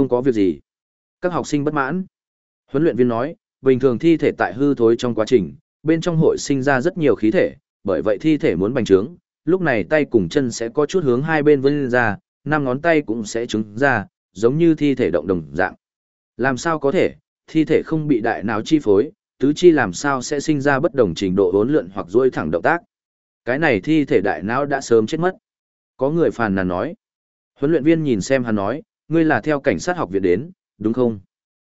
Không có việc gì. Các học sinh bất mãn. Huấn luyện viên nói, bình thường thi thể tại hư thối trong quá trình, bên trong hội sinh ra rất nhiều khí thể, bởi vậy thi thể muốn bành trướng, lúc này tay cùng chân sẽ có chút hướng hai bên vươn ra, năm ngón tay cũng sẽ trứng ra, giống như thi thể động đồng dạng. Làm sao có thể, thi thể không bị đại não chi phối, tứ chi làm sao sẽ sinh ra bất đồng trình độ hỗn lượn hoặc duỗi thẳng động tác. Cái này thi thể đại não đã sớm chết mất. Có người phàn nàn nói. Huấn luyện viên nhìn xem hắn nói, ngươi là theo cảnh sát học viện đến, đúng không?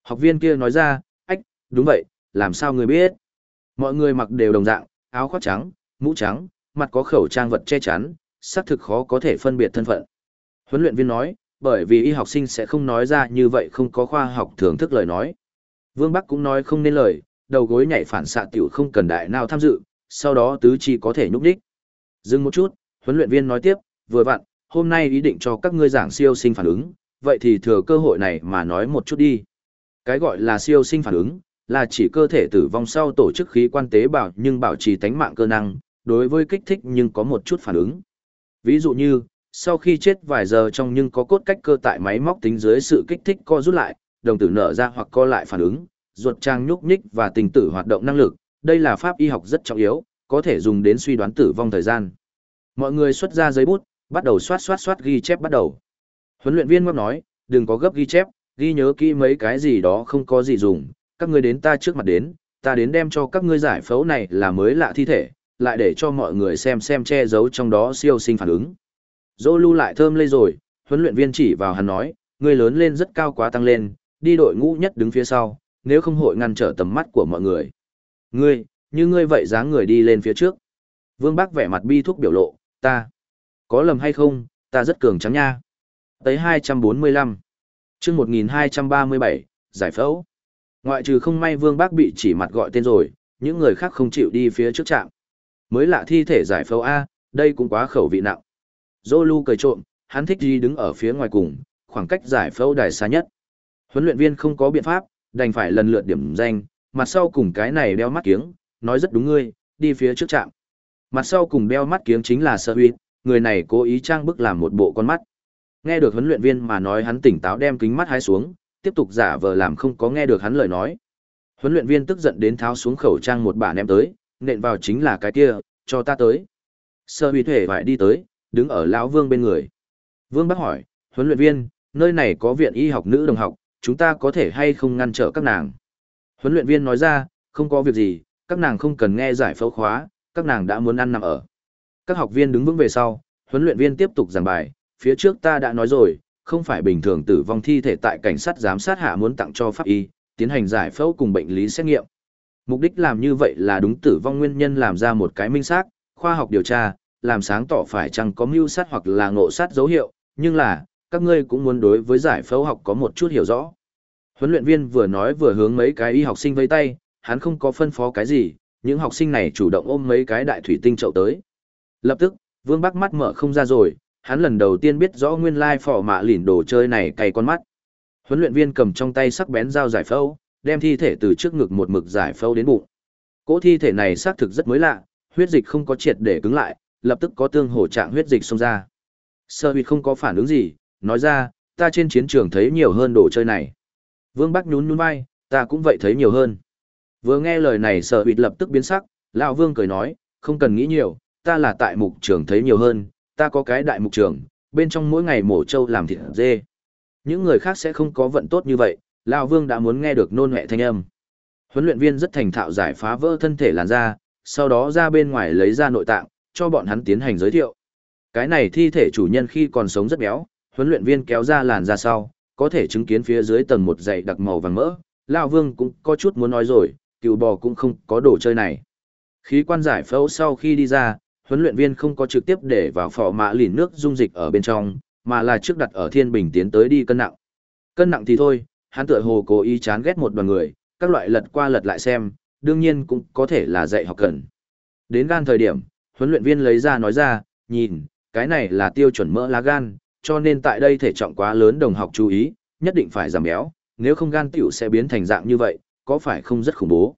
Học viên kia nói ra, ách, đúng vậy, làm sao ngươi biết? Mọi người mặc đều đồng dạng, áo khoác trắng, mũ trắng, mặt có khẩu trang vật che chắn, xác thực khó có thể phân biệt thân phận. Huấn luyện viên nói, bởi vì y học sinh sẽ không nói ra như vậy không có khoa học thưởng thức lời nói. Vương Bắc cũng nói không nên lời, đầu gối nhảy phản xạ tiểu không cần đại nào tham dự, sau đó tứ chi có thể nhúc đích. Dừng một chút, huấn luyện viên nói tiếp, vừa vặn, hôm nay ý định cho các ngươi giảng siêu sinh phản ứng, vậy thì thừa cơ hội này mà nói một chút đi. Cái gọi là siêu sinh phản ứng, là chỉ cơ thể tử vong sau tổ chức khí quan tế bào nhưng bảo trì tánh mạng cơ năng, đối với kích thích nhưng có một chút phản ứng. Ví dụ như, sau khi chết vài giờ trong nhưng có cốt cách cơ tại máy móc tính dưới sự kích thích co rút lại, đồng tử nở ra hoặc co lại phản ứng, ruột trang nhúc nhích và tình tử hoạt động năng lực, đây là pháp y học rất trọng yếu, có thể dùng đến suy đoán tử vong thời gian. Mọi người xuất ra giấy bút, bắt đầu soát soát soát ghi chép bắt đầu. Huấn luyện viên ngọc nói, đừng có gấp ghi chép, ghi nhớ kỹ mấy cái gì đó không có gì dùng, các ngươi đến ta trước mặt đến, ta đến đem cho các ngươi giải phẫu này là mới lạ thi thể, lại để cho mọi người xem xem che giấu trong đó siêu sinh phản ứng. Dô lưu lại thơm lây rồi, huấn luyện viên chỉ vào hắn nói, ngươi lớn lên rất cao quá tăng lên, đi đội ngũ nhất đứng phía sau, nếu không hội ngăn trở tầm mắt của mọi người. Ngươi, như ngươi vậy dáng người đi lên phía trước. Vương Bác vẻ mặt bi thuốc biểu lộ, ta, có lầm hay không, ta rất cường trắng nha. Tới 245, chương 1237, giải phẫu. Ngoại trừ không may Vương Bác bị chỉ mặt gọi tên rồi, những người khác không chịu đi phía trước trạm. Mới lạ thi thể giải phẫu A, đây cũng quá khẩu vị nặng. Zolu cười trộm, hắn thích gì đứng ở phía ngoài cùng, khoảng cách giải phẫu đài xa nhất. Huấn luyện viên không có biện pháp, đành phải lần lượt điểm danh, mặt sau cùng cái này đeo mắt kiếng, nói rất đúng ngươi, đi phía trước trạm. Mặt sau cùng đeo mắt kiếng chính là Sơ Huyết, người này cố ý trang bức làm một bộ con mắt. Nghe được huấn luyện viên mà nói hắn tỉnh táo đem kính mắt hái xuống, tiếp tục giả vờ làm không có nghe được hắn lời nói. Huấn luyện viên tức giận đến tháo xuống khẩu trang một bản em tới, nện vào chính là cái kia, cho ta tới. Sơ huy thể phải đi tới, đứng ở lão Vương bên người. Vương bác hỏi, huấn luyện viên, nơi này có viện y học nữ đồng học, chúng ta có thể hay không ngăn trở các nàng. Huấn luyện viên nói ra, không có việc gì, các nàng không cần nghe giải phẫu khóa, các nàng đã muốn ăn nằm ở. Các học viên đứng vững về sau, huấn luyện viên tiếp tục giảng bài, phía trước ta đã nói rồi, không phải bình thường tử vong thi thể tại cảnh sát giám sát hạ muốn tặng cho pháp y, tiến hành giải phẫu cùng bệnh lý xét nghiệm. Mục đích làm như vậy là đúng tử vong nguyên nhân làm ra một cái minh xác, khoa học điều tra, làm sáng tỏ phải chăng có mưu sát hoặc là ngộ sát dấu hiệu, nhưng là, các ngươi cũng muốn đối với giải phẫu học có một chút hiểu rõ. Huấn luyện viên vừa nói vừa hướng mấy cái y học sinh vây tay, hắn không có phân phó cái gì, những học sinh này chủ động ôm mấy cái đại thủy tinh chậu tới. Lập tức, Vương Bắc mắt mở không ra rồi, hắn lần đầu tiên biết rõ nguyên lai phỏ mạ lỉn đồ chơi này cay con mắt. Huấn luyện viên cầm trong tay sắc bén dao giải phẫu, đem thi thể từ trước ngực một mực giải phẫu đến bụng. Cỗ thi thể này xác thực rất mới lạ, huyết dịch không có triệt để cứng lại, lập tức có tương hổ trạng huyết dịch xông ra. Sơ Huy không có phản ứng gì, nói ra, ta trên chiến trường thấy nhiều hơn đồ chơi này. Vương Bắc nhún nhún vai, ta cũng vậy thấy nhiều hơn. Vừa nghe lời này sở huyệt lập tức biến sắc, lão Vương cười nói, không cần nghĩ nhiều, ta là tại mục trường thấy nhiều hơn, ta có cái đại mục trường, bên trong mỗi ngày mổ trâu làm thịt dê. Những người khác sẽ không có vận tốt như vậy, lão Vương đã muốn nghe được nôn mẹ thanh âm. Huấn luyện viên rất thành thạo giải phá vỡ thân thể làn da, sau đó ra bên ngoài lấy ra nội tạng, cho bọn hắn tiến hành giới thiệu. Cái này thi thể chủ nhân khi còn sống rất béo, huấn luyện viên kéo ra làn da sau, có thể chứng kiến phía dưới tầng một dày đặc màu vàng mỡ, Lão Vương cũng có chút muốn nói rồi, cựu bò cũng không có đồ chơi này. Khí quan giải phẫu sau khi đi ra, huấn luyện viên không có trực tiếp để vào phò mạ lìn nước dung dịch ở bên trong, mà là trước đặt ở thiên bình tiến tới đi cân nặng. Cân nặng thì thôi, hắn tựa hồ cố ý chán ghét một đoàn người, các loại lật qua lật lại xem, đương nhiên cũng có thể là dạy học cần. Đến gan thời điểm, huấn luyện viên lấy ra nói ra, nhìn, cái này là tiêu chuẩn mỡ lá gan, cho nên tại đây thể trọng quá lớn đồng học chú ý, nhất định phải giảm béo, nếu không gan tiểu sẽ biến thành dạng như vậy, có phải không rất khủng bố.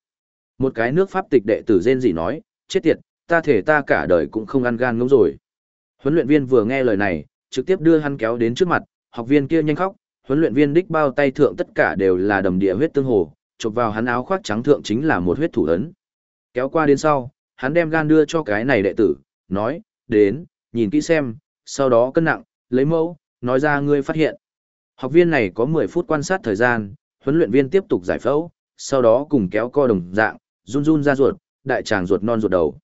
Một cái nước pháp tịch đệ tử rên gì nói, chết tiệt, ta thể ta cả đời cũng không ăn gan ngỗng rồi. Huấn luyện viên vừa nghe lời này, trực tiếp đưa hắn kéo đến trước mặt, học viên kia nhanh khóc, huấn luyện viên đích bao tay thượng tất cả đều là đầm địa huyết tương hồ, chụp vào hắn áo khoác trắng thượng chính là một huyết thủ ấn. Kéo qua đến sau, hắn đem gan đưa cho cái này đệ tử, nói, đến, nhìn kỹ xem, sau đó cân nặng, lấy mẫu, nói ra ngươi phát hiện. Học viên này có 10 phút quan sát thời gian, huấn luyện viên tiếp tục giải phẫu, sau đó cùng kéo co đồng dạng, run run ra ruột, đại tràng ruột non ruột đầu.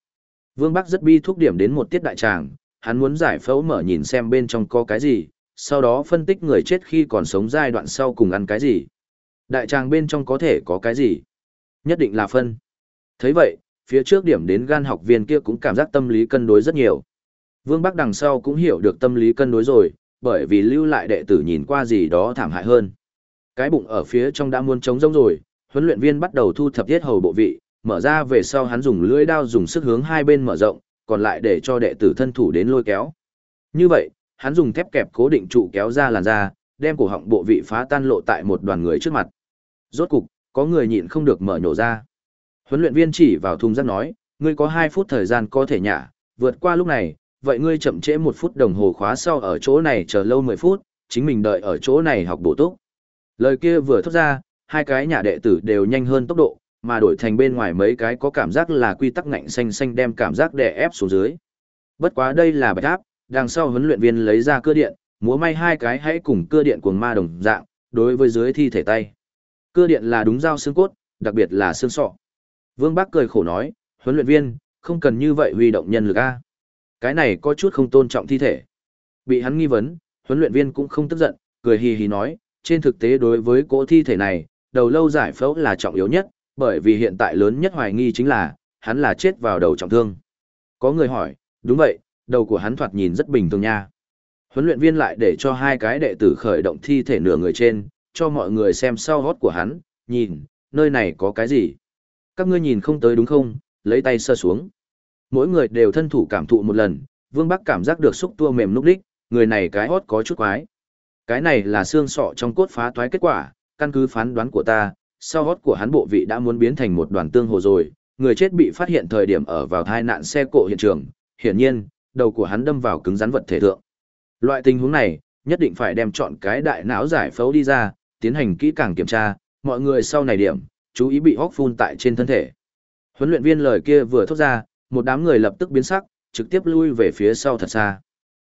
Vương Bắc rất bi thuốc điểm đến một tiết đại tràng, hắn muốn giải phẫu mở nhìn xem bên trong có cái gì, sau đó phân tích người chết khi còn sống giai đoạn sau cùng ăn cái gì. Đại tràng bên trong có thể có cái gì? Nhất định là phân. thấy vậy, phía trước điểm đến gan học viên kia cũng cảm giác tâm lý cân đối rất nhiều. Vương Bắc đằng sau cũng hiểu được tâm lý cân đối rồi, bởi vì lưu lại đệ tử nhìn qua gì đó thảm hại hơn. Cái bụng ở phía trong đã muốn trống rỗng rồi, huấn luyện viên bắt đầu thu thập tiết hầu bộ vị, mở ra về sau hắn dùng lưỡi đao dùng sức hướng hai bên mở rộng, còn lại để cho đệ tử thân thủ đến lôi kéo. Như vậy, hắn dùng thép kẹp cố định trụ kéo ra làn da, đem cổ họng bộ vị phá tan lộ tại một đoàn người trước mặt. Rốt cục, có người nhịn không được mở nhổ ra. Huấn luyện viên chỉ vào thùng rác nói, ngươi có 2 phút thời gian có thể nhả, vượt qua lúc này, vậy ngươi chậm trễ 1 phút đồng hồ khóa sau ở chỗ này chờ lâu 10 phút, chính mình đợi ở chỗ này học bổ túc. Lời kia vừa thốt ra, hai cái nhà đệ tử đều nhanh hơn tốc độ, mà đổi thành bên ngoài mấy cái có cảm giác là quy tắc ngạnh xanh xanh đem cảm giác đè ép xuống dưới. Bất quá đây là bạch áp, đằng sau huấn luyện viên lấy ra cưa điện, múa may hai cái hãy cùng cưa điện cuồng ma đồng dạng, đối với dưới thi thể tay. Cưa điện là đúng dao xương cốt, đặc biệt là xương sọ. Vương Bắc cười khổ nói, huấn luyện viên, không cần như vậy huy động nhân lực A. Cái này có chút không tôn trọng thi thể. Bị hắn nghi vấn, huấn luyện viên cũng không tức giận, cười hì hì nói, trên thực tế đối với cỗ thi thể này, đầu lâu giải phẫu là trọng yếu nhất, bởi vì hiện tại lớn nhất hoài nghi chính là, hắn là chết vào đầu trọng thương. Có người hỏi, đúng vậy, đầu của hắn thoạt nhìn rất bình thường nha. Huấn luyện viên lại để cho hai cái đệ tử khởi động thi thể nửa người trên, cho mọi người xem sau hót của hắn, nhìn, nơi này có cái gì. Các ngươi nhìn không tới đúng không, lấy tay sơ xuống. Mỗi người đều thân thủ cảm thụ một lần, Vương Bắc cảm giác được xúc tua mềm núc đích, người này cái hót có chút quái. Cái này là xương sọ trong cốt phá toái kết quả, căn cứ phán đoán của ta, sau hót của hắn bộ vị đã muốn biến thành một đoàn tương hồ rồi, người chết bị phát hiện thời điểm ở vào thai nạn xe cộ hiện trường, hiển nhiên, đầu của hắn đâm vào cứng rắn vật thể thượng. Loại tình huống này, nhất định phải đem chọn cái đại não giải phẫu đi ra, tiến hành kỹ càng kiểm tra, mọi người sau này điểm, chú ý bị hóc phun tại trên thân thể. Huấn luyện viên lời kia vừa thốt ra, một đám người lập tức biến sắc, trực tiếp lui về phía sau thật xa.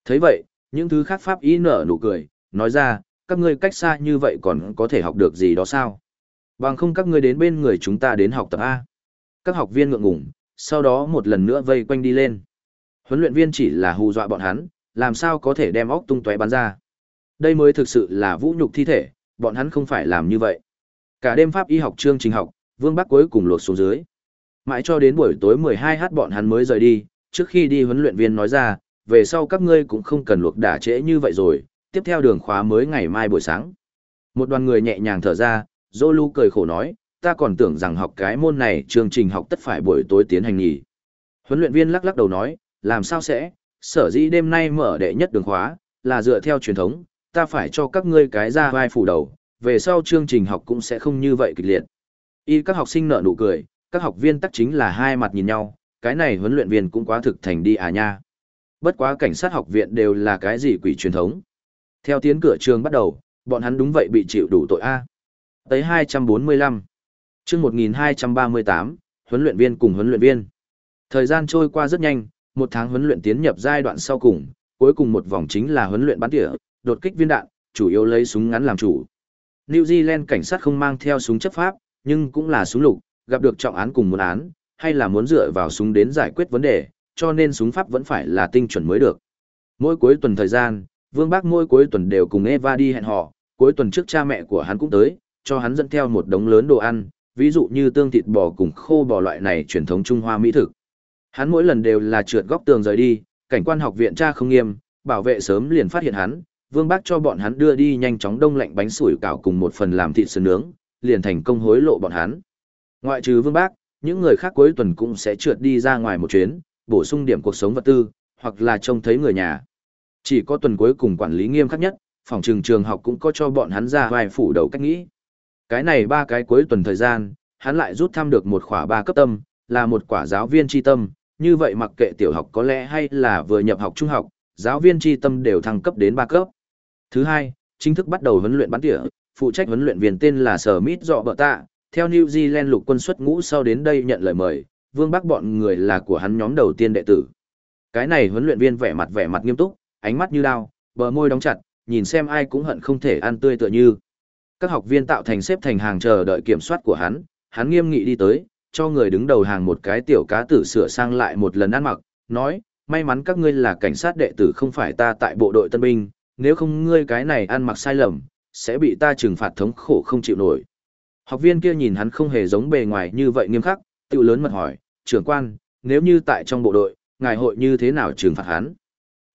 thấy vậy, những thứ khác pháp ý nở nụ cười, nói ra, các ngươi cách xa như vậy còn có thể học được gì đó sao? Bằng không các ngươi đến bên người chúng ta đến học tập A. Các học viên ngượng ngủng, sau đó một lần nữa vây quanh đi lên. Huấn luyện viên chỉ là hù dọa bọn hắn, làm sao có thể đem óc tung tóe bắn ra. Đây mới thực sự là vũ nhục thi thể, bọn hắn không phải làm như vậy. Cả đêm pháp y học chương trình học, Vương Bắc cuối cùng lột xuống dưới. Mãi cho đến buổi tối 12h bọn hắn mới rời đi, trước khi đi huấn luyện viên nói ra, về sau các ngươi cũng không cần luộc đả trễ như vậy rồi, tiếp theo đường khóa mới ngày mai buổi sáng. Một đoàn người nhẹ nhàng thở ra, Zolu cười khổ nói, ta còn tưởng rằng học cái môn này chương trình học tất phải buổi tối tiến hành nghỉ. Huấn luyện viên lắc lắc đầu nói, làm sao sẽ, sở dĩ đêm nay mở đệ nhất đường khóa, là dựa theo truyền thống, ta phải cho các ngươi cái ra vai phủ đầu, về sau chương trình học cũng sẽ không như vậy kịch liệt. Y các học sinh nở nụ cười, các học viên tắc chính là hai mặt nhìn nhau, cái này huấn luyện viên cũng quá thực thành đi à nha. Bất quá cảnh sát học viện đều là cái gì quỷ truyền thống. Theo tiến cửa trường bắt đầu, bọn hắn đúng vậy bị chịu đủ tội A. Tới 245. chương 1238, huấn luyện viên cùng huấn luyện viên. Thời gian trôi qua rất nhanh, một tháng huấn luyện tiến nhập giai đoạn sau cùng, cuối cùng một vòng chính là huấn luyện bắn tỉa, đột kích viên đạn, chủ yếu lấy súng ngắn làm chủ. New Zealand cảnh sát không mang theo súng chấp pháp, nhưng cũng là súng lục, gặp được trọng án cùng một án, hay là muốn dựa vào súng đến giải quyết vấn đề, cho nên súng pháp vẫn phải là tinh chuẩn mới được. Mỗi cuối tuần thời gian, Vương Bác mỗi cuối tuần đều cùng Eva đi hẹn hò, cuối tuần trước cha mẹ của hắn cũng tới, cho hắn dẫn theo một đống lớn đồ ăn, ví dụ như tương thịt bò cùng khô bò loại này truyền thống Trung Hoa mỹ thực. Hắn mỗi lần đều là trượt góc tường rời đi, cảnh quan học viện cha không nghiêm, bảo vệ sớm liền phát hiện hắn, Vương Bác cho bọn hắn đưa đi nhanh chóng đông lạnh bánh sủi cảo cùng một phần làm thịt sườn nướng, liền thành công hối lộ bọn hắn. Ngoại trừ Vương Bác, những người khác cuối tuần cũng sẽ trượt đi ra ngoài một chuyến, bổ sung điểm cuộc sống vật tư, hoặc là trông thấy người nhà. Chỉ có tuần cuối cùng quản lý nghiêm khắc nhất, phòng trường trường học cũng có cho bọn hắn ra vài phủ đầu cách nghĩ. Cái này ba cái cuối tuần thời gian, hắn lại rút thăm được một khỏa ba cấp tâm, là một quả giáo viên tri tâm, như vậy mặc kệ tiểu học có lẽ hay là vừa nhập học trung học, giáo viên tri tâm đều thăng cấp đến ba cấp. Thứ hai, Chính thức bắt đầu huấn luyện bắn tỉa, phụ trách huấn luyện viên tên là Sở Mít Dọ Bờ Tạ, theo New Zealand lục quân xuất ngũ sau đến đây nhận lời mời, Vương Bắc bọn người là của hắn nhóm đầu tiên đệ tử. Cái này huấn luyện viên vẻ mặt vẻ mặt nghiêm túc, ánh mắt như đao, bờ môi đóng chặt, nhìn xem ai cũng hận không thể ăn tươi tựa như. Các học viên tạo thành xếp thành hàng chờ đợi kiểm soát của hắn, hắn nghiêm nghị đi tới, cho người đứng đầu hàng một cái tiểu cá tử sửa sang lại một lần ăn mặc, nói, may mắn các ngươi là cảnh sát đệ tử không phải ta tại bộ đội tân binh, nếu không ngươi cái này ăn mặc sai lầm, sẽ bị ta trừng phạt thống khổ không chịu nổi. Học viên kia nhìn hắn không hề giống bề ngoài như vậy nghiêm khắc, tự lớn mật hỏi, trưởng quan, nếu như tại trong bộ đội, ngài hội như thế nào trừng phạt hắn?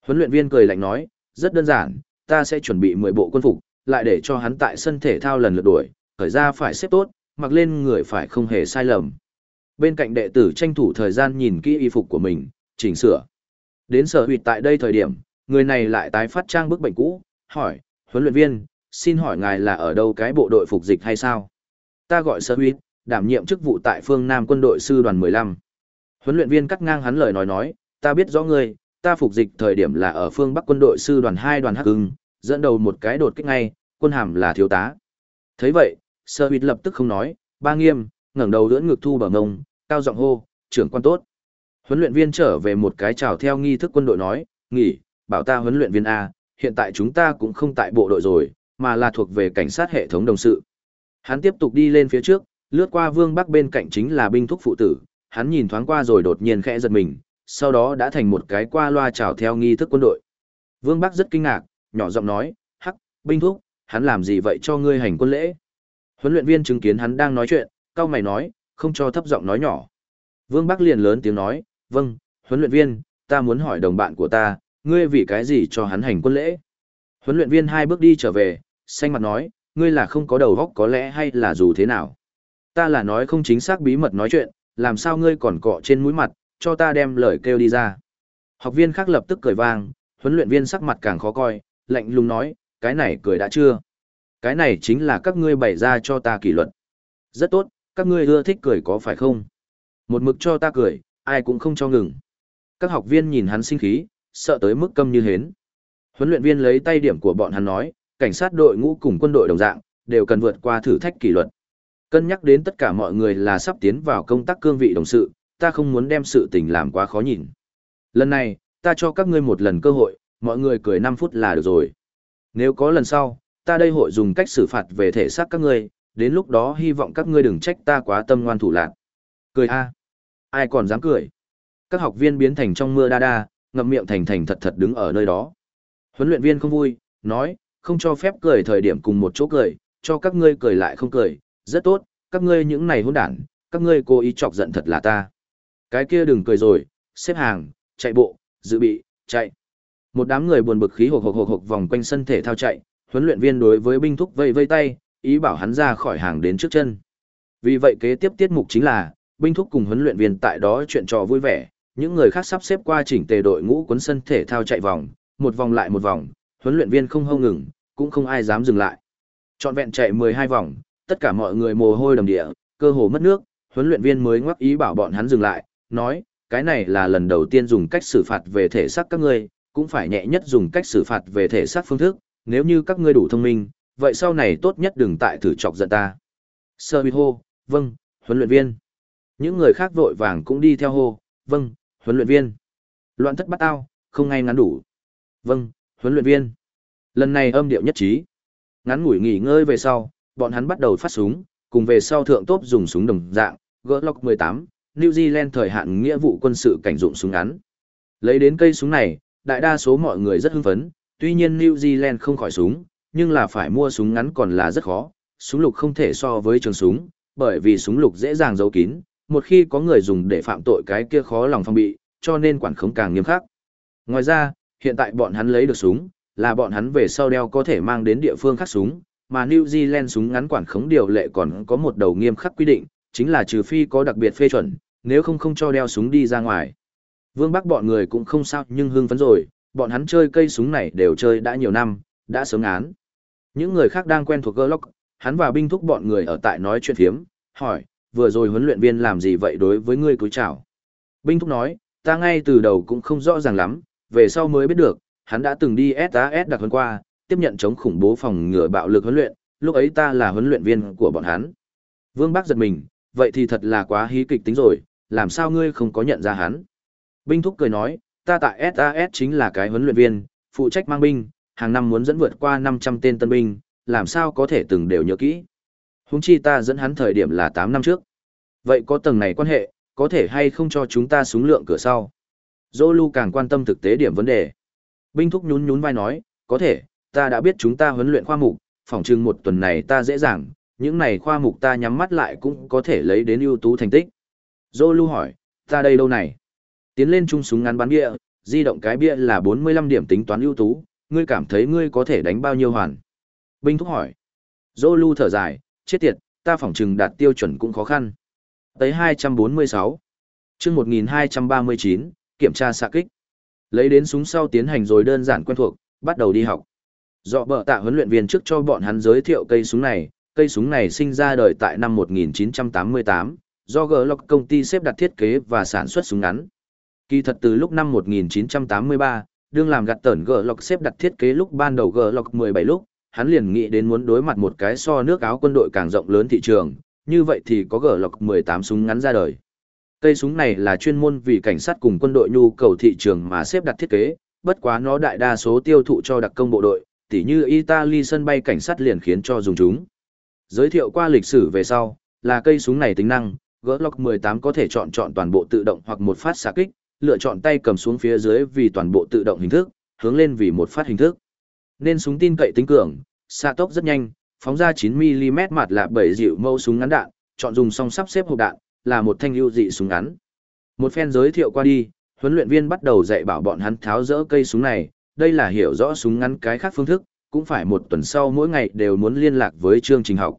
Huấn luyện viên cười lạnh nói, rất đơn giản, ta sẽ chuẩn bị 10 bộ quân phục, lại để cho hắn tại sân thể thao lần lượt đuổi, khởi ra phải xếp tốt, mặc lên người phải không hề sai lầm. Bên cạnh đệ tử tranh thủ thời gian nhìn kỹ y phục của mình, chỉnh sửa. Đến sở huyệt tại đây thời điểm, người này lại tái phát trang bức bệnh cũ, hỏi, huấn luyện viên, xin hỏi ngài là ở đâu cái bộ đội phục dịch hay sao? Ta gọi sở huyệt, đảm nhiệm chức vụ tại phương Nam quân đội sư đoàn 15. Huấn luyện viên cắt ngang hắn lời nói nói, ta biết rõ ngươi, ta phục dịch thời điểm là ở phương Bắc quân đội sư đoàn 2 đoàn Hắc Hưng, dẫn đầu một cái đột kích ngay, quân hàm là thiếu tá. Thấy vậy, Sơ Huyệt lập tức không nói, ba nghiêm, ngẩng đầu đỡ ngực thu bờ ngông, cao giọng hô, trưởng quan tốt. Huấn luyện viên trở về một cái chào theo nghi thức quân đội nói, nghỉ, bảo ta huấn luyện viên A, hiện tại chúng ta cũng không tại bộ đội rồi, mà là thuộc về cảnh sát hệ thống đồng sự. Hắn tiếp tục đi lên phía trước, lướt qua vương bắc bên cạnh chính là binh thúc phụ tử, hắn nhìn thoáng qua rồi đột nhiên khẽ giật mình, sau đó đã thành một cái qua loa chào theo nghi thức quân đội. Vương Bắc rất kinh ngạc, nhỏ giọng nói, hắc, binh thúc, hắn làm gì vậy cho ngươi hành quân lễ? Huấn luyện viên chứng kiến hắn đang nói chuyện, cao mày nói, không cho thấp giọng nói nhỏ. Vương Bắc liền lớn tiếng nói, vâng, huấn luyện viên, ta muốn hỏi đồng bạn của ta, ngươi vì cái gì cho hắn hành quân lễ? Huấn luyện viên hai bước đi trở về, xanh mặt nói, ngươi là không có đầu óc có lẽ hay là dù thế nào? Ta là nói không chính xác bí mật nói chuyện, làm sao ngươi còn cọ trên mũi mặt, cho ta đem lời kêu đi ra. Học viên khác lập tức cười vang, huấn luyện viên sắc mặt càng khó coi, lạnh lùng nói, cái này cười đã chưa? Cái này chính là các ngươi bày ra cho ta kỷ luật. Rất tốt, các ngươi ưa thích cười có phải không? Một mực cho ta cười, ai cũng không cho ngừng. Các học viên nhìn hắn sinh khí, sợ tới mức câm như hến. Huấn luyện viên lấy tay điểm của bọn hắn nói, cảnh sát đội ngũ cùng quân đội đồng dạng, đều cần vượt qua thử thách kỷ luật. Cân nhắc đến tất cả mọi người là sắp tiến vào công tác cương vị đồng sự, ta không muốn đem sự tình làm quá khó nhìn. Lần này, ta cho các ngươi một lần cơ hội, mọi người cười 5 phút là được rồi. Nếu có lần sau, ta đây hội dùng cách xử phạt về thể xác các ngươi, đến lúc đó hy vọng các ngươi đừng trách ta quá tâm ngoan thủ lạc. Cười a, Ai còn dám cười? Các học viên biến thành trong mưa đa đa, ngậm miệng thành thành thật thật đứng ở nơi đó. Huấn luyện viên không vui, nói, không cho phép cười thời điểm cùng một chỗ cười, cho các ngươi cười lại không cười, rất tốt, các ngươi những này hỗn đản, các ngươi cố ý chọc giận thật là ta. Cái kia đừng cười rồi, xếp hàng, chạy bộ, dự bị, chạy. Một đám người buồn bực khí hộc hộc hộc hộc vòng quanh sân thể thao chạy, huấn luyện viên đối với binh thúc vây vây tay, ý bảo hắn ra khỏi hàng đến trước chân. Vì vậy kế tiếp tiết mục chính là, binh thúc cùng huấn luyện viên tại đó chuyện trò vui vẻ, những người khác sắp xếp qua chỉnh tề đội ngũ cuốn sân thể thao chạy vòng, một vòng lại một vòng, huấn luyện viên không hâu ngừng, cũng không ai dám dừng lại. Trọn vẹn chạy 12 vòng, tất cả mọi người mồ hôi đầm địa, cơ hồ mất nước, huấn luyện viên mới ngoắc ý bảo bọn hắn dừng lại, nói, cái này là lần đầu tiên dùng cách xử phạt về thể xác các ngươi, cũng phải nhẹ nhất dùng cách xử phạt về thể xác phương thức, nếu như các ngươi đủ thông minh, vậy sau này tốt nhất đừng tại thử chọc giận ta. Sơ huy hô, vâng, huấn luyện viên. Những người khác vội vàng cũng đi theo hô, vâng, huấn luyện viên. Loạn thất bắt ao, không ngay ngắn đủ. Vâng, huấn luyện viên. Lần này âm điệu nhất trí. Ngắn ngủi nghỉ ngơi về sau, bọn hắn bắt đầu phát súng, cùng về sau thượng tốp dùng súng đồng dạng, Glock 18, New Zealand thời hạn nghĩa vụ quân sự cảnh dụng súng ngắn. Lấy đến cây súng này, đại đa số mọi người rất hưng phấn, tuy nhiên New Zealand không khỏi súng, nhưng là phải mua súng ngắn còn là rất khó, súng lục không thể so với trường súng, bởi vì súng lục dễ dàng giấu kín, một khi có người dùng để phạm tội cái kia khó lòng phong bị, cho nên quản khống càng nghiêm khắc. Ngoài ra, hiện tại bọn hắn lấy được súng, là bọn hắn về sau đeo có thể mang đến địa phương khác súng, mà New Zealand súng ngắn quản khống điều lệ còn có một đầu nghiêm khắc quy định, chính là trừ phi có đặc biệt phê chuẩn, nếu không không cho đeo súng đi ra ngoài. Vương Bắc bọn người cũng không sao nhưng hưng phấn rồi, bọn hắn chơi cây súng này đều chơi đã nhiều năm, đã sớm án. Những người khác đang quen thuộc Glock, hắn và binh thúc bọn người ở tại nói chuyện thiếm, hỏi, vừa rồi huấn luyện viên làm gì vậy đối với ngươi cúi chào. Binh thúc nói, ta ngay từ đầu cũng không rõ ràng lắm, về sau mới biết được, hắn đã từng đi SAS đặc hơn qua, tiếp nhận chống khủng bố phòng ngừa bạo lực huấn luyện, lúc ấy ta là huấn luyện viên của bọn hắn. Vương Bắc giật mình, vậy thì thật là quá hí kịch tính rồi, làm sao ngươi không có nhận ra hắn? Binh thúc cười nói, ta tại SAS chính là cái huấn luyện viên, phụ trách mang binh, hàng năm muốn dẫn vượt qua 500 tên tân binh, làm sao có thể từng đều nhớ kỹ. Húng chi ta dẫn hắn thời điểm là 8 năm trước. Vậy có tầng này quan hệ, có thể hay không cho chúng ta súng lượng cửa sau? Zolu càng quan tâm thực tế điểm vấn đề. Binh thúc nhún nhún vai nói, có thể, ta đã biết chúng ta huấn luyện khoa mục, phỏng chừng một tuần này ta dễ dàng, những này khoa mục ta nhắm mắt lại cũng có thể lấy đến ưu tú thành tích. Zolu hỏi, ta đây đâu này? Tiến lên chung súng ngắn bắn bia, di động cái bia là 45 điểm tính toán ưu tú, ngươi cảm thấy ngươi có thể đánh bao nhiêu hoàn? Binh thúc hỏi. Zolu thở dài, chết tiệt, ta phỏng chừng đạt tiêu chuẩn cũng khó khăn. Tới 246. chương 1239, kiểm tra xạ kích. Lấy đến súng sau tiến hành rồi đơn giản quen thuộc, bắt đầu đi học. Dọ bợ tạ huấn luyện viên trước cho bọn hắn giới thiệu cây súng này, cây súng này sinh ra đời tại năm 1988, do Glock công ty xếp đặt thiết kế và sản xuất súng ngắn. Kỳ thật từ lúc năm 1983, đương làm gạt tẩn Glock xếp đặt thiết kế lúc ban đầu Glock 17 lúc, hắn liền nghĩ đến muốn đối mặt một cái so nước áo quân đội càng rộng lớn thị trường, như vậy thì có Glock 18 súng ngắn ra đời. Cây súng này là chuyên môn vì cảnh sát cùng quân đội nhu cầu thị trường mà xếp đặt thiết kế, bất quá nó đại đa số tiêu thụ cho đặc công bộ đội, tỉ như Italy sân bay cảnh sát liền khiến cho dùng chúng. Giới thiệu qua lịch sử về sau, là cây súng này tính năng, Glock 18 có thể chọn chọn toàn bộ tự động hoặc một phát xạ kích, lựa chọn tay cầm xuống phía dưới vì toàn bộ tự động hình thức, hướng lên vì một phát hình thức. Nên súng tin cậy tính cường, xạ tốc rất nhanh, phóng ra 9mm mặt là bảy dịu mâu súng ngắn đạn, chọn dùng song sắp xếp hộp đạn, là một thanh ưu dị súng ngắn. Một phen giới thiệu qua đi, huấn luyện viên bắt đầu dạy bảo bọn hắn tháo rỡ cây súng này, đây là hiểu rõ súng ngắn cái khác phương thức, cũng phải một tuần sau mỗi ngày đều muốn liên lạc với chương trình học.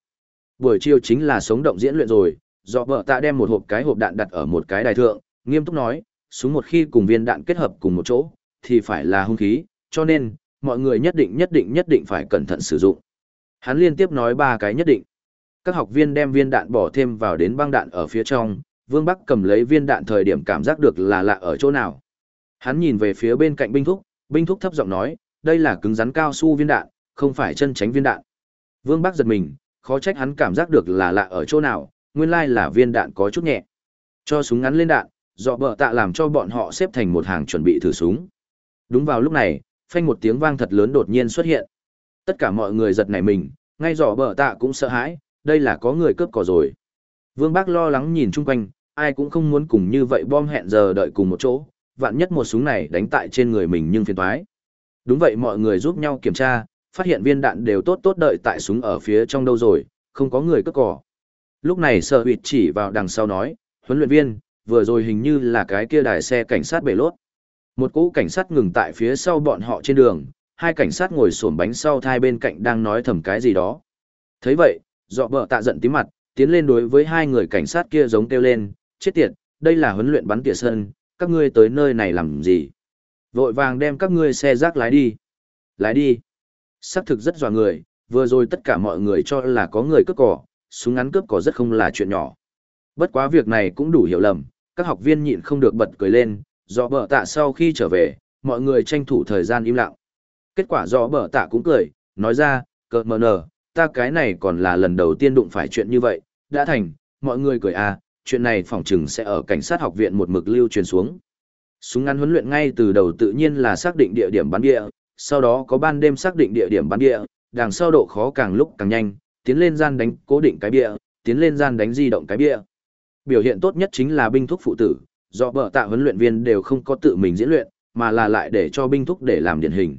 Buổi chiều chính là sống động diễn luyện rồi, do vợ tạ đem một hộp cái hộp đạn đặt ở một cái đài thượng, nghiêm túc nói, súng một khi cùng viên đạn kết hợp cùng một chỗ, thì phải là hung khí, cho nên, mọi người nhất định nhất định nhất định phải cẩn thận sử dụng. Hắn liên tiếp nói ba cái nhất định. Các học viên đem viên đạn bỏ thêm vào đến băng đạn ở phía trong, Vương Bắc cầm lấy viên đạn thời điểm cảm giác được là lạ ở chỗ nào. Hắn nhìn về phía bên cạnh binh thúc, binh thúc thấp giọng nói, đây là cứng rắn cao su viên đạn, không phải chân tránh viên đạn. Vương Bắc giật mình, khó trách hắn cảm giác được là lạ ở chỗ nào, nguyên lai là viên đạn có chút nhẹ. Cho súng ngắn lên đạn, dọ bờ tạ làm cho bọn họ xếp thành một hàng chuẩn bị thử súng. Đúng vào lúc này, phanh một tiếng vang thật lớn đột nhiên xuất hiện. Tất cả mọi người giật nảy mình, ngay dọ bờ tạ cũng sợ hãi, đây là có người cướp cỏ rồi. Vương Bác lo lắng nhìn chung quanh, ai cũng không muốn cùng như vậy bom hẹn giờ đợi cùng một chỗ, vạn nhất một súng này đánh tại trên người mình nhưng phiền toái. Đúng vậy mọi người giúp nhau kiểm tra, phát hiện viên đạn đều tốt tốt đợi tại súng ở phía trong đâu rồi, không có người cướp cỏ. Lúc này sợ huyệt chỉ vào đằng sau nói, huấn luyện viên, vừa rồi hình như là cái kia đài xe cảnh sát bể lốt. Một cỗ cảnh sát ngừng tại phía sau bọn họ trên đường, hai cảnh sát ngồi xổm bánh sau thai bên cạnh đang nói thầm cái gì đó. thấy vậy, dọ bờ tạ giận tí mặt, tiến lên đối với hai người cảnh sát kia giống kêu lên, chết tiệt, đây là huấn luyện bắn tỉa sân, các ngươi tới nơi này làm gì? Vội vàng đem các ngươi xe rác lái đi. Lái đi. Sắc thực rất dọa người, vừa rồi tất cả mọi người cho là có người cướp cỏ, súng ngắn cướp cỏ rất không là chuyện nhỏ. Bất quá việc này cũng đủ hiểu lầm, các học viên nhịn không được bật cười lên, do bờ tạ sau khi trở về, mọi người tranh thủ thời gian im lặng. Kết quả do bờ tạ cũng cười, nói ra, cợt mờ nở, ta cái này còn là lần đầu tiên đụng phải chuyện như vậy, đã thành, mọi người cười à, chuyện này phỏng chừng sẽ ở cảnh sát học viện một mực lưu truyền xuống. Súng ngắn huấn luyện ngay từ đầu tự nhiên là xác định địa điểm bắn địa, sau đó có ban đêm xác định địa điểm bắn địa, đằng sau độ khó càng lúc càng nhanh, tiến lên gian đánh cố định cái bia, tiến lên gian đánh di động cái bia. Biểu hiện tốt nhất chính là binh thúc phụ tử, do bờ tạ huấn luyện viên đều không có tự mình diễn luyện, mà là lại để cho binh thúc để làm điển hình.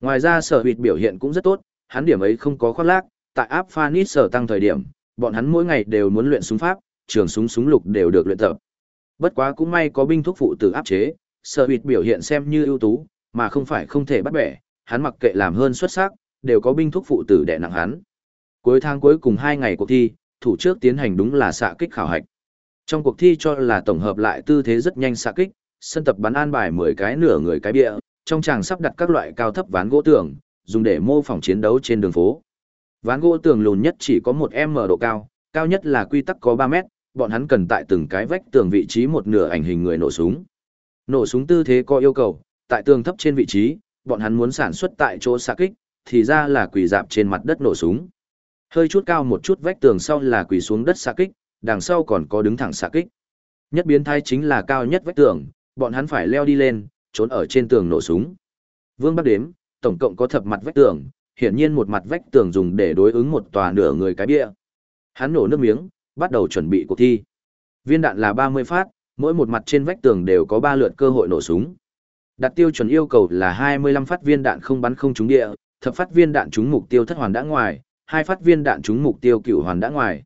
Ngoài ra sở huyệt biểu hiện cũng rất tốt, hắn điểm ấy không có khoác lác, tại áp Phanis sở tăng thời điểm, bọn hắn mỗi ngày đều muốn luyện súng pháp, trường súng súng lục đều được luyện tập. Bất quá cũng may có binh thuốc phụ tử áp chế, sở huyệt biểu hiện xem như ưu tú, mà không phải không thể bắt bẻ, hắn mặc kệ làm hơn xuất sắc, đều có binh thuốc phụ tử đè nặng hắn. Cuối tháng cuối cùng hai ngày cuộc thi, thủ trước tiến hành đúng là xạ kích khảo hạch. Trong cuộc thi cho là tổng hợp lại tư thế rất nhanh xạ kích, sân tập bắn an bài 10 cái nửa người cái bịa, trong tràng sắp đặt các loại cao thấp ván gỗ tường, dùng để mô phỏng chiến đấu trên đường phố. Ván gỗ tường lùn nhất chỉ có một m độ cao, cao nhất là quy tắc có 3 mét, bọn hắn cần tại từng cái vách tường vị trí một nửa ảnh hình người nổ súng. Nổ súng tư thế có yêu cầu, tại tường thấp trên vị trí, bọn hắn muốn sản xuất tại chỗ xạ kích, thì ra là quỳ dạp trên mặt đất nổ súng. Hơi chút cao một chút vách tường sau là quỳ xuống đất xạ kích, đằng sau còn có đứng thẳng xạ kích. Nhất biến thái chính là cao nhất vách tường, bọn hắn phải leo đi lên, trốn ở trên tường nổ súng. Vương Bắc đếm, tổng cộng có thập mặt vách tường, hiển nhiên một mặt vách tường dùng để đối ứng một tòa nửa người cái bia. Hắn nổ nước miếng, bắt đầu chuẩn bị cuộc thi. Viên đạn là 30 phát, mỗi một mặt trên vách tường đều có 3 lượt cơ hội nổ súng. Đặt tiêu chuẩn yêu cầu là 25 phát viên đạn không bắn không trúng địa, thập phát viên đạn trúng mục tiêu thất hoàn đã ngoài, hai phát viên đạn trúng mục tiêu cửu hoàn đã ngoài.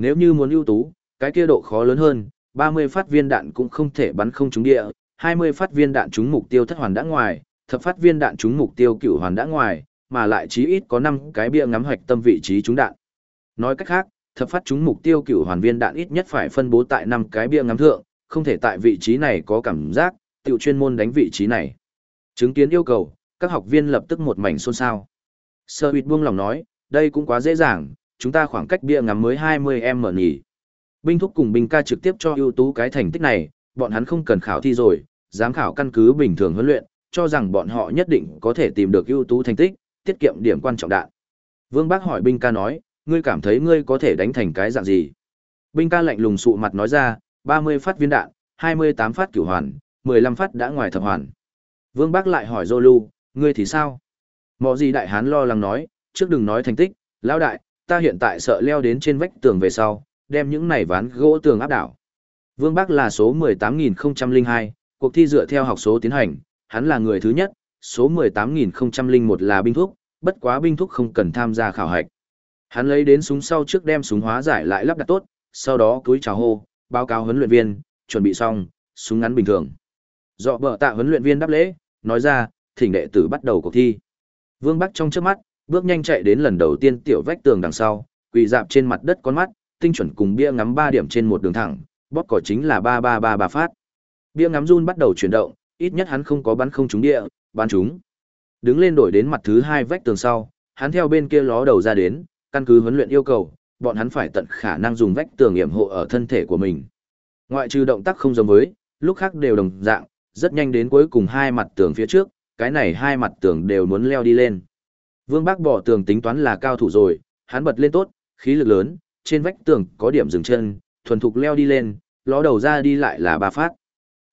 Nếu như muốn ưu tú, cái kia độ khó lớn hơn, 30 phát viên đạn cũng không thể bắn không trúng địa, 20 phát viên đạn trúng mục tiêu thất hoàn đã ngoài, thập phát viên đạn trúng mục tiêu cửu hoàn đã ngoài, mà lại chí ít có 5 cái bia ngắm hoạch tâm vị trí trúng đạn. Nói cách khác, thập phát trúng mục tiêu cửu hoàn viên đạn ít nhất phải phân bố tại 5 cái bia ngắm thượng, không thể tại vị trí này có cảm giác, tiểu chuyên môn đánh vị trí này. Chứng kiến yêu cầu, các học viên lập tức một mảnh xôn xao. Sơ huyệt buông lòng nói, đây cũng quá dễ dàng, chúng ta khoảng cách bia ngắm mới 20m mở nhỉ. Binh thúc cùng binh ca trực tiếp cho ưu tú cái thành tích này, bọn hắn không cần khảo thi rồi, giám khảo căn cứ bình thường huấn luyện, cho rằng bọn họ nhất định có thể tìm được ưu tú thành tích, tiết kiệm điểm quan trọng đạn. Vương Bác hỏi binh ca nói, ngươi cảm thấy ngươi có thể đánh thành cái dạng gì? Binh ca lạnh lùng sụ mặt nói ra, 30 phát viên đạn, 28 phát cửu hoàn, 15 phát đã ngoài thập hoàn. Vương Bác lại hỏi Zolu, ngươi thì sao? Mọ gì đại hán lo lắng nói, trước đừng nói thành tích, lão đại, ta hiện tại sợ leo đến trên vách tường về sau, đem những này ván gỗ tường áp đảo. Vương Bắc là số 18002, cuộc thi dựa theo học số tiến hành, hắn là người thứ nhất, số 18001 là binh thuốc, bất quá binh thuốc không cần tham gia khảo hạch. Hắn lấy đến súng sau trước đem súng hóa giải lại lắp đặt tốt, sau đó cúi chào hô, báo cáo huấn luyện viên, chuẩn bị xong, súng ngắn bình thường. Dọ bờ tạ huấn luyện viên đáp lễ, nói ra, thỉnh đệ tử bắt đầu cuộc thi. Vương Bắc trong trước mắt, bước nhanh chạy đến lần đầu tiên tiểu vách tường đằng sau, quỳ dạp trên mặt đất con mắt, tinh chuẩn cùng bia ngắm 3 điểm trên một đường thẳng, bóp cỏ chính là 3333 phát. Bia ngắm run bắt đầu chuyển động, ít nhất hắn không có bắn không trúng địa, bắn trúng. Đứng lên đổi đến mặt thứ hai vách tường sau, hắn theo bên kia ló đầu ra đến, căn cứ huấn luyện yêu cầu, bọn hắn phải tận khả năng dùng vách tường yểm hộ ở thân thể của mình. Ngoại trừ động tác không giống với, lúc khác đều đồng dạng, rất nhanh đến cuối cùng hai mặt tường phía trước, cái này hai mặt tường đều muốn leo đi lên. Vương Bác bỏ tường tính toán là cao thủ rồi, hắn bật lên tốt, khí lực lớn, trên vách tường có điểm dừng chân, thuần thục leo đi lên, ló đầu ra đi lại là ba phát.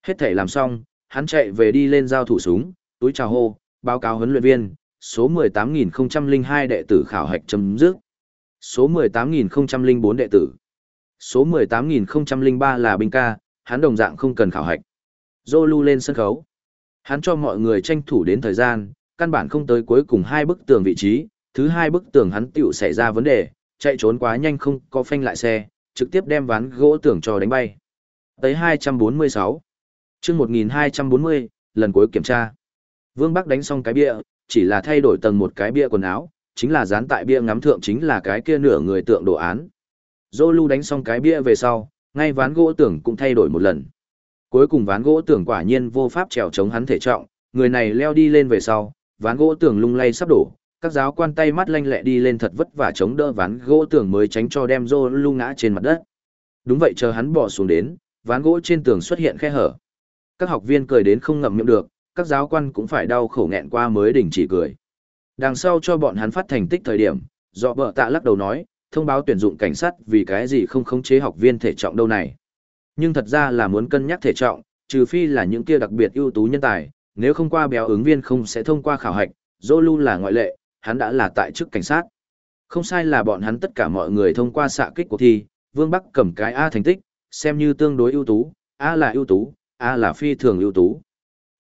Hết thể làm xong, hắn chạy về đi lên giao thủ súng, túi chào hô, báo cáo huấn luyện viên, số 18.002 đệ tử khảo hạch chấm dứt. Số 18.004 đệ tử. Số 18.003 là binh ca, hắn đồng dạng không cần khảo hạch. Zolu lên sân khấu. Hắn cho mọi người tranh thủ đến thời gian, căn bản không tới cuối cùng hai bức tường vị trí, thứ hai bức tường hắn tiểu xảy ra vấn đề, chạy trốn quá nhanh không có phanh lại xe, trực tiếp đem ván gỗ tường cho đánh bay. Tới 246. chương 1240, lần cuối kiểm tra. Vương Bắc đánh xong cái bia, chỉ là thay đổi tầng một cái bia quần áo, chính là dán tại bia ngắm thượng chính là cái kia nửa người tượng đồ án. Zolu đánh xong cái bia về sau, ngay ván gỗ tường cũng thay đổi một lần. Cuối cùng ván gỗ tường quả nhiên vô pháp trèo chống hắn thể trọng, người này leo đi lên về sau, ván gỗ tường lung lay sắp đổ, các giáo quan tay mắt lanh lẹ đi lên thật vất vả chống đỡ ván gỗ tường mới tránh cho đem Zolu ngã trên mặt đất. Đúng vậy chờ hắn bỏ xuống đến, ván gỗ trên tường xuất hiện khe hở. Các học viên cười đến không ngậm miệng được, các giáo quan cũng phải đau khổ nghẹn qua mới đình chỉ cười. Đằng sau cho bọn hắn phát thành tích thời điểm, dọ bờ tạ lắc đầu nói, thông báo tuyển dụng cảnh sát vì cái gì không khống chế học viên thể trọng đâu này. Nhưng thật ra là muốn cân nhắc thể trọng, trừ phi là những kia đặc biệt ưu tú nhân tài, nếu không qua béo ứng viên không sẽ thông qua khảo hạch, Zolu là ngoại lệ, hắn đã là tại chức cảnh sát. Không sai là bọn hắn tất cả mọi người thông qua xạ kích cuộc thi, Vương Bắc cầm cái A thành tích, xem như tương đối ưu tú, A là ưu tú, A là phi thường ưu tú.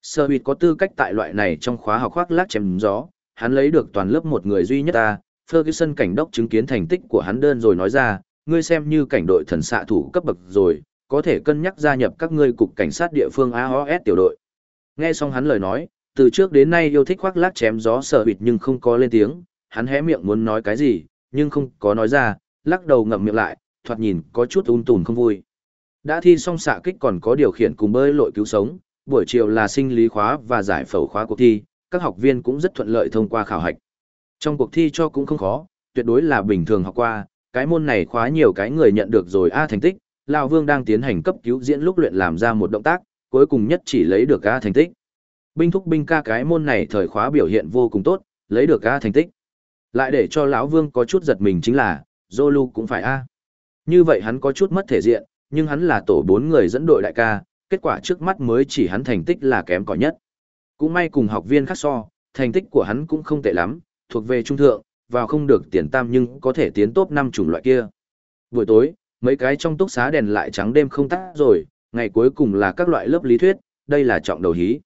Sơ Bịt có tư cách tại loại này trong khóa học khoác lác chém gió, hắn lấy được toàn lớp một người duy nhất A, Ferguson cảnh đốc chứng kiến thành tích của hắn đơn rồi nói ra, ngươi xem như cảnh đội thần xạ thủ cấp bậc rồi, có thể cân nhắc gia nhập các ngươi cục cảnh sát địa phương AOS tiểu đội. Nghe xong hắn lời nói, từ trước đến nay yêu thích khoác lác chém gió sợ bịt nhưng không có lên tiếng, hắn hé miệng muốn nói cái gì, nhưng không có nói ra, lắc đầu ngậm miệng lại, thoạt nhìn có chút ung tùn không vui. Đã thi xong xạ kích còn có điều khiển cùng bơi lội cứu sống, buổi chiều là sinh lý khóa và giải phẫu khóa cuộc thi, các học viên cũng rất thuận lợi thông qua khảo hạch. Trong cuộc thi cho cũng không khó, tuyệt đối là bình thường học qua, cái môn này khóa nhiều cái người nhận được rồi A thành tích, Lão Vương đang tiến hành cấp cứu diễn lúc luyện làm ra một động tác, cuối cùng nhất chỉ lấy được A thành tích. Binh thúc binh ca cái môn này thời khóa biểu hiện vô cùng tốt, lấy được A thành tích. Lại để cho lão Vương có chút giật mình chính là, Zolu cũng phải A. Như vậy hắn có chút mất thể diện, nhưng hắn là tổ bốn người dẫn đội đại ca, kết quả trước mắt mới chỉ hắn thành tích là kém cỏi nhất. Cũng may cùng học viên khác so, thành tích của hắn cũng không tệ lắm, thuộc về trung thượng, vào không được tiền tam nhưng có thể tiến top 5 chủng loại kia. Buổi tối, mấy cái trong túc xá đèn lại trắng đêm không tắt rồi, ngày cuối cùng là các loại lớp lý thuyết, đây là trọng đầu hí.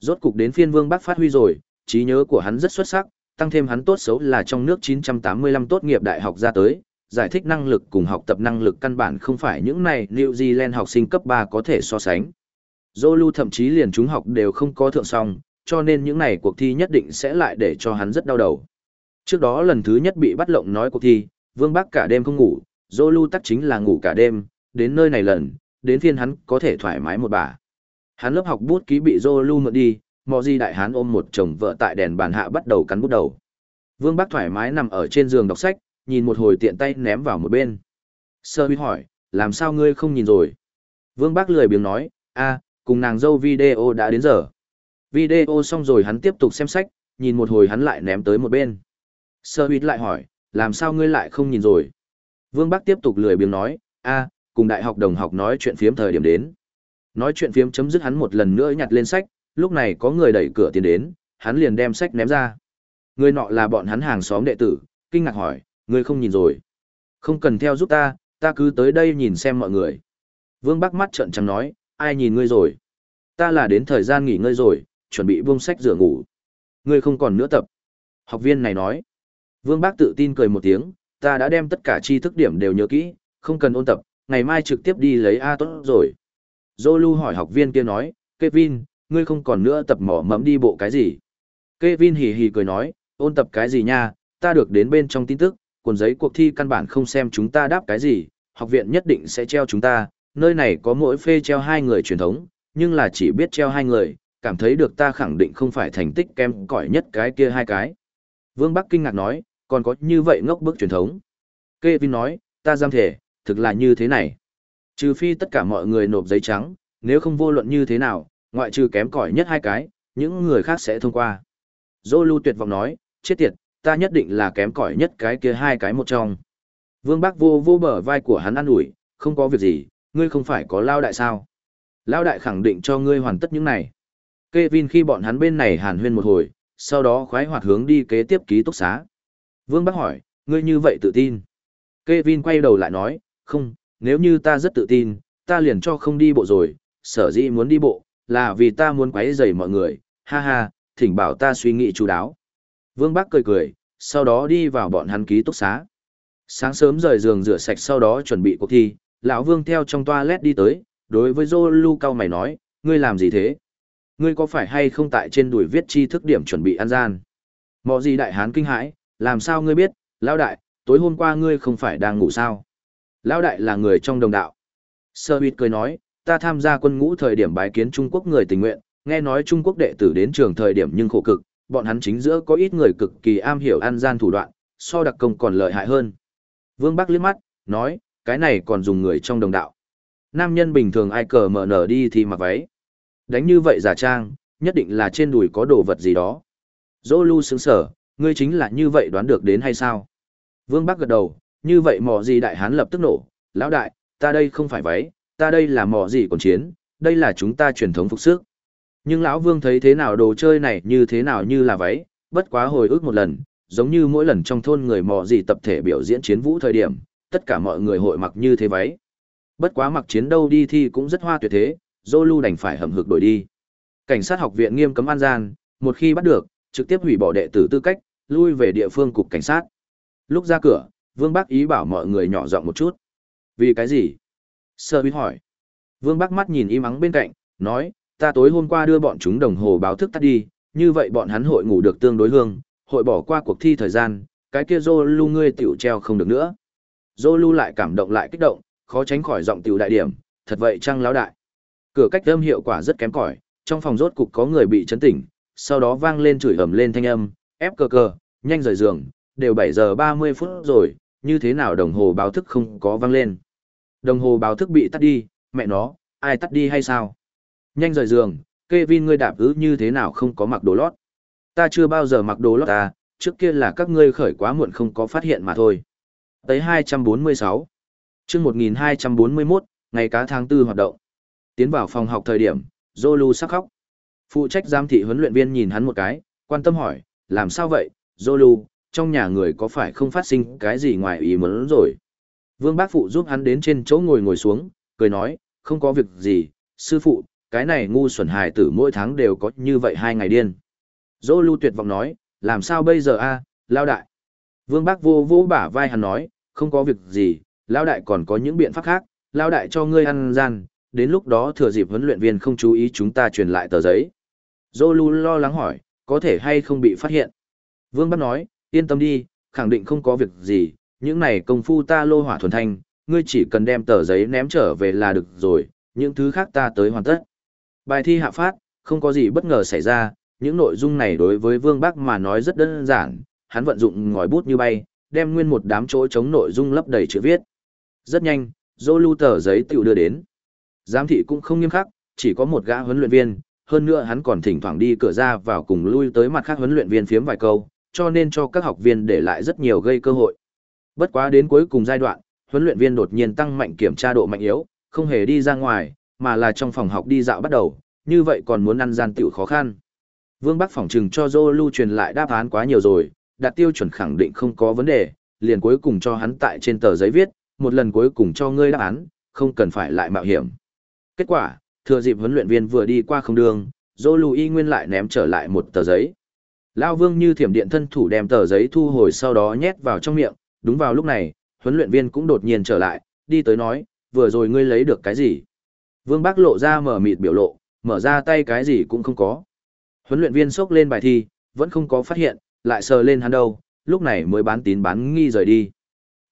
Rốt cục đến phiên Vương Bắc phát huy rồi, trí nhớ của hắn rất xuất sắc, tăng thêm hắn tốt xấu là trong nước 985 tốt nghiệp đại học ra tới, giải thích năng lực cùng học tập năng lực căn bản không phải những này New Zealand học sinh cấp 3 có thể so sánh. Zolu thậm chí liền chúng học đều không có thượng song, cho nên những này cuộc thi nhất định sẽ lại để cho hắn rất đau đầu. Trước đó lần thứ nhất bị bắt lộng nói cuộc thi, Vương Bắc cả đêm không ngủ, Zolu tắc chính là ngủ cả đêm, đến nơi này lần, đến phiên hắn có thể thoải mái một bà. Hắn lớp học bút ký bị Zolu mượn đi, mò di đại hán ôm một chồng vợ tại đèn bàn hạ bắt đầu cắn bút đầu. Vương Bắc thoải mái nằm ở trên giường đọc sách, nhìn một hồi tiện tay ném vào một bên. Sơ huy hỏi, làm sao ngươi không nhìn rồi? Vương Bắc lười biếng nói, a, cùng nàng dâu video đã đến giờ. Video xong rồi hắn tiếp tục xem sách, nhìn một hồi hắn lại ném tới một bên. Sơ huy lại hỏi, làm sao ngươi lại không nhìn rồi? Vương Bắc tiếp tục lười biếng nói, a, cùng đại học đồng học nói chuyện phiếm thời điểm đến. Nói chuyện phiếm chấm dứt hắn một lần nữa nhặt lên sách, lúc này có người đẩy cửa tiến đến, hắn liền đem sách ném ra. Người nọ là bọn hắn hàng xóm đệ tử, kinh ngạc hỏi, người không nhìn rồi. Không cần theo giúp ta, ta cứ tới đây nhìn xem mọi người. Vương Bắc mắt trợn trắng nói, ai nhìn ngươi rồi? Ta là đến thời gian nghỉ ngơi rồi, chuẩn bị buông sách rửa ngủ. Ngươi không còn nữa tập. Học viên này nói. Vương Bác tự tin cười một tiếng, ta đã đem tất cả tri thức điểm đều nhớ kỹ, không cần ôn tập, ngày mai trực tiếp đi lấy A tốt rồi. Zolu hỏi học viên kia nói, Kevin, ngươi không còn nữa tập mỏ mẫm đi bộ cái gì. Kevin hì hì cười nói, ôn tập cái gì nha, ta được đến bên trong tin tức, cuốn giấy cuộc thi căn bản không xem chúng ta đáp cái gì, học viện nhất định sẽ treo chúng ta, nơi này có mỗi phê treo hai người truyền thống, nhưng là chỉ biết treo hai người, cảm thấy được ta khẳng định không phải thành tích kém cỏi nhất cái kia hai cái. Vương Bắc kinh ngạc nói, còn có như vậy ngốc bức truyền thống. Kevin nói, ta giam thể, thực là như thế này. Trừ phi tất cả mọi người nộp giấy trắng, nếu không vô luận như thế nào, ngoại trừ kém cỏi nhất hai cái, những người khác sẽ thông qua. Zolu tuyệt vọng nói, chết tiệt, ta nhất định là kém cỏi nhất cái kia hai cái một trong. Vương Bác vô vô bờ vai của hắn ăn ủi, không có việc gì, ngươi không phải có lao đại sao. Lao đại khẳng định cho ngươi hoàn tất những này. Kevin khi bọn hắn bên này hàn huyên một hồi, sau đó khoái hoạt hướng đi kế tiếp ký túc xá. Vương Bác hỏi, ngươi như vậy tự tin. Kevin quay đầu lại nói, không, nếu như ta rất tự tin, ta liền cho không đi bộ rồi, sở dĩ muốn đi bộ, là vì ta muốn quấy rầy mọi người, ha ha, thỉnh bảo ta suy nghĩ chú đáo. Vương Bắc cười cười, sau đó đi vào bọn hắn ký túc xá. Sáng sớm rời giường rửa sạch sau đó chuẩn bị cuộc thi, lão Vương theo trong toilet đi tới, đối với Zolu cao mày nói, ngươi làm gì thế? Ngươi có phải hay không tại trên đùi viết chi thức điểm chuẩn bị ăn gian? Mọ gì đại hán kinh hãi, làm sao ngươi biết, lão đại, tối hôm qua ngươi không phải đang ngủ sao? Lão đại là người trong đồng đạo. Sơ huyết cười nói, ta tham gia quân ngũ thời điểm bái kiến Trung Quốc người tình nguyện, nghe nói Trung Quốc đệ tử đến trường thời điểm nhưng khổ cực, bọn hắn chính giữa có ít người cực kỳ am hiểu ăn gian thủ đoạn, so đặc công còn lợi hại hơn. Vương Bắc liếc mắt, nói, cái này còn dùng người trong đồng đạo. Nam nhân bình thường ai cờ mở nở đi thì mặc váy. Đánh như vậy giả trang, nhất định là trên đùi có đồ vật gì đó. Dô lưu sướng sở, ngươi chính là như vậy đoán được đến hay sao? Vương Bắc gật đầu, như vậy mò gì đại hán lập tức nổ, lão đại, ta đây không phải váy, ta đây là mò gì còn chiến, đây là chúng ta truyền thống phục sức. Nhưng lão Vương thấy thế nào đồ chơi này như thế nào như là váy, bất quá hồi ức một lần, giống như mỗi lần trong thôn người mò gì tập thể biểu diễn chiến vũ thời điểm, tất cả mọi người hội mặc như thế váy. Bất quá mặc chiến đâu đi thì cũng rất hoa tuyệt thế, Zolu đành phải hầm hực đổi đi. Cảnh sát học viện nghiêm cấm an gian, một khi bắt được, trực tiếp hủy bỏ đệ tử tư cách, lui về địa phương cục cảnh sát. Lúc ra cửa, Vương Bắc ý bảo mọi người nhỏ giọng một chút. Vì cái gì? Sơ bí hỏi. Vương Bắc mắt nhìn im ắng bên cạnh, nói, ta tối hôm qua đưa bọn chúng đồng hồ báo thức tắt đi, như vậy bọn hắn hội ngủ được tương đối hương, hội bỏ qua cuộc thi thời gian, cái kia Zolu ngươi tiểu treo không được nữa. Zolu lại cảm động lại kích động, khó tránh khỏi giọng tiểu đại điểm, thật vậy chăng lão đại. Cửa cách âm hiệu quả rất kém cỏi, trong phòng rốt cục có người bị chấn tỉnh, sau đó vang lên chửi ầm lên thanh âm, ép cờ cờ, nhanh rời giường, đều 7 giờ 30 phút rồi, như thế nào đồng hồ báo thức không có vang lên. Đồng hồ báo thức bị tắt đi, mẹ nó, ai tắt đi hay sao? Nhanh rời giường, Kevin ngươi đạp ứ như thế nào không có mặc đồ lót. Ta chưa bao giờ mặc đồ lót ta, trước kia là các ngươi khởi quá muộn không có phát hiện mà thôi. Tới 246. chương 1241, ngày cá tháng 4 hoạt động. Tiến vào phòng học thời điểm, Zolu sắc khóc. Phụ trách giám thị huấn luyện viên nhìn hắn một cái, quan tâm hỏi, làm sao vậy, Zolu, trong nhà người có phải không phát sinh cái gì ngoài ý muốn rồi. Vương Bác Phụ giúp hắn đến trên chỗ ngồi ngồi xuống, cười nói, không có việc gì, sư phụ, cái này ngu xuẩn hài tử mỗi tháng đều có như vậy hai ngày điên. Dô lưu tuyệt vọng nói, làm sao bây giờ a, lao đại. Vương Bác vô vô bả vai hắn nói, không có việc gì, lao đại còn có những biện pháp khác, lao đại cho ngươi ăn gian, đến lúc đó thừa dịp huấn luyện viên không chú ý chúng ta truyền lại tờ giấy. Dô lưu lo lắng hỏi, có thể hay không bị phát hiện. Vương Bác nói, yên tâm đi, khẳng định không có việc gì, những này công phu ta lô hỏa thuần thanh, ngươi chỉ cần đem tờ giấy ném trở về là được rồi, những thứ khác ta tới hoàn tất. Bài thi hạ phát, không có gì bất ngờ xảy ra, những nội dung này đối với Vương Bắc mà nói rất đơn giản, hắn vận dụng ngòi bút như bay, đem nguyên một đám chỗ chống nội dung lấp đầy chữ viết. Rất nhanh, dô lưu tờ giấy tiểu đưa đến. Giám thị cũng không nghiêm khắc, chỉ có một gã huấn luyện viên, hơn nữa hắn còn thỉnh thoảng đi cửa ra vào cùng lui tới mặt khác huấn luyện viên phiếm vài câu, cho nên cho các học viên để lại rất nhiều gây cơ hội. Bất quá đến cuối cùng giai đoạn, huấn luyện viên đột nhiên tăng mạnh kiểm tra độ mạnh yếu, không hề đi ra ngoài, mà là trong phòng học đi dạo bắt đầu, như vậy còn muốn ăn gian tiểu khó khăn. Vương Bắc phỏng trừng cho Dô lưu truyền lại đáp án quá nhiều rồi, đạt tiêu chuẩn khẳng định không có vấn đề, liền cuối cùng cho hắn tại trên tờ giấy viết, một lần cuối cùng cho ngươi đáp án, không cần phải lại mạo hiểm. Kết quả, thừa dịp huấn luyện viên vừa đi qua không đường, Dô lưu y nguyên lại ném trở lại một tờ giấy. Lao Vương như thiểm điện thân thủ đem tờ giấy thu hồi sau đó nhét vào trong miệng, đúng vào lúc này, huấn luyện viên cũng đột nhiên trở lại, đi tới nói, vừa rồi ngươi lấy được cái gì? Vương Bác lộ ra mở mịt biểu lộ, mở ra tay cái gì cũng không có. Huấn luyện viên sốc lên bài thi, vẫn không có phát hiện, lại sờ lên hắn đâu, lúc này mới bán tín bán nghi rời đi.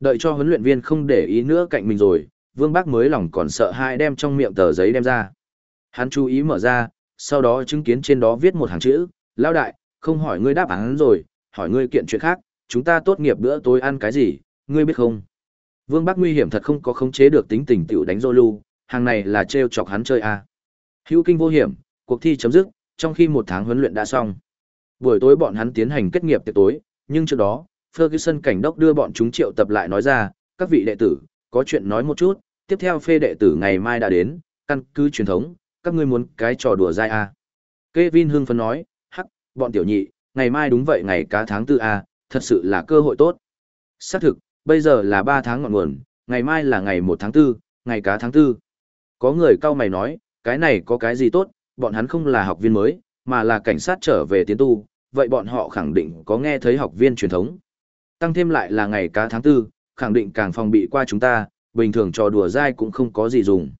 Đợi cho huấn luyện viên không để ý nữa cạnh mình rồi, Vương Bác mới lòng còn sợ hai đem trong miệng tờ giấy đem ra. Hắn chú ý mở ra, sau đó chứng kiến trên đó viết một hàng chữ, lao đại, không hỏi ngươi đáp án rồi, hỏi ngươi kiện chuyện khác, chúng ta tốt nghiệp bữa tối ăn cái gì, ngươi biết không? Vương Bắc nguy hiểm thật không có khống chế được tính tình tiểu đánh Zolu, hàng này là trêu chọc hắn chơi à. Hữu kinh vô hiểm, cuộc thi chấm dứt, trong khi một tháng huấn luyện đã xong. Buổi tối bọn hắn tiến hành kết nghiệp tiệc tối, nhưng trước đó, Ferguson cảnh đốc đưa bọn chúng triệu tập lại nói ra, các vị đệ tử, có chuyện nói một chút, tiếp theo phê đệ tử ngày mai đã đến, căn cứ truyền thống, các ngươi muốn cái trò đùa dai à. Kevin hưng phấn nói, bọn tiểu nhị, ngày mai đúng vậy ngày cá tháng tư à, thật sự là cơ hội tốt. Xác thực, bây giờ là 3 tháng ngọn nguồn, ngày mai là ngày 1 tháng 4, ngày cá tháng 4. Có người cao mày nói, cái này có cái gì tốt, bọn hắn không là học viên mới, mà là cảnh sát trở về tiến tu, vậy bọn họ khẳng định có nghe thấy học viên truyền thống. Tăng thêm lại là ngày cá tháng 4, khẳng định càng phòng bị qua chúng ta, bình thường trò đùa dai cũng không có gì dùng.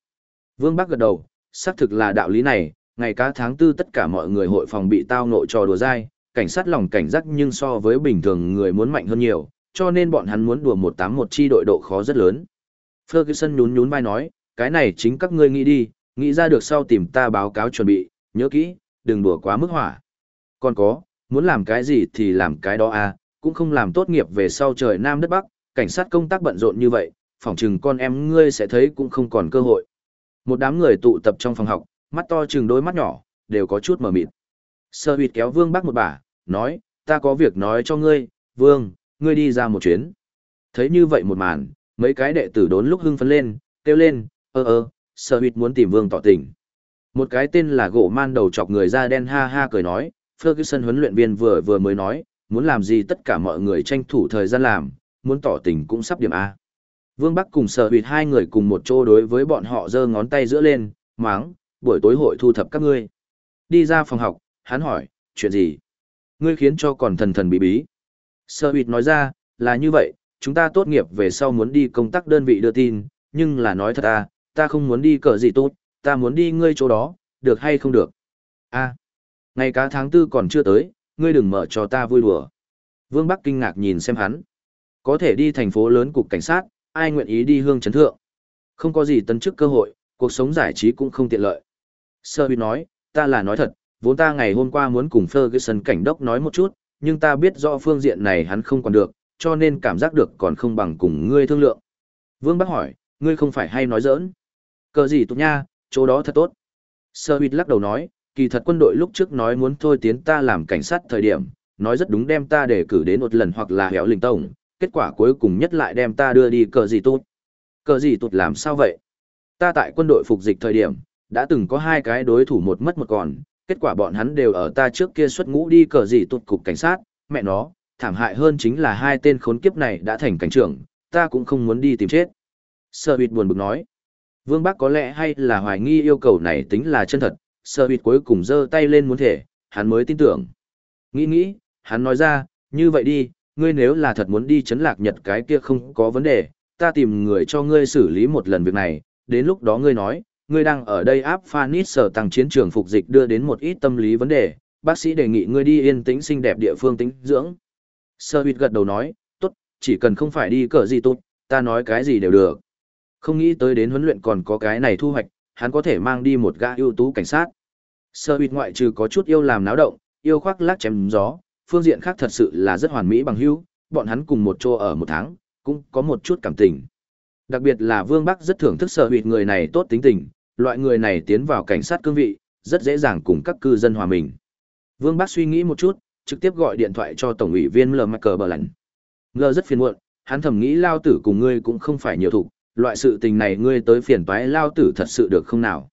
Vương Bắc gật đầu, xác thực là đạo lý này, ngày cá tháng tư tất cả mọi người hội phòng bị tao nội trò đùa dai, cảnh sát lòng cảnh giác nhưng so với bình thường người muốn mạnh hơn nhiều, cho nên bọn hắn muốn đùa một tám một chi đội độ khó rất lớn. Ferguson nhún nhún vai nói, cái này chính các ngươi nghĩ đi, nghĩ ra được sau tìm ta báo cáo chuẩn bị, nhớ kỹ, đừng đùa quá mức hỏa. Còn có, muốn làm cái gì thì làm cái đó à, cũng không làm tốt nghiệp về sau trời Nam đất Bắc, cảnh sát công tác bận rộn như vậy, phỏng chừng con em ngươi sẽ thấy cũng không còn cơ hội. Một đám người tụ tập trong phòng học, mắt to chừng đôi mắt nhỏ, đều có chút mờ mịt. Sơ huyệt kéo Vương Bắc một bà nói, ta có việc nói cho ngươi, Vương, ngươi đi ra một chuyến. Thấy như vậy một màn, mấy cái đệ tử đốn lúc hưng phấn lên, kêu lên, ơ ơ, sơ huyệt muốn tìm Vương tỏ tình. Một cái tên là gỗ man đầu chọc người da đen ha ha cười nói, Ferguson huấn luyện viên vừa vừa mới nói, muốn làm gì tất cả mọi người tranh thủ thời gian làm, muốn tỏ tình cũng sắp điểm A. Vương Bắc cùng sở huyệt hai người cùng một chỗ đối với bọn họ giơ ngón tay giữa lên, máng, buổi tối hội thu thập các ngươi. Đi ra phòng học, hắn hỏi, chuyện gì? Ngươi khiến cho còn thần thần bí bí. Sơ huyệt nói ra, là như vậy, chúng ta tốt nghiệp về sau muốn đi công tác đơn vị đưa tin, nhưng là nói thật à, ta không muốn đi cờ gì tốt, ta muốn đi ngươi chỗ đó, được hay không được? a ngày cá tháng tư còn chưa tới, ngươi đừng mở cho ta vui đùa. Vương Bắc kinh ngạc nhìn xem hắn. Có thể đi thành phố lớn cục cảnh sát, ai nguyện ý đi hương chấn thượng. Không có gì tân chức cơ hội, cuộc sống giải trí cũng không tiện lợi. Sơ huy nói, ta là nói thật, vốn ta ngày hôm qua muốn cùng Ferguson cảnh đốc nói một chút, nhưng ta biết rõ phương diện này hắn không còn được, cho nên cảm giác được còn không bằng cùng ngươi thương lượng. Vương Bắc hỏi, ngươi không phải hay nói giỡn. Cờ gì tụt nha, chỗ đó thật tốt. Sơ huyết lắc đầu nói, kỳ thật quân đội lúc trước nói muốn thôi tiến ta làm cảnh sát thời điểm, nói rất đúng đem ta để cử đến một lần hoặc là héo linh tổng, kết quả cuối cùng nhất lại đem ta đưa đi cờ gì tụt. Cờ gì tụt làm sao vậy? Ta tại quân đội phục dịch thời điểm, đã từng có hai cái đối thủ một mất một còn, kết quả bọn hắn đều ở ta trước kia xuất ngũ đi cờ gì tụt cục cảnh sát, mẹ nó, thảm hại hơn chính là hai tên khốn kiếp này đã thành cảnh trưởng, ta cũng không muốn đi tìm chết. Sơ huyệt buồn bực nói. Vương bác có lẽ hay là hoài nghi yêu cầu này tính là chân thật, sơ huyệt cuối cùng giơ tay lên muốn thể, hắn mới tin tưởng. Nghĩ nghĩ, hắn nói ra, như vậy đi, ngươi nếu là thật muốn đi chấn lạc nhật cái kia không có vấn đề, ta tìm người cho ngươi xử lý một lần việc này, đến lúc đó ngươi nói, ngươi đang ở đây áp phanit sở tăng chiến trường phục dịch đưa đến một ít tâm lý vấn đề, bác sĩ đề nghị ngươi đi yên tĩnh xinh đẹp địa phương tĩnh dưỡng. Sơ huyệt gật đầu nói, tốt, chỉ cần không phải đi cỡ gì tốt, ta nói cái gì đều được. Không nghĩ tới đến huấn luyện còn có cái này thu hoạch, hắn có thể mang đi một gã ưu tú cảnh sát. Sơ huyệt ngoại trừ có chút yêu làm náo động, yêu khoác lác chém gió, phương diện khác thật sự là rất hoàn mỹ bằng hữu, bọn hắn cùng một chỗ ở một tháng, cũng có một chút cảm tình. Đặc biệt là Vương Bắc rất thưởng thức sở huyệt người này tốt tính tình, loại người này tiến vào cảnh sát cương vị, rất dễ dàng cùng các cư dân hòa mình. Vương Bắc suy nghĩ một chút, trực tiếp gọi điện thoại cho Tổng ủy viên L. Michael Berlin. Ngờ rất phiền muộn, hắn thầm nghĩ lao tử cùng ngươi cũng không phải nhiều thủ, loại sự tình này ngươi tới phiền toái lao tử thật sự được không nào.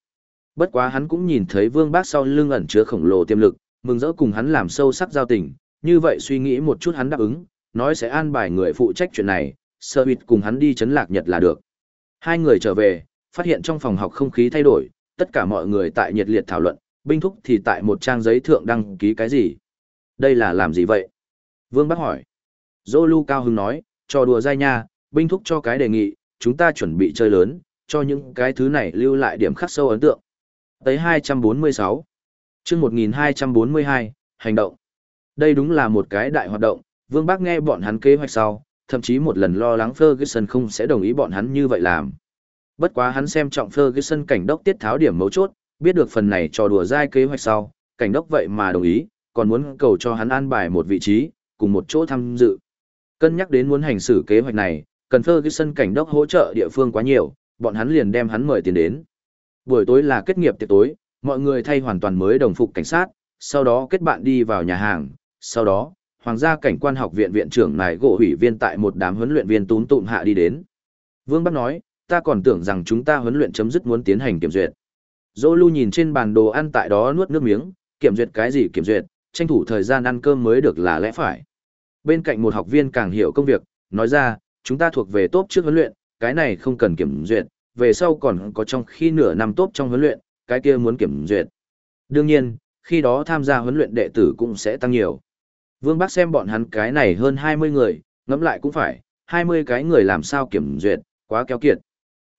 Bất quá hắn cũng nhìn thấy Vương Bác sau lưng ẩn chứa khổng lồ tiềm lực, mừng rỡ cùng hắn làm sâu sắc giao tình, như vậy suy nghĩ một chút hắn đáp ứng, nói sẽ an bài người phụ trách chuyện này, sơ huyệt cùng hắn đi chấn lạc nhật là được. Hai người trở về, phát hiện trong phòng học không khí thay đổi, tất cả mọi người tại nhiệt liệt thảo luận, binh thúc thì tại một trang giấy thượng đăng ký cái gì. Đây là làm gì vậy? Vương Bắc hỏi. Dô Lu Cao Hưng nói, trò đùa dai nha, binh thúc cho cái đề nghị, chúng ta chuẩn bị chơi lớn, cho những cái thứ này lưu lại điểm khắc sâu ấn tượng. Tới 246. chương 1242, hành động. Đây đúng là một cái đại hoạt động, Vương Bác nghe bọn hắn kế hoạch sau, thậm chí một lần lo lắng Ferguson không sẽ đồng ý bọn hắn như vậy làm. Bất quá hắn xem trọng Ferguson cảnh đốc tiết tháo điểm mấu chốt, biết được phần này trò đùa dai kế hoạch sau, cảnh đốc vậy mà đồng ý, còn muốn cầu cho hắn an bài một vị trí, cùng một chỗ tham dự. Cân nhắc đến muốn hành xử kế hoạch này, cần Ferguson cảnh đốc hỗ trợ địa phương quá nhiều, bọn hắn liền đem hắn mời tiền đến. Buổi tối là kết nghiệp tiệc tối, mọi người thay hoàn toàn mới đồng phục cảnh sát, sau đó kết bạn đi vào nhà hàng, sau đó, Hoàng gia cảnh quan học viện viện trưởng này gỗ hủy viên tại một đám huấn luyện viên túm tụm hạ đi đến. Vương Bắc nói, ta còn tưởng rằng chúng ta huấn luyện chấm dứt muốn tiến hành kiểm duyệt. Dô lưu nhìn trên bàn đồ ăn tại đó nuốt nước miếng, kiểm duyệt cái gì kiểm duyệt, tranh thủ thời gian ăn cơm mới được là lẽ phải. Bên cạnh một học viên càng hiểu công việc, nói ra, chúng ta thuộc về tốt trước huấn luyện, cái này không cần kiểm duyệt, về sau còn có trong khi nửa năm tốt trong huấn luyện, cái kia muốn kiểm duyệt. Đương nhiên, khi đó tham gia huấn luyện đệ tử cũng sẽ tăng nhiều. Vương Bắc xem bọn hắn cái này hơn 20 người, ngẫm lại cũng phải, 20 cái người làm sao kiểm duyệt, quá kéo kiệt.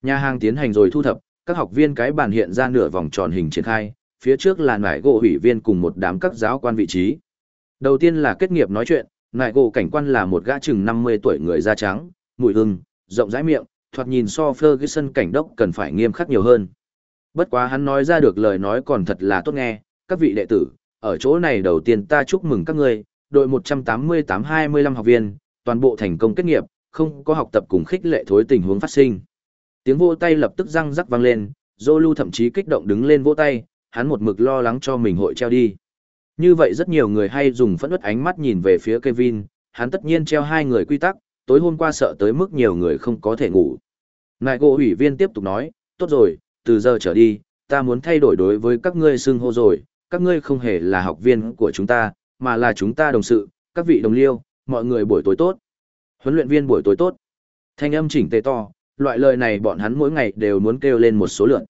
Nhà hàng tiến hành rồi thu thập, các học viên cái bàn hiện ra nửa vòng tròn hình triển khai, phía trước là nải gỗ hủy viên cùng một đám các giáo quan vị trí. Đầu tiên là kết nghiệp nói chuyện, nải gỗ cảnh quan là một gã chừng 50 tuổi người da trắng, mùi hưng, rộng rãi miệng, thoạt nhìn so Ferguson cảnh đốc cần phải nghiêm khắc nhiều hơn. Bất quá hắn nói ra được lời nói còn thật là tốt nghe, các vị đệ tử, ở chỗ này đầu tiên ta chúc mừng các ngươi, đội 188-25 học viên, toàn bộ thành công kết nghiệp, không có học tập cùng khích lệ thối tình huống phát sinh. Tiếng vỗ tay lập tức răng rắc vang lên, Zolu thậm chí kích động đứng lên vỗ tay, hắn một mực lo lắng cho mình hội treo đi. Như vậy rất nhiều người hay dùng phẫn nộ ánh mắt nhìn về phía Kevin, hắn tất nhiên treo hai người quy tắc, tối hôm qua sợ tới mức nhiều người không có thể ngủ. Nại gỗ ủy viên tiếp tục nói, tốt rồi, từ giờ trở đi, ta muốn thay đổi đối với các ngươi xưng hô rồi, các ngươi không hề là học viên của chúng ta, mà là chúng ta đồng sự, các vị đồng liêu, mọi người buổi tối tốt. Huấn luyện viên buổi tối tốt. Thanh âm chỉnh tề to, loại lời này bọn hắn mỗi ngày đều muốn kêu lên một số lượng.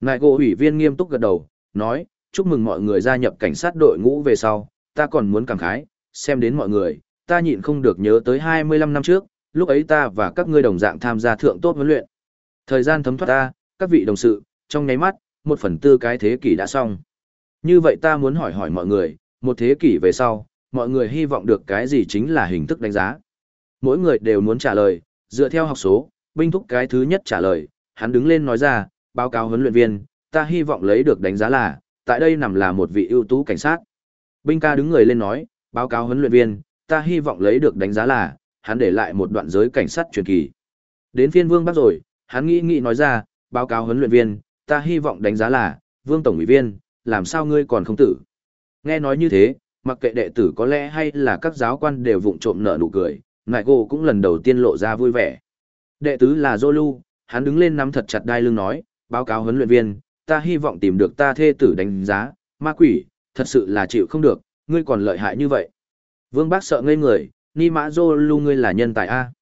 Ngài gỗ ủy viên nghiêm túc gật đầu, nói, chúc mừng mọi người gia nhập cảnh sát đội ngũ về sau, ta còn muốn cảm khái, xem đến mọi người, ta nhịn không được nhớ tới 25 năm trước, lúc ấy ta và các ngươi đồng dạng tham gia thượng tốt huấn luyện. Thời gian thấm thoát ta, các vị đồng sự, trong nháy mắt, một phần tư cái thế kỷ đã xong. Như vậy ta muốn hỏi hỏi mọi người, một thế kỷ về sau, mọi người hy vọng được cái gì chính là hình thức đánh giá. Mỗi người đều muốn trả lời, dựa theo học số, binh thúc cái thứ nhất trả lời, hắn đứng lên nói ra, báo cáo huấn luyện viên, ta hy vọng lấy được đánh giá là, tại đây nằm là một vị ưu tú cảnh sát. Binh ca đứng người lên nói, báo cáo huấn luyện viên, ta hy vọng lấy được đánh giá là, hắn để lại một đoạn giới cảnh sát truyền kỳ. Đến phiên vương bắt rồi, hắn nghĩ nghĩ nói ra, báo cáo huấn luyện viên, ta hy vọng đánh giá là, vương tổng ủy viên, làm sao ngươi còn không tử? Nghe nói như thế, mặc kệ đệ tử có lẽ hay là các giáo quan đều vụng trộm nở nụ cười, ngại cô cũng lần đầu tiên lộ ra vui vẻ. Đệ tứ là Zolu, hắn đứng lên nắm thật chặt đai lưng nói, báo cáo huấn luyện viên, ta hy vọng tìm được ta thê tử đánh giá, ma quỷ, thật sự là chịu không được, ngươi còn lợi hại như vậy. Vương Bác sợ ngây người, ni mã Zolu ngươi là nhân tài A.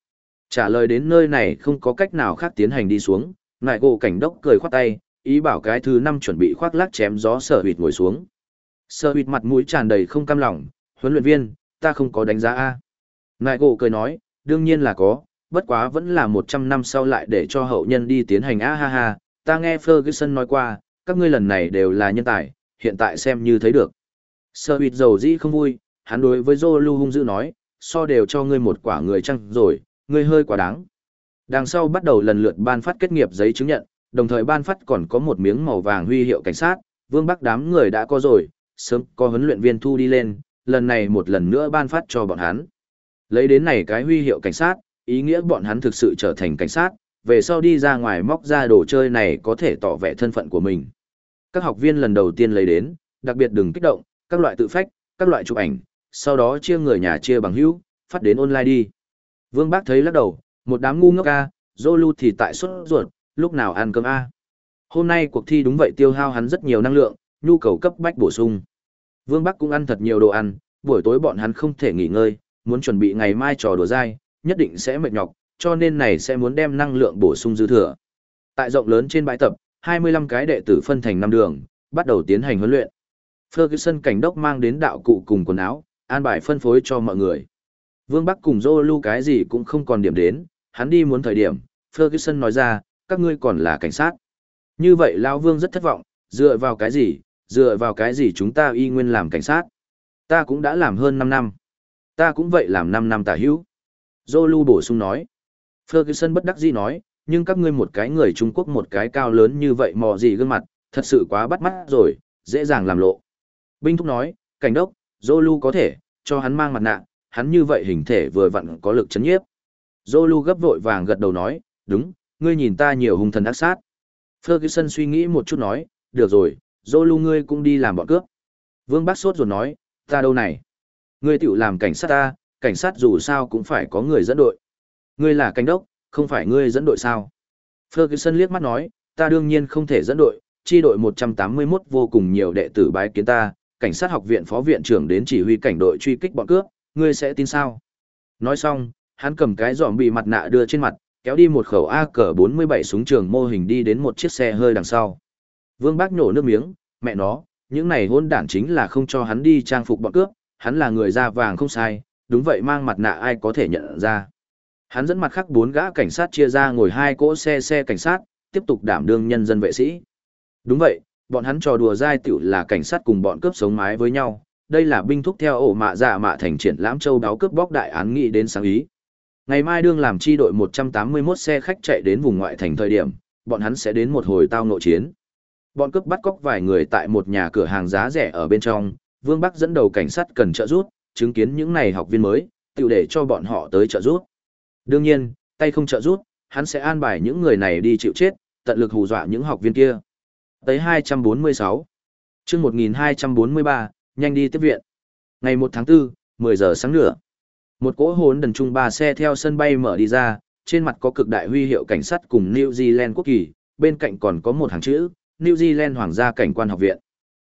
Trả lời đến nơi này không có cách nào khác tiến hành đi xuống, Nại Gỗ cảnh đốc cười khoát tay, ý bảo cái thứ năm chuẩn bị khoác lác chém gió sở hụt ngồi xuống. Sở hụt mặt mũi tràn đầy không cam lòng, huấn luyện viên, ta không có đánh giá A. Nại Gỗ cười nói, đương nhiên là có, bất quá vẫn là 100 năm sau lại để cho hậu nhân đi tiến hành a ha ha, ta nghe Ferguson nói qua, các ngươi lần này đều là nhân tài, hiện tại xem như thấy được. Sơ huyệt dầu dĩ không vui, hắn đối với Zolu hung dữ nói, so đều cho ngươi một quả người chăng rồi, ngươi hơi quá đáng. Đằng sau bắt đầu lần lượt ban phát kết nghiệp giấy chứng nhận, đồng thời ban phát còn có một miếng màu vàng huy hiệu cảnh sát, vương bắc đám người đã có rồi, sớm có huấn luyện viên thu đi lên, lần này một lần nữa ban phát cho bọn hắn. Lấy đến này cái huy hiệu cảnh sát, ý nghĩa bọn hắn thực sự trở thành cảnh sát, về sau đi ra ngoài móc ra đồ chơi này có thể tỏ vẻ thân phận của mình. Các học viên lần đầu tiên lấy đến, đặc biệt đừng kích động, các loại tự phách, các loại chụp ảnh, sau đó chia người nhà chia bằng hữu, phát đến online đi. Vương Bác thấy lắc đầu, một đám ngu ngốc a, Zolu thì tại suất ruột, lúc nào ăn cơm a. Hôm nay cuộc thi đúng vậy tiêu hao hắn rất nhiều năng lượng, nhu cầu cấp bách bổ sung. Vương Bắc cũng ăn thật nhiều đồ ăn, buổi tối bọn hắn không thể nghỉ ngơi, muốn chuẩn bị ngày mai trò đùa dai, nhất định sẽ mệt nhọc, cho nên này sẽ muốn đem năng lượng bổ sung dư thừa. Tại rộng lớn trên bãi tập, 25 cái đệ tử phân thành năm đường, bắt đầu tiến hành huấn luyện. Ferguson cảnh đốc mang đến đạo cụ cùng quần áo, an bài phân phối cho mọi người. Vương Bắc cùng Zolu cái gì cũng không còn điểm đến, hắn đi muốn thời điểm, Ferguson nói ra, các ngươi còn là cảnh sát. Như vậy Lão Vương rất thất vọng, dựa vào cái gì, dựa vào cái gì chúng ta y nguyên làm cảnh sát. Ta cũng đã làm hơn 5 năm. Ta cũng vậy làm 5 năm tả hữu. Zolu bổ sung nói. Ferguson bất đắc dĩ nói, nhưng các ngươi một cái người Trung Quốc một cái cao lớn như vậy mò gì gương mặt, thật sự quá bắt mắt rồi, dễ dàng làm lộ. Binh thúc nói, cảnh đốc, Zolu có thể, cho hắn mang mặt nạ, hắn như vậy hình thể vừa vặn có lực chấn nhiếp. Zolu gấp vội vàng gật đầu nói, đúng, ngươi nhìn ta nhiều hung thần ác sát. Ferguson suy nghĩ một chút nói, được rồi, Zolu ngươi cũng đi làm bọn cướp. Vương Bác sốt rồi nói, ta đâu này? Ngươi tiểu làm cảnh sát ta, cảnh sát dù sao cũng phải có người dẫn đội. Ngươi là cảnh đốc, không phải ngươi dẫn đội sao? Ferguson liếc mắt nói, ta đương nhiên không thể dẫn đội, chi đội 181 vô cùng nhiều đệ tử bái kiến ta, cảnh sát học viện phó viện trưởng đến chỉ huy cảnh đội truy kích bọn cướp, ngươi sẽ tin sao? Nói xong, hắn cầm cái giỏm bị mặt nạ đưa trên mặt, kéo đi một khẩu AK-47 súng trường mô hình đi đến một chiếc xe hơi đằng sau. Vương Bác nhổ nước miếng, mẹ nó, những này hôn đản chính là không cho hắn đi trang phục bọn cướp, hắn là người da vàng không sai, đúng vậy mang mặt nạ ai có thể nhận ra. Hắn dẫn mặt khác bốn gã cảnh sát chia ra ngồi hai cỗ xe xe cảnh sát, tiếp tục đảm đương nhân dân vệ sĩ. Đúng vậy, bọn hắn trò đùa dai tiểu là cảnh sát cùng bọn cướp sống mái với nhau, đây là binh thúc theo ổ mạ dạ mạ thành triển lãm châu đáo cướp bóc đại án nghị đến sáng ý. Ngày mai đương làm chi đội 181 xe khách chạy đến vùng ngoại thành thời điểm, bọn hắn sẽ đến một hồi tao nội chiến. Bọn cướp bắt cóc vài người tại một nhà cửa hàng giá rẻ ở bên trong, Vương Bắc dẫn đầu cảnh sát cần trợ giúp, chứng kiến những này học viên mới, tự để cho bọn họ tới trợ giúp. Đương nhiên, tay không trợ giúp, hắn sẽ an bài những người này đi chịu chết, tận lực hù dọa những học viên kia. Tới 246. chương 1243, nhanh đi tiếp viện. Ngày 1 tháng 4, 10 giờ sáng nửa. Một cỗ hốn đần trung ba xe theo sân bay mở đi ra, trên mặt có cực đại huy hiệu cảnh sát cùng New Zealand quốc kỳ, bên cạnh còn có một hàng chữ, New Zealand Hoàng gia Cảnh quan học viện.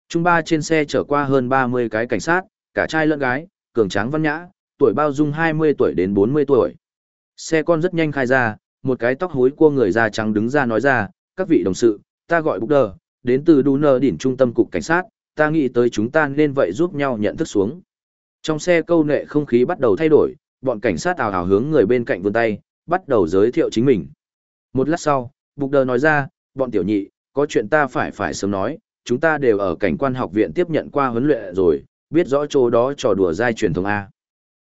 Trung ba trên xe chở qua hơn 30 cái cảnh sát, cả trai lẫn gái, cường tráng văn nhã, tuổi bao dung 20 tuổi đến 40 tuổi. Xe con rất nhanh khai ra, một cái tóc hối cua người da trắng đứng ra nói ra, các vị đồng sự, ta gọi Booker, đến từ Duner đỉnh trung tâm cục cảnh sát, ta nghĩ tới chúng ta nên vậy giúp nhau nhận thức xuống. Trong xe câu nệ không khí bắt đầu thay đổi, bọn cảnh sát ào ào hướng người bên cạnh vươn tay, bắt đầu giới thiệu chính mình. Một lát sau, Booker nói ra, bọn tiểu nhị, có chuyện ta phải phải sớm nói, chúng ta đều ở cảnh quan học viện tiếp nhận qua huấn luyện rồi, biết rõ chỗ đó trò đùa dai truyền thống A.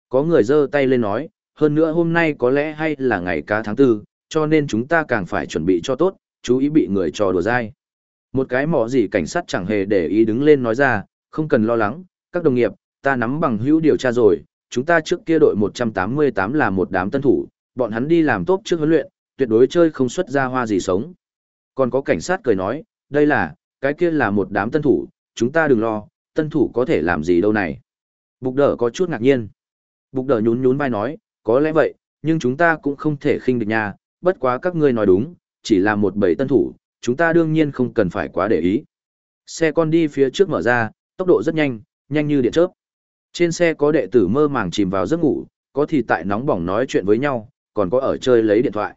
Có người giơ tay lên nói, hơn nữa hôm nay có lẽ hay là ngày cá tháng tư, cho nên chúng ta càng phải chuẩn bị cho tốt, chú ý bị người trò đùa dai. Một cái mỏ gì cảnh sát chẳng hề để ý đứng lên nói ra, không cần lo lắng, các đồng nghiệp, ta nắm bằng hữu điều tra rồi, chúng ta trước kia đội 188 là một đám tân thủ, bọn hắn đi làm tốt trước huấn luyện, tuyệt đối chơi không xuất ra hoa gì sống. Còn có cảnh sát cười nói, đây là, cái kia là một đám tân thủ, chúng ta đừng lo, tân thủ có thể làm gì đâu này. Bục đỡ có chút ngạc nhiên. Bục đỡ nhún nhún vai nói, có lẽ vậy, nhưng chúng ta cũng không thể khinh địch nha, bất quá các ngươi nói đúng, chỉ là một bầy tân thủ, chúng ta đương nhiên không cần phải quá để ý. Xe con đi phía trước mở ra, tốc độ rất nhanh, nhanh như điện chớp. Trên xe có đệ tử mơ màng chìm vào giấc ngủ, có thì tại nóng bỏng nói chuyện với nhau, còn có ở chơi lấy điện thoại.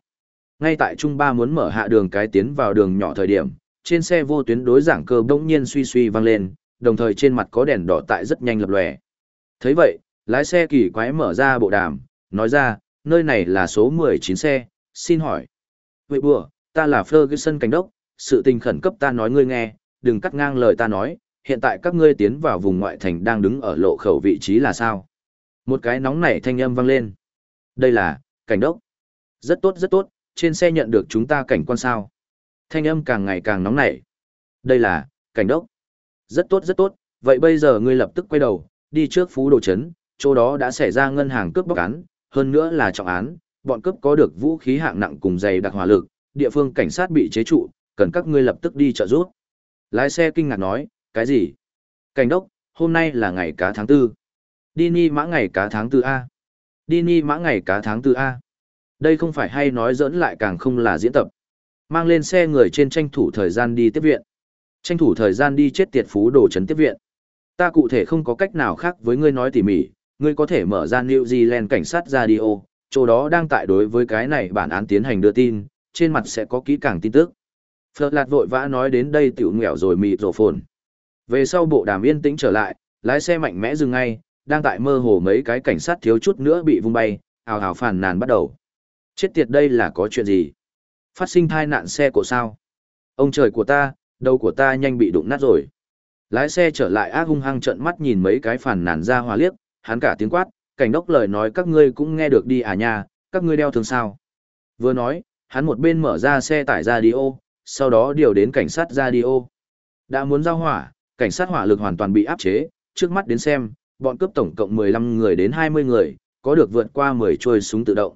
Ngay tại Trung Ba muốn mở hạ đường cái tiến vào đường nhỏ thời điểm, trên xe vô tuyến đối giảng cơ bỗng nhiên suy suy vang lên, đồng thời trên mặt có đèn đỏ tại rất nhanh lập lòe. Thấy vậy, lái xe kỳ quái mở ra bộ đàm, nói ra, nơi này là số 19 xe, xin hỏi. Vậy bùa, ta là Ferguson cảnh đốc, sự tình khẩn cấp ta nói ngươi nghe, đừng cắt ngang lời ta nói, hiện tại các ngươi tiến vào vùng ngoại thành đang đứng ở lộ khẩu vị trí là sao? Một cái nóng nảy thanh âm vang lên. Đây là, cảnh đốc. Rất tốt rất tốt, trên xe nhận được chúng ta cảnh quan sao. Thanh âm càng ngày càng nóng nảy. Đây là, cảnh đốc. Rất tốt rất tốt, vậy bây giờ ngươi lập tức quay đầu, đi trước phú đồ chấn, chỗ đó đã xảy ra ngân hàng cướp bóc án, hơn nữa là trọng án, bọn cướp có được vũ khí hạng nặng cùng dày đặc hỏa lực, địa phương cảnh sát bị chế trụ, cần các ngươi lập tức đi trợ giúp. Lái xe kinh ngạc nói, cái gì? Cảnh đốc, hôm nay là ngày cá tháng tư. Đi ni mã ngày cá tháng tư A. Đi ni mã ngày cá tháng tư A. Đây không phải hay nói dỡn lại càng không là diễn tập. Mang lên xe người trên tranh thủ thời gian đi tiếp viện. Tranh thủ thời gian đi chết tiệt phú đồ trấn tiếp viện. Ta cụ thể không có cách nào khác với ngươi nói tỉ mỉ, ngươi có thể mở ra New Zealand cảnh sát radio, chỗ đó đang tại đối với cái này bản án tiến hành đưa tin, trên mặt sẽ có kỹ càng tin tức. Phật lạt vội vã nói đến đây tiểu nghèo rồi mịt rổ phồn. Về sau bộ đàm yên tĩnh trở lại, lái xe mạnh mẽ dừng ngay, đang tại mơ hồ mấy cái cảnh sát thiếu chút nữa bị vung bay, ào ào phản nàn bắt đầu. Chết tiệt đây là có chuyện gì? Phát sinh thai nạn xe của sao? Ông trời của ta, đầu của ta nhanh bị đụng nát rồi. Lái xe trở lại ác hung hăng trợn mắt nhìn mấy cái phản nàn ra hòa liếc, hắn cả tiếng quát, cảnh đốc lời nói các ngươi cũng nghe được đi à nha, các ngươi đeo thường sao. Vừa nói, hắn một bên mở ra xe tải radio, sau đó điều đến cảnh sát radio. Đã muốn giao hỏa, cảnh sát hỏa lực hoàn toàn bị áp chế, trước mắt đến xem, bọn cướp tổng cộng 15 người đến 20 người, có được vượt qua 10 trôi súng tự động.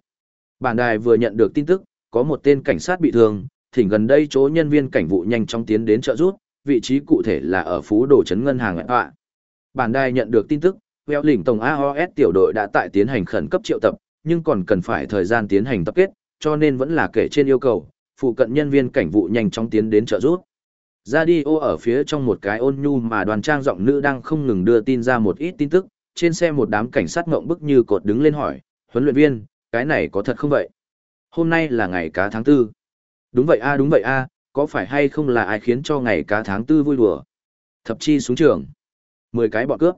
Bản đài vừa nhận được tin tức, có một tên cảnh sát bị thương, thỉnh gần đây chỗ nhân viên cảnh vụ nhanh chóng tiến đến trợ giúp, vị trí cụ thể là ở phú đồ trấn ngân hàng ạ. Bản đài nhận được tin tức, vẹo lĩnh tổng AOS tiểu đội đã tại tiến hành khẩn cấp triệu tập, nhưng còn cần phải thời gian tiến hành tập kết, cho nên vẫn là kể trên yêu cầu, phụ cận nhân viên cảnh vụ nhanh chóng tiến đến trợ giúp. Radio ở phía trong một cái ôn nhu mà đoàn trang giọng nữ đang không ngừng đưa tin ra một ít tin tức, trên xe một đám cảnh sát ngộng bức như cột đứng lên hỏi, huấn luyện viên, cái này có thật không vậy? Hôm nay là ngày cá tháng tư. Đúng vậy a đúng vậy a có phải hay không là ai khiến cho ngày cá tháng tư vui đùa? Thập chi xuống trường. Mười cái bọn cướp.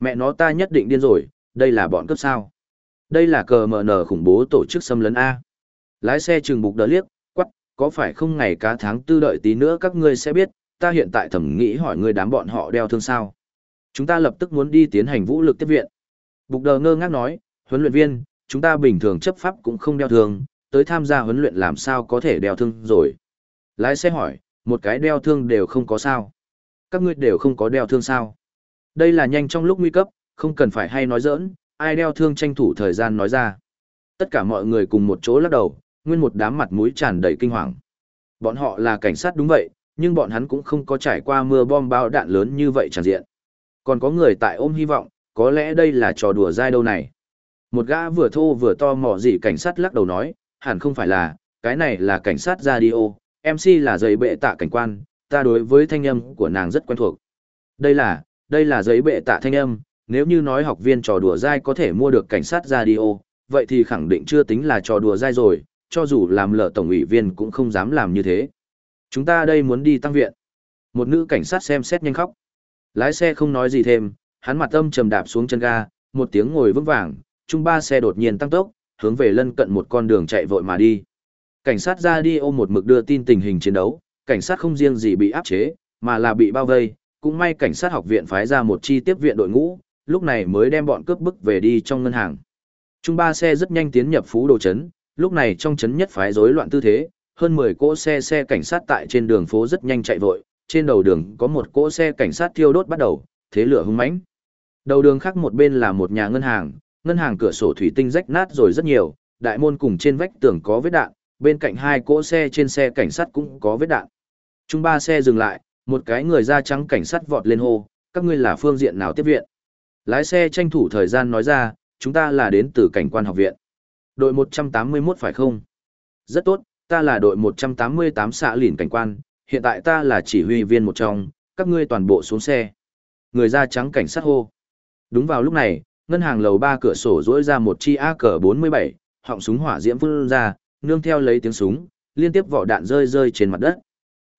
Mẹ nó ta nhất định điên rồi, đây là bọn cướp sao? Đây là cờ mờ nở khủng bố tổ chức xâm lấn A. Lái xe trường bục đỡ liếc, quắc, có phải không ngày cá tháng tư đợi tí nữa các ngươi sẽ biết, ta hiện tại thẩm nghĩ hỏi ngươi đám bọn họ đeo thương sao. Chúng ta lập tức muốn đi tiến hành vũ lực tiếp viện. Bục đờ ngơ ngác nói, huấn luyện viên, chúng ta bình thường chấp pháp cũng không đeo thương, tới tham gia huấn luyện làm sao có thể đeo thương rồi. Lái xe hỏi, một cái đeo thương đều không có sao. Các ngươi đều không có đeo thương sao. Đây là nhanh trong lúc nguy cấp, không cần phải hay nói giỡn, ai đeo thương tranh thủ thời gian nói ra. Tất cả mọi người cùng một chỗ lắc đầu, nguyên một đám mặt mũi tràn đầy kinh hoàng. Bọn họ là cảnh sát đúng vậy, nhưng bọn hắn cũng không có trải qua mưa bom bao đạn lớn như vậy tràn diện. Còn có người tại ôm hy vọng, có lẽ đây là trò đùa dai đâu này. Một gã vừa thô vừa to mỏ gì cảnh sát lắc đầu nói, hẳn không phải là, cái này là cảnh sát radio, MC là giấy bệ tạ cảnh quan, ta đối với thanh âm của nàng rất quen thuộc. Đây là, đây là giấy bệ tạ thanh âm, nếu như nói học viên trò đùa dai có thể mua được cảnh sát radio, vậy thì khẳng định chưa tính là trò đùa dai rồi, cho dù làm lợ tổng ủy viên cũng không dám làm như thế. Chúng ta đây muốn đi tăng viện. Một nữ cảnh sát xem xét nhanh khóc. Lái xe không nói gì thêm, hắn mặt âm trầm đạp xuống chân ga, một tiếng ngồi vững vàng, chung ba xe đột nhiên tăng tốc, hướng về lân cận một con đường chạy vội mà đi. Cảnh sát ra đi ôm một mực đưa tin tình hình chiến đấu, cảnh sát không riêng gì bị áp chế, mà là bị bao vây, cũng may cảnh sát học viện phái ra một chi tiếp viện đội ngũ, lúc này mới đem bọn cướp bức về đi trong ngân hàng. Trung ba xe rất nhanh tiến nhập phú đồ trấn, lúc này trong trấn nhất phái rối loạn tư thế, hơn 10 cỗ xe xe cảnh sát tại trên đường phố rất nhanh chạy vội, trên đầu đường có một cỗ xe cảnh sát thiêu đốt bắt đầu, thế lửa hung mãnh. Đầu đường khác một bên là một nhà ngân hàng, ngân hàng cửa sổ thủy tinh rách nát rồi rất nhiều, đại môn cùng trên vách tường có vết đạn, bên cạnh hai cỗ xe trên xe cảnh sát cũng có vết đạn. Trung ba xe dừng lại, Một cái người da trắng cảnh sát vọt lên hô, các ngươi là phương diện nào tiếp viện? Lái xe tranh thủ thời gian nói ra, chúng ta là đến từ cảnh quan học viện. Đội 181 phải không? Rất tốt, ta là đội 188 xã lìn cảnh quan, hiện tại ta là chỉ huy viên một trong, các ngươi toàn bộ xuống xe. Người da trắng cảnh sát hô. Đúng vào lúc này, ngân hàng lầu ba cửa sổ rỗi ra một chi AK-47, họng súng hỏa diễm phun ra, nương theo lấy tiếng súng, liên tiếp vỏ đạn rơi rơi trên mặt đất.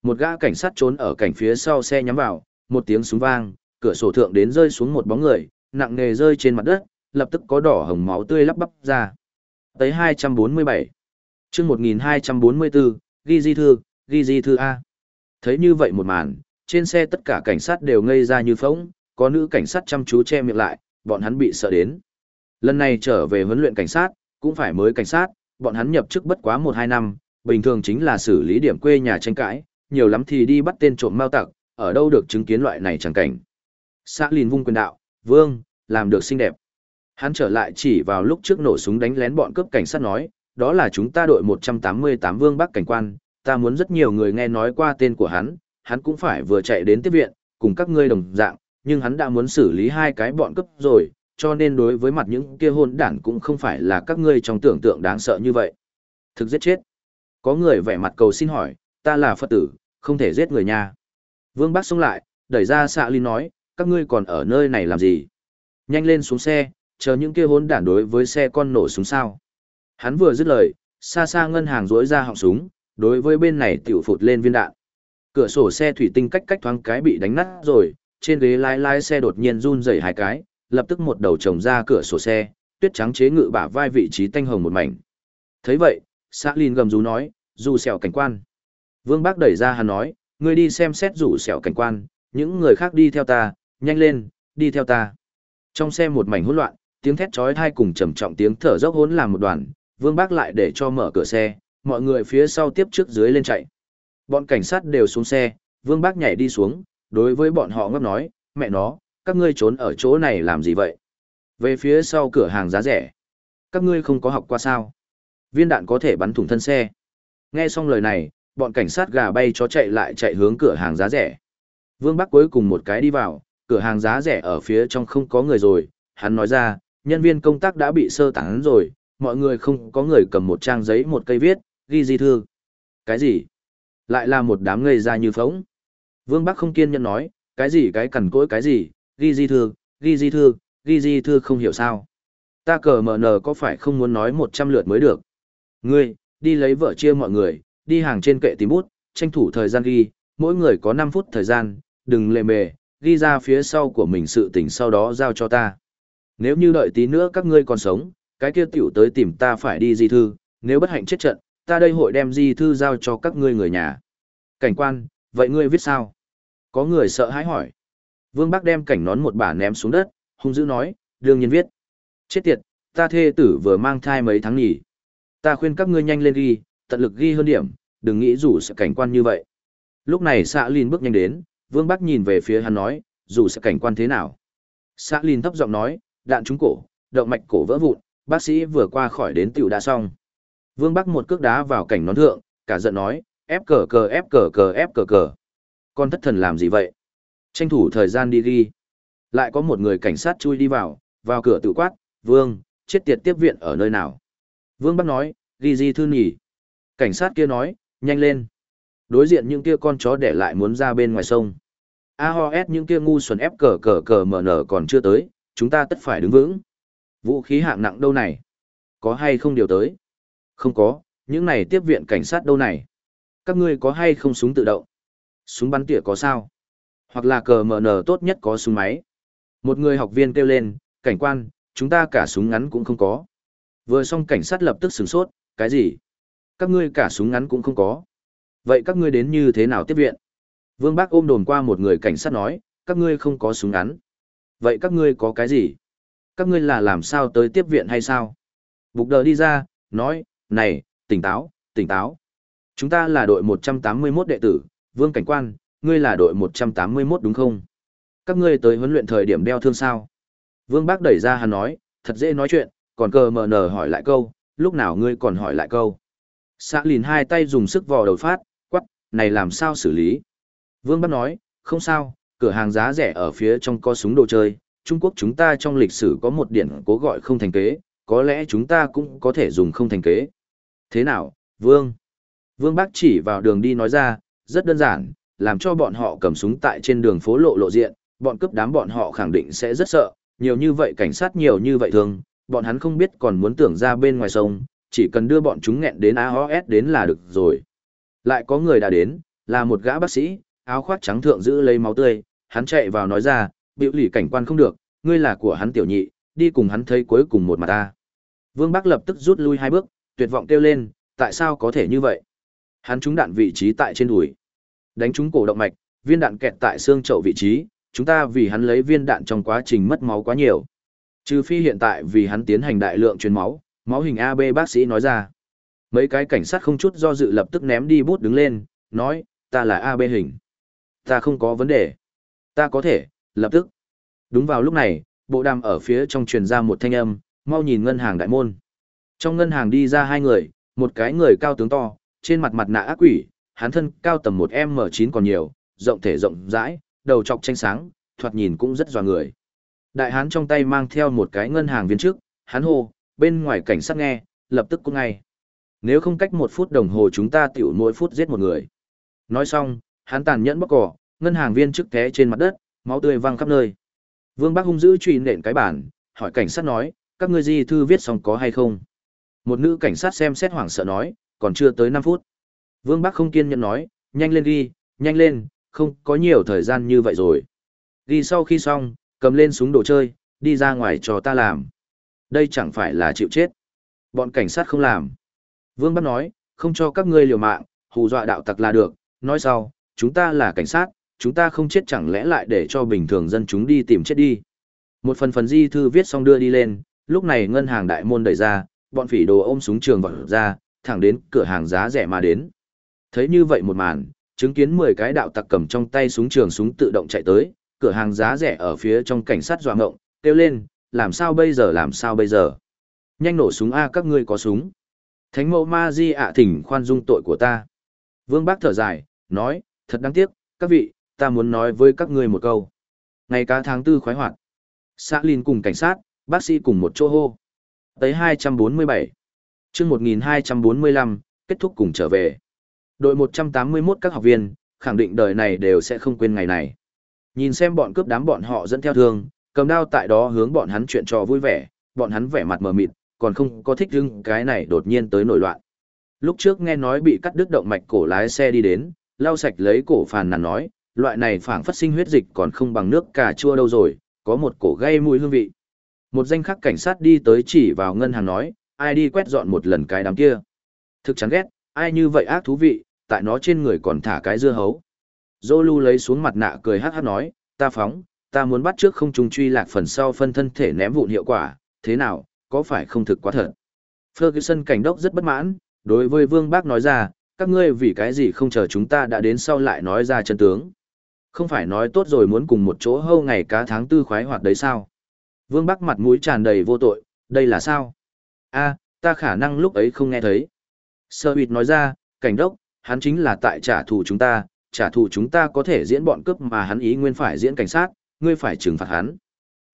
Một gã cảnh sát trốn ở cảnh phía sau xe nhắm vào, một tiếng súng vang, cửa sổ thượng đến rơi xuống một bóng người, nặng nề rơi trên mặt đất, lập tức có đỏ hồng máu tươi lắp bắp ra. Tới 247. Chương 1244, ghi di thư, ghi di thư A. Thấy như vậy một màn, trên xe tất cả cảnh sát đều ngây ra như phỗng, có nữ cảnh sát chăm chú che miệng lại, bọn hắn bị sợ đến. Lần này trở về huấn luyện cảnh sát, cũng phải mới cảnh sát, bọn hắn nhập chức bất quá 1-2 năm, bình thường chính là xử lý điểm quê nhà tranh cãi, nhiều lắm thì đi bắt tên trộm mao tặc, ở đâu được chứng kiến loại này chẳng cảnh. Xã lìn vung quyền đạo, vương, làm được xinh đẹp. Hắn trở lại chỉ vào lúc trước nổ súng đánh lén bọn cướp cảnh sát nói, đó là chúng ta đội 188 vương bắc cảnh quan, ta muốn rất nhiều người nghe nói qua tên của hắn, hắn cũng phải vừa chạy đến tiếp viện, cùng các ngươi đồng dạng, nhưng hắn đã muốn xử lý hai cái bọn cướp rồi, cho nên đối với mặt những kia hôn đản cũng không phải là các ngươi trong tưởng tượng đáng sợ như vậy. Thực giết chết. Có người vẻ mặt cầu xin hỏi, ta là Phật tử, không thể giết người nha. Vương Bắc xông lại, đẩy ra xạ Linh nói, các ngươi còn ở nơi này làm gì? Nhanh lên xuống xe, chờ những kia hôn đản đối với xe con nổ súng sao. Hắn vừa dứt lời, xa xa ngân hàng rỗi ra họng súng, đối với bên này tiểu phụt lên viên đạn. Cửa sổ xe thủy tinh cách cách thoáng cái bị đánh nát rồi, trên ghế lái lái xe đột nhiên run rẩy hai cái, lập tức một đầu trồng ra cửa sổ xe, tuyết trắng chế ngự bả vai vị trí tanh hồng một mảnh. Thấy vậy, xã Linh gầm rú nói, dù sẹo cảnh quan. Vương Bác đẩy ra hắn nói, ngươi đi xem xét rủ sẹo cảnh quan, những người khác đi theo ta, nhanh lên, đi theo ta. Trong xe một mảnh hỗn loạn, tiếng thét chói tai cùng trầm trọng tiếng thở dốc hỗn làm một đoàn, Vương Bác lại để cho mở cửa xe, mọi người phía sau tiếp trước dưới lên chạy. Bọn cảnh sát đều xuống xe, Vương Bác nhảy đi xuống, đối với bọn họ ngấp nói, mẹ nó, các ngươi trốn ở chỗ này làm gì vậy? Về phía sau cửa hàng giá rẻ. Các ngươi không có học qua sao? Viên đạn có thể bắn thủng thân xe. Nghe xong lời này, bọn cảnh sát gà bay chó chạy lại chạy hướng cửa hàng giá rẻ. Vương Bắc cuối cùng một cái đi vào, cửa hàng giá rẻ ở phía trong không có người rồi, hắn nói ra, nhân viên công tác đã bị sơ tán rồi, mọi người không có người cầm một trang giấy một cây viết, ghi di thư. Cái gì? Lại là một đám ngây ra như phóng. Vương Bắc không kiên nhẫn nói, cái gì cái cằn cỗi cái gì, ghi di thư, ghi di thư, ghi di thư không hiểu sao. Ta cờ mở nờ có phải không muốn nói một trăm lượt mới được. Ngươi, đi lấy vợ chia mọi người, đi hàng trên kệ tìm bút, tranh thủ thời gian ghi, mỗi người có 5 phút thời gian, đừng lề mề, ghi ra phía sau của mình sự tình sau đó giao cho ta. Nếu như đợi tí nữa các ngươi còn sống, cái kia tiểu tới tìm ta phải đi di thư, nếu bất hạnh chết trận, ta đây hội đem di thư giao cho các ngươi người nhà. Cảnh quan, vậy ngươi viết sao? Có người sợ hãi hỏi. Vương Bắc đem cảnh nón một bả ném xuống đất, hung dữ nói, đương nhiên viết. Chết tiệt, ta thê tử vừa mang thai mấy tháng nghỉ. Ta khuyên các ngươi nhanh lên ghi, tận lực ghi hơn điểm, đừng nghĩ rủ sẽ cảnh quan như vậy. Lúc này xạ lin bước nhanh đến, Vương Bắc nhìn về phía hắn nói, dù sẽ cảnh quan thế nào. xạ lin thấp giọng nói, đạn trúng cổ, động mạch cổ vỡ vụn, bác sĩ vừa qua khỏi đến tiểu đã xong. Vương Bắc một cước đá vào cảnh nón thượng, cả giận nói, ép cờ cờ ép cờ cờ ép cờ cờ. Con thất thần làm gì vậy? Tranh thủ thời gian đi ghi. Lại có một người cảnh sát chui đi vào, vào cửa tự quát, Vương, chết tiệt tiếp viện ở nơi nào? Vương Bắc nói, ghi di thư nhỉ. Cảnh sát kia nói, nhanh lên. Đối diện những kia con chó để lại muốn ra bên ngoài sông. A hoét những kia ngu xuẩn ép cờ cờ cờ mở nở còn chưa tới, chúng ta tất phải đứng vững. Vũ khí hạng nặng đâu này? Có hay không điều tới? Không có, những này tiếp viện cảnh sát đâu này? Các ngươi có hay không súng tự động? Súng bắn tỉa có sao? Hoặc là cờ mở nở tốt nhất có súng máy. Một người học viên kêu lên, cảnh quan, chúng ta cả súng ngắn cũng không có. Vừa xong cảnh sát lập tức sửng sốt, cái gì? Các ngươi cả súng ngắn cũng không có. Vậy các ngươi đến như thế nào tiếp viện? Vương Bác ôm đồn qua một người cảnh sát nói, các ngươi không có súng ngắn. Vậy các ngươi có cái gì? Các ngươi là làm sao tới tiếp viện hay sao? Bục đờ đi ra, nói, này, tỉnh táo, tỉnh táo. Chúng ta là đội 181 đệ tử, Vương Cảnh Quan, ngươi là đội 181 đúng không? Các ngươi tới huấn luyện thời điểm đeo thương sao? Vương Bác đẩy ra hắn nói, thật dễ nói chuyện, còn cờ mờ nờ hỏi lại câu, lúc nào ngươi còn hỏi lại câu. Xã lìn hai tay dùng sức vò đầu phát, quắc, này làm sao xử lý? Vương bác nói, không sao, cửa hàng giá rẻ ở phía trong có súng đồ chơi, Trung Quốc chúng ta trong lịch sử có một điển cố gọi không thành kế, có lẽ chúng ta cũng có thể dùng không thành kế. Thế nào, Vương? Vương bác chỉ vào đường đi nói ra, rất đơn giản, làm cho bọn họ cầm súng tại trên đường phố lộ lộ diện, bọn cướp đám bọn họ khẳng định sẽ rất sợ, nhiều như vậy cảnh sát nhiều như vậy thường, bọn hắn không biết còn muốn tưởng ra bên ngoài sông, chỉ cần đưa bọn chúng nghẹn đến AOS đến là được rồi. Lại có người đã đến, là một gã bác sĩ, áo khoác trắng thượng giữ lấy máu tươi, hắn chạy vào nói ra, biểu lì cảnh quan không được, ngươi là của hắn tiểu nhị, đi cùng hắn thấy cuối cùng một mặt ta. Vương Bắc lập tức rút lui hai bước, tuyệt vọng kêu lên, tại sao có thể như vậy? Hắn trúng đạn vị trí tại trên đùi. Đánh trúng cổ động mạch, viên đạn kẹt tại xương chậu vị trí, chúng ta vì hắn lấy viên đạn trong quá trình mất máu quá nhiều. Trừ phi hiện tại vì hắn tiến hành đại lượng truyền máu, máu hình AB bác sĩ nói ra. Mấy cái cảnh sát không chút do dự lập tức ném đi bút đứng lên, nói, ta là AB hình. Ta không có vấn đề. Ta có thể, lập tức. Đúng vào lúc này, bộ đàm ở phía trong truyền ra một thanh âm, mau nhìn ngân hàng đại môn. Trong ngân hàng đi ra hai người, một cái người cao tướng to, trên mặt mặt nạ ác quỷ, hắn thân cao tầm một m chín còn nhiều, rộng thể rộng rãi, đầu trọc tranh sáng, thoạt nhìn cũng rất dọa người. Đại hán trong tay mang theo một cái ngân hàng viên trước, hắn hô, bên ngoài cảnh sát nghe, lập tức cũng ngay. Nếu không cách một phút đồng hồ chúng ta tiểu mỗi phút giết một người. Nói xong, hắn tàn nhẫn bóc cỏ, ngân hàng viên trước té trên mặt đất, máu tươi văng khắp nơi. Vương bác hung dữ truy nện cái bản, hỏi cảnh sát nói, các ngươi di thư viết xong có hay không? Một nữ cảnh sát xem xét hoảng sợ nói, còn chưa tới năm phút. Vương Bắc không kiên nhẫn nói, nhanh lên ghi, nhanh lên, không có nhiều thời gian như vậy rồi. Ghi sau khi xong, cầm lên súng đồ chơi, đi ra ngoài cho ta làm. Đây chẳng phải là chịu chết. Bọn cảnh sát không làm. Vương Bắc nói, không cho các ngươi liều mạng, hù dọa đạo tặc là được. Nói sau, chúng ta là cảnh sát, chúng ta không chết chẳng lẽ lại để cho bình thường dân chúng đi tìm chết đi. Một phần phần di thư viết xong đưa đi lên, lúc này ngân hàng đại môn đẩy ra, bọn phỉ đồ ôm súng trường vào ra, thẳng đến cửa hàng giá rẻ mà đến. Thấy như vậy một màn, chứng kiến 10 cái đạo tặc cầm trong tay súng trường súng tự động chạy tới, cửa hàng giá rẻ ở phía trong cảnh sát dọa ngộng, kêu lên, làm sao bây giờ làm sao bây giờ. Nhanh nổ súng A các ngươi có súng. Thánh mẫu ma di ạ thỉnh khoan dung tội của ta. Vương Bác thở dài, nói, thật đáng tiếc, các vị, ta muốn nói với các ngươi một câu. Ngày cá tháng tư khoái hoạt. Xã Linh cùng cảnh sát, bác sĩ cùng một chỗ hô. Tới 247. chương 1245, kết thúc cùng trở về. Đội 181 các học viên, khẳng định đời này đều sẽ không quên ngày này. Nhìn xem bọn cướp đám bọn họ dẫn theo thương, cầm đao tại đó hướng bọn hắn chuyện trò vui vẻ, bọn hắn vẻ mặt mờ mịt, còn không có thích hưng cái này đột nhiên tới nổi loạn. Lúc trước nghe nói bị cắt đứt động mạch cổ lái xe đi đến, lau sạch lấy cổ phàn nàn nói, loại này phảng phát sinh huyết dịch còn không bằng nước cà chua đâu rồi, có một cổ gây mùi hương vị. Một danh khắc cảnh sát đi tới chỉ vào ngân hàng nói, ai đi quét dọn một lần cái đám kia. Thực chán ghét, ai như vậy ác thú vị, tại nó trên người còn thả cái dưa hấu. Zolu lấy xuống mặt nạ cười hát hát nói, ta phóng, ta muốn bắt trước không trùng truy lạc phần sau phân thân thể ném vụn hiệu quả, thế nào, có phải không thực quá thật? Ferguson cảnh đốc rất bất mãn, đối với Vương Bác nói ra, các ngươi vì cái gì không chờ chúng ta đã đến sau lại nói ra chân tướng. Không phải nói tốt rồi muốn cùng một chỗ hâu ngày cá tháng tư khoái hoạt đấy sao? Vương Bắc mặt mũi tràn đầy vô tội, đây là sao? a ta khả năng lúc ấy không nghe thấy. Sơ huyệt nói ra, cảnh đốc, hắn chính là tại trả thù chúng ta, trả thù chúng ta có thể diễn bọn cướp mà hắn ý nguyên phải diễn cảnh sát, ngươi phải trừng phạt hắn.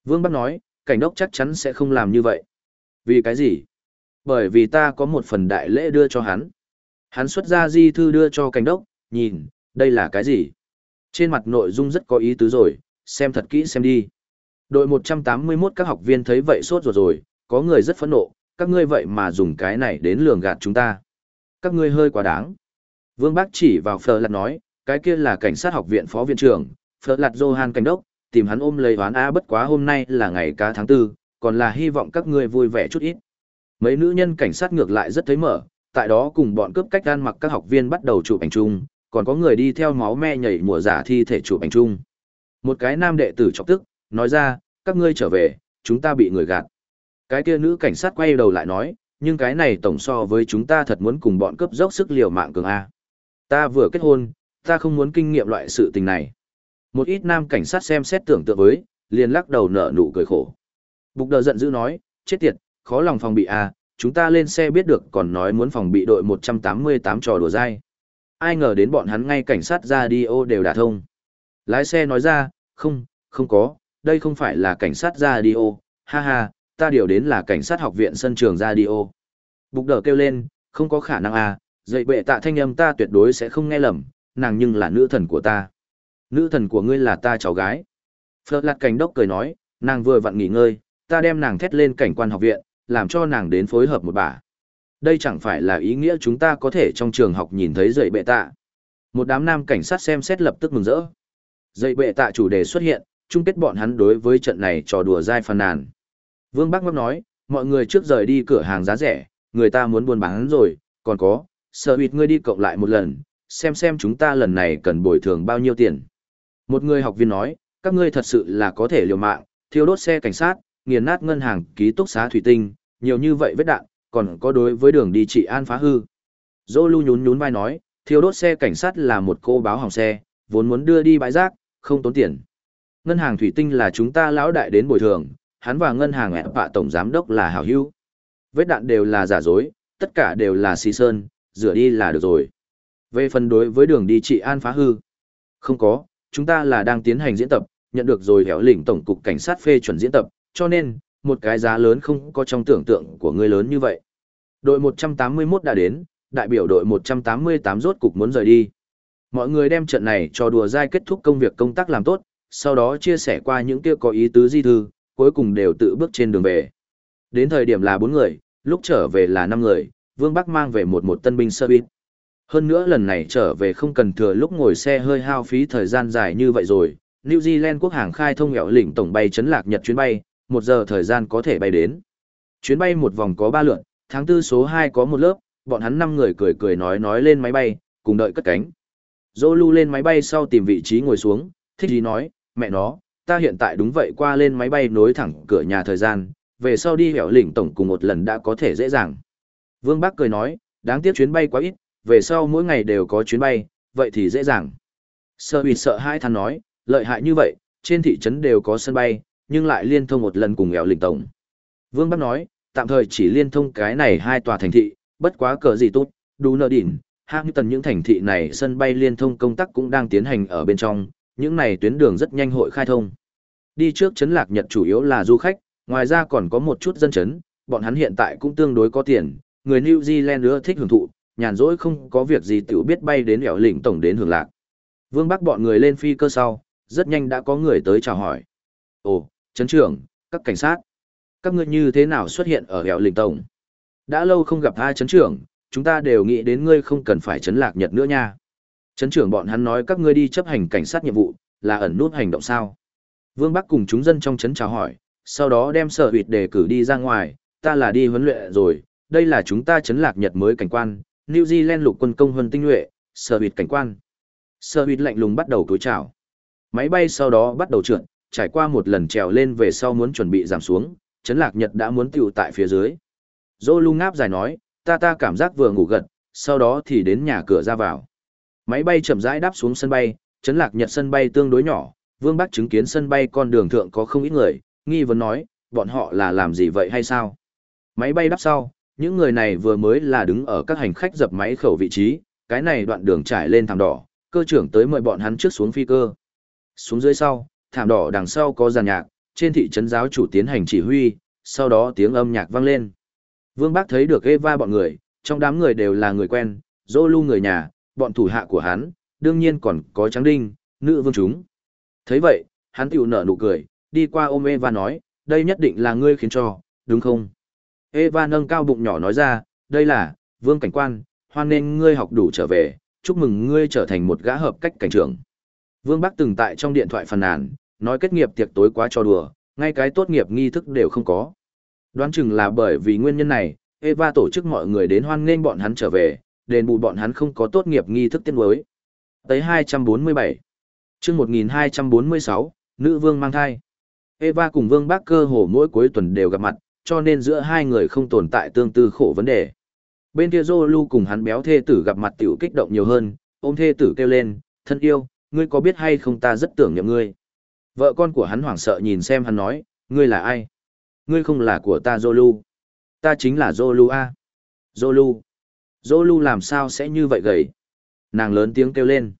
Vương Bắc nói, cảnh đốc chắc chắn sẽ không làm như vậy. Vì cái gì? Bởi vì ta có một phần đại lễ đưa cho hắn. Hắn xuất ra di thư đưa cho cảnh đốc, nhìn, đây là cái gì? Trên mặt nội dung rất có ý tứ rồi, xem thật kỹ xem đi. Đội 181 các học viên thấy vậy sốt ruột rồi, có người rất phẫn nộ, các ngươi vậy mà dùng cái này đến lường gạt chúng ta. Các ngươi hơi quá đáng. Vương Bác chỉ vào Phở Lạt nói, cái kia là cảnh sát học viện phó viện trưởng, Phở Lạt Johan cảnh đốc, tìm hắn ôm lấy hoán A bất quá hôm nay là ngày cá tháng tư, còn là hy vọng các ngươi vui vẻ chút ít. Mấy nữ nhân cảnh sát ngược lại rất thấy mở, tại đó cùng bọn cướp cách gan mặc các học viên bắt đầu chụp ảnh chung, còn có người đi theo máu me nhảy mùa giả thi thể chụp ảnh chung. Một cái nam đệ tử chọc tức, nói ra, các ngươi trở về, chúng ta bị người gạt. Cái kia nữ cảnh sát quay đầu lại nói, nhưng cái này tổng so với chúng ta thật muốn cùng bọn cướp dốc sức liều mạng cường A. Ta vừa kết hôn, ta không muốn kinh nghiệm loại sự tình này. Một ít nam cảnh sát xem xét tưởng tượng với, liền lắc đầu nở nụ cười khổ. Bục đờ giận dữ nói, chết tiệt, khó lòng phòng bị à? chúng ta lên xe biết được còn nói muốn phòng bị đội 188 trò đùa dai. Ai ngờ đến bọn hắn ngay cảnh sát radio đều đả thông. Lái xe nói ra, không, không có, đây không phải là cảnh sát radio, ha ha, ta điều đến là cảnh sát học viện sân trường radio. Bục đờ kêu lên, không có khả năng à, dậy bệ tạ thanh âm ta tuyệt đối sẽ không nghe lầm, nàng nhưng là nữ thần của ta. Nữ thần của ngươi là ta cháu gái. Phật lạt cảnh đốc cười nói, nàng vừa vặn nghỉ ngơi, ta đem nàng thét lên cảnh quan học viện, làm cho nàng đến phối hợp một bà. Đây chẳng phải là ý nghĩa chúng ta có thể trong trường học nhìn thấy dậy bệ tạ. Một đám nam cảnh sát xem xét lập tức mừng rỡ. Dậy bệ tạ chủ đề xuất hiện, chung kết bọn hắn đối với trận này trò đùa dai phàn nàn. Vương Bắc Ngọc nói, mọi người trước rời đi cửa hàng giá rẻ, người ta muốn buôn bán rồi, còn có, sợ bịt ngươi đi cộng lại một lần, xem xem chúng ta lần này cần bồi thường bao nhiêu tiền. Một người học viên nói, các ngươi thật sự là có thể liều mạng, thiêu đốt xe cảnh sát, nghiền nát ngân hàng, ký túc xá thủy tinh, nhiều như vậy vết đạn, còn có đối với đường đi trị an phá hư. Dô lưu nhún nhún vai nói, thiêu đốt xe cảnh sát là một cô báo hỏng xe, vốn muốn đưa đi bãi rác, không tốn tiền. Ngân hàng thủy tinh là chúng ta lão đại đến bồi thường, hắn và ngân hàng ẹp bạ tổng giám đốc là hảo hữu. Vết đạn đều là giả dối, tất cả đều là xì sơn, rửa đi là được rồi. Về phần đối với đường đi trị an phá hư, không có, chúng ta là đang tiến hành diễn tập, nhận được rồi hẻo lĩnh tổng cục cảnh sát phê chuẩn diễn tập, cho nên, một cái giá lớn không có trong tưởng tượng của người lớn như vậy. Đội 181 đã đến, đại biểu đội 188 rốt cục muốn rời đi. Mọi người đem trận này cho đùa dai kết thúc công việc công tác làm tốt, sau đó chia sẻ qua những kia có ý tứ di thư, cuối cùng đều tự bước trên đường về. Đến thời điểm là 4 người, lúc trở về là 5 người, Vương Bắc mang về một một tân binh sơ bít. Hơn nữa lần này trở về không cần thừa lúc ngồi xe hơi hao phí thời gian dài như vậy rồi, New Zealand quốc hàng khai thông hẻo lĩnh tổng bay chấn lạc nhật chuyến bay, một giờ thời gian có thể bay đến. Chuyến bay một vòng có ba lượt, tháng tư số hai có một lớp, bọn hắn năm người cười cười nói nói lên máy bay, cùng đợi cất cánh. Zolu lên máy bay sau tìm vị trí ngồi xuống, thích gì nói, mẹ nó, ta hiện tại đúng vậy qua lên máy bay nối thẳng cửa nhà thời gian, về sau đi hẻo lĩnh tổng cùng một lần đã có thể dễ dàng. Vương Bắc cười nói, đáng tiếc chuyến bay quá ít, về sau mỗi ngày đều có chuyến bay, vậy thì dễ dàng. Sơ bị sợ hai thằng nói, lợi hại như vậy, trên thị trấn đều có sân bay, nhưng lại liên thông một lần cùng nghèo lĩnh tổng. Vương Bắc nói, tạm thời chỉ liên thông cái này hai tòa thành thị, bất quá cờ gì tốt, đủ nợ đỉnh, hạng tần những thành thị này sân bay liên thông công tác cũng đang tiến hành ở bên trong, những này tuyến đường rất nhanh hội khai thông. Đi trước chấn lạc Nhật chủ yếu là du khách, ngoài ra còn có một chút dân chấn, bọn hắn hiện tại cũng tương đối có tiền, người New Zealand ưa thích hưởng thụ, nhàn rỗi không có việc gì tiểu biết bay đến ẻo lĩnh tổng đến hưởng lạc. Vương Bắc bọn người lên phi cơ sau, rất nhanh đã có người tới chào hỏi. Ồ, chấn trưởng, các cảnh sát, các ngươi như thế nào xuất hiện ở ẻo lĩnh tổng? Đã lâu không gặp hai chấn trưởng, chúng ta đều nghĩ đến ngươi không cần phải chấn lạc nhật nữa nha. Chấn trưởng bọn hắn nói các ngươi đi chấp hành cảnh sát nhiệm vụ, là ẩn nút hành động sao. Vương Bắc cùng chúng dân trong chấn chào hỏi, sau đó đem sở huyệt đề cử đi ra ngoài, ta là đi huấn luyện rồi, đây là chúng ta chấn lạc nhật mới cảnh quan, New Zealand lục quân công huân tinh nhuệ, sở huyệt cảnh quan. Sở huyệt lạnh lùng bắt đầu tối chào. Máy bay sau đó bắt đầu trượt, trải qua một lần trèo lên về sau muốn chuẩn bị giảm xuống, chấn lạc nhật đã muốn tiêu tại phía dưới. Dô lu ngáp dài nói, ta ta cảm giác vừa ngủ gật, sau đó thì đến nhà cửa ra vào. Máy bay chậm rãi đáp xuống sân bay, chấn lạc nhật sân bay tương đối nhỏ, Vương Bắc chứng kiến sân bay con đường thượng có không ít người, nghi vấn nói, bọn họ là làm gì vậy hay sao? Máy bay đáp sau, những người này vừa mới là đứng ở các hành khách dập máy khẩu vị trí, cái này đoạn đường trải lên thảm đỏ, cơ trưởng tới mời bọn hắn trước xuống phi cơ. Xuống dưới sau, thảm đỏ đằng sau có giàn nhạc, trên thị trấn giáo chủ tiến hành chỉ huy, sau đó tiếng âm nhạc vang lên. Vương Bác thấy được Eva bọn người, trong đám người đều là người quen, dô lưu người nhà, bọn thủ hạ của hắn, đương nhiên còn có trắng đinh, nữ vương chúng. thấy vậy, hắn tiểu nở nụ cười, đi qua ôm Eva nói, đây nhất định là ngươi khiến cho, đúng không? Eva nâng cao bụng nhỏ nói ra, đây là, vương cảnh quan, hoan nên ngươi học đủ trở về, chúc mừng ngươi trở thành một gã hợp cách cảnh trưởng. Vương Bắc từng tại trong điện thoại phàn nàn, nói kết nghiệp tiệc tối quá cho đùa, ngay cái tốt nghiệp nghi thức đều không có. Đoán chừng là bởi vì nguyên nhân này, Eva tổ chức mọi người đến hoan nghênh bọn hắn trở về, đền bù bọn hắn không có tốt nghiệp nghi thức tiên đối. Tới 247. chương 1246, nữ vương mang thai. Eva cùng Vương Bác cơ hồ mỗi cuối tuần đều gặp mặt, cho nên giữa hai người không tồn tại tương tư khổ vấn đề. Bên kia Zolu cùng hắn béo thê tử gặp mặt tiểu kích động nhiều hơn, ôm thê tử kêu lên, thân yêu, ngươi có biết hay không ta rất tưởng niệm ngươi. Vợ con của hắn hoảng sợ nhìn xem hắn nói, ngươi là ai? Ngươi không là của ta Zolu. Ta chính là Zolu A. Zolu. Zolu làm sao sẽ như vậy gầy? nàng lớn tiếng kêu lên.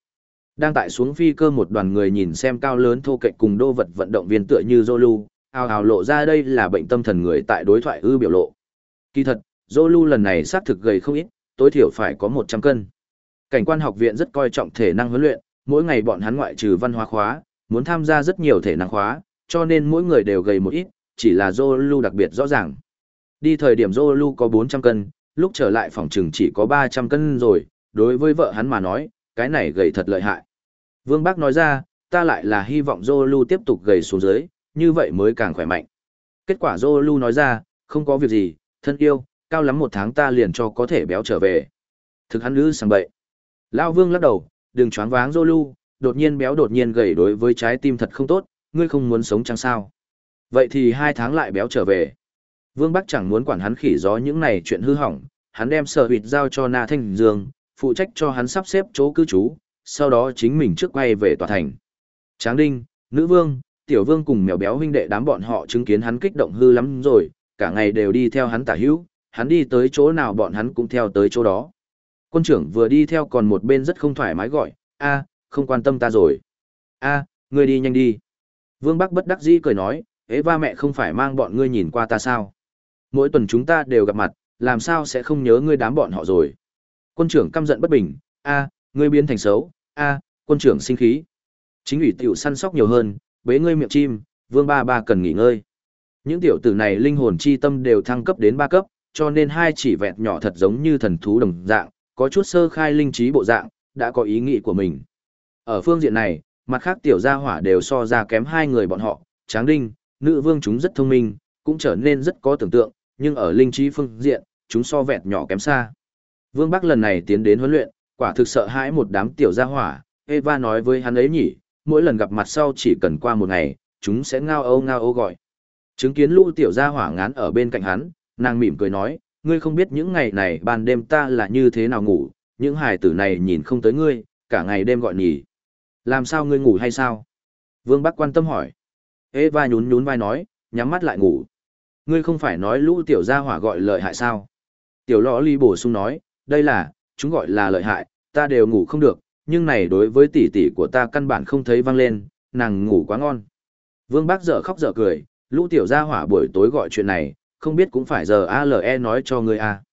Đang tại xuống phi cơ một đoàn người nhìn xem cao lớn thô kệch cùng đô vật vận động viên tựa như Zolu, ào ào lộ ra đây là bệnh tâm thần người tại đối thoại ư biểu lộ. Kỳ thật, Zolu lần này xác thực gầy không ít, tối thiểu phải có 100 cân. Cảnh quan học viện rất coi trọng thể năng huấn luyện, mỗi ngày bọn hắn ngoại trừ văn hóa khóa, muốn tham gia rất nhiều thể năng khóa, cho nên mỗi người đều gầy một ít, chỉ là Zolu đặc biệt rõ ràng. Đi thời điểm Zolu có 400 cân, lúc trở lại phòng trừng chỉ có 300 cân rồi, đối với vợ hắn mà nói, cái này gầy thật lợi hại. Vương Bác nói ra, ta lại là hy vọng Zolu tiếp tục gầy xuống dưới, như vậy mới càng khỏe mạnh. Kết quả Zolu nói ra, không có việc gì, thân yêu, cao lắm một tháng ta liền cho có thể béo trở về. Thực hắn lư sang bậy. Lao Vương lắc đầu, đừng choáng váng Zolu, đột nhiên béo đột nhiên gầy đối với trái tim thật không tốt, ngươi không muốn sống chăng sao. Vậy thì hai tháng lại béo trở về. Vương Bắc chẳng muốn quản hắn khỉ gió những này chuyện hư hỏng, hắn đem sở huyệt giao cho Na Thanh Dương, phụ trách cho hắn sắp xếp chỗ cư trú, sau đó chính mình trước quay về tòa thành. Tráng Đinh, Nữ Vương, Tiểu Vương cùng mèo béo huynh đệ đám bọn họ chứng kiến hắn kích động hư lắm rồi, cả ngày đều đi theo hắn tả hữu, hắn đi tới chỗ nào bọn hắn cũng theo tới chỗ đó. Quân trưởng vừa đi theo còn một bên rất không thoải mái gọi, a, không quan tâm ta rồi. a, à, ngươi đi nhanh đi. Vương Bắc bất đắc dĩ cười nói, ế ba mẹ không phải mang bọn ngươi nhìn qua ta sao. Mỗi tuần chúng ta đều gặp mặt, làm sao sẽ không nhớ ngươi đám bọn họ rồi. Quân trưởng căm giận bất bình, a, ngươi biến thành xấu, a, quân trưởng sinh khí. Chính ủy tiểu săn sóc nhiều hơn, bế ngươi miệng chim, vương ba ba cần nghỉ ngơi. Những tiểu tử này linh hồn chi tâm đều thăng cấp đến ba cấp, cho nên hai chỉ vẹt nhỏ thật giống như thần thú đồng dạng, có chút sơ khai linh trí bộ dạng, đã có ý nghĩ của mình. Ở phương diện này, mặt khác tiểu gia hỏa đều so ra kém hai người bọn họ, tráng đinh, nữ vương chúng rất thông minh, cũng trở nên rất có tưởng tượng, nhưng ở linh trí phương diện, chúng so vẹt nhỏ kém xa. Vương Bắc lần này tiến đến huấn luyện, quả thực sợ hãi một đám tiểu gia hỏa, Eva nói với hắn ấy nhỉ, mỗi lần gặp mặt sau chỉ cần qua một ngày, chúng sẽ ngao âu ngao âu gọi. Chứng kiến lũ tiểu gia hỏa ngán ở bên cạnh hắn, nàng mỉm cười nói, ngươi không biết những ngày này ban đêm ta là như thế nào ngủ, những hài tử này nhìn không tới ngươi, cả ngày đêm gọi nhỉ. Làm sao ngươi ngủ hay sao? Vương Bắc quan tâm hỏi. Eva nhún nhún vai nói, nhắm mắt lại ngủ. Ngươi không phải nói lũ tiểu gia hỏa gọi lợi hại sao? Tiểu lõ ly bổ sung nói, đây là, chúng gọi là lợi hại, ta đều ngủ không được, nhưng này đối với tỷ tỷ của ta căn bản không thấy vang lên, nàng ngủ quá ngon. Vương Bác dở khóc dở cười, lũ tiểu gia hỏa buổi tối gọi chuyện này, không biết cũng phải giờ ALE nói cho ngươi à.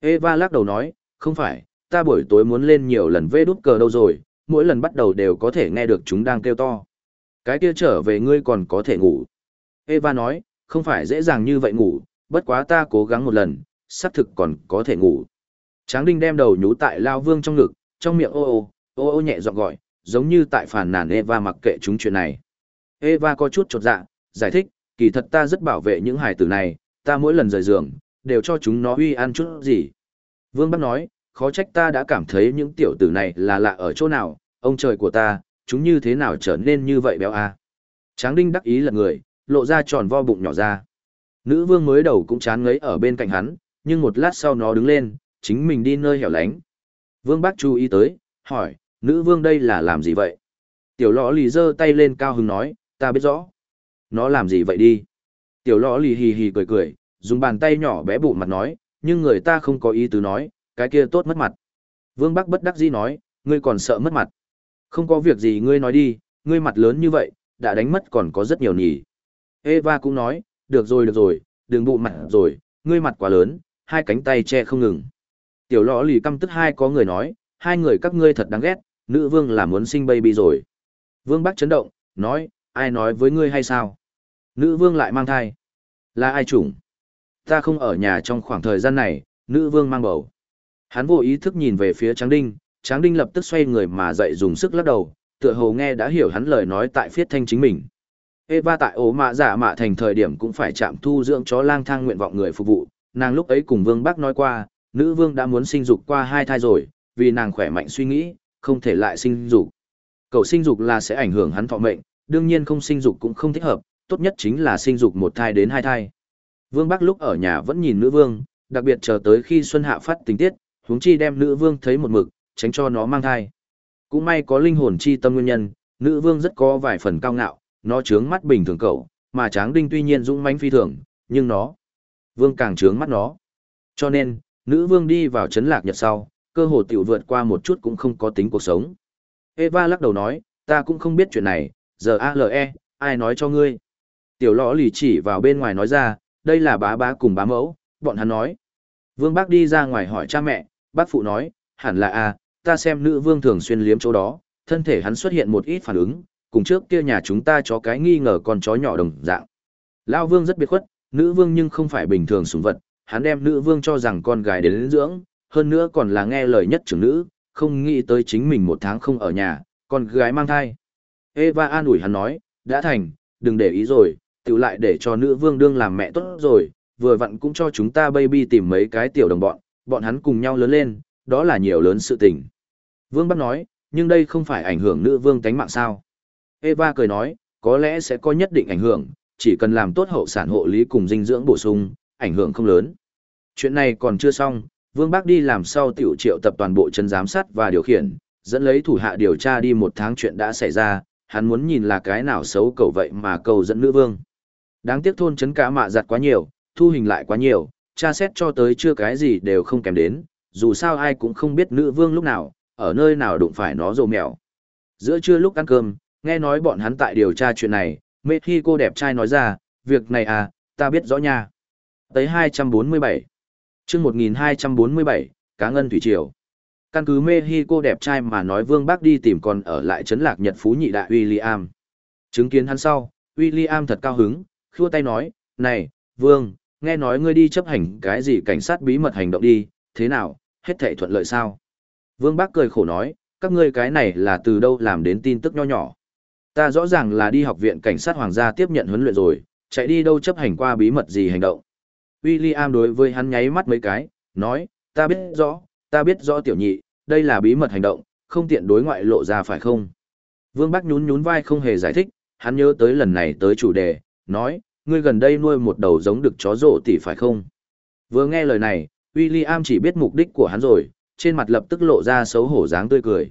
Eva lắc đầu nói, không phải, ta buổi tối muốn lên nhiều lần vê đút cờ đâu rồi, mỗi lần bắt đầu đều có thể nghe được chúng đang kêu to. Cái kia trở về ngươi còn có thể ngủ. Eva nói, không phải dễ dàng như vậy ngủ, bất quá ta cố gắng một lần, xác thực còn có thể ngủ. Tráng Đinh đem đầu nhú tại Lao Vương trong ngực, trong miệng ô ô, ô ô nhẹ giọng gọi, giống như tại phản nàn Eva mặc kệ chúng chuyện này. Eva có chút chột dạ, giải thích, kỳ thật ta rất bảo vệ những hài tử này, ta mỗi lần rời giường, đều cho chúng nó uy ăn chút gì. Vương Bắc nói, khó trách ta đã cảm thấy những tiểu tử này là lạ ở chỗ nào, ông trời của ta, chúng như thế nào trở nên như vậy béo à. Tráng Đinh đắc ý là người, lộ ra tròn vo bụng nhỏ ra. Nữ vương mới đầu cũng chán ngấy ở bên cạnh hắn, nhưng một lát sau nó đứng lên, chính mình đi nơi hẻo lánh. Vương Bác chú ý tới, hỏi, nữ vương đây là làm gì vậy? Tiểu lõ lì giơ tay lên cao hứng nói, ta biết rõ. Nó làm gì vậy đi? Tiểu lõ lì hì hì cười cười, dùng bàn tay nhỏ bé bụng mặt nói, nhưng người ta không có ý tứ nói, cái kia tốt mất mặt. Vương Bắc bất đắc dĩ nói, ngươi còn sợ mất mặt. Không có việc gì ngươi nói đi, ngươi mặt lớn như vậy, đã đánh mất còn có rất nhiều nhỉ. Eva cũng nói, được rồi được rồi, đừng bụng mặt rồi, ngươi mặt quá lớn, hai cánh tay che không ngừng. Tiểu lọ lì căm tức hai có người nói, hai người các ngươi thật đáng ghét, nữ vương là muốn sinh baby rồi. Vương Bắc chấn động, nói, ai nói với ngươi hay sao? Nữ vương lại mang thai. Là ai chủng? Ta không ở nhà trong khoảng thời gian này, nữ vương mang bầu. Hắn vô ý thức nhìn về phía Tráng Đinh, Tráng Đinh lập tức xoay người mà dậy dùng sức lắc đầu, tựa hồ nghe đã hiểu hắn lời nói tại phiết thanh chính mình. Eva tại ố mạ giả mạ thành thời điểm cũng phải chạm thu dưỡng chó lang thang nguyện vọng người phục vụ, nàng lúc ấy cùng Vương Bắc nói qua, nữ vương đã muốn sinh dục qua hai thai rồi, vì nàng khỏe mạnh suy nghĩ, không thể lại sinh dục. Cầu sinh dục là sẽ ảnh hưởng hắn thọ mệnh, đương nhiên không sinh dục cũng không thích hợp, tốt nhất chính là sinh dục một thai đến hai thai. Vương Bắc lúc ở nhà vẫn nhìn nữ vương, đặc biệt chờ tới khi Xuân Hạ phát tình tiết, huống chi đem nữ vương thấy một mực, tránh cho nó mang thai. Cũng may có linh hồn chi tâm nguyên nhân, nữ vương rất có vài phần cao ngạo, nó trướng mắt bình thường cậu, mà tráng đinh tuy nhiên dũng mãnh phi thường, nhưng nó, vương càng trướng mắt nó. Cho nên, nữ vương đi vào chấn lạc nhật sau, cơ hồ tiểu vượt qua một chút cũng không có tính cuộc sống. Eva lắc đầu nói, ta cũng không biết chuyện này, giờ ALE, ai nói cho ngươi. Tiểu lõ lì chỉ vào bên ngoài nói ra, đây là bá bá cùng bá mẫu, bọn hắn nói. Vương bác đi ra ngoài hỏi cha mẹ, bác phụ nói, hẳn là a, ta xem nữ vương thường xuyên liếm chỗ đó, thân thể hắn xuất hiện một ít phản ứng, cùng trước kia nhà chúng ta chó cái nghi ngờ con chó nhỏ đồng dạng. Lao vương rất biệt khuất, nữ vương nhưng không phải bình thường sủng vật, hắn đem nữ vương cho rằng con gái đến dưỡng, hơn nữa còn là nghe lời nhất trưởng nữ, không nghĩ tới chính mình một tháng không ở nhà, con gái mang thai. Eva an ủi hắn nói, đã thành, đừng để ý rồi, tự lại để cho nữ vương đương làm mẹ tốt rồi, vừa vặn cũng cho chúng ta baby tìm mấy cái tiểu đồng bọn, bọn hắn cùng nhau lớn lên, đó là nhiều lớn sự tình. Vương bắt nói, nhưng đây không phải ảnh hưởng nữ vương tánh mạng sao. Eva cười nói, có lẽ sẽ có nhất định ảnh hưởng, chỉ cần làm tốt hậu sản hộ lý cùng dinh dưỡng bổ sung, ảnh hưởng không lớn. Chuyện này còn chưa xong, Vương Bác đi làm sau tiểu triệu tập toàn bộ chân giám sát và điều khiển, dẫn lấy thủ hạ điều tra đi một tháng chuyện đã xảy ra, hắn muốn nhìn là cái nào xấu cầu vậy mà cầu dẫn nữ vương. Đáng tiếc thôn chấn cá mạ giặt quá nhiều, thu hình lại quá nhiều, tra xét cho tới chưa cái gì đều không kèm đến, dù sao ai cũng không biết nữ vương lúc nào, ở nơi nào đụng phải nó rồ mèo. Giữa trưa lúc ăn cơm, nghe nói bọn hắn tại điều tra chuyện này, mệt khi cô đẹp trai nói ra, việc này à, ta biết rõ nha. Tới 247 chương 1247, Cá Ngân Thủy Triều. Căn cứ Mexico đẹp trai mà nói Vương Bác đi tìm còn ở lại trấn lạc Nhật Phú nhị đại William. Chứng kiến hắn sau, William thật cao hứng, khua tay nói, này, Vương, nghe nói ngươi đi chấp hành cái gì cảnh sát bí mật hành động đi, thế nào, hết thảy thuận lợi sao? Vương Bác cười khổ nói, các ngươi cái này là từ đâu làm đến tin tức nho nhỏ. Ta rõ ràng là đi học viện cảnh sát hoàng gia tiếp nhận huấn luyện rồi, chạy đi đâu chấp hành qua bí mật gì hành động. William đối với hắn nháy mắt mấy cái, nói, ta biết rõ, ta biết rõ tiểu nhị, đây là bí mật hành động, không tiện đối ngoại lộ ra phải không? Vương Bắc nhún nhún vai không hề giải thích, hắn nhớ tới lần này tới chủ đề, nói, ngươi gần đây nuôi một đầu giống được chó rộ tỷ phải không? Vừa nghe lời này, William chỉ biết mục đích của hắn rồi, trên mặt lập tức lộ ra xấu hổ dáng tươi cười.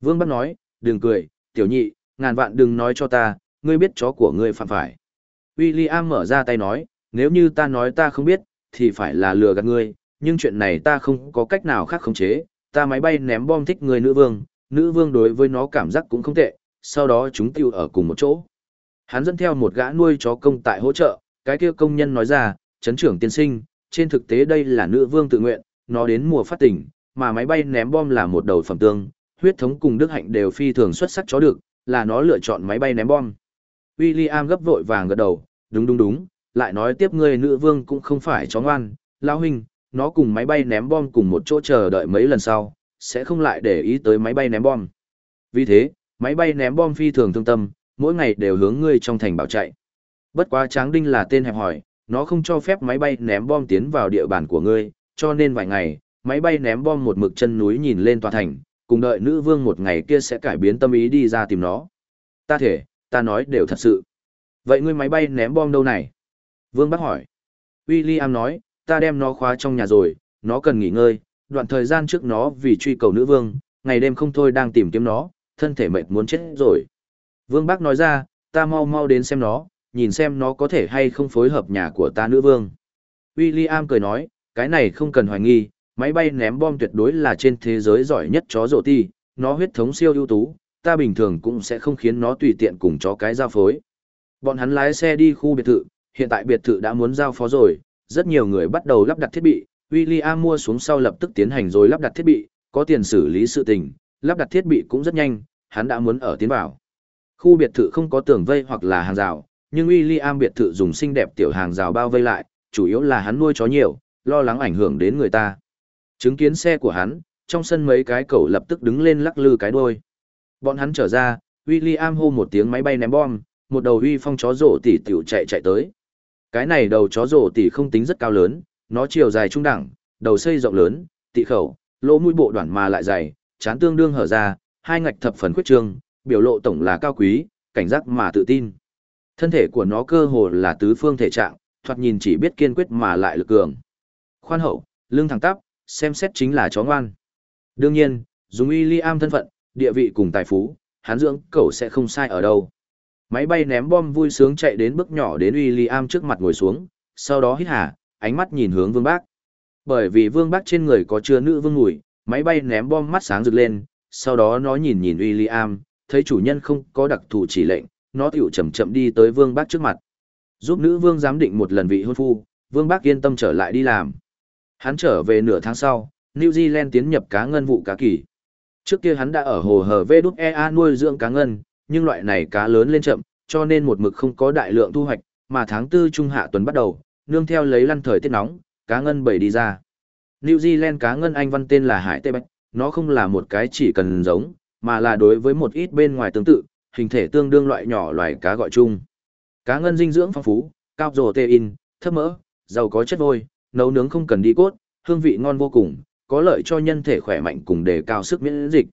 Vương Bắc nói, đừng cười, tiểu nhị, ngàn vạn đừng nói cho ta, ngươi biết chó của ngươi phạm phải. William mở ra tay nói, nếu như ta nói ta không biết, thì phải là lừa gạt ngươi, nhưng chuyện này ta không có cách nào khác khống chế, ta máy bay ném bom thích người nữ vương, nữ vương đối với nó cảm giác cũng không tệ, sau đó chúng tiêu ở cùng một chỗ. Hắn dẫn theo một gã nuôi chó công tại hỗ trợ, cái kia công nhân nói ra, chấn trưởng tiên sinh, trên thực tế đây là nữ vương tự nguyện, nó đến mùa phát tỉnh, mà máy bay ném bom là một đầu phẩm tương, huyết thống cùng đức hạnh đều phi thường xuất sắc chó được, là nó lựa chọn máy bay ném bom. William gấp vội vàng gật đầu, đúng đúng đúng, lại nói tiếp ngươi nữ vương cũng không phải chó ngoan, lao huynh, nó cùng máy bay ném bom cùng một chỗ chờ đợi mấy lần sau, sẽ không lại để ý tới máy bay ném bom. Vì thế, máy bay ném bom phi thường thương tâm, mỗi ngày đều hướng ngươi trong thành bảo chạy. Bất quá Tráng Đinh là tên hẹp hỏi, nó không cho phép máy bay ném bom tiến vào địa bàn của ngươi, cho nên vài ngày, máy bay ném bom một mực chân núi nhìn lên tòa thành, cùng đợi nữ vương một ngày kia sẽ cải biến tâm ý đi ra tìm nó. Ta thể, ta nói đều thật sự. Vậy ngươi máy bay ném bom đâu này? Vương Bắc hỏi. William nói, ta đem nó khóa trong nhà rồi, nó cần nghỉ ngơi, đoạn thời gian trước nó vì truy cầu nữ vương, ngày đêm không thôi đang tìm kiếm nó, thân thể mệt muốn chết rồi. Vương Bắc nói ra, ta mau mau đến xem nó, nhìn xem nó có thể hay không phối hợp nhà của ta nữ vương. William cười nói, cái này không cần hoài nghi, máy bay ném bom tuyệt đối là trên thế giới giỏi nhất chó rổ ti, nó huyết thống siêu ưu tú, ta bình thường cũng sẽ không khiến nó tùy tiện cùng chó cái giao phối. Bọn hắn lái xe đi khu biệt thự, hiện tại biệt thự đã muốn giao phó rồi, rất nhiều người bắt đầu lắp đặt thiết bị, William mua xuống sau lập tức tiến hành rồi lắp đặt thiết bị, có tiền xử lý sự tình, lắp đặt thiết bị cũng rất nhanh, hắn đã muốn ở tiến vào. Khu biệt thự không có tường vây hoặc là hàng rào, nhưng William biệt thự dùng xinh đẹp tiểu hàng rào bao vây lại, chủ yếu là hắn nuôi chó nhiều, lo lắng ảnh hưởng đến người ta. Chứng kiến xe của hắn, trong sân mấy cái cẩu lập tức đứng lên lắc lư cái đuôi. Bọn hắn trở ra, William hô một tiếng máy bay ném bom, một đầu uy phong chó rổ tỉ tiểu chạy chạy tới. Cái này đầu chó rổ tỷ không tính rất cao lớn, nó chiều dài trung đẳng, đầu xây rộng lớn, tị khẩu, lỗ mũi bộ đoạn mà lại dày, chán tương đương hở ra, hai ngạch thập phần khuyết trương, biểu lộ tổng là cao quý, cảnh giác mà tự tin. Thân thể của nó cơ hồ là tứ phương thể trạng, thoạt nhìn chỉ biết kiên quyết mà lại lực cường. Khoan hậu, lưng thẳng tắp, xem xét chính là chó ngoan. Đương nhiên, dùng William thân phận, địa vị cùng tài phú, hắn dưỡng cậu sẽ không sai ở đâu. Máy bay ném bom vui sướng chạy đến bước nhỏ đến William trước mặt ngồi xuống, sau đó hít hà, ánh mắt nhìn hướng Vương Bác. Bởi vì Vương Bác trên người có chứa nữ vương ngủi, máy bay ném bom mắt sáng rực lên, sau đó nó nhìn nhìn William, thấy chủ nhân không có đặc thù chỉ lệnh, nó tiểu chậm chậm đi tới Vương Bác trước mặt. Giúp nữ vương giám định một lần vị hôn phu, Vương Bác yên tâm trở lại đi làm. Hắn trở về nửa tháng sau, New Zealand tiến nhập cá ngân vụ cá kỳ. Trước kia hắn đã ở hồ hở VWEA nuôi dưỡng cá ngân, nhưng loại này cá lớn lên chậm, cho nên một mực không có đại lượng thu hoạch, mà tháng tư trung hạ tuần bắt đầu, nương theo lấy lăn thời tiết nóng, cá ngân bảy đi ra. New Zealand cá ngân Anh văn tên là Hải Tê Bạch, nó không là một cái chỉ cần giống, mà là đối với một ít bên ngoài tương tự, hình thể tương đương loại nhỏ loài cá gọi chung. Cá ngân dinh dưỡng phong phú, cao protein, thấp mỡ, giàu có chất vôi, nấu nướng không cần đi cốt, hương vị ngon vô cùng, có lợi cho nhân thể khỏe mạnh cùng đề cao sức miễn dịch.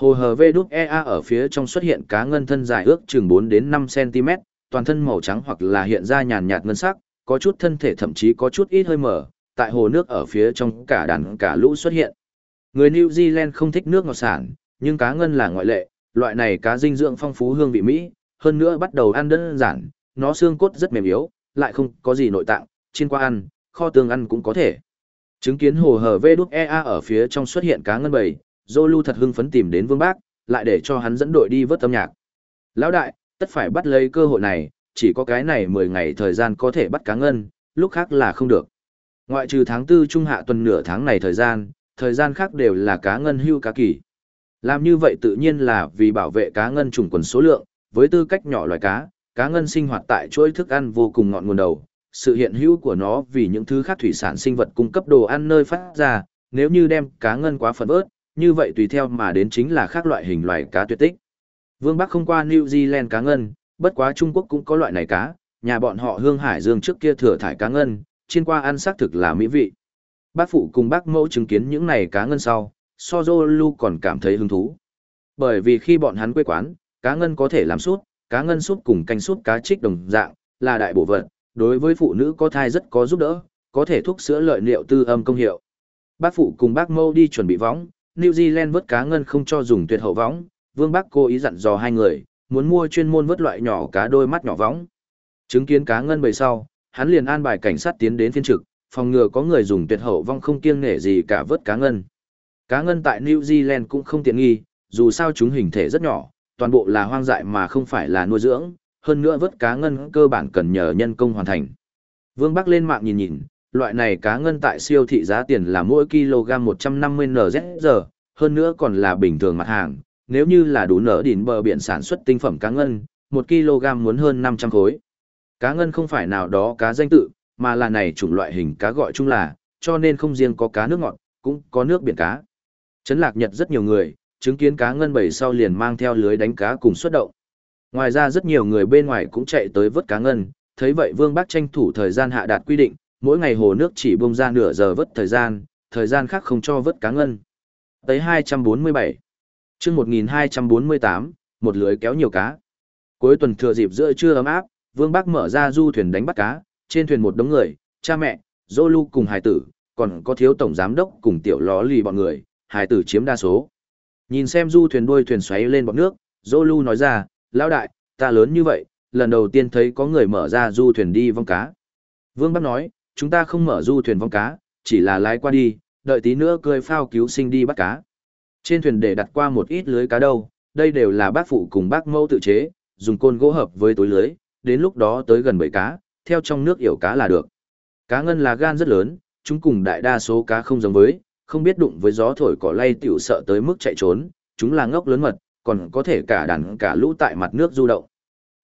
Hồ hờ V đúc EA ở phía trong xuất hiện cá ngân thân dài ước chừng 4 đến 5 cm, toàn thân màu trắng hoặc là hiện ra nhàn nhạt ngân sắc, có chút thân thể thậm chí có chút ít hơi mở, tại hồ nước ở phía trong cả đàn cả lũ xuất hiện. Người New Zealand không thích nước ngọt sản, nhưng cá ngân là ngoại lệ, loại này cá dinh dưỡng phong phú hương vị Mỹ, hơn nữa bắt đầu ăn đơn giản, nó xương cốt rất mềm yếu, lại không có gì nội tạng, chiên qua ăn, kho tương ăn cũng có thể. Chứng kiến hồ hở vê đúc EA ở phía trong xuất hiện cá ngân bầy, Zolu thật hưng phấn tìm đến Vương Bác, lại để cho hắn dẫn đội đi vớt âm nhạc. Lão đại, tất phải bắt lấy cơ hội này, chỉ có cái này 10 ngày thời gian có thể bắt cá ngân, lúc khác là không được. Ngoại trừ tháng 4 trung hạ tuần nửa tháng này thời gian, thời gian khác đều là cá ngân hưu cá kỳ. Làm như vậy tự nhiên là vì bảo vệ cá ngân trùng quần số lượng, với tư cách nhỏ loài cá, cá ngân sinh hoạt tại chuỗi thức ăn vô cùng ngọn nguồn đầu, sự hiện hữu của nó vì những thứ khác thủy sản sinh vật cung cấp đồ ăn nơi phát ra, nếu như đem cá ngân quá phần vớt như vậy tùy theo mà đến chính là khác loại hình loài cá tuyệt tích. Vương Bắc không qua New Zealand cá ngân, bất quá Trung Quốc cũng có loại này cá, nhà bọn họ Hương Hải Dương trước kia thừa thải cá ngân, trên qua ăn xác thực là mỹ vị. Bác phụ cùng bác mẫu chứng kiến những này cá ngân sau, so lu còn cảm thấy hứng thú. Bởi vì khi bọn hắn quê quán, cá ngân có thể làm súp, cá ngân súp cùng canh súp cá trích đồng dạng, là đại bổ vật, đối với phụ nữ có thai rất có giúp đỡ, có thể thuốc sữa lợi liệu tư âm công hiệu. Bác phụ cùng bác mâu đi chuẩn bị võng, New Zealand vớt cá ngân không cho dùng tuyệt hậu võng, Vương Bắc cố ý dặn dò hai người, muốn mua chuyên môn vớt loại nhỏ cá đôi mắt nhỏ võng. Chứng kiến cá ngân bầy sau, hắn liền an bài cảnh sát tiến đến phiên trực, phòng ngừa có người dùng tuyệt hậu vong không kiêng nể gì cả vớt cá ngân. Cá ngân tại New Zealand cũng không tiện nghi, dù sao chúng hình thể rất nhỏ, toàn bộ là hoang dại mà không phải là nuôi dưỡng, hơn nữa vớt cá ngân cơ bản cần nhờ nhân công hoàn thành. Vương Bắc lên mạng nhìn nhìn, loại này cá ngân tại siêu thị giá tiền là mỗi kg 150 NZ hơn nữa còn là bình thường mặt hàng, nếu như là đủ nở đỉnh bờ biển sản xuất tinh phẩm cá ngân, 1 kg muốn hơn 500 khối. Cá ngân không phải nào đó cá danh tự, mà là này chủng loại hình cá gọi chung là, cho nên không riêng có cá nước ngọt, cũng có nước biển cá. Trấn lạc nhật rất nhiều người, chứng kiến cá ngân bầy sau liền mang theo lưới đánh cá cùng xuất động. Ngoài ra rất nhiều người bên ngoài cũng chạy tới vớt cá ngân, thấy vậy Vương Bác tranh thủ thời gian hạ đạt quy định, mỗi ngày hồ nước chỉ bông ra nửa giờ vớt thời gian, thời gian khác không cho vớt cá ngân. Tới 247. chương 1248, một lưới kéo nhiều cá. Cuối tuần thừa dịp giữa trưa ấm áp, Vương Bác mở ra du thuyền đánh bắt cá, trên thuyền một đống người, cha mẹ, Zolu cùng hải tử, còn có thiếu tổng giám đốc cùng tiểu ló lì bọn người, hải tử chiếm đa số. Nhìn xem du thuyền đuôi thuyền xoáy lên bọt nước, Zolu nói ra, lão đại, ta lớn như vậy, lần đầu tiên thấy có người mở ra du thuyền đi vong cá. Vương Bắc nói, chúng ta không mở du thuyền vong cá, chỉ là lái qua đi, đợi tí nữa cười phao cứu sinh đi bắt cá. Trên thuyền để đặt qua một ít lưới cá đâu, đây đều là bác phụ cùng bác mẫu tự chế, dùng côn gỗ hợp với túi lưới, đến lúc đó tới gần bầy cá, theo trong nước yểu cá là được. Cá ngân là gan rất lớn, chúng cùng đại đa số cá không giống với, không biết đụng với gió thổi cỏ lay tiểu sợ tới mức chạy trốn, chúng là ngốc lớn mật, còn có thể cả đàn cả lũ tại mặt nước du động.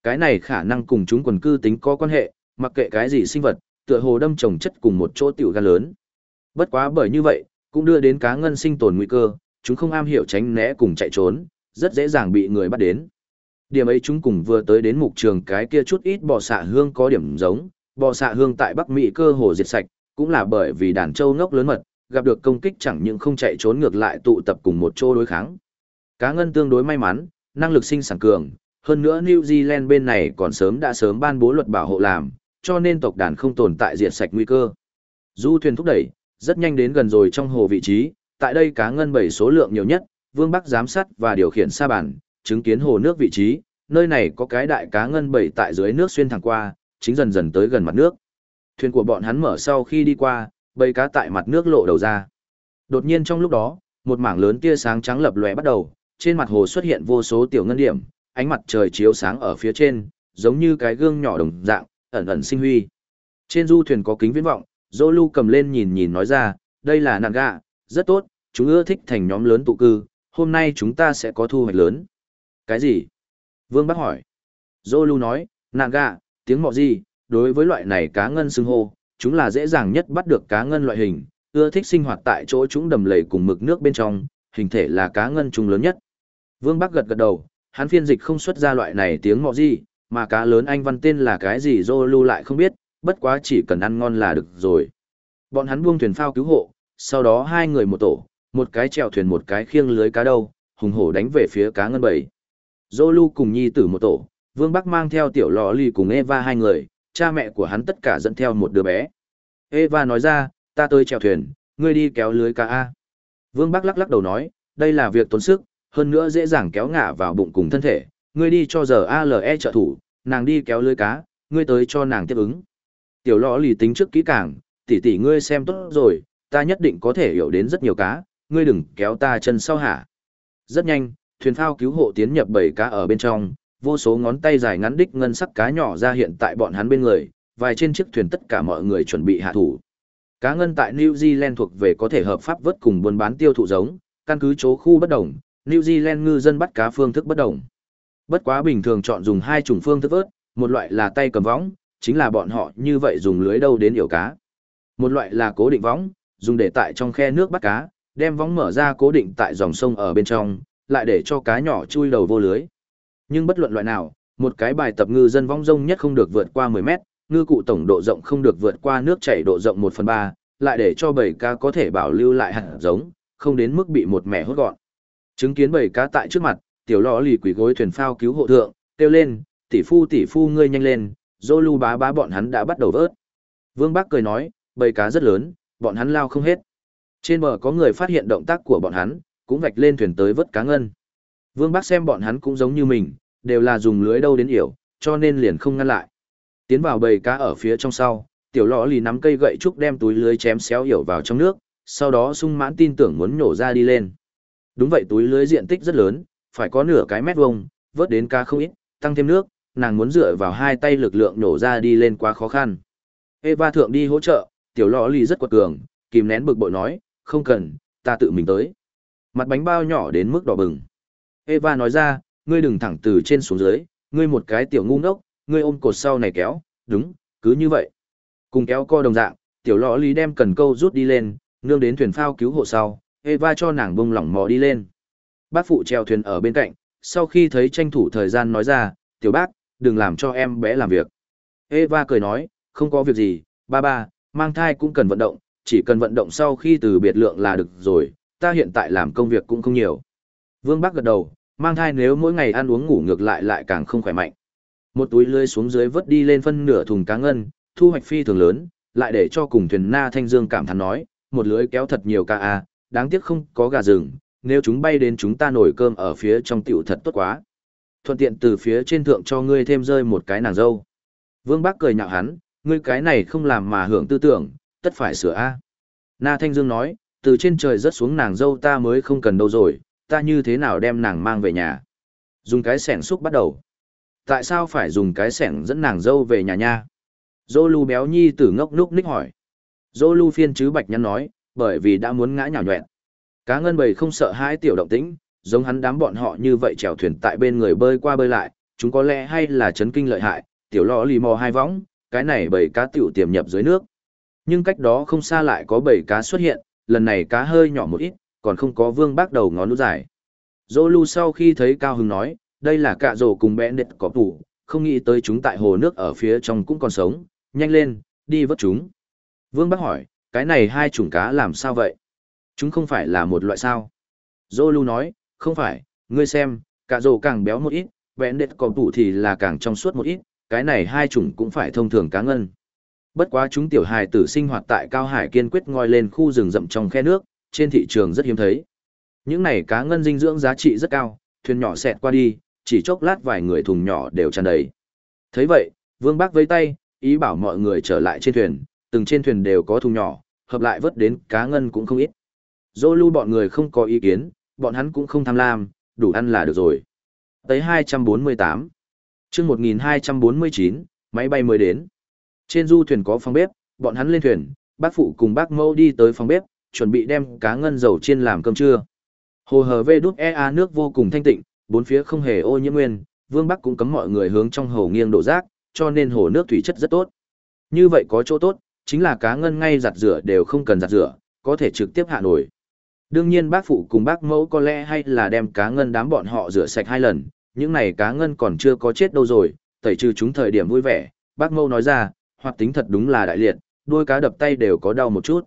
Cái này khả năng cùng chúng quần cư tính có quan hệ, mặc kệ cái gì sinh vật, tựa hồ đâm trồng chất cùng một chỗ tiểu gan lớn. Bất quá bởi như vậy, cũng đưa đến cá ngân sinh tồn nguy cơ, chúng không am hiểu tránh né cùng chạy trốn, rất dễ dàng bị người bắt đến. Điểm ấy chúng cùng vừa tới đến mục trường cái kia chút ít bò xạ hương có điểm giống, bò xạ hương tại Bắc Mỹ cơ hồ diệt sạch, cũng là bởi vì đàn châu ngốc lớn mật, gặp được công kích chẳng những không chạy trốn ngược lại tụ tập cùng một chỗ đối kháng. Cá ngân tương đối may mắn, năng lực sinh sản cường, hơn nữa New Zealand bên này còn sớm đã sớm ban bố luật bảo hộ làm, cho nên tộc đàn không tồn tại diệt sạch nguy cơ. Du thuyền thúc đẩy, rất nhanh đến gần rồi trong hồ vị trí, tại đây cá ngân bảy số lượng nhiều nhất, Vương Bắc giám sát và điều khiển xa bản, chứng kiến hồ nước vị trí, nơi này có cái đại cá ngân bảy tại dưới nước xuyên thẳng qua, chính dần dần tới gần mặt nước. Thuyền của bọn hắn mở sau khi đi qua, bầy cá tại mặt nước lộ đầu ra. Đột nhiên trong lúc đó, một mảng lớn tia sáng trắng lập lòe bắt đầu, trên mặt hồ xuất hiện vô số tiểu ngân điểm, ánh mặt trời chiếu sáng ở phía trên, giống như cái gương nhỏ đồng dạng, ẩn ẩn sinh huy. Trên du thuyền có kính viễn vọng, Zolu cầm lên nhìn nhìn nói ra, đây là nàng gạ, rất tốt, chúng ưa thích thành nhóm lớn tụ cư, hôm nay chúng ta sẽ có thu hoạch lớn. Cái gì? Vương Bắc hỏi. Zolu nói, nàng gạ, tiếng mọ gì, đối với loại này cá ngân xưng hô, chúng là dễ dàng nhất bắt được cá ngân loại hình, ưa thích sinh hoạt tại chỗ chúng đầm lầy cùng mực nước bên trong, hình thể là cá ngân trùng lớn nhất. Vương Bắc gật gật đầu, hắn phiên dịch không xuất ra loại này tiếng mọ gì, mà cá lớn anh văn tên là cái gì Zolu lại không biết, bất quá chỉ cần ăn ngon là được rồi. Bọn hắn buông thuyền phao cứu hộ, sau đó hai người một tổ, một cái chèo thuyền một cái khiêng lưới cá đâu, hùng hổ đánh về phía cá ngân bầy. lưu cùng nhi tử một tổ, Vương Bắc mang theo tiểu lò Lì cùng Eva hai người, cha mẹ của hắn tất cả dẫn theo một đứa bé. Eva nói ra, ta tới chèo thuyền, ngươi đi kéo lưới cá A. Vương Bắc lắc lắc đầu nói, đây là việc tốn sức, hơn nữa dễ dàng kéo ngả vào bụng cùng thân thể, ngươi đi cho giờ ALE trợ thủ, nàng đi kéo lưới cá, ngươi tới cho nàng tiếp ứng. Tiểu lò lì tính trước kỹ càng, tỷ tỷ ngươi xem tốt rồi, ta nhất định có thể hiểu đến rất nhiều cá, ngươi đừng kéo ta chân sau hả. Rất nhanh, thuyền phao cứu hộ tiến nhập bảy cá ở bên trong, vô số ngón tay dài ngắn đích ngân sắc cá nhỏ ra hiện tại bọn hắn bên người, vài trên chiếc thuyền tất cả mọi người chuẩn bị hạ thủ. Cá ngân tại New Zealand thuộc về có thể hợp pháp vớt cùng buôn bán tiêu thụ giống, căn cứ chỗ khu bất đồng, New Zealand ngư dân bắt cá phương thức bất đồng. Bất quá bình thường chọn dùng hai chủng phương thức vớt, một loại là tay cầm võng, chính là bọn họ như vậy dùng lưới đâu đến yểu cá. Một loại là cố định võng, dùng để tại trong khe nước bắt cá, đem võng mở ra cố định tại dòng sông ở bên trong, lại để cho cá nhỏ chui đầu vô lưới. Nhưng bất luận loại nào, một cái bài tập ngư dân võng rông nhất không được vượt qua 10 mét, ngư cụ tổng độ rộng không được vượt qua nước chảy độ rộng 1 phần 3, lại để cho bầy cá có thể bảo lưu lại hạt giống, không đến mức bị một mẻ hốt gọn. Chứng kiến bầy cá tại trước mặt, tiểu lò lì quỷ gối thuyền phao cứu hộ thượng, kêu lên, tỷ phu tỷ phu ngươi nhanh lên, dô lưu bá bá bọn hắn đã bắt đầu vớt. Vương Bắc cười nói, bầy cá rất lớn, bọn hắn lao không hết. Trên bờ có người phát hiện động tác của bọn hắn, cũng vạch lên thuyền tới vớt cá ngân. Vương Bắc xem bọn hắn cũng giống như mình, đều là dùng lưới đâu đến yểu, cho nên liền không ngăn lại. Tiến vào bầy cá ở phía trong sau, tiểu lọ lì nắm cây gậy trúc đem túi lưới chém xéo yểu vào trong nước, sau đó sung mãn tin tưởng muốn nhổ ra đi lên. Đúng vậy túi lưới diện tích rất lớn, phải có nửa cái mét vuông, vớt đến cá không ít, tăng thêm nước, nàng muốn dựa vào hai tay lực lượng nổ ra đi lên quá khó khăn. Eva thượng đi hỗ trợ, tiểu lọ lì rất quật cường, kìm nén bực bội nói, không cần, ta tự mình tới. Mặt bánh bao nhỏ đến mức đỏ bừng. Eva nói ra, ngươi đừng thẳng từ trên xuống dưới, ngươi một cái tiểu ngu ngốc, ngươi ôm cột sau này kéo, đúng, cứ như vậy. Cùng kéo co đồng dạng, tiểu lọ lì đem cần câu rút đi lên, nương đến thuyền phao cứu hộ sau, Eva cho nàng bông lỏng mò đi lên. Bác phụ treo thuyền ở bên cạnh, sau khi thấy tranh thủ thời gian nói ra, tiểu bác, đừng làm cho em bé làm việc. Eva cười nói, không có việc gì, ba ba, mang thai cũng cần vận động, chỉ cần vận động sau khi từ biệt lượng là được rồi, ta hiện tại làm công việc cũng không nhiều. Vương Bắc gật đầu, mang thai nếu mỗi ngày ăn uống ngủ ngược lại lại càng không khỏe mạnh. Một túi lưới xuống dưới vớt đi lên phân nửa thùng cá ngân, thu hoạch phi thường lớn, lại để cho cùng thuyền na thanh dương cảm thán nói, một lưới kéo thật nhiều ca a, à, đáng tiếc không có gà rừng, nếu chúng bay đến chúng ta nổi cơm ở phía trong tiểu thật tốt quá. Thuận tiện từ phía trên thượng cho ngươi thêm rơi một cái nàng dâu. Vương Bác cười nhạo hắn, ngươi cái này không làm mà hưởng tư tưởng, tất phải sửa A. Na Thanh Dương nói, từ trên trời rớt xuống nàng dâu ta mới không cần đâu rồi, ta như thế nào đem nàng mang về nhà. Dùng cái sẻng xúc bắt đầu. Tại sao phải dùng cái sẻng dẫn nàng dâu về nhà nha? Dô lưu béo nhi tử ngốc núc ních hỏi. Dô lưu phiên chứ bạch nhắn nói, bởi vì đã muốn ngã nhào nhuẹn. Cá ngân bầy không sợ hãi tiểu động tĩnh, giống hắn đám bọn họ như vậy chèo thuyền tại bên người bơi qua bơi lại, chúng có lẽ hay là chấn kinh lợi hại, tiểu lọ lì mò hai võng, cái này bầy cá tiểu tiềm nhập dưới nước. Nhưng cách đó không xa lại có bầy cá xuất hiện, lần này cá hơi nhỏ một ít, còn không có vương bác đầu ngón nút dài. Dô lưu sau khi thấy Cao Hưng nói, đây là cạ rổ cùng bẽ đệt có tủ, không nghĩ tới chúng tại hồ nước ở phía trong cũng còn sống, nhanh lên, đi vớt chúng. Vương bác hỏi, cái này hai chủng cá làm sao vậy? Chúng không phải là một loại sao? Dô nói, không phải, ngươi xem, cạ rổ càng béo một ít, vẹn đệt có tủ thì là càng trong suốt một ít, cái này hai chủng cũng phải thông thường cá ngân. Bất quá chúng tiểu hài tử sinh hoạt tại cao hải kiên quyết ngoi lên khu rừng rậm trong khe nước, trên thị trường rất hiếm thấy. Những này cá ngân dinh dưỡng giá trị rất cao, thuyền nhỏ xẹt qua đi, chỉ chốc lát vài người thùng nhỏ đều tràn đầy. Thấy vậy, Vương Bác vẫy tay, ý bảo mọi người trở lại trên thuyền, từng trên thuyền đều có thùng nhỏ, hợp lại vớt đến cá ngân cũng không ít. Zolu bọn người không có ý kiến, bọn hắn cũng không tham lam, đủ ăn là được rồi. Tới 248. chương 1249, máy bay mới đến. Trên du thuyền có phòng bếp, bọn hắn lên thuyền, bác phụ cùng bác mẫu đi tới phòng bếp, chuẩn bị đem cá ngân dầu chiên làm cơm trưa. Hồ hờ vê đút EA nước vô cùng thanh tịnh, bốn phía không hề ô nhiễm nguyên, Vương Bắc cũng cấm mọi người hướng trong hồ nghiêng đổ rác, cho nên hồ nước thủy chất rất tốt. Như vậy có chỗ tốt, chính là cá ngân ngay giặt rửa đều không cần giặt rửa, có thể trực tiếp hạ nổi. Đương nhiên bác phụ cùng bác mẫu có lẽ hay là đem cá ngân đám bọn họ rửa sạch hai lần, những này cá ngân còn chưa có chết đâu rồi, tẩy trừ chúng thời điểm vui vẻ, bác mẫu nói ra, hoặc tính thật đúng là đại liệt, đuôi cá đập tay đều có đau một chút.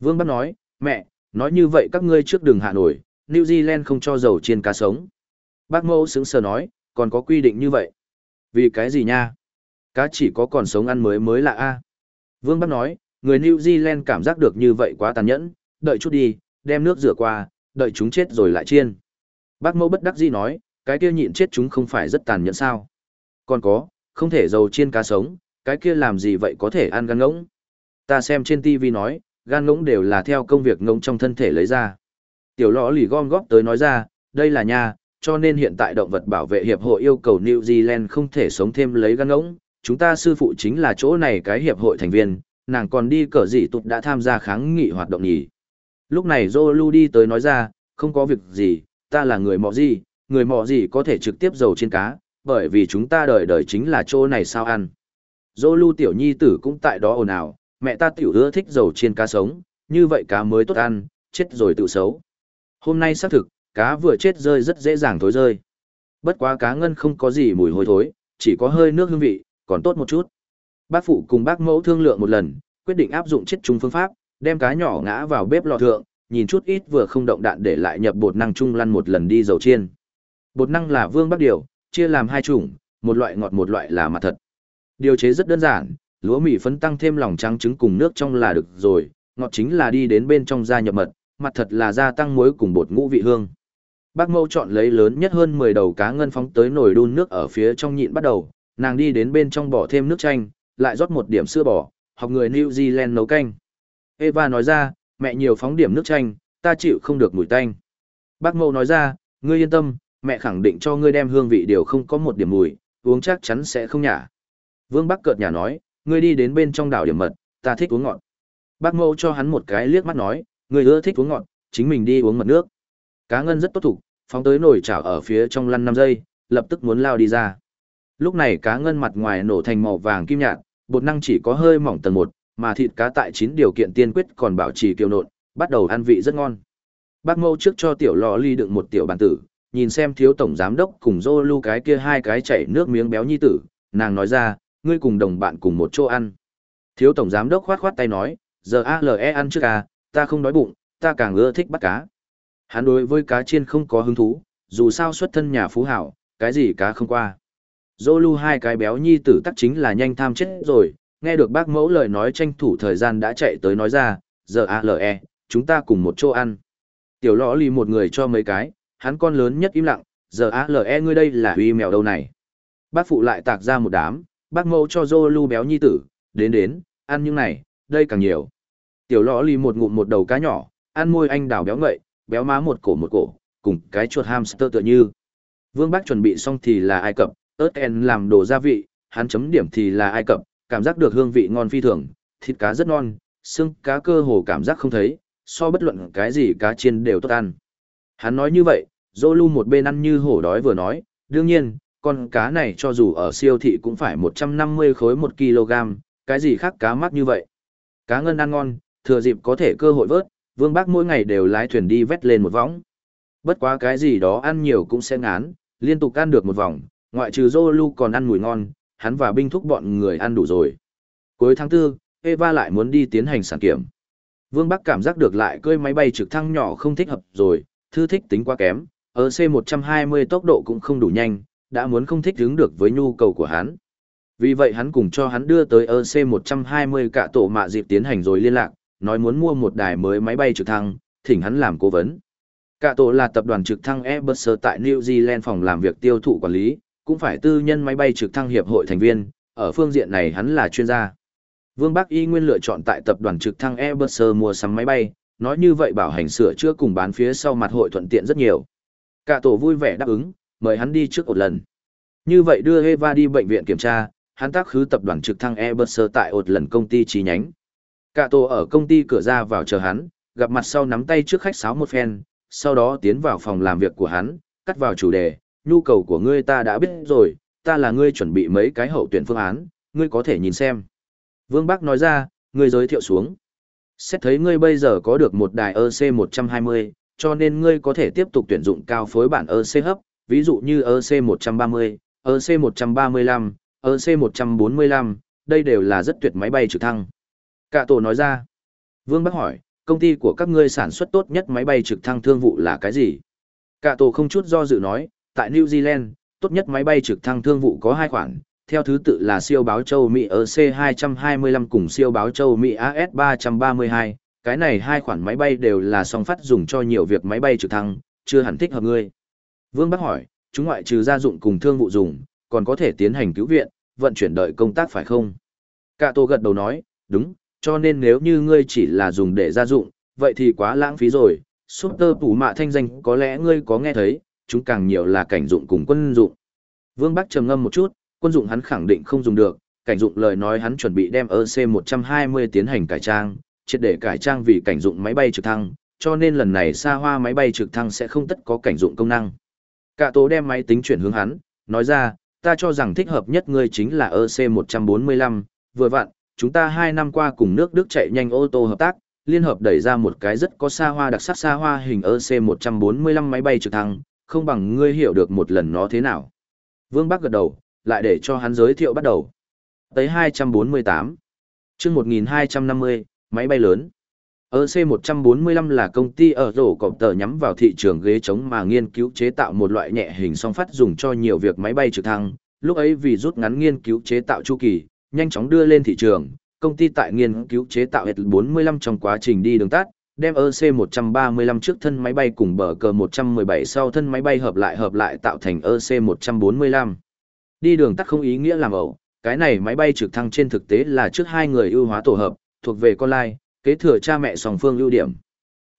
Vương bác nói, mẹ, nói như vậy các ngươi trước đường hạ nổi, New Zealand không cho dầu chiên cá sống. Bác mẫu sững sờ nói, còn có quy định như vậy. Vì cái gì nha? Cá chỉ có còn sống ăn mới mới là A. Vương bác nói, người New Zealand cảm giác được như vậy quá tàn nhẫn, đợi chút đi, đem nước rửa qua, đợi chúng chết rồi lại chiên. Bác mẫu bất đắc dĩ nói, cái kia nhịn chết chúng không phải rất tàn nhẫn sao. Còn có, không thể dầu chiên cá sống, cái kia làm gì vậy có thể ăn gan ngỗng. Ta xem trên TV nói, gan ngỗng đều là theo công việc ngỗng trong thân thể lấy ra. Tiểu lõ lì gom góp tới nói ra, đây là nha, cho nên hiện tại động vật bảo vệ hiệp hội yêu cầu New Zealand không thể sống thêm lấy gan ngỗng. Chúng ta sư phụ chính là chỗ này cái hiệp hội thành viên, nàng còn đi cờ gì tụt đã tham gia kháng nghị hoạt động nhỉ. Lúc này Zolu đi tới nói ra, không có việc gì, ta là người mọ gì, người mọ gì có thể trực tiếp dầu trên cá, bởi vì chúng ta đời đời chính là chỗ này sao ăn. Zolu tiểu nhi tử cũng tại đó ồn ào, mẹ ta tiểu ưa thích dầu trên cá sống, như vậy cá mới tốt ăn, chết rồi tự xấu. Hôm nay xác thực, cá vừa chết rơi rất dễ dàng thối rơi. Bất quá cá ngân không có gì mùi hôi thối, chỉ có hơi nước hương vị, còn tốt một chút. Bác phụ cùng bác mẫu thương lượng một lần, quyết định áp dụng chết chung phương pháp, đem cá nhỏ ngã vào bếp lò thượng, nhìn chút ít vừa không động đạn để lại nhập bột năng chung lăn một lần đi dầu chiên. Bột năng là vương bắc điều, chia làm hai chủng, một loại ngọt một loại là mặt thật. Điều chế rất đơn giản, lúa mì phấn tăng thêm lòng trắng trứng cùng nước trong là được rồi, ngọt chính là đi đến bên trong gia nhập mật, mặt thật là gia tăng muối cùng bột ngũ vị hương. Bác Mâu chọn lấy lớn nhất hơn 10 đầu cá ngân phóng tới nồi đun nước ở phía trong nhịn bắt đầu, nàng đi đến bên trong bỏ thêm nước chanh, lại rót một điểm sữa bò, học người New Zealand nấu canh. Eva nói ra, mẹ nhiều phóng điểm nước chanh, ta chịu không được mùi tanh. Bác Mậu nói ra, ngươi yên tâm, mẹ khẳng định cho ngươi đem hương vị đều không có một điểm mùi, uống chắc chắn sẽ không nhả. Vương Bắc cợt nhà nói, ngươi đi đến bên trong đảo điểm mật, ta thích uống ngọt. Bác Mậu cho hắn một cái liếc mắt nói, ngươi ưa thích uống ngọt, chính mình đi uống mật nước. Cá ngân rất tốt thủ, phóng tới nồi chảo ở phía trong lăn 5 giây, lập tức muốn lao đi ra. Lúc này cá ngân mặt ngoài nổ thành màu vàng kim nhạt, bột năng chỉ có hơi mỏng tầng một mà thịt cá tại chín điều kiện tiên quyết còn bảo trì kiều nộn, bắt đầu ăn vị rất ngon. Bác mâu trước cho tiểu lò ly đựng một tiểu bàn tử, nhìn xem thiếu tổng giám đốc cùng dô lưu cái kia hai cái chảy nước miếng béo nhi tử, nàng nói ra, ngươi cùng đồng bạn cùng một chỗ ăn. Thiếu tổng giám đốc khoát khoát tay nói, giờ ALE ăn trước à, ta không đói bụng, ta càng ưa thích bắt cá. Hắn đối với cá chiên không có hứng thú, dù sao xuất thân nhà phú hảo, cái gì cá không qua. Dô lưu hai cái béo nhi tử tắc chính là nhanh tham chết rồi, nghe được bác mẫu lời nói tranh thủ thời gian đã chạy tới nói ra, giờ ALE, chúng ta cùng một chỗ ăn. Tiểu lõ lì một người cho mấy cái, hắn con lớn nhất im lặng, giờ ALE ngươi đây là huy mèo đâu này. Bác phụ lại tạc ra một đám, bác mẫu cho dô lưu béo nhi tử, đến đến, ăn những này, đây càng nhiều. Tiểu lõ lì một ngụm một đầu cá nhỏ, ăn môi anh đào béo ngậy, béo má một cổ một cổ, cùng cái chuột hamster tựa như. Vương Bác chuẩn bị xong thì là Ai Cập, ớt en làm đồ gia vị, hắn chấm điểm thì là Ai Cập, cảm giác được hương vị ngon phi thường, thịt cá rất ngon, xương cá cơ hồ cảm giác không thấy, so bất luận cái gì cá chiên đều tốt ăn. Hắn nói như vậy, Zolu một bên ăn như hổ đói vừa nói, đương nhiên, con cá này cho dù ở siêu thị cũng phải 150 khối 1 kg, cái gì khác cá mắc như vậy. Cá ngân ăn ngon, thừa dịp có thể cơ hội vớt, Vương Bác mỗi ngày đều lái thuyền đi vét lên một vòng. Bất quá cái gì đó ăn nhiều cũng sẽ ngán, liên tục ăn được một vòng, ngoại trừ Zolu còn ăn mùi ngon, hắn và binh thúc bọn người ăn đủ rồi. Cuối tháng 4, Eva lại muốn đi tiến hành sản kiểm. Vương Bắc cảm giác được lại cơi máy bay trực thăng nhỏ không thích hợp rồi, thư thích tính quá kém, ở C120 tốc độ cũng không đủ nhanh, đã muốn không thích ứng được với nhu cầu của hắn. Vì vậy hắn cùng cho hắn đưa tới C120 cả tổ mạ dịp tiến hành rồi liên lạc, nói muốn mua một đài mới máy bay trực thăng, thỉnh hắn làm cố vấn. Cả tổ là tập đoàn trực thăng Airbus tại New Zealand phòng làm việc tiêu thụ quản lý, cũng phải tư nhân máy bay trực thăng hiệp hội thành viên, ở phương diện này hắn là chuyên gia. Vương Bắc Y nguyên lựa chọn tại tập đoàn trực thăng Airbus mua sắm máy bay, nói như vậy bảo hành sửa chữa cùng bán phía sau mặt hội thuận tiện rất nhiều. Cả tổ vui vẻ đáp ứng, mời hắn đi trước một lần. Như vậy đưa Eva đi bệnh viện kiểm tra, hắn tác khứ tập đoàn trực thăng Airbus tại một lần công ty chi nhánh. Cả tổ ở công ty cửa ra vào chờ hắn, gặp mặt sau nắm tay trước khách sáo một phen, sau đó tiến vào phòng làm việc của hắn, cắt vào chủ đề, nhu cầu của ngươi ta đã biết rồi, ta là ngươi chuẩn bị mấy cái hậu tuyển phương án, ngươi có thể nhìn xem. Vương Bắc nói ra, ngươi giới thiệu xuống. Xét thấy ngươi bây giờ có được một đài EC120, cho nên ngươi có thể tiếp tục tuyển dụng cao phối bản EC hấp, ví dụ như EC130, EC135, EC145, đây đều là rất tuyệt máy bay trực thăng. Cả tổ nói ra. Vương Bắc hỏi, công ty của các ngươi sản xuất tốt nhất máy bay trực thăng thương vụ là cái gì? Cả tổ không chút do dự nói, tại New Zealand, tốt nhất máy bay trực thăng thương vụ có hai khoản, theo thứ tự là siêu báo châu Mỹ EC225 cùng siêu báo châu Mỹ AS332, cái này hai khoản máy bay đều là song phát dùng cho nhiều việc máy bay trực thăng, chưa hẳn thích hợp ngươi. Vương Bắc hỏi, chúng ngoại trừ gia dụng cùng thương vụ dùng, còn có thể tiến hành cứu viện, vận chuyển đợi công tác phải không? Cả tổ gật đầu nói, đúng, cho nên nếu như ngươi chỉ là dùng để gia dụng, vậy thì quá lãng phí rồi. Super tơ mạ thanh danh có lẽ ngươi có nghe thấy, chúng càng nhiều là cảnh dụng cùng quân dụng. Vương Bắc trầm ngâm một chút, quân dụng hắn khẳng định không dùng được, cảnh dụng lời nói hắn chuẩn bị đem EC-120 tiến hành cải trang, triệt để cải trang vì cảnh dụng máy bay trực thăng, cho nên lần này xa hoa máy bay trực thăng sẽ không tất có cảnh dụng công năng. Cả tố đem máy tính chuyển hướng hắn, nói ra, ta cho rằng thích hợp nhất ngươi chính là EC-145, vừa vặn, chúng ta hai năm qua cùng nước Đức chạy nhanh ô tô hợp tác, liên hợp đẩy ra một cái rất có xa hoa đặc sắc xa hoa hình EC-145 máy bay trực thăng, không bằng ngươi hiểu được một lần nó thế nào. Vương Bắc gật đầu, lại để cho hắn giới thiệu bắt đầu. Tới 248. chương 1250, máy bay lớn. EC145 là công ty ở rổ cọp tờ nhắm vào thị trường ghế chống mà nghiên cứu chế tạo một loại nhẹ hình song phát dùng cho nhiều việc máy bay trực thăng. Lúc ấy vì rút ngắn nghiên cứu chế tạo chu kỳ, nhanh chóng đưa lên thị trường, công ty tại nghiên cứu chế tạo S45 trong quá trình đi đường tắt, đem EC135 trước thân máy bay cùng bờ cờ 117 sau thân máy bay hợp lại hợp lại tạo thành EC145. Đi đường tắt không ý nghĩa làm ẩu, cái này máy bay trực thăng trên thực tế là trước hai người ưu hóa tổ hợp, thuộc về con lai, kế thừa cha mẹ song phương ưu điểm.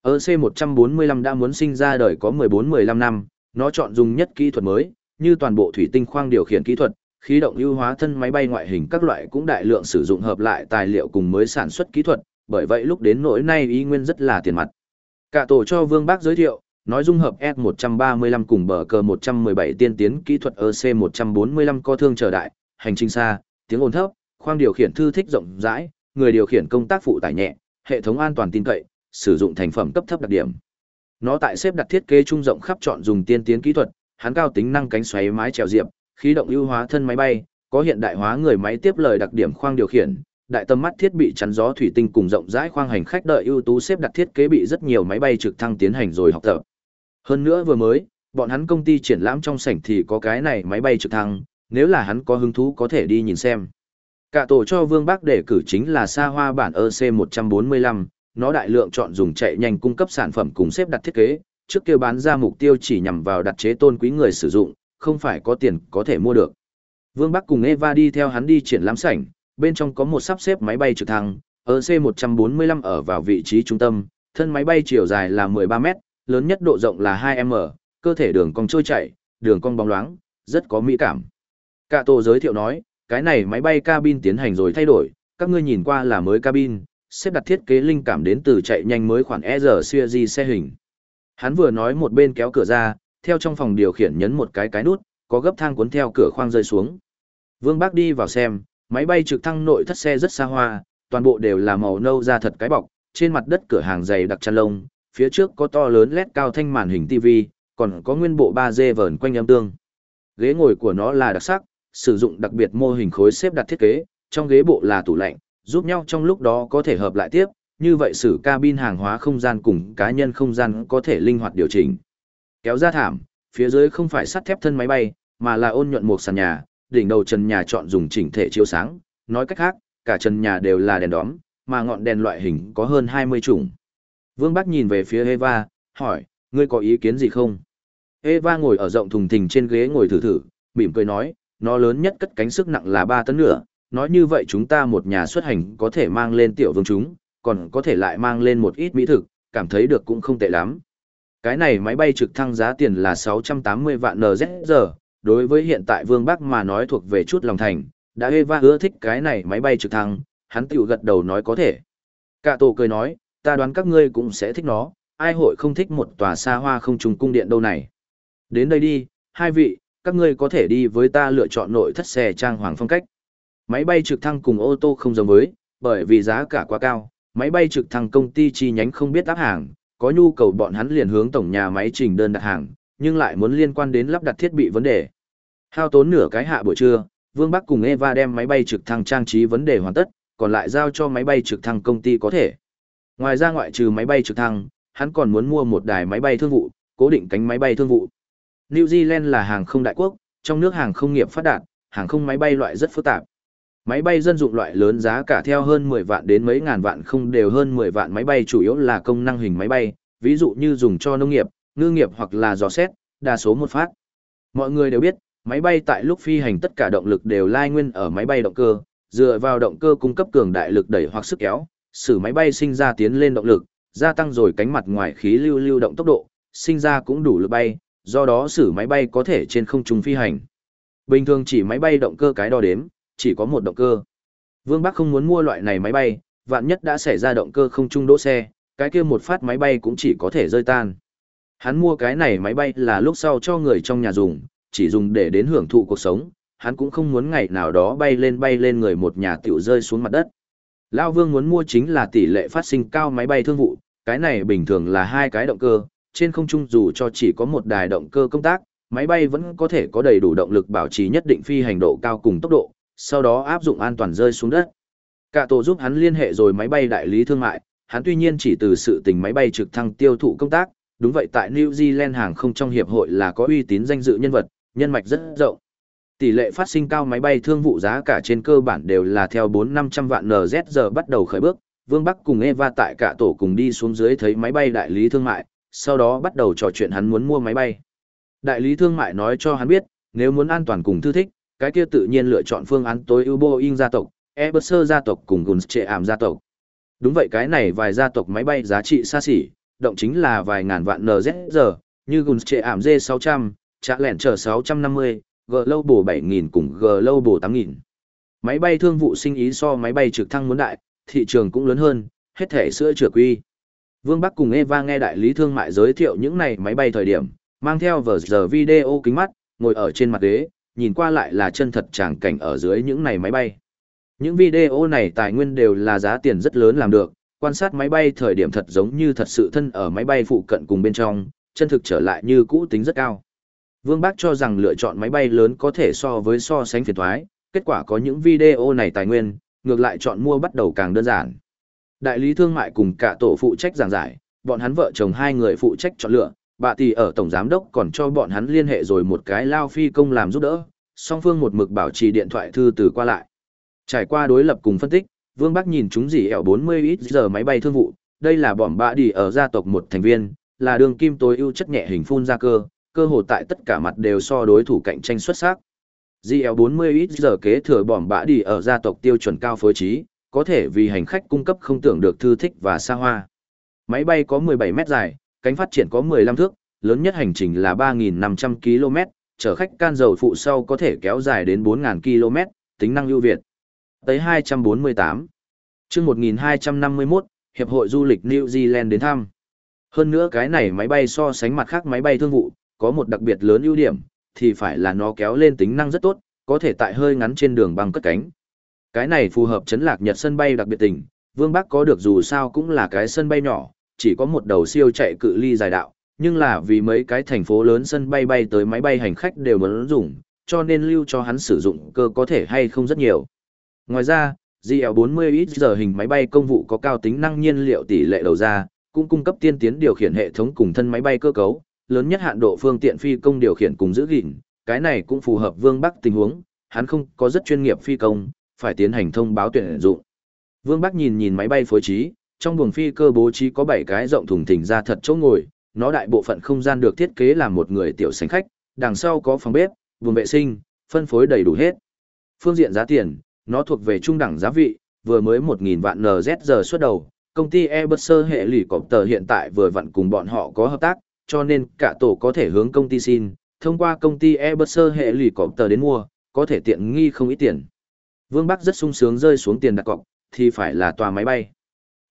EC145 đã muốn sinh ra đời có 14-15 năm, nó chọn dùng nhất kỹ thuật mới, như toàn bộ thủy tinh khoang điều khiển kỹ thuật, khí động ưu hóa thân máy bay ngoại hình các loại cũng đại lượng sử dụng hợp lại tài liệu cùng mới sản xuất kỹ thuật, bởi vậy lúc đến nỗi nay ý nguyên rất là tiền mặt. Cả tổ cho Vương Bác giới thiệu, nói dung hợp S135 cùng bờ cờ 117 tiên tiến kỹ thuật EC145 có thương trở đại, hành trình xa, tiếng ồn thấp, khoang điều khiển thư thích rộng rãi, người điều khiển công tác phụ tải nhẹ, hệ thống an toàn tin cậy, sử dụng thành phẩm cấp thấp đặc điểm. Nó tại xếp đặt thiết kế trung rộng khắp chọn dùng tiên tiến kỹ thuật, hắn cao tính năng cánh xoáy mái chèo diệp, khí động ưu hóa thân máy bay, có hiện đại hóa người máy tiếp lời đặc điểm khoang điều khiển, đại tâm mắt thiết bị chắn gió thủy tinh cùng rộng rãi khoang hành khách đợi ưu tú xếp đặt thiết kế bị rất nhiều máy bay trực thăng tiến hành rồi học tập. Hơn nữa vừa mới, bọn hắn công ty triển lãm trong sảnh thì có cái này máy bay trực thăng, nếu là hắn có hứng thú có thể đi nhìn xem. Cả tổ cho Vương Bắc đề cử chính là xa hoa bản EC145, nó đại lượng chọn dùng chạy nhanh cung cấp sản phẩm cùng xếp đặt thiết kế, trước kia bán ra mục tiêu chỉ nhằm vào đặt chế tôn quý người sử dụng, không phải có tiền có thể mua được. Vương Bắc cùng Eva đi theo hắn đi triển lãm sảnh, bên trong có một sắp xếp máy bay trực thăng, EC145 ở vào vị trí trung tâm, thân máy bay chiều dài là 13 mét, lớn nhất độ rộng là 2m, cơ thể đường cong trôi chảy, đường cong bóng loáng, rất có mỹ cảm. Cả tổ giới thiệu nói, cái này máy bay cabin tiến hành rồi thay đổi, các ngươi nhìn qua là mới cabin, xếp đặt thiết kế linh cảm đến từ chạy nhanh mới khoản ER series xe hình. Hắn vừa nói một bên kéo cửa ra, theo trong phòng điều khiển nhấn một cái cái nút, có gấp thang cuốn theo cửa khoang rơi xuống. Vương Bác đi vào xem, máy bay trực thăng nội thất xe rất xa hoa, toàn bộ đều là màu nâu da thật cái bọc, trên mặt đất cửa hàng dày đặc chăn lông, phía trước có to lớn led cao thanh màn hình TV, còn có nguyên bộ 3D vờn quanh âm tương. Ghế ngồi của nó là đặc sắc, sử dụng đặc biệt mô hình khối xếp đặt thiết kế, trong ghế bộ là tủ lạnh, giúp nhau trong lúc đó có thể hợp lại tiếp, như vậy sử cabin hàng hóa không gian cùng cá nhân không gian có thể linh hoạt điều chỉnh. Kéo ra thảm, phía dưới không phải sắt thép thân máy bay, mà là ôn nhuận một sàn nhà, đỉnh đầu trần nhà chọn dùng chỉnh thể chiếu sáng, nói cách khác, cả trần nhà đều là đèn đóm, mà ngọn đèn loại hình có hơn 20 chủng. Vương Bắc nhìn về phía Eva, hỏi, ngươi có ý kiến gì không? Eva ngồi ở rộng thùng thình trên ghế ngồi thử thử, mỉm cười nói, nó lớn nhất cất cánh sức nặng là 3 tấn nữa, nói như vậy chúng ta một nhà xuất hành có thể mang lên tiểu vương chúng, còn có thể lại mang lên một ít mỹ thực, cảm thấy được cũng không tệ lắm. Cái này máy bay trực thăng giá tiền là 680 vạn NZ đối với hiện tại Vương Bắc mà nói thuộc về chút lòng thành, đã Eva ưa thích cái này máy bay trực thăng, hắn tiểu gật đầu nói có thể. Cả tổ cười nói, ta đoán các ngươi cũng sẽ thích nó, ai hội không thích một tòa xa hoa không trùng cung điện đâu này. Đến đây đi, hai vị, các ngươi có thể đi với ta lựa chọn nội thất xe trang hoàng phong cách. Máy bay trực thăng cùng ô tô không giống với, bởi vì giá cả quá cao, máy bay trực thăng công ty chi nhánh không biết áp hàng, có nhu cầu bọn hắn liền hướng tổng nhà máy trình đơn đặt hàng, nhưng lại muốn liên quan đến lắp đặt thiết bị vấn đề. Hao tốn nửa cái hạ buổi trưa, Vương Bắc cùng Eva đem máy bay trực thăng trang trí vấn đề hoàn tất, còn lại giao cho máy bay trực thăng công ty có thể. Ngoài ra ngoại trừ máy bay trực thăng, hắn còn muốn mua một đài máy bay thương vụ, cố định cánh máy bay thương vụ. New Zealand là hàng không đại quốc, trong nước hàng không nghiệp phát đạt, hàng không máy bay loại rất phức tạp. Máy bay dân dụng loại lớn giá cả theo hơn 10 vạn đến mấy ngàn vạn không đều hơn 10 vạn máy bay chủ yếu là công năng hình máy bay, ví dụ như dùng cho nông nghiệp, ngư nghiệp hoặc là dò xét, đa số một phát. Mọi người đều biết, máy bay tại lúc phi hành tất cả động lực đều lai nguyên ở máy bay động cơ, dựa vào động cơ cung cấp cường đại lực đẩy hoặc sức kéo, sử máy bay sinh ra tiến lên động lực, gia tăng rồi cánh mặt ngoài khí lưu lưu động tốc độ, sinh ra cũng đủ lực bay, do đó sử máy bay có thể trên không trung phi hành. Bình thường chỉ máy bay động cơ cái đo đếm, chỉ có một động cơ. Vương Bắc không muốn mua loại này máy bay, vạn nhất đã xảy ra động cơ không trung đỗ xe, cái kia một phát máy bay cũng chỉ có thể rơi tan. Hắn mua cái này máy bay là lúc sau cho người trong nhà dùng, chỉ dùng để đến hưởng thụ cuộc sống, hắn cũng không muốn ngày nào đó bay lên bay lên người một nhà tiểu rơi xuống mặt đất. Lao Vương muốn mua chính là tỷ lệ phát sinh cao máy bay thương vụ, cái này bình thường là hai cái động cơ, trên không trung dù cho chỉ có một đài động cơ công tác, máy bay vẫn có thể có đầy đủ động lực bảo trì nhất định phi hành độ cao cùng tốc độ, sau đó áp dụng an toàn rơi xuống đất. Cả tổ giúp hắn liên hệ rồi máy bay đại lý thương mại, hắn tuy nhiên chỉ từ sự tình máy bay trực thăng tiêu thụ công tác, đúng vậy tại New Zealand hàng không trong hiệp hội là có uy tín danh dự nhân vật, nhân mạch rất rộng. Tỷ lệ phát sinh cao máy bay thương vụ giá cả trên cơ bản đều là theo 4-500 vạn NZ bắt đầu khởi bước, Vương Bắc cùng Eva tại cả tổ cùng đi xuống dưới thấy máy bay đại lý thương mại, sau đó bắt đầu trò chuyện hắn muốn mua máy bay. Đại lý thương mại nói cho hắn biết, nếu muốn an toàn cùng thư thích, cái kia tự nhiên lựa chọn phương án tối ưu Boeing gia tộc, Airbus gia tộc cùng Gunsteam gia tộc. Đúng vậy cái này vài gia tộc máy bay giá trị xa xỉ, động chính là vài ngàn vạn NZ như Gunsteam J600, Chạ lẻn chờ 650, Global 7000 cùng Global 8000. Máy bay thương vụ sinh ý so máy bay trực thăng muốn đại, thị trường cũng lớn hơn, hết thể sữa chữa quy. Vương Bắc cùng Eva nghe đại lý thương mại giới thiệu những này máy bay thời điểm, mang theo vở giờ video kính mắt, ngồi ở trên mặt ghế, nhìn qua lại là chân thật tràng cảnh ở dưới những này máy bay. Những video này tài nguyên đều là giá tiền rất lớn làm được, quan sát máy bay thời điểm thật giống như thật sự thân ở máy bay phụ cận cùng bên trong, chân thực trở lại như cũ tính rất cao. Vương Bác cho rằng lựa chọn máy bay lớn có thể so với so sánh phiền thoái, kết quả có những video này tài nguyên, ngược lại chọn mua bắt đầu càng đơn giản. Đại lý thương mại cùng cả tổ phụ trách giảng giải, bọn hắn vợ chồng hai người phụ trách chọn lựa, bà tỷ ở tổng giám đốc còn cho bọn hắn liên hệ rồi một cái lao phi công làm giúp đỡ, song phương một mực bảo trì điện thoại thư từ qua lại. Trải qua đối lập cùng phân tích, Vương Bắc nhìn chúng gì ẻo 40 ít giờ máy bay thương vụ, đây là bỏm bạ đi ở gia tộc một thành viên, là đường kim tối ưu chất nhẹ hình phun ra cơ, cơ hội tại tất cả mặt đều so đối thủ cạnh tranh xuất sắc. GL40 ít giờ kế thừa bỏm bã đi ở gia tộc tiêu chuẩn cao phối trí, có thể vì hành khách cung cấp không tưởng được thư thích và xa hoa. Máy bay có 17 mét dài, cánh phát triển có 15 thước, lớn nhất hành trình là 3.500 km, chở khách can dầu phụ sau có thể kéo dài đến 4.000 km, tính năng ưu việt. Tới 248. chương 1251, Hiệp hội Du lịch New Zealand đến thăm. Hơn nữa cái này máy bay so sánh mặt khác máy bay thương vụ, có một đặc biệt lớn ưu điểm, thì phải là nó kéo lên tính năng rất tốt, có thể tại hơi ngắn trên đường băng cất cánh. Cái này phù hợp chấn lạc Nhật sân bay đặc biệt tình, Vương Bắc có được dù sao cũng là cái sân bay nhỏ, chỉ có một đầu siêu chạy cự ly dài đạo, nhưng là vì mấy cái thành phố lớn sân bay bay tới máy bay hành khách đều muốn dùng, cho nên lưu cho hắn sử dụng cơ có thể hay không rất nhiều. Ngoài ra, GL40X giờ hình máy bay công vụ có cao tính năng nhiên liệu tỷ lệ đầu ra, cũng cung cấp tiên tiến điều khiển hệ thống cùng thân máy bay cơ cấu, lớn nhất hạn độ phương tiện phi công điều khiển cùng giữ gìn, cái này cũng phù hợp Vương Bắc tình huống, hắn không có rất chuyên nghiệp phi công, phải tiến hành thông báo tuyển dụng. Vương Bắc nhìn nhìn máy bay phối trí, trong buồng phi cơ bố trí có 7 cái rộng thùng thình ra thật chỗ ngồi, nó đại bộ phận không gian được thiết kế làm một người tiểu sảnh khách, đằng sau có phòng bếp, buồng vệ sinh, phân phối đầy đủ hết. Phương diện giá tiền, nó thuộc về trung đẳng giá vị, vừa mới 1000 vạn NZ giờ xuất đầu, công ty Airbus hệ lỷ cọp tờ hiện tại vừa vặn cùng bọn họ có hợp tác, cho nên cả tổ có thể hướng công ty xin, thông qua công ty Eberser hệ lì cọp tờ đến mua, có thể tiện nghi không ít tiền. Vương Bắc rất sung sướng rơi xuống tiền đặt cọc, thì phải là tòa máy bay.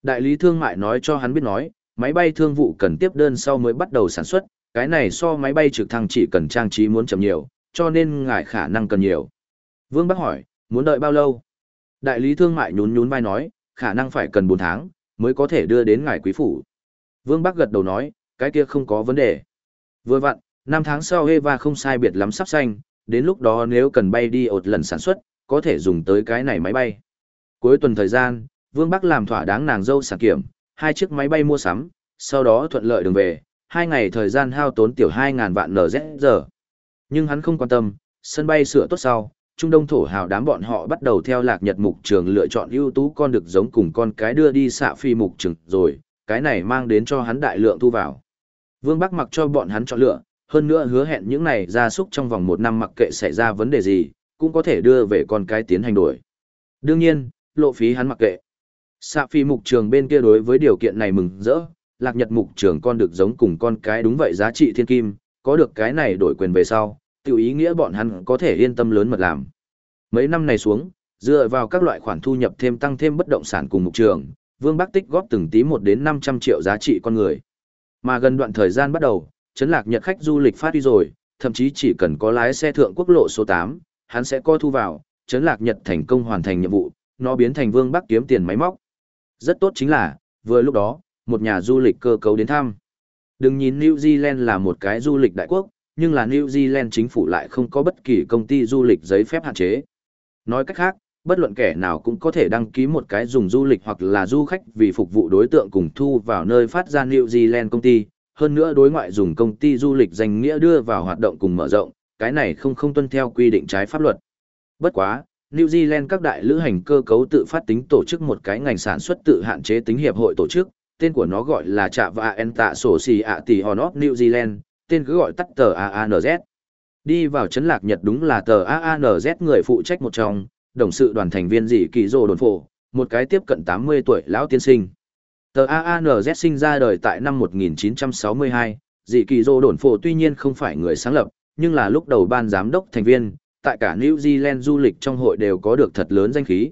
Đại lý thương mại nói cho hắn biết nói, máy bay thương vụ cần tiếp đơn sau mới bắt đầu sản xuất, cái này so máy bay trực thăng chỉ cần trang trí muốn chậm nhiều, cho nên ngài khả năng cần nhiều. Vương Bắc hỏi, muốn đợi bao lâu? Đại lý thương mại nhún nhún vai nói, khả năng phải cần 4 tháng, mới có thể đưa đến ngài quý phủ. Vương Bắc gật đầu nói, cái kia không có vấn đề. Vừa vặn, 5 tháng sau Eva không sai biệt lắm sắp xanh, đến lúc đó nếu cần bay đi ột lần sản xuất, có thể dùng tới cái này máy bay. Cuối tuần thời gian, Vương Bắc làm thỏa đáng nàng dâu sản kiểm, hai chiếc máy bay mua sắm, sau đó thuận lợi đường về, hai ngày thời gian hao tốn tiểu 2.000 vạn NZ giờ. Nhưng hắn không quan tâm, sân bay sửa tốt sau, Trung Đông thổ hào đám bọn họ bắt đầu theo lạc nhật mục trường lựa chọn ưu tú con được giống cùng con cái đưa đi xạ phi mục trường rồi, cái này mang đến cho hắn đại lượng thu vào. Vương Bắc mặc cho bọn hắn chọn lựa, hơn nữa hứa hẹn những này ra súc trong vòng một năm mặc kệ xảy ra vấn đề gì, cũng có thể đưa về con cái tiến hành đổi. Đương nhiên, lộ phí hắn mặc kệ. Sạ phi mục trường bên kia đối với điều kiện này mừng rỡ, lạc nhật mục trường con được giống cùng con cái đúng vậy giá trị thiên kim, có được cái này đổi quyền về sau, tiểu ý nghĩa bọn hắn có thể yên tâm lớn mật làm. Mấy năm này xuống, dựa vào các loại khoản thu nhập thêm tăng thêm bất động sản cùng mục trường, Vương Bắc tích góp từng tí một đến 500 triệu giá trị con người. Mà gần đoạn thời gian bắt đầu, chấn lạc nhật khách du lịch phát đi rồi, thậm chí chỉ cần có lái xe thượng quốc lộ số 8, hắn sẽ co thu vào, chấn lạc nhật thành công hoàn thành nhiệm vụ, nó biến thành Vương Bắc kiếm tiền máy móc. Rất tốt chính là, vừa lúc đó, một nhà du lịch cơ cấu đến thăm. Đừng nhìn New Zealand là một cái du lịch đại quốc, nhưng là New Zealand chính phủ lại không có bất kỳ công ty du lịch giấy phép hạn chế. Nói cách khác, bất luận kẻ nào cũng có thể đăng ký một cái dùng du lịch hoặc là du khách vì phục vụ đối tượng cùng thu vào nơi phát ra New Zealand công ty, hơn nữa đối ngoại dùng công ty du lịch danh nghĩa đưa vào hoạt động cùng mở rộng, cái này không không tuân theo quy định trái pháp luật. Bất quá, New Zealand các đại lữ hành cơ cấu tự phát tính tổ chức một cái ngành sản xuất tự hạn chế tính hiệp hội tổ chức, tên của nó gọi là Trạ và En Tạ Sổ Xì ạ Tỷ Hòn New Zealand, tên cứ gọi tắt tờ AANZ. Đi vào chấn lạc Nhật đúng là tờ AANZ người phụ trách một trong, đồng sự đoàn thành viên dị kỳ rồ đồn phổ, một cái tiếp cận 80 tuổi lão tiên sinh. Tờ AANZ sinh ra đời tại năm 1962, dị kỳ rồ đồn phổ tuy nhiên không phải người sáng lập, nhưng là lúc đầu ban giám đốc thành viên, tại cả New Zealand du lịch trong hội đều có được thật lớn danh khí.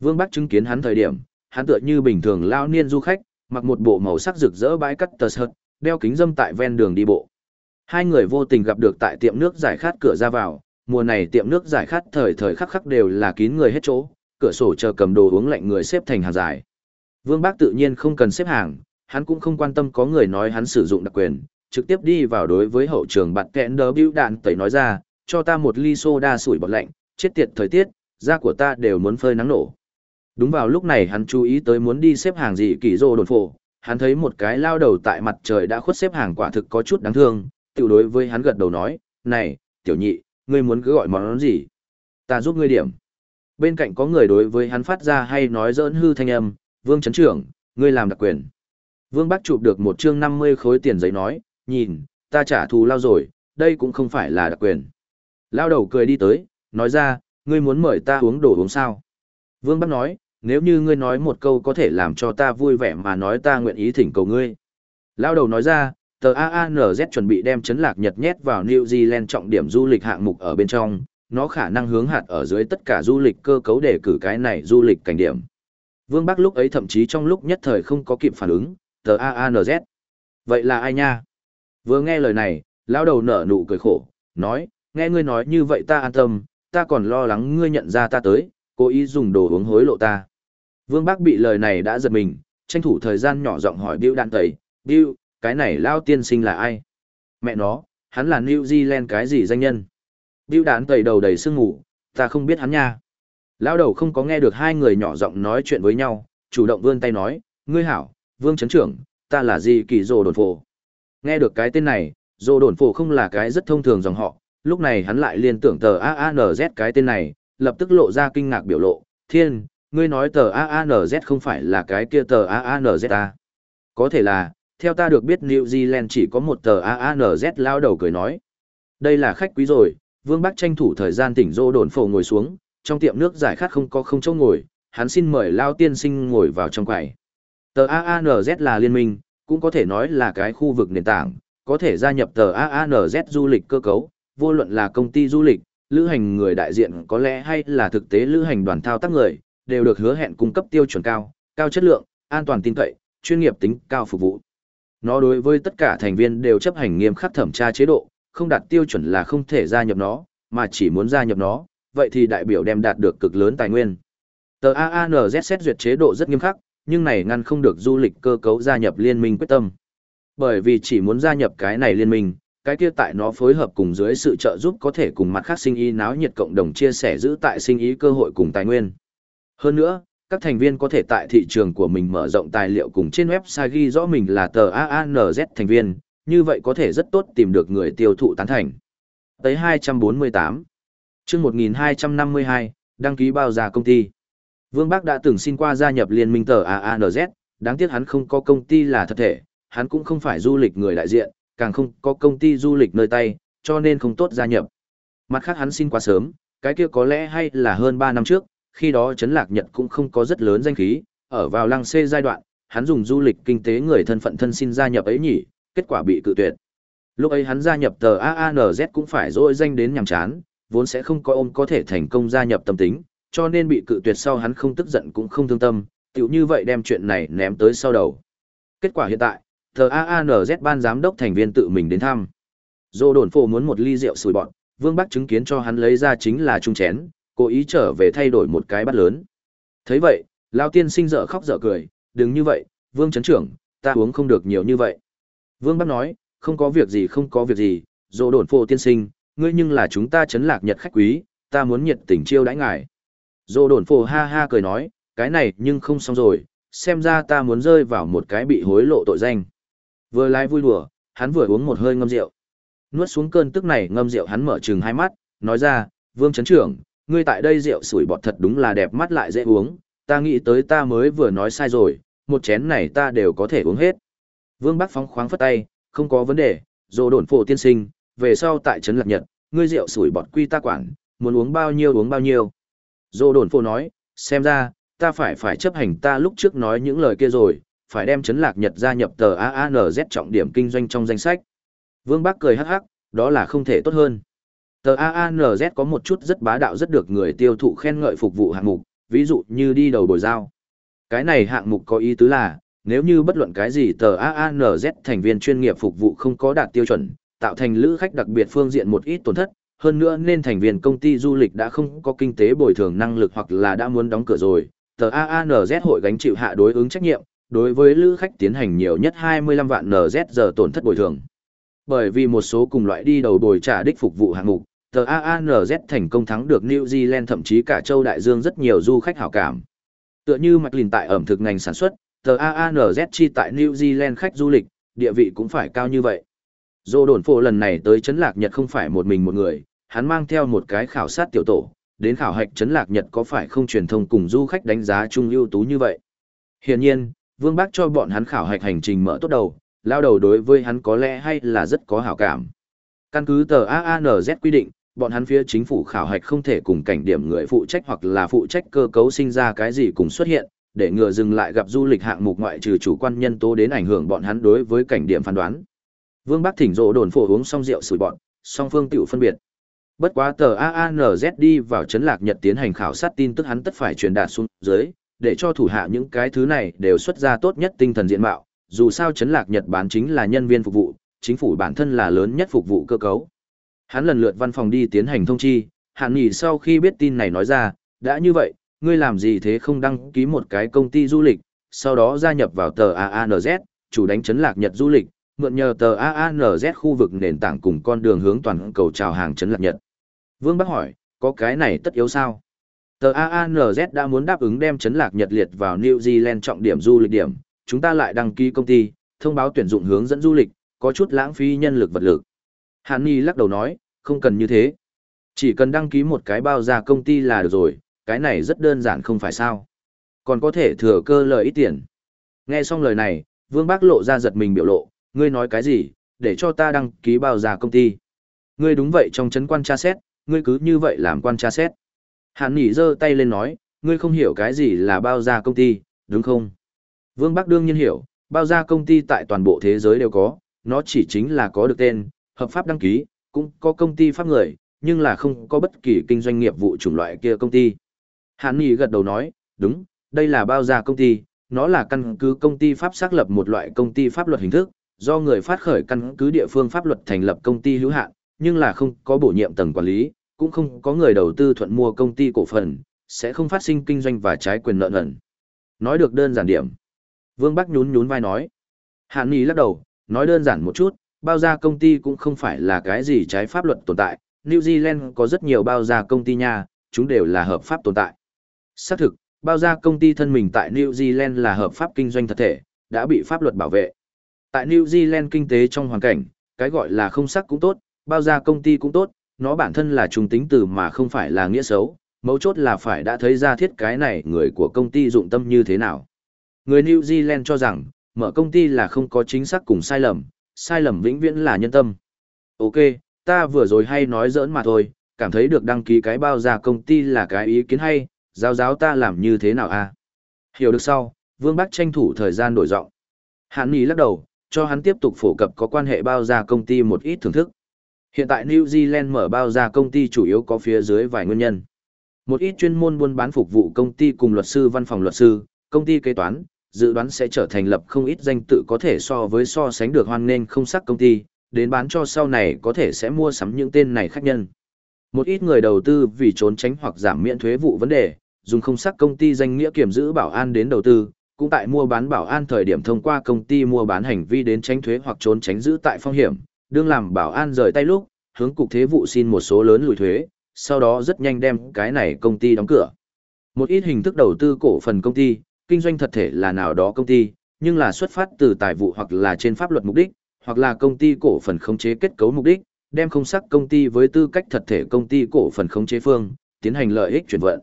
Vương Bắc chứng kiến hắn thời điểm, hắn tựa như bình thường lao niên du khách, mặc một bộ màu sắc rực rỡ bãi cắt tờ sợt, đeo kính dâm tại ven đường đi bộ. Hai người vô tình gặp được tại tiệm nước giải khát cửa ra vào, mùa này tiệm nước giải khát thời thời khắc khắc đều là kín người hết chỗ, cửa sổ chờ cầm đồ uống lạnh người xếp thành hàng dài. Vương Bác tự nhiên không cần xếp hàng, hắn cũng không quan tâm có người nói hắn sử dụng đặc quyền, trực tiếp đi vào đối với hậu trường bạn kẹn đỡ bưu đạn tẩy nói ra, cho ta một ly soda sủi bọt lạnh, chết tiệt thời tiết, da của ta đều muốn phơi nắng nổ. Đúng vào lúc này hắn chú ý tới muốn đi xếp hàng gì kỳ rô đồn phổ, hắn thấy một cái lao đầu tại mặt trời đã khuất xếp hàng quả thực có chút đáng thương, tiểu đối với hắn gật đầu nói, này, tiểu nhị, ngươi muốn cứ gọi món gì? Ta giúp ngươi điểm. Bên cạnh có người đối với hắn phát ra hay nói giỡn hư thanh âm, vương chấn trưởng, ngươi làm đặc quyền. Vương bác chụp được một chương 50 khối tiền giấy nói, nhìn, ta trả thù lao rồi, đây cũng không phải là đặc quyền. Lao đầu cười đi tới, nói ra, ngươi muốn mời ta uống đồ uống sao? Vương bác nói, nếu như ngươi nói một câu có thể làm cho ta vui vẻ mà nói ta nguyện ý thỉnh cầu ngươi. Lao đầu nói ra, tờ AANZ chuẩn bị đem chấn lạc Nhật nhét vào New Zealand trọng điểm du lịch hạng mục ở bên trong, nó khả năng hướng hạt ở dưới tất cả du lịch cơ cấu để cử cái này du lịch cảnh điểm. Vương Bắc lúc ấy thậm chí trong lúc nhất thời không có kịp phản ứng, tờ AANZ. Vậy là ai nha? Vừa nghe lời này, lao đầu nở nụ cười khổ, nói, nghe ngươi nói như vậy ta an tâm, ta còn lo lắng ngươi nhận ra ta tới, cố ý dùng đồ uống hối lộ ta. Vương Bắc bị lời này đã giật mình, tranh thủ thời gian nhỏ giọng hỏi Bill đạn tẩy, Bill, cái này lao tiên sinh là ai? Mẹ nó, hắn là New Zealand cái gì danh nhân? Bill đán tẩy đầu đầy sương ngủ, ta không biết hắn nha. Lao đầu không có nghe được hai người nhỏ giọng nói chuyện với nhau, chủ động vươn tay nói, ngươi hảo, vương chấn trưởng, ta là gì kỳ rồ đồn phổ. Nghe được cái tên này, rồ đồn phổ không là cái rất thông thường dòng họ, lúc này hắn lại liên tưởng tờ AANZ cái tên này, lập tức lộ ra kinh ngạc biểu lộ, thiên, ngươi nói tờ AANZ không phải là cái kia tờ AANZ ta. Có thể là, theo ta được biết New Zealand chỉ có một tờ AANZ lao đầu cười nói. Đây là khách quý rồi, Vương Bắc tranh thủ thời gian tỉnh rô đồn phổ ngồi xuống, trong tiệm nước giải khát không có không chỗ ngồi, hắn xin mời lao tiên sinh ngồi vào trong quầy. Tờ AANZ là liên minh, cũng có thể nói là cái khu vực nền tảng, có thể gia nhập tờ AANZ du lịch cơ cấu, vô luận là công ty du lịch, lữ hành người đại diện có lẽ hay là thực tế lữ hành đoàn thao tác người, đều được hứa hẹn cung cấp tiêu chuẩn cao, cao chất lượng, an toàn tin cậy, chuyên nghiệp tính cao phục vụ. Nó đối với tất cả thành viên đều chấp hành nghiêm khắc thẩm tra chế độ, không đạt tiêu chuẩn là không thể gia nhập nó, mà chỉ muốn gia nhập nó, vậy thì đại biểu đem đạt được cực lớn tài nguyên. Tờ AANZ xét duyệt chế độ rất nghiêm khắc, nhưng này ngăn không được du lịch cơ cấu gia nhập liên minh quyết tâm. Bởi vì chỉ muốn gia nhập cái này liên minh, cái kia tại nó phối hợp cùng dưới sự trợ giúp có thể cùng mặt khác sinh ý náo nhiệt cộng đồng chia sẻ giữ tại sinh ý cơ hội cùng tài nguyên. Hơn nữa, các thành viên có thể tại thị trường của mình mở rộng tài liệu cùng trên website ghi rõ mình là tờ AANZ thành viên, như vậy có thể rất tốt tìm được người tiêu thụ tán thành. Tới 248. Chương 1252, đăng ký bao giờ công ty. Vương Bắc đã từng xin qua gia nhập liên minh tờ AANZ, đáng tiếc hắn không có công ty là thật thể, hắn cũng không phải du lịch người đại diện, càng không có công ty du lịch nơi tay, cho nên không tốt gia nhập. Mặt khác hắn xin quá sớm, cái kia có lẽ hay là hơn 3 năm trước, khi đó Trấn Lạc Nhật cũng không có rất lớn danh khí, ở vào lăng xê giai đoạn, hắn dùng du lịch kinh tế người thân phận thân xin gia nhập ấy nhỉ, kết quả bị cự tuyệt. Lúc ấy hắn gia nhập tờ AANZ cũng phải dỗi danh đến nhằm chán, vốn sẽ không có ôm có thể thành công gia nhập tâm tính, cho nên bị cự tuyệt sau hắn không tức giận cũng không thương tâm, tiểu như vậy đem chuyện này ném tới sau đầu. Kết quả hiện tại, tờ AANZ ban giám đốc thành viên tự mình đến thăm. Dô đồn phổ muốn một ly rượu sùi bọn, Vương Bắc chứng kiến cho hắn lấy ra chính là chung chén, cố ý trở về thay đổi một cái bát lớn. thấy vậy, lão tiên sinh dở khóc dở cười, đừng như vậy, Vương chấn trưởng, ta uống không được nhiều như vậy. Vương bác nói, không có việc gì không có việc gì, dô đồn phô tiên sinh, ngươi nhưng là chúng ta chấn lạc nhật khách quý, ta muốn nhiệt tình chiêu đãi ngài. Dô đồn phô ha ha cười nói, cái này nhưng không xong rồi, xem ra ta muốn rơi vào một cái bị hối lộ tội danh. Vừa lái vui đùa, hắn vừa uống một hơi ngâm rượu. Nuốt xuống cơn tức này ngâm rượu hắn mở trừng hai mắt, nói ra, Vương chấn Trưởng, ngươi tại đây rượu sủi bọt thật đúng là đẹp mắt lại dễ uống, ta nghĩ tới ta mới vừa nói sai rồi, một chén này ta đều có thể uống hết. Vương Bắc phóng khoáng phất tay, không có vấn đề, dồ đồn phổ tiên sinh, về sau tại Trấn Lạc Nhật, ngươi rượu sủi bọt quy ta quản, muốn uống bao nhiêu uống bao nhiêu. Dồ đồn phổ nói, xem ra, ta phải phải chấp hành ta lúc trước nói những lời kia rồi, phải đem chấn lạc Nhật gia nhập tờ AANZ trọng điểm kinh doanh trong danh sách. Vương Bắc cười hắc hắc, đó là không thể tốt hơn. Tờ AANZ có một chút rất bá đạo rất được người tiêu thụ khen ngợi phục vụ hạng mục, ví dụ như đi đầu bồi giao. Cái này hạng mục có ý tứ là, nếu như bất luận cái gì tờ AANZ thành viên chuyên nghiệp phục vụ không có đạt tiêu chuẩn, tạo thành lữ khách đặc biệt phương diện một ít tổn thất, hơn nữa nên thành viên công ty du lịch đã không có kinh tế bồi thường năng lực hoặc là đã muốn đóng cửa rồi, tờ AANZ hội gánh chịu hạ đối ứng trách nhiệm, đối với lữ khách tiến hành nhiều nhất 25 vạn NZ giờ tổn thất bồi thường. Bởi vì một số cùng loại đi đầu bồi trả đích phục vụ hạng mục, tờ AANZ thành công thắng được New Zealand thậm chí cả châu Đại Dương rất nhiều du khách hảo cảm. Tựa như mạch lìn tại ẩm thực ngành sản xuất, tờ AANZ chi tại New Zealand khách du lịch, địa vị cũng phải cao như vậy. Dô đồn phổ lần này tới Trấn Lạc Nhật không phải một mình một người, hắn mang theo một cái khảo sát tiểu tổ, đến khảo hạch Trấn Lạc Nhật có phải không truyền thông cùng du khách đánh giá chung ưu tú như vậy. Hiển nhiên, Vương Bác cho bọn hắn khảo hạch hành trình mở tốt đầu, lao đầu đối với hắn có lẽ hay là rất có hảo cảm. Căn cứ tờ AANZ quy định, bọn hắn phía chính phủ khảo hạch không thể cùng cảnh điểm người phụ trách hoặc là phụ trách cơ cấu sinh ra cái gì cùng xuất hiện, để ngừa dừng lại gặp du lịch hạng mục ngoại trừ chủ quan nhân tố đến ảnh hưởng bọn hắn đối với cảnh điểm phán đoán. Vương Bắc thỉnh rộ đồn phổ uống xong rượu sủi bọn, song phương tiểu phân biệt. Bất quá tờ AANZ đi vào Trấn lạc Nhật tiến hành khảo sát tin tức hắn tất phải truyền đạt xuống dưới, để cho thủ hạ những cái thứ này đều xuất ra tốt nhất tinh thần diện mạo, dù sao Trấn lạc Nhật Bản chính là nhân viên phục vụ, chính phủ bản thân là lớn nhất phục vụ cơ cấu. Hắn lần lượt văn phòng đi tiến hành thông chi, hạn nghỉ sau khi biết tin này nói ra, đã như vậy, ngươi làm gì thế không đăng ký một cái công ty du lịch, sau đó gia nhập vào tờ AANZ, chủ đánh chấn lạc Nhật du lịch, mượn nhờ tờ AANZ khu vực nền tảng cùng con đường hướng toàn cầu chào hàng chấn lạc Nhật. Vương Bắc hỏi, có cái này tất yếu sao? Tờ AANZ đã muốn đáp ứng đem chấn lạc Nhật liệt vào New Zealand trọng điểm du lịch điểm, chúng ta lại đăng ký công ty, thông báo tuyển dụng hướng dẫn du lịch, có chút lãng phí nhân lực vật lực. Hàn Nhi lắc đầu nói, không cần như thế. Chỉ cần đăng ký một cái bao ra công ty là được rồi, cái này rất đơn giản không phải sao. Còn có thể thừa cơ lợi ít tiền. Nghe xong lời này, Vương Bác lộ ra giật mình biểu lộ, ngươi nói cái gì, để cho ta đăng ký bao ra công ty. Ngươi đúng vậy trong chấn quan tra xét, ngươi cứ như vậy làm quan tra xét. Hàn Nghị giơ tay lên nói, ngươi không hiểu cái gì là bao gia công ty, đúng không? Vương Bắc đương nhiên hiểu, bao gia công ty tại toàn bộ thế giới đều có, nó chỉ chính là có được tên, hợp pháp đăng ký, cũng có công ty pháp người, nhưng là không có bất kỳ kinh doanh nghiệp vụ chủng loại kia công ty. Hàn Nghị gật đầu nói, đúng, đây là bao gia công ty, nó là căn cứ công ty pháp xác lập một loại công ty pháp luật hình thức, do người phát khởi căn cứ địa phương pháp luật thành lập công ty hữu hạn, nhưng là không có bổ nhiệm tầng quản lý, cũng không có người đầu tư thuận mua công ty cổ phần, sẽ không phát sinh kinh doanh và trái quyền nợ nần. Nói được đơn giản điểm. Vương Bắc nhún nhún vai nói. Hán Nghị lắc đầu, nói đơn giản một chút, bao gia công ty cũng không phải là cái gì trái pháp luật tồn tại. New Zealand có rất nhiều bao gia công ty nha, chúng đều là hợp pháp tồn tại. Xác thực, bao gia công ty thân mình tại New Zealand là hợp pháp kinh doanh thật thể, đã bị pháp luật bảo vệ. Tại New Zealand kinh tế trong hoàn cảnh, cái gọi là không sắc cũng tốt, bao gia công ty cũng tốt, nó bản thân là trùng tính từ mà không phải là nghĩa xấu, mấu chốt là phải đã thấy ra thiết cái này người của công ty dụng tâm như thế nào. Người New Zealand cho rằng, mở công ty là không có chính xác cùng sai lầm, sai lầm vĩnh viễn là nhân tâm. Ok, ta vừa rồi hay nói giỡn mà thôi, cảm thấy được đăng ký cái bao gia công ty là cái ý kiến hay, giáo giáo ta làm như thế nào a? À? Hiểu được sau, Vương Bắc tranh thủ thời gian đổi giọng. Hắn Nghị lắc đầu, cho hắn tiếp tục phổ cập có quan hệ bao gia công ty một ít thưởng thức. Hiện tại New Zealand mở bao gia công ty chủ yếu có phía dưới vài nguyên nhân. Một ít chuyên môn buôn bán phục vụ công ty cùng luật sư văn phòng luật sư, công ty kế toán, dự đoán sẽ trở thành lập không ít danh tự có thể so với so sánh được hoan nghênh không sắc công ty, đến bán cho sau này có thể sẽ mua sắm những tên này khách nhân. Một ít người đầu tư vì trốn tránh hoặc giảm miễn thuế vụ vấn đề, dùng không sắc công ty danh nghĩa kiểm giữ bảo an đến đầu tư, cũng tại mua bán bảo an thời điểm thông qua công ty mua bán hành vi đến tránh thuế hoặc trốn tránh giữ tại phong hiểm, đương làm bảo an rời tay lúc, hướng cục thế vụ xin một số lớn lùi thuế, sau đó rất nhanh đem cái này công ty đóng cửa. Một ít hình thức đầu tư cổ phần công ty, kinh doanh thật thể là nào đó công ty, nhưng là xuất phát từ tài vụ hoặc là trên pháp luật mục đích, hoặc là công ty cổ phần khống chế kết cấu mục đích, đem không sắc công ty với tư cách thật thể công ty cổ phần khống chế phương, tiến hành lợi ích chuyển vận.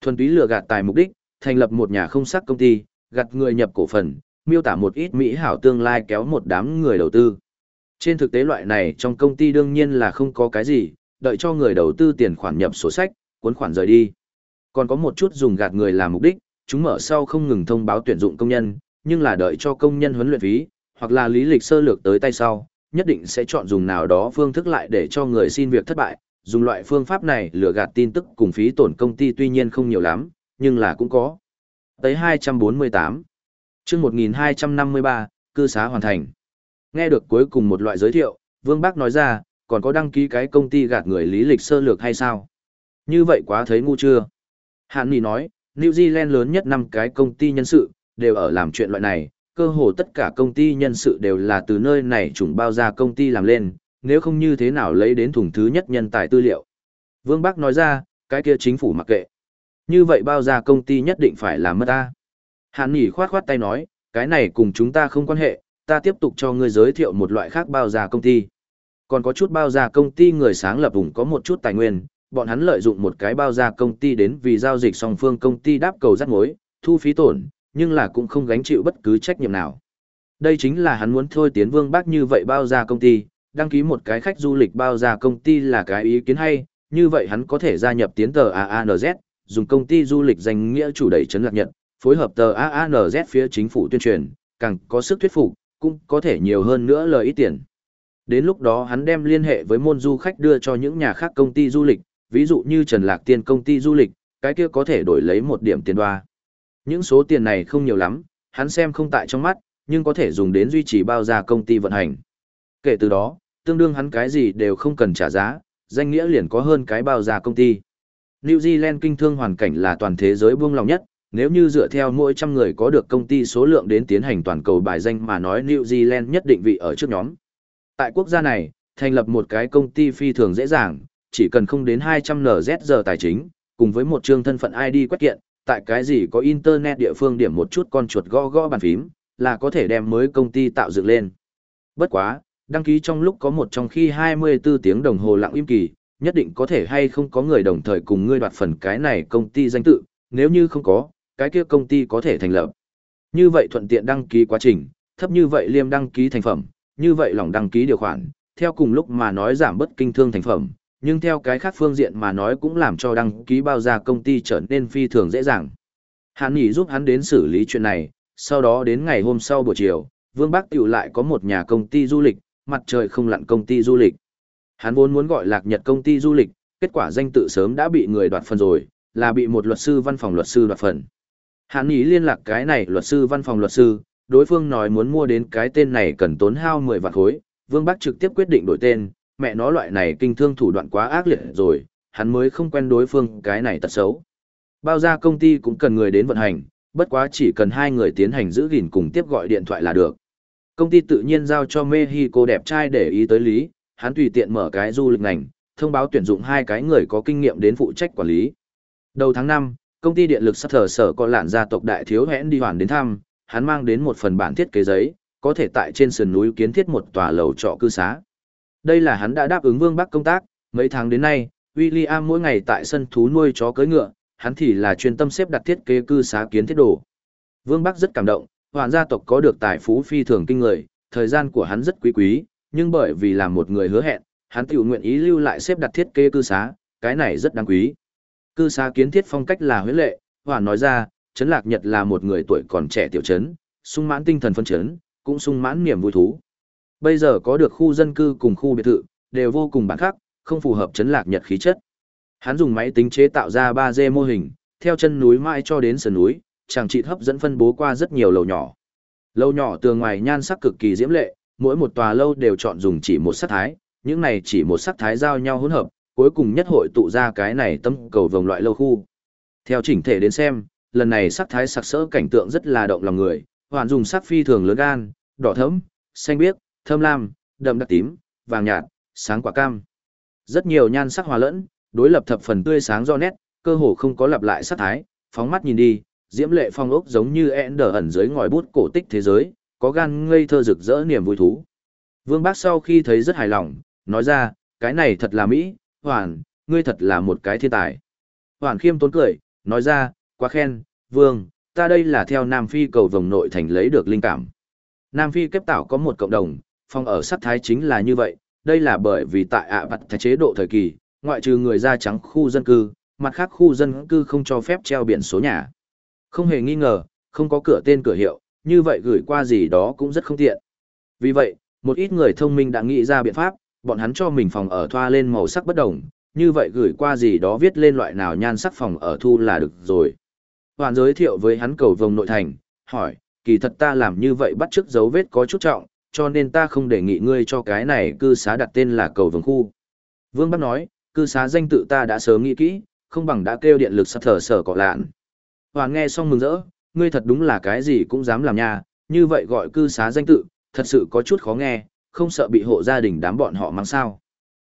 Thuần túy lừa gạt tài mục đích, thành lập một nhà không sắc công ty, gạt người nhập cổ phần, miêu tả một ít mỹ hảo tương lai kéo một đám người đầu tư. Trên thực tế loại này trong công ty đương nhiên là không có cái gì, đợi cho người đầu tư tiền khoản nhập sổ sách, cuốn khoản rời đi. Còn có một chút dùng gạt người làm mục đích, chúng mở sau không ngừng thông báo tuyển dụng công nhân, nhưng là đợi cho công nhân huấn luyện phí, hoặc là lý lịch sơ lược tới tay sau, nhất định sẽ chọn dùng nào đó phương thức lại để cho người xin việc thất bại. Dùng loại phương pháp này lừa gạt tin tức cùng phí tổn công ty tuy nhiên không nhiều lắm, nhưng là cũng có. Tới 248. chương 1253, cư xá hoàn thành. Nghe được cuối cùng một loại giới thiệu, Vương Bác nói ra, còn có đăng ký cái công ty gạt người lý lịch sơ lược hay sao? Như vậy quá thấy ngu chưa? Hạn Nì nói, New Zealand lớn nhất năm cái công ty nhân sự, đều ở làm chuyện loại này, cơ hồ tất cả công ty nhân sự đều là từ nơi này trùng bao ra công ty làm lên, nếu không như thế nào lấy đến thùng thứ nhất nhân tài tư liệu. Vương Bắc nói ra, cái kia chính phủ mặc kệ. Như vậy bao ra công ty nhất định phải làm mất ta. Hàn Nhỉ khoát khoát tay nói, cái này cùng chúng ta không quan hệ, ta tiếp tục cho ngươi giới thiệu một loại khác bao ra công ty. Còn có chút bao ra công ty người sáng lập vùng có một chút tài nguyên, bọn hắn lợi dụng một cái bao ra công ty đến vì giao dịch song phương công ty đáp cầu rắc mối, thu phí tổn, nhưng là cũng không gánh chịu bất cứ trách nhiệm nào. Đây chính là hắn muốn thôi tiến vương bác như vậy bao ra công ty, đăng ký một cái khách du lịch bao ra công ty là cái ý kiến hay, như vậy hắn có thể gia nhập tiến tờ AANZ, dùng công ty du lịch danh nghĩa chủ đẩy chấn lạc nhật, phối hợp tờ AANZ phía chính phủ tuyên truyền, càng có sức thuyết phục, cũng có thể nhiều hơn nữa lời ít tiền. Đến lúc đó hắn đem liên hệ với môn du khách đưa cho những nhà khác công ty du lịch, ví dụ như Trần Lạc Tiên công ty du lịch, cái kia có thể đổi lấy một điểm tiền đoa. Những số tiền này không nhiều lắm, hắn xem không tại trong mắt, nhưng có thể dùng đến duy trì bao gia công ty vận hành. Kể từ đó, tương đương hắn cái gì đều không cần trả giá, danh nghĩa liền có hơn cái bao gia công ty. New Zealand kinh thương hoàn cảnh là toàn thế giới buông lòng nhất, nếu như dựa theo mỗi trăm người có được công ty số lượng đến tiến hành toàn cầu bài danh mà nói New Zealand nhất định vị ở trước nhóm. Tại quốc gia này, thành lập một cái công ty phi thường dễ dàng, chỉ cần không đến 200 NZ giờ tài chính, cùng với một chương thân phận ID quét kiện, tại cái gì có internet địa phương điểm một chút con chuột gõ gõ bàn phím, là có thể đem mới công ty tạo dựng lên. Bất quá, đăng ký trong lúc có một trong khi 24 tiếng đồng hồ lặng im kỳ, nhất định có thể hay không có người đồng thời cùng ngươi đoạt phần cái này công ty danh tự, nếu như không có, cái kia công ty có thể thành lập. Như vậy thuận tiện đăng ký quá trình, thấp như vậy liêm đăng ký thành phẩm, như vậy lòng đăng ký điều khoản, theo cùng lúc mà nói giảm bất kinh thương thành phẩm, nhưng theo cái khác phương diện mà nói cũng làm cho đăng ký bao gia công ty trở nên phi thường dễ dàng. Hàn Nghị giúp hắn đến xử lý chuyện này, sau đó đến ngày hôm sau buổi chiều, Vương Bắc tiểu lại có một nhà công ty du lịch, mặt trời không lặn công ty du lịch. Hắn vốn muốn gọi Lạc Nhật công ty du lịch, kết quả danh tự sớm đã bị người đoạt phần rồi, là bị một luật sư văn phòng luật sư đoạt phần. Hắn Nghị liên lạc cái này luật sư văn phòng luật sư, đối phương nói muốn mua đến cái tên này cần tốn hao 10 vạn khối, Vương Bắc trực tiếp quyết định đổi tên, mẹ nó loại này kinh thương thủ đoạn quá ác liệt rồi, hắn mới không quen đối phương cái này tật xấu. Bao ra công ty cũng cần người đến vận hành, bất quá chỉ cần hai người tiến hành giữ gìn cùng tiếp gọi điện thoại là được. Công ty tự nhiên giao cho Mexico đẹp trai để ý tới lý, hắn tùy tiện mở cái du lịch ngành, thông báo tuyển dụng hai cái người có kinh nghiệm đến phụ trách quản lý. Đầu tháng 5, công ty điện lực sắp thở sở có lạn gia tộc đại thiếu hẽn đi hoàn đến thăm, hắn mang đến một phần bản thiết kế giấy, có thể tại trên sườn núi kiến thiết một tòa lầu trọ cư xá. Đây là hắn đã đáp ứng Vương Bắc công tác, mấy tháng đến nay, William mỗi ngày tại sân thú nuôi chó cưỡi ngựa, hắn thì là chuyên tâm xếp đặt thiết kế cư xá kiến thiết đồ. Vương Bắc rất cảm động, hoàn gia tộc có được tài phú phi thường kinh người, thời gian của hắn rất quý quý, nhưng bởi vì là một người hứa hẹn, hắn tự nguyện ý lưu lại xếp đặt thiết kế cư xá, cái này rất đáng quý. Cư xá kiến thiết phong cách là huyết lệ, hoàn nói ra, Trấn Lạc Nhật là một người tuổi còn trẻ tiểu trấn, sung mãn tinh thần phân chấn, cũng sung mãn niềm vui thú. Bây giờ có được khu dân cư cùng khu biệt thự, đều vô cùng bản khắc, không phù hợp chấn Lạc Nhật khí chất. Hắn dùng máy tính chế tạo ra 3D mô hình, theo chân núi mãi cho đến sườn núi, chàng trị hấp dẫn phân bố qua rất nhiều lầu nhỏ. Lầu nhỏ tường ngoài nhan sắc cực kỳ diễm lệ, mỗi một tòa lâu đều chọn dùng chỉ một sắc thái, những này chỉ một sắc thái giao nhau hỗn hợp, cuối cùng nhất hội tụ ra cái này tâm cầu vòng loại lâu khu. Theo chỉnh thể đến xem, lần này sắc thái sặc sỡ cảnh tượng rất là động lòng người, hoàn dùng sắc phi thường lớn gan, đỏ thẫm, xanh biếc, Thơm lam, đậm đặc tím, vàng nhạt, sáng quả cam. Rất nhiều nhan sắc hòa lẫn, đối lập thập phần tươi sáng do nét, cơ hồ không có lặp lại sắc thái, phóng mắt nhìn đi, diễm lệ phong ốc giống như đờ ẩn dưới ngòi bút cổ tích thế giới, có gan ngây thơ rực rỡ niềm vui thú. Vương Bác sau khi thấy rất hài lòng, nói ra, cái này thật là mỹ, Hoàn, ngươi thật là một cái thiên tài. Hoàn khiêm tốn cười, nói ra, quá khen, Vương, ta đây là theo Nam Phi cầu vòng nội thành lấy được linh cảm. Nam Phi kép tạo có một cộng đồng, phòng ở sắc thái chính là như vậy, đây là bởi vì tại ạ bặt thái chế độ thời kỳ, ngoại trừ người da trắng khu dân cư, mặt khác khu dân cư không cho phép treo biển số nhà. Không hề nghi ngờ, không có cửa tên cửa hiệu, như vậy gửi qua gì đó cũng rất không tiện. Vì vậy, một ít người thông minh đã nghĩ ra biện pháp, bọn hắn cho mình phòng ở thoa lên màu sắc bất đồng, như vậy gửi qua gì đó viết lên loại nào nhan sắc phòng ở thu là được rồi. Hoàn giới thiệu với hắn cầu vồng nội thành, hỏi, kỳ thật ta làm như vậy bắt chước dấu vết có chút trọng, cho nên ta không đề nghị ngươi cho cái này cư xá đặt tên là cầu vườn khu. Vương Bắc nói, cư xá danh tự ta đã sớm nghĩ kỹ, không bằng đã kêu điện lực sắp thở sở cọ lạn. Hoàn nghe xong mừng rỡ, ngươi thật đúng là cái gì cũng dám làm nha, như vậy gọi cư xá danh tự, thật sự có chút khó nghe, không sợ bị hộ gia đình đám bọn họ mang sao.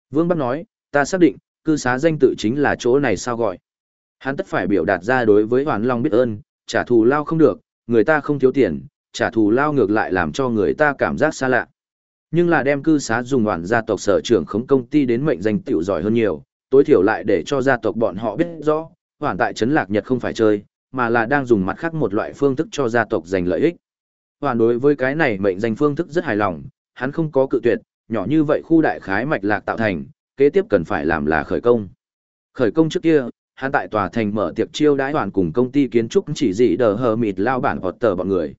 Vương Bắc nói, ta xác định, cư xá danh tự chính là chỗ này sao gọi. Hắn tất phải biểu đạt ra đối với Hoàn Long biết ơn, trả thù lao không được, người ta không thiếu tiền, trả thù lao ngược lại làm cho người ta cảm giác xa lạ. Nhưng là đem cư xá dùng hoàn gia tộc sở trưởng khống công ty đến mệnh danh tiểu giỏi hơn nhiều, tối thiểu lại để cho gia tộc bọn họ biết rõ, hoàn tại trấn lạc nhật không phải chơi, mà là đang dùng mặt khác một loại phương thức cho gia tộc giành lợi ích. Hoàn đối với cái này mệnh danh phương thức rất hài lòng, hắn không có cự tuyệt, nhỏ như vậy khu đại khái mạch lạc tạo thành, kế tiếp cần phải làm là khởi công. Khởi công trước kia, hắn tại tòa thành mở tiệc chiêu đãi hoàn cùng công ty kiến trúc chỉ dị đờ hờ mịt lao bản hoặc tờ bọn người.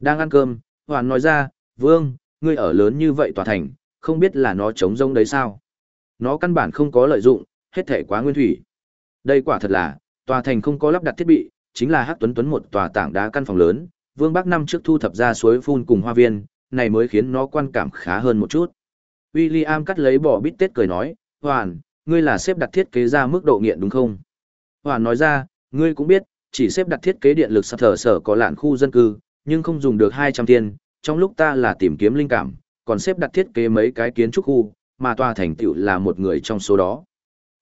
Đang ăn cơm, hoàn nói ra, vương, ngươi ở lớn như vậy tòa thành, không biết là nó chống rông đấy sao. Nó căn bản không có lợi dụng, hết thể quá nguyên thủy. Đây quả thật là, tòa thành không có lắp đặt thiết bị, chính là Hắc Tuấn Tuấn một tòa tảng đá căn phòng lớn, Vương Bắc năm trước thu thập ra suối phun cùng hoa viên, này mới khiến nó quan cảm khá hơn một chút. William cắt lấy bỏ bít tết cười nói, Hoàn, ngươi là xếp đặt thiết kế ra mức độ nghiện đúng không? Hoàn nói ra, ngươi cũng biết, chỉ xếp đặt thiết kế điện lực sắp thở sở có lạn khu dân cư, nhưng không dùng được 200 tiền, trong lúc ta là tìm kiếm linh cảm, còn xếp đặt thiết kế mấy cái kiến trúc khu, mà tòa thành tựu là một người trong số đó.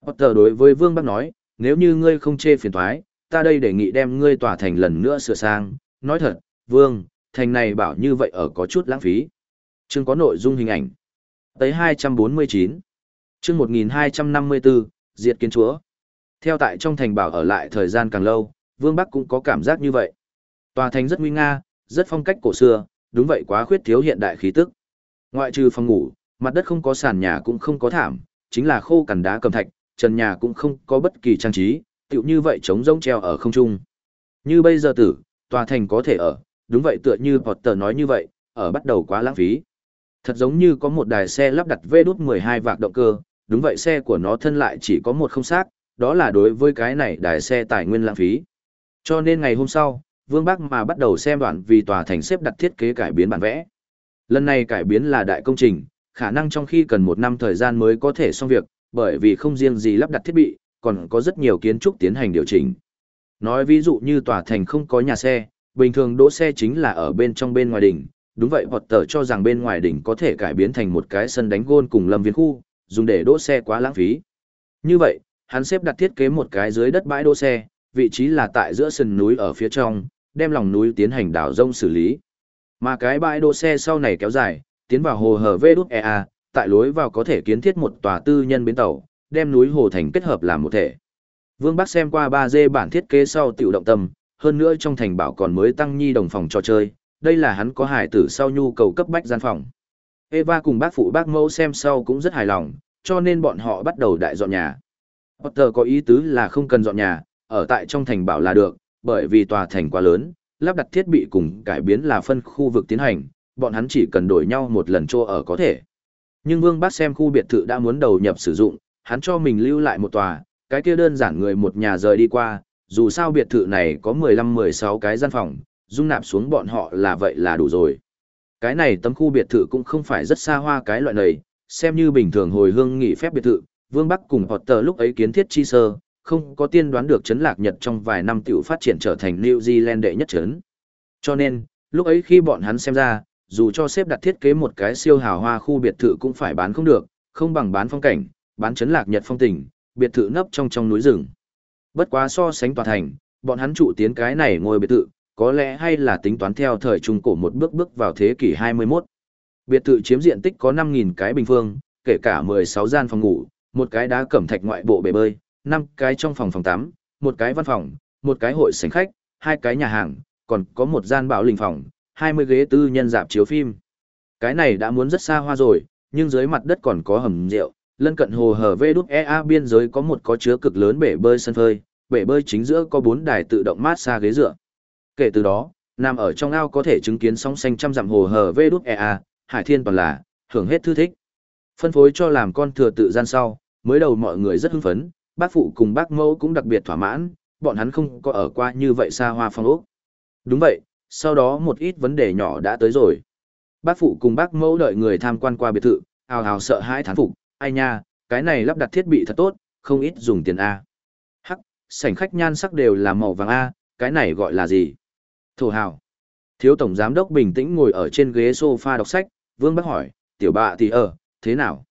Potter đối với Vương Bắc nói, nếu như ngươi không chê phiền thoái, ta đây đề nghị đem ngươi tòa thành lần nữa sửa sang, nói thật, Vương, thành này bảo như vậy ở có chút lãng phí. Chương có nội dung hình ảnh. Tới 249. Chương 1254, Diệt Kiến Chúa. Theo tại trong thành bảo ở lại thời gian càng lâu, Vương Bắc cũng có cảm giác như vậy. Tòa thành rất nguy nga, rất phong cách cổ xưa, đúng vậy quá khuyết thiếu hiện đại khí tức. Ngoại trừ phòng ngủ, mặt đất không có sàn nhà cũng không có thảm, chính là khô cằn đá cầm thạch, trần nhà cũng không có bất kỳ trang trí, tựu như vậy trống rỗng treo ở không trung. Như bây giờ tử, tòa thành có thể ở, đúng vậy tựa như Potter nói như vậy, ở bắt đầu quá lãng phí. Thật giống như có một đài xe lắp đặt V12 vạc động cơ, đúng vậy xe của nó thân lại chỉ có một không xác, đó là đối với cái này đài xe tài nguyên lãng phí. Cho nên ngày hôm sau, Vương Bắc mà bắt đầu xem đoạn vì tòa thành xếp đặt thiết kế cải biến bản vẽ. Lần này cải biến là đại công trình, khả năng trong khi cần một năm thời gian mới có thể xong việc, bởi vì không riêng gì lắp đặt thiết bị, còn có rất nhiều kiến trúc tiến hành điều chỉnh. Nói ví dụ như tòa thành không có nhà xe, bình thường đỗ xe chính là ở bên trong bên ngoài đỉnh, đúng vậy hoặc tờ cho rằng bên ngoài đỉnh có thể cải biến thành một cái sân đánh gôn cùng lâm viên khu, dùng để đỗ xe quá lãng phí. Như vậy, hắn xếp đặt thiết kế một cái dưới đất bãi đỗ xe, vị trí là tại giữa sườn núi ở phía trong, đem lòng núi tiến hành đào rông xử lý. Mà cái bãi đỗ xe sau này kéo dài, tiến vào hồ hở VĐEA, tại lối vào có thể kiến thiết một tòa tư nhân bến tàu, đem núi hồ thành kết hợp làm một thể. Vương Bắc xem qua 3D bản thiết kế sau tiểu động tâm, hơn nữa trong thành bảo còn mới tăng nhi đồng phòng cho chơi, đây là hắn có hải tử sau nhu cầu cấp bách gian phòng. Eva cùng bác phụ bác mẫu xem sau cũng rất hài lòng, cho nên bọn họ bắt đầu đại dọn nhà. Potter có ý tứ là không cần dọn nhà, ở tại trong thành bảo là được, bởi vì tòa thành quá lớn, lắp đặt thiết bị cùng cải biến là phân khu vực tiến hành, bọn hắn chỉ cần đổi nhau một lần chỗ ở có thể. Nhưng Vương Bác xem khu biệt thự đã muốn đầu nhập sử dụng, hắn cho mình lưu lại một tòa, cái kia đơn giản người một nhà rời đi qua, dù sao biệt thự này có 15-16 cái gian phòng, dung nạp xuống bọn họ là vậy là đủ rồi. Cái này tấm khu biệt thự cũng không phải rất xa hoa cái loại này, xem như bình thường hồi hương nghỉ phép biệt thự, Vương Bắc cùng Potter lúc ấy kiến thiết chi sơ, không có tiên đoán được chấn lạc Nhật trong vài năm tiểu phát triển trở thành New Zealand đệ nhất chấn. Cho nên, lúc ấy khi bọn hắn xem ra, dù cho xếp đặt thiết kế một cái siêu hào hoa khu biệt thự cũng phải bán không được, không bằng bán phong cảnh, bán chấn lạc Nhật phong tình, biệt thự nấp trong trong núi rừng. Bất quá so sánh tòa thành, bọn hắn trụ tiến cái này ngôi biệt thự, có lẽ hay là tính toán theo thời trung cổ một bước bước vào thế kỷ 21. Biệt thự chiếm diện tích có 5.000 cái bình phương, kể cả 16 gian phòng ngủ, một cái đá cẩm thạch ngoại bộ bể bơi, năm cái trong phòng phòng tắm, một cái văn phòng, một cái hội sảnh khách, hai cái nhà hàng, còn có một gian bảo linh phòng, 20 ghế tư nhân dạp chiếu phim. Cái này đã muốn rất xa hoa rồi, nhưng dưới mặt đất còn có hầm rượu, lân cận hồ hở vê đút EA biên giới có một có chứa cực lớn bể bơi sân phơi, bể bơi chính giữa có bốn đài tự động mát xa ghế dựa. Kể từ đó, nằm ở trong ao có thể chứng kiến sóng xanh trăm dặm hồ hở vê đút EA, hải thiên toàn là, hưởng hết thư thích. Phân phối cho làm con thừa tự gian sau, mới đầu mọi người rất hưng phấn, bác phụ cùng bác mẫu cũng đặc biệt thỏa mãn, bọn hắn không có ở qua như vậy xa hoa phong ốc. Đúng vậy, sau đó một ít vấn đề nhỏ đã tới rồi. Bác phụ cùng bác mẫu đợi người tham quan qua biệt thự, ào ào sợ hãi thán phục, ai nha, cái này lắp đặt thiết bị thật tốt, không ít dùng tiền A. Hắc, sảnh khách nhan sắc đều là màu vàng A, cái này gọi là gì? Thổ hào. Thiếu tổng giám đốc bình tĩnh ngồi ở trên ghế sofa đọc sách, vương bác hỏi, tiểu bạ thì ở, thế nào?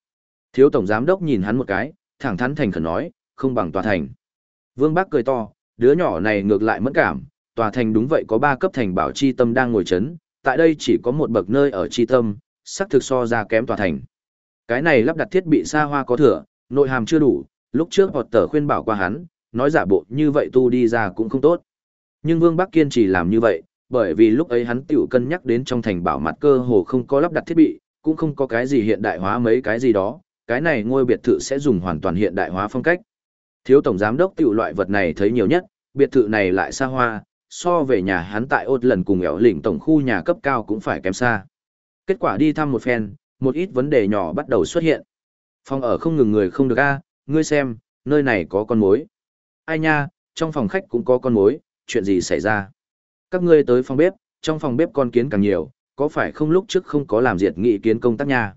Thiếu tổng giám đốc nhìn hắn một cái, thẳng thắn thành khẩn nói, không bằng tòa thành. Vương Bắc cười to, đứa nhỏ này ngược lại mẫn cảm, tòa thành đúng vậy có ba cấp thành bảo chi tâm đang ngồi chấn, tại đây chỉ có một bậc nơi ở chi tâm, sắc thực so ra kém tòa thành. Cái này lắp đặt thiết bị xa hoa có thừa, nội hàm chưa đủ, lúc trước họt tờ khuyên bảo qua hắn, nói giả bộ như vậy tu đi ra cũng không tốt. Nhưng Vương Bắc kiên trì làm như vậy, bởi vì lúc ấy hắn tiểu cân nhắc đến trong thành bảo mặt cơ hồ không có lắp đặt thiết bị, cũng không có cái gì hiện đại hóa mấy cái gì đó, cái này ngôi biệt thự sẽ dùng hoàn toàn hiện đại hóa phong cách. Thiếu tổng giám đốc tiểu loại vật này thấy nhiều nhất, biệt thự này lại xa hoa, so về nhà hắn tại ốt lần cùng ẻo lỉnh tổng khu nhà cấp cao cũng phải kém xa. Kết quả đi thăm một phen, một ít vấn đề nhỏ bắt đầu xuất hiện. Phòng ở không ngừng người không được a, ngươi xem, nơi này có con mối. Ai nha, trong phòng khách cũng có con mối, chuyện gì xảy ra? Các ngươi tới phòng bếp, trong phòng bếp con kiến càng nhiều, có phải không lúc trước không có làm diệt nghị kiến công tác nha?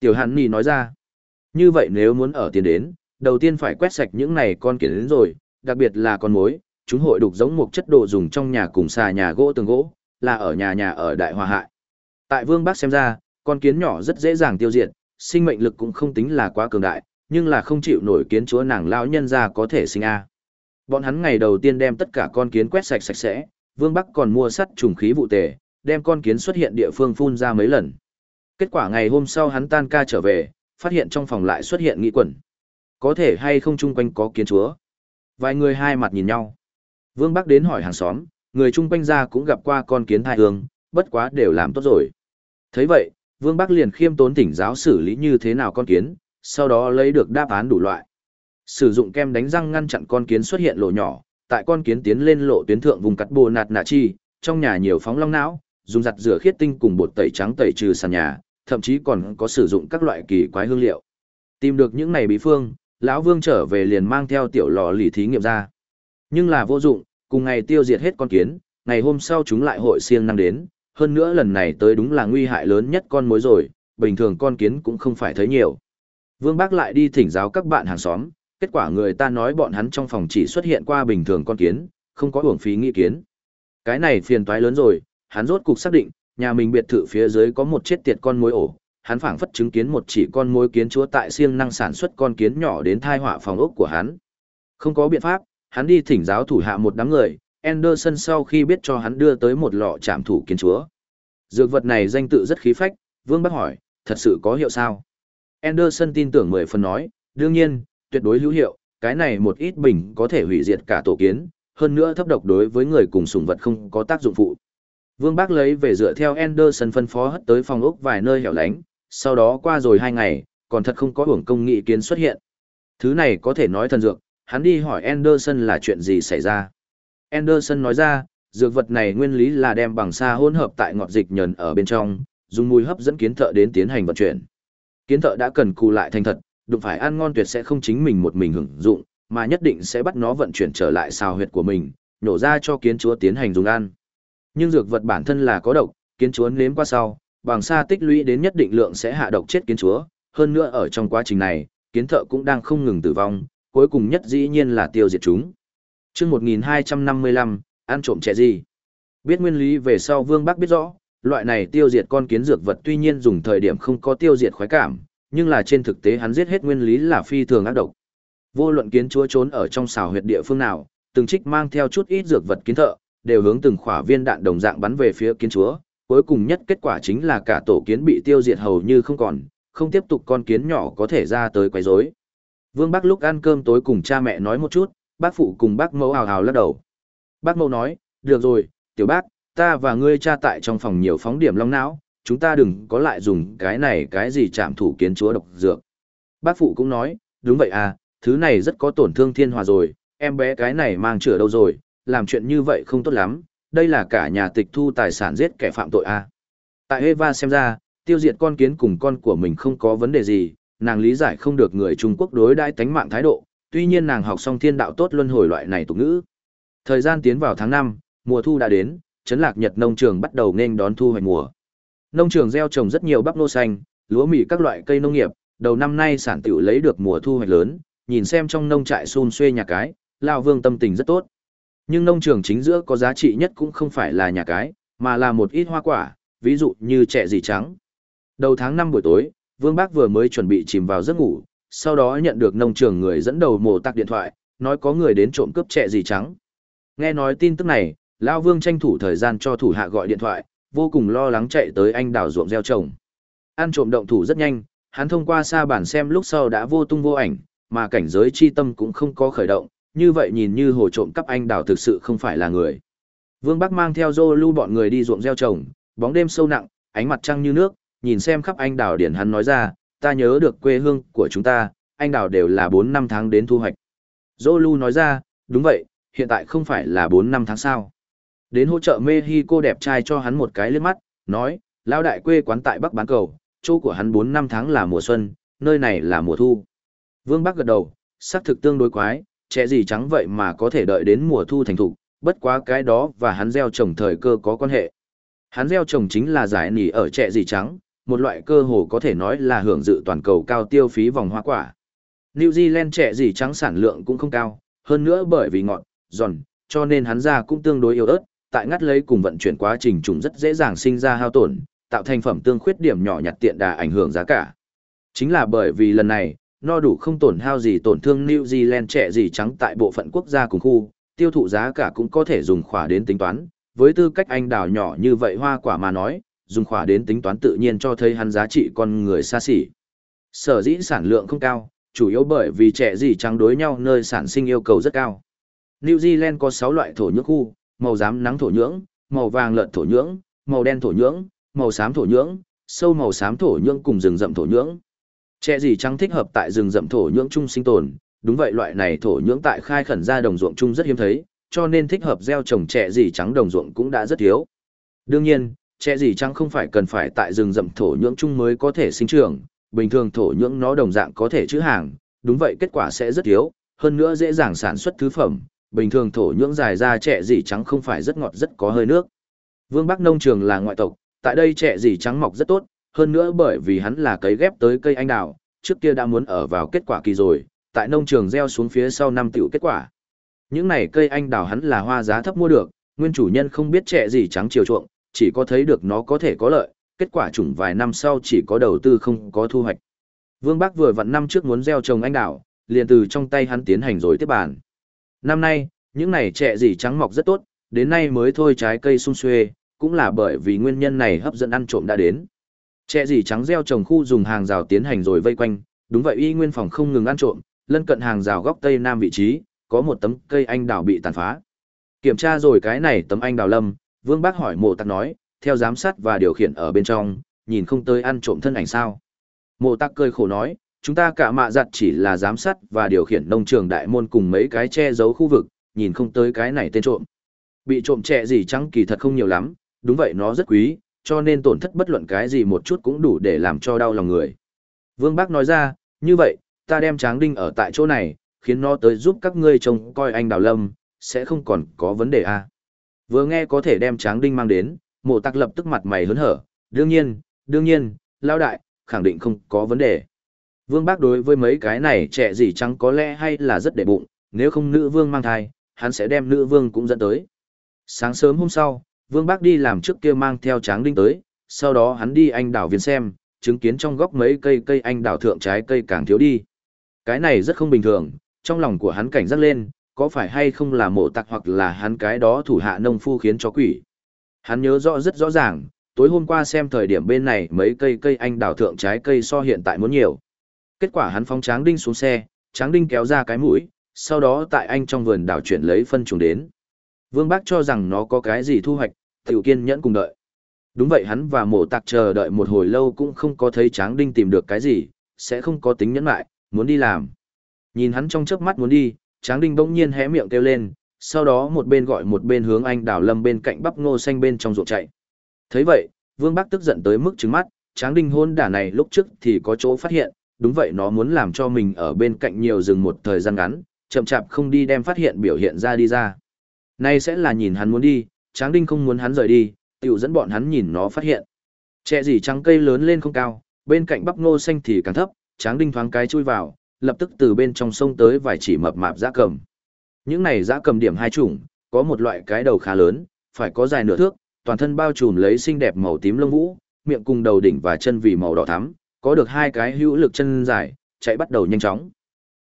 Tiểu Hàn Nhi nói ra. Như vậy nếu muốn ở tiền đến, đầu tiên phải quét sạch những này con kiến đến rồi, đặc biệt là con mối, chúng hội đục giống một chất đồ dùng trong nhà cùng xà nhà gỗ tường gỗ, là ở nhà nhà ở đại hòa hại. Tại Vương Bắc xem ra, con kiến nhỏ rất dễ dàng tiêu diệt, sinh mệnh lực cũng không tính là quá cường đại, nhưng là không chịu nổi kiến chúa nàng lão nhân ra có thể sinh a. Bọn hắn ngày đầu tiên đem tất cả con kiến quét sạch sạch sẽ, Vương Bắc còn mua sắt trùng khí vụ tề, đem con kiến xuất hiện địa phương phun ra mấy lần. Kết quả ngày hôm sau hắn tan ca trở về, phát hiện trong phòng lại xuất hiện nghị quẩn. Có thể hay không chung quanh có kiến chúa? Vài người hai mặt nhìn nhau. Vương Bắc đến hỏi hàng xóm, người chung quanh ra cũng gặp qua con kiến thai hương, bất quá đều làm tốt rồi. thấy vậy, Vương Bắc liền khiêm tốn tỉnh giáo xử lý như thế nào con kiến, sau đó lấy được đáp án đủ loại. Sử dụng kem đánh răng ngăn chặn con kiến xuất hiện lỗ nhỏ, tại con kiến tiến lên lộ tuyến thượng vùng cắt bồ nạt nạ chi, trong nhà nhiều phóng long não, dùng giặt rửa khiết tinh cùng bột tẩy trắng tẩy trừ sàn nhà, thậm chí còn có sử dụng các loại kỳ quái hương liệu. Tìm được những này bí phương, lão Vương trở về liền mang theo tiểu lò lì thí nghiệm ra. Nhưng là vô dụng, cùng ngày tiêu diệt hết con kiến, ngày hôm sau chúng lại hội siêng năng đến, hơn nữa lần này tới đúng là nguy hại lớn nhất con mối rồi, bình thường con kiến cũng không phải thấy nhiều. Vương Bác lại đi thỉnh giáo các bạn hàng xóm, kết quả người ta nói bọn hắn trong phòng chỉ xuất hiện qua bình thường con kiến, không có uổng phí nghĩ kiến. Cái này phiền toái lớn rồi, hắn rốt cục xác định, nhà mình biệt thự phía dưới có một chết tiệt con mối ổ, hắn phảng phất chứng kiến một chỉ con mối kiến chúa tại siêng năng sản xuất con kiến nhỏ đến thai họa phòng ốc của hắn. Không có biện pháp, hắn đi thỉnh giáo thủ hạ một đám người, Anderson sau khi biết cho hắn đưa tới một lọ trạm thủ kiến chúa. Dược vật này danh tự rất khí phách, Vương Bắc hỏi, thật sự có hiệu sao? Anderson tin tưởng mười phần nói, đương nhiên, tuyệt đối hữu hiệu, cái này một ít bình có thể hủy diệt cả tổ kiến, hơn nữa thấp độc đối với người cùng sủng vật không có tác dụng phụ. Vương Bác lấy về dựa theo Anderson phân phó hất tới phòng ốc vài nơi hẻo lánh, sau đó qua rồi hai ngày, còn thật không có hưởng công nghị kiến xuất hiện. Thứ này có thể nói thần dược, hắn đi hỏi Anderson là chuyện gì xảy ra. Anderson nói ra, dược vật này nguyên lý là đem bằng sa hỗn hợp tại ngọt dịch nhờn ở bên trong, dùng mùi hấp dẫn kiến thợ đến tiến hành vận chuyển. Kiến thợ đã cần cù lại thành thật, đụng phải ăn ngon tuyệt sẽ không chính mình một mình hưởng dụng, mà nhất định sẽ bắt nó vận chuyển trở lại xào huyệt của mình, nổ ra cho kiến chúa tiến hành dùng ăn. Nhưng dược vật bản thân là có độc, kiến chúa nếm qua sau, bằng sa tích lũy đến nhất định lượng sẽ hạ độc chết kiến chúa, hơn nữa ở trong quá trình này, kiến thợ cũng đang không ngừng tử vong, cuối cùng nhất dĩ nhiên là tiêu diệt chúng. Chương 1255, ăn trộm trẻ gì? Biết nguyên lý về sau Vương Bắc biết rõ, loại này tiêu diệt con kiến dược vật tuy nhiên dùng thời điểm không có tiêu diệt khoái cảm, nhưng là trên thực tế hắn giết hết nguyên lý là phi thường ác độc. Vô luận kiến chúa trốn ở trong xào huyệt địa phương nào, từng trích mang theo chút ít dược vật kiến thợ, đều hướng từng khỏa viên đạn đồng dạng bắn về phía kiến chúa, cuối cùng nhất kết quả chính là cả tổ kiến bị tiêu diệt hầu như không còn, không tiếp tục con kiến nhỏ có thể ra tới quấy rối. Vương Bắc lúc ăn cơm tối cùng cha mẹ nói một chút, bác phụ cùng bác mẫu hào hào lắc đầu. Bác mẫu nói, được rồi, tiểu bác, ta và ngươi cha tại trong phòng nhiều phóng điểm long não, chúng ta đừng có lại dùng cái này cái gì chạm thủ kiến chúa độc dược. Bác phụ cũng nói, đúng vậy à, thứ này rất có tổn thương thiên hòa rồi, em bé cái này mang chữa đâu rồi, làm chuyện như vậy không tốt lắm, đây là cả nhà tịch thu tài sản giết kẻ phạm tội à. Tại Eva xem ra, tiêu diệt con kiến cùng con của mình không có vấn đề gì, nàng lý giải không được người Trung Quốc đối đãi tánh mạng thái độ, tuy nhiên nàng học xong thiên đạo tốt luân hồi loại này tục ngữ. Thời gian tiến vào tháng năm, mùa thu đã đến, Trấn Lạc Nhật nông trường bắt đầu nên đón thu hoạch mùa. Nông trường gieo trồng rất nhiều bắp nô xanh, lúa mì các loại cây nông nghiệp, đầu năm nay sản tiểu lấy được mùa thu hoạch lớn, nhìn xem trong nông trại xun xuê nhà cái, Lão Vương tâm tình rất tốt. Nhưng nông trường chính giữa có giá trị nhất cũng không phải là nhà cái, mà là một ít hoa quả, ví dụ như trẻ gì trắng. Đầu tháng 5 buổi tối, Vương Bác vừa mới chuẩn bị chìm vào giấc ngủ, sau đó nhận được nông trường người dẫn đầu mồ tạc điện thoại, nói có người đến trộm cướp trẻ gì trắng. Nghe nói tin tức này, Lão Vương tranh thủ thời gian cho thủ hạ gọi điện thoại, vô cùng lo lắng chạy tới anh đào ruộng gieo trồng. Ăn trộm động thủ rất nhanh, hắn thông qua xa bản xem lúc sau đã vô tung vô ảnh, mà cảnh giới chi tâm cũng không có khởi động, như vậy nhìn như hồ trộm cắp anh đào thực sự không phải là người. Vương Bắc mang theo dô lưu bọn người đi ruộng gieo trồng, bóng đêm sâu nặng, ánh mặt trăng như nước, nhìn xem khắp anh đào điển hắn nói ra, ta nhớ được quê hương của chúng ta, anh đào đều là 4 năm tháng đến thu hoạch. Dô lưu nói ra, đúng vậy, hiện tại không phải là 4 năm tháng sao. Đến hỗ trợ Mexico đẹp trai cho hắn một cái liếc mắt, nói, lao đại quê quán tại Bắc bán cầu, chỗ của hắn 4 năm tháng là mùa xuân, nơi này là mùa thu. Vương Bắc gật đầu, xác thực tương đối quái, trẻ gì trắng vậy mà có thể đợi đến mùa thu thành thục, bất quá cái đó và hắn gieo trồng thời cơ có quan hệ. Hắn gieo trồng chính là giải nỉ ở trẻ gì trắng, một loại cơ hồ có thể nói là hưởng dự toàn cầu cao tiêu phí vòng hoa quả. New Zealand trẻ gì trắng sản lượng cũng không cao, hơn nữa bởi vì ngọt, giòn, cho nên hắn ra cũng tương đối yếu ớt, tại ngắt lấy cùng vận chuyển quá trình trùng rất dễ dàng sinh ra hao tổn, tạo thành phẩm tương khuyết điểm nhỏ nhặt tiện đà ảnh hưởng giá cả. Chính là bởi vì lần này, no đủ không tổn hao gì tổn thương New Zealand trẻ gì trắng tại bộ phận quốc gia cùng khu, tiêu thụ giá cả cũng có thể dùng khỏa đến tính toán, với tư cách anh đào nhỏ như vậy hoa quả mà nói, dùng khỏa đến tính toán tự nhiên cho thấy hắn giá trị con người xa xỉ. Sở dĩ sản lượng không cao, chủ yếu bởi vì trẻ gì trắng đối nhau nơi sản sinh yêu cầu rất cao. New Zealand có 6 loại thổ nhưỡng khu, màu xám nắng thổ nhưỡng, màu vàng lợn thổ nhưỡng, màu đen thổ nhưỡng, màu xám thổ nhưỡng, sâu màu xám thổ nhưỡng cùng rừng rậm thổ nhưỡng. Trẻ gì trắng thích hợp tại rừng rậm thổ nhưỡng chung sinh tồn, đúng vậy loại này thổ nhưỡng tại khai khẩn ra đồng ruộng chung rất hiếm thấy, cho nên thích hợp gieo trồng trẻ gì trắng đồng ruộng cũng đã rất thiếu. Đương nhiên, trẻ gì trắng không phải cần phải tại rừng rậm thổ nhưỡng chung mới có thể sinh trưởng, bình thường thổ nhưỡng nó đồng dạng có thể chữ hàng, đúng vậy kết quả sẽ rất thiếu, hơn nữa dễ dàng sản xuất thứ phẩm, bình thường thổ nhưỡng dài ra trẻ gì trắng không phải rất ngọt rất có hơi nước. Vương Bắc nông trường là ngoại tộc, tại đây trẻ gì trắng mọc rất tốt, hơn nữa bởi vì hắn là cấy ghép tới cây anh đào, trước kia đã muốn ở vào kết quả kỳ rồi, tại nông trường gieo xuống phía sau năm tiểu kết quả. Những này cây anh đào hắn là hoa giá thấp mua được, nguyên chủ nhân không biết trẻ gì trắng chiều chuộng, chỉ có thấy được nó có thể có lợi, kết quả chủng vài năm sau chỉ có đầu tư không có thu hoạch. Vương Bắc vừa vặn năm trước muốn gieo trồng anh đào, liền từ trong tay hắn tiến hành rồi tiếp bàn. Năm nay, những này trẻ gì trắng mọc rất tốt, đến nay mới thôi trái cây sung xuê, cũng là bởi vì nguyên nhân này hấp dẫn ăn trộm đã đến. Trẻ gì trắng gieo trồng khu dùng hàng rào tiến hành rồi vây quanh, đúng vậy y nguyên phòng không ngừng ăn trộm, lân cận hàng rào góc tây nam vị trí, có một tấm cây anh đào bị tàn phá. Kiểm tra rồi cái này tấm anh đào lâm, Vương Bác hỏi mộ Tạc nói, theo giám sát và điều khiển ở bên trong, nhìn không tới ăn trộm thân ảnh sao. Mộ Tạc cười khổ nói, chúng ta cả mạ giặt chỉ là giám sát và điều khiển nông trường đại môn cùng mấy cái che giấu khu vực, nhìn không tới cái này tên trộm. Bị trộm trẻ gì trắng kỳ thật không nhiều lắm, đúng vậy nó rất quý, cho nên tổn thất bất luận cái gì một chút cũng đủ để làm cho đau lòng người. Vương Bác nói ra, như vậy, ta đem tráng đinh ở tại chỗ này, khiến nó tới giúp các ngươi trông coi anh Đào Lâm, sẽ không còn có vấn đề à. Vừa nghe có thể đem tráng đinh mang đến, mộ tắc lập tức mặt mày hớn hở, đương nhiên, đương nhiên, lao đại, khẳng định không có vấn đề. Vương Bác đối với mấy cái này trẻ gì trắng có lẽ hay là rất để bụng, nếu không nữ vương mang thai, hắn sẽ đem nữ vương cũng dẫn tới. Sáng sớm hôm sau, Vương Bác đi làm trước kia mang theo tráng đinh tới, sau đó hắn đi anh đảo viên xem, chứng kiến trong góc mấy cây cây anh đảo thượng trái cây càng thiếu đi. Cái này rất không bình thường, trong lòng của hắn cảnh giác lên, có phải hay không là mộ tặc hoặc là hắn cái đó thủ hạ nông phu khiến cho quỷ. Hắn nhớ rõ rất rõ ràng, tối hôm qua xem thời điểm bên này mấy cây cây anh đào thượng trái cây so hiện tại muốn nhiều. Kết quả hắn phóng tráng đinh xuống xe, tráng đinh kéo ra cái mũi, sau đó tại anh trong vườn đảo chuyển lấy phân trùng đến. Vương Bác cho rằng nó có cái gì thu hoạch, tiểu kiên nhẫn cùng đợi. Đúng vậy hắn và mổ tạc chờ đợi một hồi lâu cũng không có thấy tráng đinh tìm được cái gì, sẽ không có tính nhẫn lại, muốn đi làm. Nhìn hắn trong chớp mắt muốn đi, Tráng Đinh bỗng nhiên hé miệng kêu lên, sau đó một bên gọi một bên hướng anh đào lâm bên cạnh bắp ngô xanh bên trong ruộng chạy. thấy vậy, Vương bác tức giận tới mức trứng mắt, Tráng Đinh hôn đả này lúc trước thì có chỗ phát hiện, đúng vậy nó muốn làm cho mình ở bên cạnh nhiều rừng một thời gian ngắn, chậm chạp không đi đem phát hiện biểu hiện ra đi ra. Nay sẽ là nhìn hắn muốn đi, Tráng Đinh không muốn hắn rời đi, tiểu dẫn bọn hắn nhìn nó phát hiện. Trẻ gì trắng cây lớn lên không cao, bên cạnh bắp ngô xanh thì càng thấp, Tráng Đinh thoáng cái chui vào, lập tức từ bên trong sông tới vài chỉ mập mạp dã cầm. Những này dã cầm điểm hai chủng, có một loại cái đầu khá lớn, phải có dài nửa thước, toàn thân bao trùm lấy xinh đẹp màu tím lông vũ, miệng cùng đầu đỉnh và chân vì màu đỏ thắm, có được hai cái hữu lực chân dài, chạy bắt đầu nhanh chóng.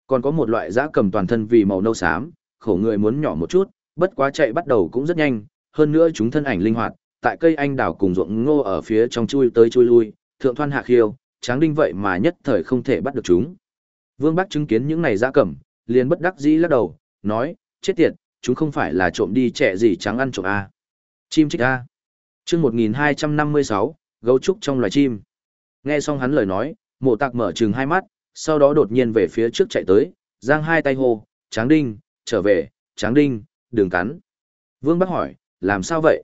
Còn có một loại dã cầm toàn thân vì màu nâu xám, khổ người muốn nhỏ một chút, bất quá chạy bắt đầu cũng rất nhanh, hơn nữa chúng thân ảnh linh hoạt, tại cây anh đào cùng ruộng ngô ở phía trong chui tới chui lui, thượng thoan hạ khiêu, tráng đinh vậy mà nhất thời không thể bắt được chúng. Vương Bắc chứng kiến những này dã cẩm, liền bất đắc dĩ lắc đầu, nói, chết tiệt, chúng không phải là trộm đi trẻ gì trắng ăn trộm A. Chim chích A. chương 1256, gấu trúc trong loài chim. Nghe xong hắn lời nói, mộ tạc mở trừng hai mắt, sau đó đột nhiên về phía trước chạy tới, giang hai tay hô, tráng đinh, trở về, tráng đinh, đừng cắn. Vương Bắc hỏi, làm sao vậy?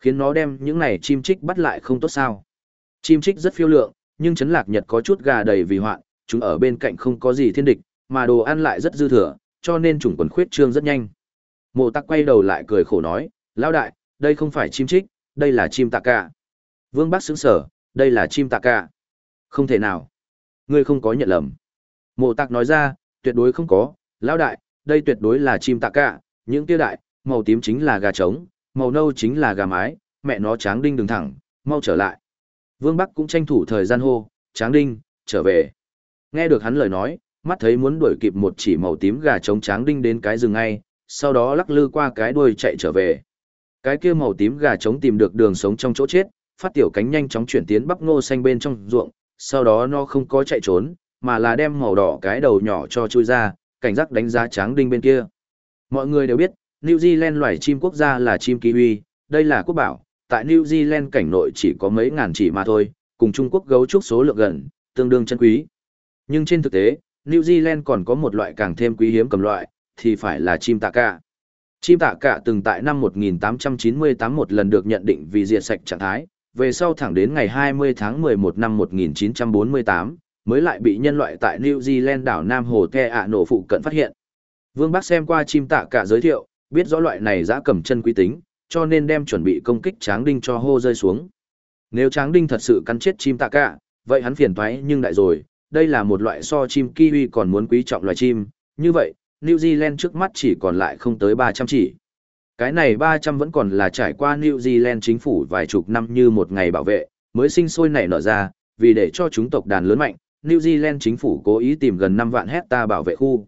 Khiến nó đem những này chim trích bắt lại không tốt sao? Chim trích rất phiêu lượng, nhưng chấn lạc nhật có chút gà đầy vì hoạn, chúng ở bên cạnh không có gì thiên địch, mà đồ ăn lại rất dư thừa, cho nên chủng quần khuyết trương rất nhanh. Mộ tắc quay đầu lại cười khổ nói, lão đại, đây không phải chim trích, đây là chim tạ cả. Vương bác sững sở, đây là chim tạ cả. Không thể nào. Ngươi không có nhận lầm. Mộ tắc nói ra, tuyệt đối không có, lão đại, đây tuyệt đối là chim tạ cả, những tiêu đại, màu tím chính là gà trống, màu nâu chính là gà mái, mẹ nó tráng đinh đường thẳng, mau trở lại. Vương Bắc cũng tranh thủ thời gian hô, tráng đinh, trở về. Nghe được hắn lời nói, mắt thấy muốn đuổi kịp một chỉ màu tím gà trống tráng đinh đến cái rừng ngay, sau đó lắc lư qua cái đuôi chạy trở về. Cái kia màu tím gà trống tìm được đường sống trong chỗ chết, phát tiểu cánh nhanh chóng chuyển tiến bắp ngô xanh bên trong ruộng, sau đó nó không có chạy trốn, mà là đem màu đỏ cái đầu nhỏ cho chui ra, cảnh giác đánh giá tráng đinh bên kia. Mọi người đều biết, New Zealand loài chim quốc gia là chim kiwi, đây là quốc bảo, tại New Zealand cảnh nội chỉ có mấy ngàn chỉ mà thôi, cùng Trung Quốc gấu trúc số lượng gần, tương đương chân quý. Nhưng trên thực tế, New Zealand còn có một loại càng thêm quý hiếm cầm loại, thì phải là chim tạ cạ. Chim tạ cả từng tại năm 1898 một lần được nhận định vì diệt sạch trạng thái, về sau thẳng đến ngày 20 tháng 11 năm 1948, mới lại bị nhân loại tại New Zealand đảo Nam Hồ Te ạ nổ phụ cận phát hiện. Vương Bắc xem qua chim tạ cả giới thiệu, biết rõ loại này giã cầm chân quý tính, cho nên đem chuẩn bị công kích tráng đinh cho hô rơi xuống. Nếu tráng đinh thật sự cắn chết chim tạ cả, vậy hắn phiền toái nhưng đại rồi, đây là một loại so chim kiwi còn muốn quý trọng loài chim, như vậy, New Zealand trước mắt chỉ còn lại không tới 300 chỉ. Cái này 300 vẫn còn là trải qua New Zealand chính phủ vài chục năm như một ngày bảo vệ, mới sinh sôi nảy nở ra, vì để cho chúng tộc đàn lớn mạnh, New Zealand chính phủ cố ý tìm gần 5 vạn hecta bảo vệ khu.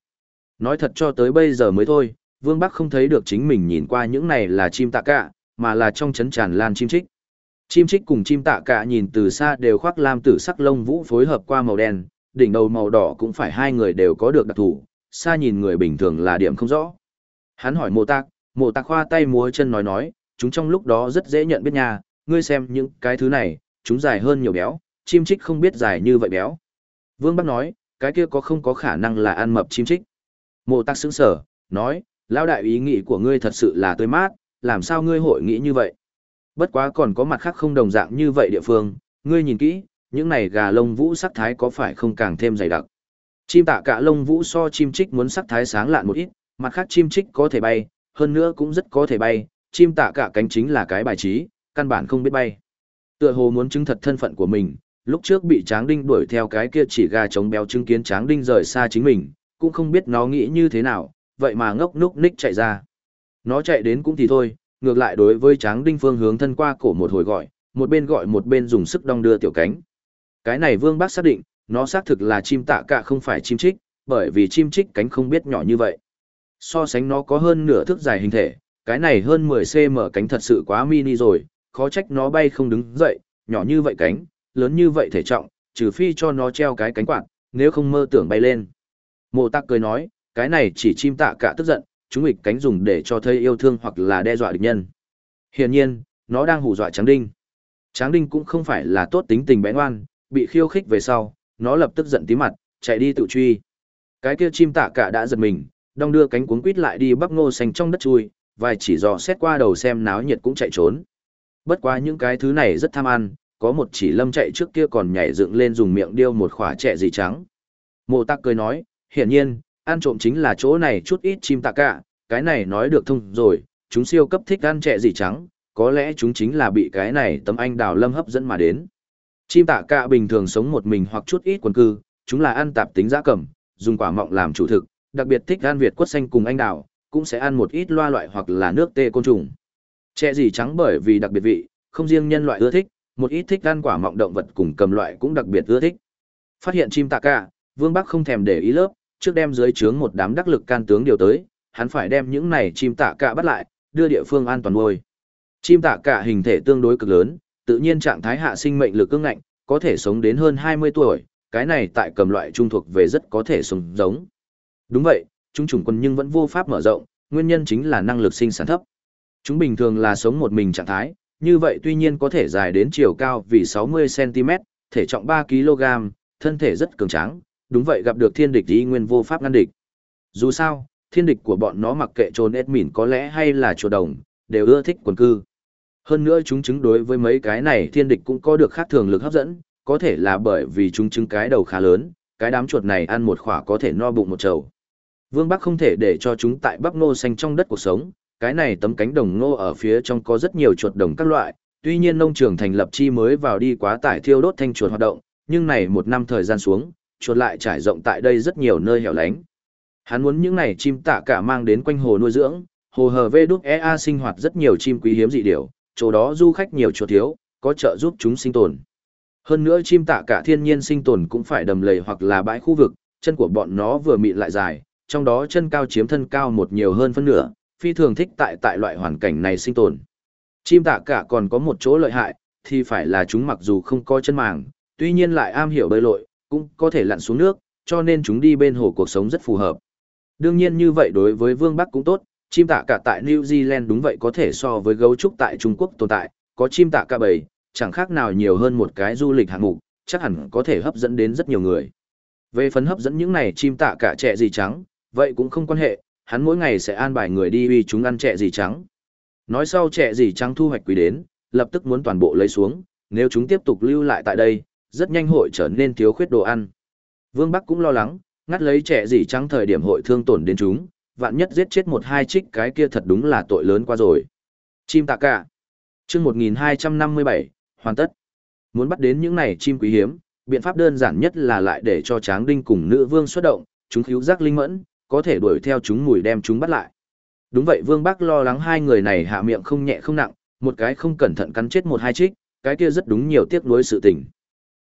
Nói thật cho tới bây giờ mới thôi, Vương Bắc không thấy được chính mình nhìn qua những này là chim tạ cả, mà là trong chấn tràn lan chim trích. Chim trích cùng chim tạ cả nhìn từ xa đều khoác lam tử sắc lông vũ phối hợp qua màu đen, đỉnh đầu màu đỏ cũng phải hai người đều có được đặc thủ, xa nhìn người bình thường là điểm không rõ. Hắn hỏi mộ tạc, mộ tạc khoa tay múa chân nói nói, chúng trong lúc đó rất dễ nhận biết nha, ngươi xem những cái thứ này, chúng dài hơn nhiều béo, chim trích không biết dài như vậy béo. Vương Bắc nói, cái kia có không có khả năng là ăn mập chim trích. Mộ tạc sững sở, nói, lão đại ý nghĩ của ngươi thật sự là tươi mát, làm sao ngươi hội nghĩ như vậy? Bất quá còn có mặt khác không đồng dạng như vậy địa phương, ngươi nhìn kỹ, những này gà lông vũ sắc thái có phải không càng thêm dày đặc. Chim tạ cả lông vũ so chim trích muốn sắc thái sáng lạn một ít, mặt khác chim trích có thể bay, hơn nữa cũng rất có thể bay, chim tạ cả cánh chính là cái bài trí, căn bản không biết bay. Tựa hồ muốn chứng thật thân phận của mình, lúc trước bị Tráng Đinh đuổi theo cái kia chỉ gà chống béo chứng kiến Tráng Đinh rời xa chính mình, cũng không biết nó nghĩ như thế nào, vậy mà ngốc núc ních chạy ra. Nó chạy đến cũng thì thôi, ngược lại đối với Tráng Đinh phương hướng thân qua cổ một hồi gọi, một bên gọi một bên dùng sức đong đưa tiểu cánh. Cái này Vương Bác xác định, nó xác thực là chim tạ cả không phải chim trích, bởi vì chim trích cánh không biết nhỏ như vậy. So sánh nó có hơn nửa thước dài hình thể, cái này hơn 10cm cánh thật sự quá mini rồi, khó trách nó bay không đứng dậy, nhỏ như vậy cánh, lớn như vậy thể trọng, trừ phi cho nó treo cái cánh quạt, nếu không mơ tưởng bay lên. Mộ tắc cười nói, cái này chỉ chim tạ cả tức giận, chúng nghịch cánh dùng để cho thấy yêu thương hoặc là đe dọa địch nhân. Hiển nhiên, nó đang hù dọa Tráng Đinh. Tráng Đinh cũng không phải là tốt tính tình bén ngoan, bị khiêu khích về sau, nó lập tức giận tí mặt, chạy đi tự truy. Cái kia chim tạ cả đã giật mình, đong đưa cánh cuốn quít lại đi bắp ngô xanh trong đất chui, vài chỉ dò xét qua đầu xem náo nhiệt cũng chạy trốn. Bất quá những cái thứ này rất tham ăn, có một chỉ lâm chạy trước kia còn nhảy dựng lên dùng miệng điêu một khỏa trẻ gì trắng. Mộ tắc cười nói, hiển nhiên, ăn trộm chính là chỗ này chút ít chim tạ cả, cái này nói được thông rồi, chúng siêu cấp thích ăn trẻ gì trắng, có lẽ chúng chính là bị cái này tấm anh đào lâm hấp dẫn mà đến. Chim tạ cạ bình thường sống một mình hoặc chút ít quần cư, chúng là ăn tạp tính giã cầm, dùng quả mọng làm chủ thực, đặc biệt thích ăn việt quất xanh cùng anh đào, cũng sẽ ăn một ít loa loại hoặc là nước tê côn trùng. Trẻ gì trắng bởi vì đặc biệt vị, không riêng nhân loại ưa thích, một ít thích ăn quả mọng động vật cùng cầm loại cũng đặc biệt ưa thích. Phát hiện chim tạ cạ, Vương Bắc không thèm để ý lớp, trước đem dưới trướng một đám đắc lực can tướng điều tới, hắn phải đem những này chim tạ cạ bắt lại, đưa địa phương an toàn nuôi. Chim tạ cạ hình thể tương đối cực lớn, tự nhiên trạng thái hạ sinh mệnh lực cương ngạnh, có thể sống đến hơn 20 tuổi, cái này tại cầm loại trung thuộc về rất có thể sống giống. Đúng vậy, chúng chủng quân nhưng vẫn vô pháp mở rộng, nguyên nhân chính là năng lực sinh sản thấp. Chúng bình thường là sống một mình trạng thái, như vậy tuy nhiên có thể dài đến chiều cao vì 60cm, thể trọng 3kg, thân thể rất cường tráng, đúng vậy gặp được thiên địch y nguyên vô pháp ngăn địch. Dù sao, thiên địch của bọn nó mặc kệ trồn ết mỉn có lẽ hay là chùa đồng, đều ưa thích quần cư. Hơn nữa chúng chứng đối với mấy cái này thiên địch cũng có được khác thường lực hấp dẫn, có thể là bởi vì chúng chứng cái đầu khá lớn, cái đám chuột này ăn một khỏa có thể no bụng một chầu. Vương Bắc không thể để cho chúng tại bắp nô xanh trong đất cuộc sống, cái này tấm cánh đồng ngô ở phía trong có rất nhiều chuột đồng các loại, tuy nhiên nông trường thành lập chi mới vào đi quá tải thiêu đốt thanh chuột hoạt động, nhưng này một năm thời gian xuống, chuột lại trải rộng tại đây rất nhiều nơi hẻo lánh. Hắn muốn những này chim tạ cả mang đến quanh hồ nuôi dưỡng, hồ hờ vê đúc EA sinh hoạt rất nhiều chim quý hiếm dị điểu, chỗ đó du khách nhiều chuột thiếu, có trợ giúp chúng sinh tồn. Hơn nữa chim tạ cả thiên nhiên sinh tồn cũng phải đầm lầy hoặc là bãi khu vực, chân của bọn nó vừa mịn lại dài, trong đó chân cao chiếm thân cao một nhiều hơn phân nửa, phi thường thích tại tại loại hoàn cảnh này sinh tồn. Chim tạ cả còn có một chỗ lợi hại, thì phải là chúng mặc dù không có chân màng, tuy nhiên lại am hiểu bơi lội, cũng có thể lặn xuống nước, cho nên chúng đi bên hồ cuộc sống rất phù hợp. Đương nhiên như vậy đối với Vương Bắc cũng tốt, chim tạ cả tại New Zealand đúng vậy có thể so với gấu trúc tại Trung Quốc tồn tại, có chim tạ cả bầy, chẳng khác nào nhiều hơn một cái du lịch hạng mục, chắc hẳn có thể hấp dẫn đến rất nhiều người. Về phấn hấp dẫn những này chim tạ cả trẻ gì trắng, vậy cũng không quan hệ, hắn mỗi ngày sẽ an bài người đi uy chúng ăn trẻ gì trắng. Nói sau trẻ gì trắng thu hoạch quý đến, lập tức muốn toàn bộ lấy xuống, nếu chúng tiếp tục lưu lại tại đây, rất nhanh hội trở nên thiếu khuyết đồ ăn. Vương Bắc cũng lo lắng, ngắt lấy trẻ gì trắng thời điểm hội thương tổn đến chúng, vạn nhất giết chết một hai trích cái kia thật đúng là tội lớn qua rồi. Chim tạ cả. chương 1257, hoàn tất. Muốn bắt đến những này chim quý hiếm, biện pháp đơn giản nhất là lại để cho tráng đinh cùng nữ vương xuất động, chúng khíu giác linh mẫn, có thể đuổi theo chúng mùi đem chúng bắt lại. Đúng vậy Vương Bắc lo lắng hai người này hạ miệng không nhẹ không nặng, một cái không cẩn thận cắn chết một hai trích, cái kia rất đúng nhiều tiếc nuối sự tình.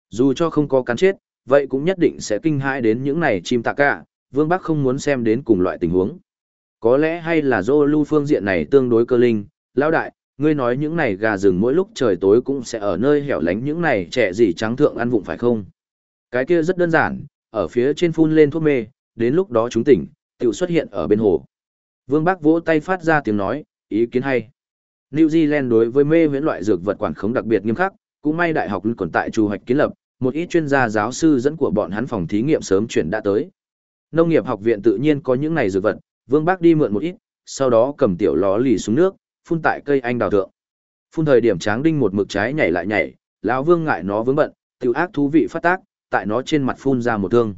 Dù cho không có cắn chết, vậy cũng nhất định sẽ kinh hãi đến những này chim tạ cả, Vương Bắc không muốn xem đến cùng loại tình huống. Có lẽ hay là do lưu phương diện này tương đối cơ linh, lão đại, ngươi nói những này gà rừng mỗi lúc trời tối cũng sẽ ở nơi hẻo lánh những này trẻ gì trắng thượng ăn vụng phải không? Cái kia rất đơn giản, ở phía trên phun lên thuốc mê, đến lúc đó chúng tỉnh, tự xuất hiện ở bên hồ. Vương Bắc vỗ tay phát ra tiếng nói, ý kiến hay. New Zealand đối với mê viễn loại dược vật quản khống đặc biệt nghiêm khắc, cũng may đại học còn tại trù hoạch kiến lập, một ít chuyên gia giáo sư dẫn của bọn hắn phòng thí nghiệm sớm chuyển đã tới. Nông nghiệp học viện tự nhiên có những này dược vật, Vương Bác đi mượn một ít, sau đó cầm tiểu ló lì xuống nước, phun tại cây anh đào thượng. Phun thời điểm tráng đinh một mực trái nhảy lại nhảy, lão Vương ngại nó vướng bận, tiểu ác thú vị phát tác, tại nó trên mặt phun ra một thương.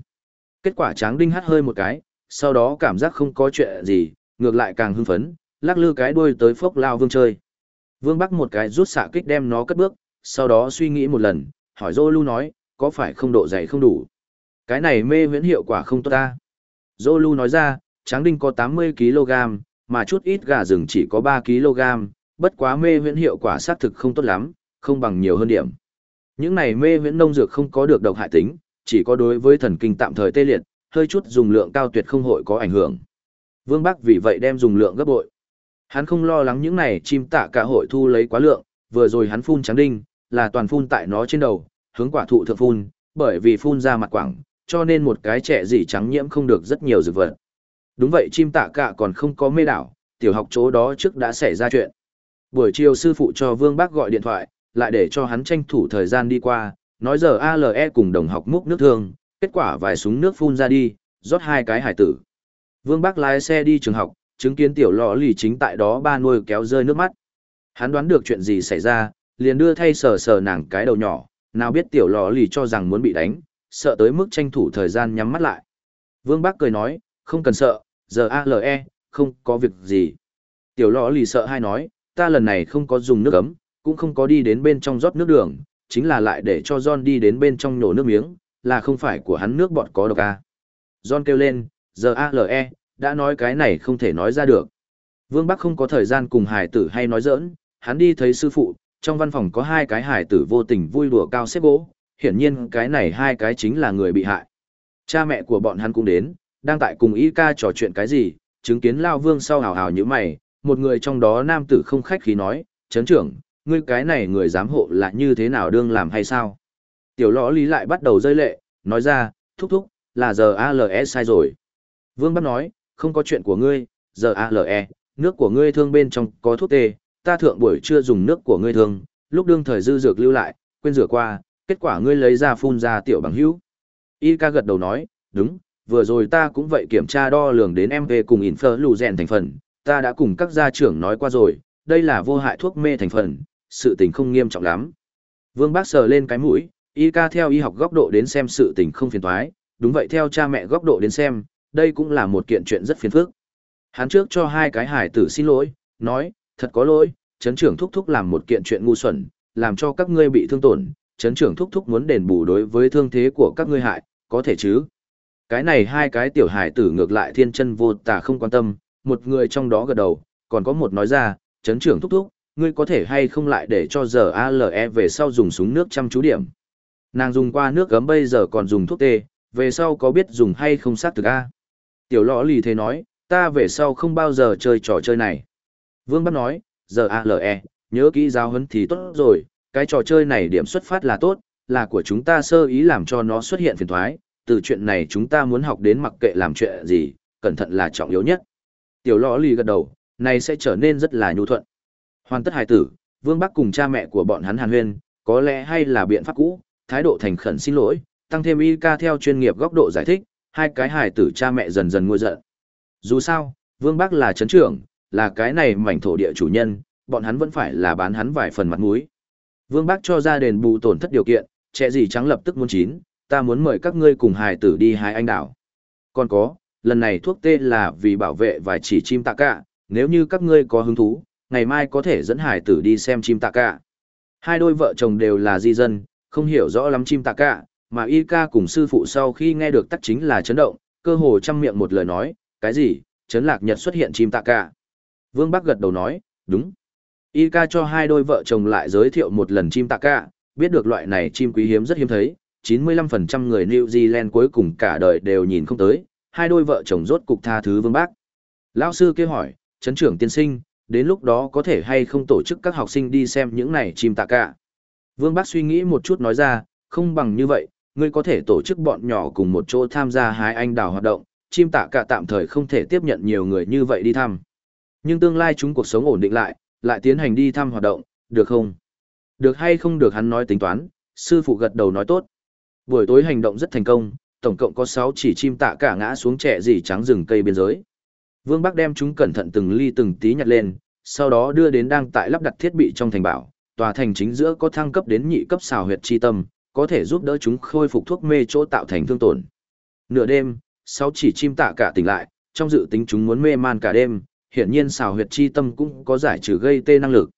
Kết quả tráng đinh hắt hơi một cái, sau đó cảm giác không có chuyện gì, ngược lại càng hưng phấn, lắc lư cái đuôi tới phốc lao Vương chơi. Vương Bắc một cái rút xạ kích đem nó cất bước, sau đó suy nghĩ một lần, hỏi Zolu nói, có phải không độ dày không đủ? Cái này mê huyễn hiệu quả không tốt ta. Zolu nói ra, tráng đinh có 80kg, mà chút ít gà rừng chỉ có 3kg, bất quá mê huyễn hiệu quả xác thực không tốt lắm, không bằng nhiều hơn điểm. Những này mê huyễn nông dược không có được độc hại tính, chỉ có đối với thần kinh tạm thời tê liệt, hơi chút dùng lượng cao tuyệt không hội có ảnh hưởng. Vương Bắc vì vậy đem dùng lượng gấp bội. Hắn không lo lắng những này chim tạ cả hội thu lấy quá lượng, vừa rồi hắn phun trắng đinh, là toàn phun tại nó trên đầu, hướng quả thụ thượng phun, bởi vì phun ra mặt quảng, cho nên một cái trẻ gì trắng nhiễm không được rất nhiều dược vật. Đúng vậy chim tạ cạ còn không có mê đảo, tiểu học chỗ đó trước đã xảy ra chuyện. Buổi chiều sư phụ cho Vương Bác gọi điện thoại, lại để cho hắn tranh thủ thời gian đi qua, nói giờ ALE cùng đồng học múc nước thương, kết quả vài súng nước phun ra đi, rót hai cái hải tử. Vương Bác lái xe đi trường học, chứng kiến tiểu lọ lì chính tại đó ba nuôi kéo rơi nước mắt. Hắn đoán được chuyện gì xảy ra, liền đưa thay sờ sờ nàng cái đầu nhỏ, nào biết tiểu lọ lì cho rằng muốn bị đánh, sợ tới mức tranh thủ thời gian nhắm mắt lại. Vương Bác cười nói, không cần sợ, giờ ALE, không có việc gì. Tiểu lọ lì sợ hai nói, ta lần này không có dùng nước ấm, cũng không có đi đến bên trong rót nước đường, chính là lại để cho John đi đến bên trong nhổ nước miếng, là không phải của hắn nước bọt có độc à. John kêu lên, giờ ALE, đã nói cái này không thể nói ra được. Vương Bắc không có thời gian cùng hải tử hay nói giỡn, hắn đi thấy sư phụ, trong văn phòng có hai cái hải tử vô tình vui đùa cao xếp gỗ, hiển nhiên cái này hai cái chính là người bị hại. Cha mẹ của bọn hắn cũng đến, đang tại cùng y ca trò chuyện cái gì, chứng kiến Lao Vương sau hào hào như mày, một người trong đó nam tử không khách khí nói, chấn trưởng, ngươi cái này người giám hộ là như thế nào đương làm hay sao? Tiểu lõ lý lại bắt đầu rơi lệ, nói ra, thúc thúc, là giờ ALE sai rồi. Vương bắt nói, không có chuyện của ngươi, giờ ALE, nước của ngươi thương bên trong có thuốc tê, ta thượng buổi chưa dùng nước của ngươi thương, lúc đương thời dư dược lưu lại, quên rửa qua, kết quả ngươi lấy ra phun ra tiểu bằng hữu. Y ca gật đầu nói, đúng, vừa rồi ta cũng vậy kiểm tra đo lường đến em về cùng infer lù rèn thành phần, ta đã cùng các gia trưởng nói qua rồi, đây là vô hại thuốc mê thành phần, sự tình không nghiêm trọng lắm. Vương Bác sờ lên cái mũi, y ca theo y học góc độ đến xem sự tình không phiền toái, đúng vậy theo cha mẹ góc độ đến xem, đây cũng là một kiện chuyện rất phiền phức. Hắn trước cho hai cái hải tử xin lỗi, nói, thật có lỗi, chấn trưởng thúc thúc làm một kiện chuyện ngu xuẩn, làm cho các ngươi bị thương tổn, chấn trưởng thúc thúc muốn đền bù đối với thương thế của các ngươi hại, có thể chứ. Cái này hai cái tiểu hải tử ngược lại thiên chân vô tà không quan tâm, một người trong đó gật đầu, còn có một nói ra, chấn trưởng thúc thúc, ngươi có thể hay không lại để cho giờ ALE về sau dùng súng nước chăm chú điểm. Nàng dùng qua nước gấm bây giờ còn dùng thuốc tê, về sau có biết dùng hay không sát thực A. Tiểu lõ lì thế nói, ta về sau không bao giờ chơi trò chơi này. Vương Bắc nói, giờ ALE, nhớ kỹ giáo huấn thì tốt rồi, cái trò chơi này điểm xuất phát là tốt, là của chúng ta sơ ý làm cho nó xuất hiện phiền thoái, từ chuyện này chúng ta muốn học đến mặc kệ làm chuyện gì, cẩn thận là trọng yếu nhất. Tiểu lõ lì gật đầu, này sẽ trở nên rất là nhu thuận. Hoàn tất hài tử, Vương Bắc cùng cha mẹ của bọn hắn hàn huyên, có lẽ hay là biện pháp cũ, thái độ thành khẩn xin lỗi, tăng thêm y ca theo chuyên nghiệp góc độ giải thích, hai cái hài tử cha mẹ dần dần nguôi giận. Dù sao, Vương Bắc là chấn trưởng, là cái này mảnh thổ địa chủ nhân, bọn hắn vẫn phải là bán hắn vài phần mặt mũi. Vương bác cho ra đền bù tổn thất điều kiện, trẻ gì trắng lập tức muốn chín, ta muốn mời các ngươi cùng hài tử đi hái anh đảo. Còn có, lần này thuốc tê là vì bảo vệ vài chỉ chim tạ cả, nếu như các ngươi có hứng thú, ngày mai có thể dẫn hài tử đi xem chim tạ cả. Hai đôi vợ chồng đều là di dân, không hiểu rõ lắm chim tạ cả, mà y ca cùng sư phụ sau khi nghe được tắc chính là chấn động, cơ hồ chăm miệng một lời nói, cái gì, chấn lạc nhật xuất hiện chim tạ cả. Vương Bắc gật đầu nói, đúng. Y ca cho hai đôi vợ chồng lại giới thiệu một lần chim tạ ca, biết được loại này chim quý hiếm rất hiếm thấy, 95% người New Zealand cuối cùng cả đời đều nhìn không tới, hai đôi vợ chồng rốt cục tha thứ Vương Bắc. Lão sư kia hỏi, chấn trưởng tiên sinh, đến lúc đó có thể hay không tổ chức các học sinh đi xem những này chim tạ ca. Vương Bắc suy nghĩ một chút nói ra, không bằng như vậy, ngươi có thể tổ chức bọn nhỏ cùng một chỗ tham gia hái anh đào hoạt động, chim tạ cả tạm thời không thể tiếp nhận nhiều người như vậy đi thăm. Nhưng tương lai chúng cuộc sống ổn định lại, lại tiến hành đi thăm hoạt động, được không? Được hay không được hắn nói tính toán, sư phụ gật đầu nói tốt. Buổi tối hành động rất thành công, tổng cộng có 6 chỉ chim tạ cả ngã xuống trẻ dì trắng rừng cây biên giới. Vương Bắc đem chúng cẩn thận từng ly từng tí nhặt lên, sau đó đưa đến đang tại lắp đặt thiết bị trong thành bảo, tòa thành chính giữa có thăng cấp đến nhị cấp xào huyệt chi tâm, có thể giúp đỡ chúng khôi phục thuốc mê chỗ tạo thành thương tổn. Nửa đêm, 6 chỉ chim tạ cả tỉnh lại, trong dự tính chúng muốn mê man cả đêm, hiển nhiên xào huyệt chi tâm cũng có giải trừ gây tê năng lực.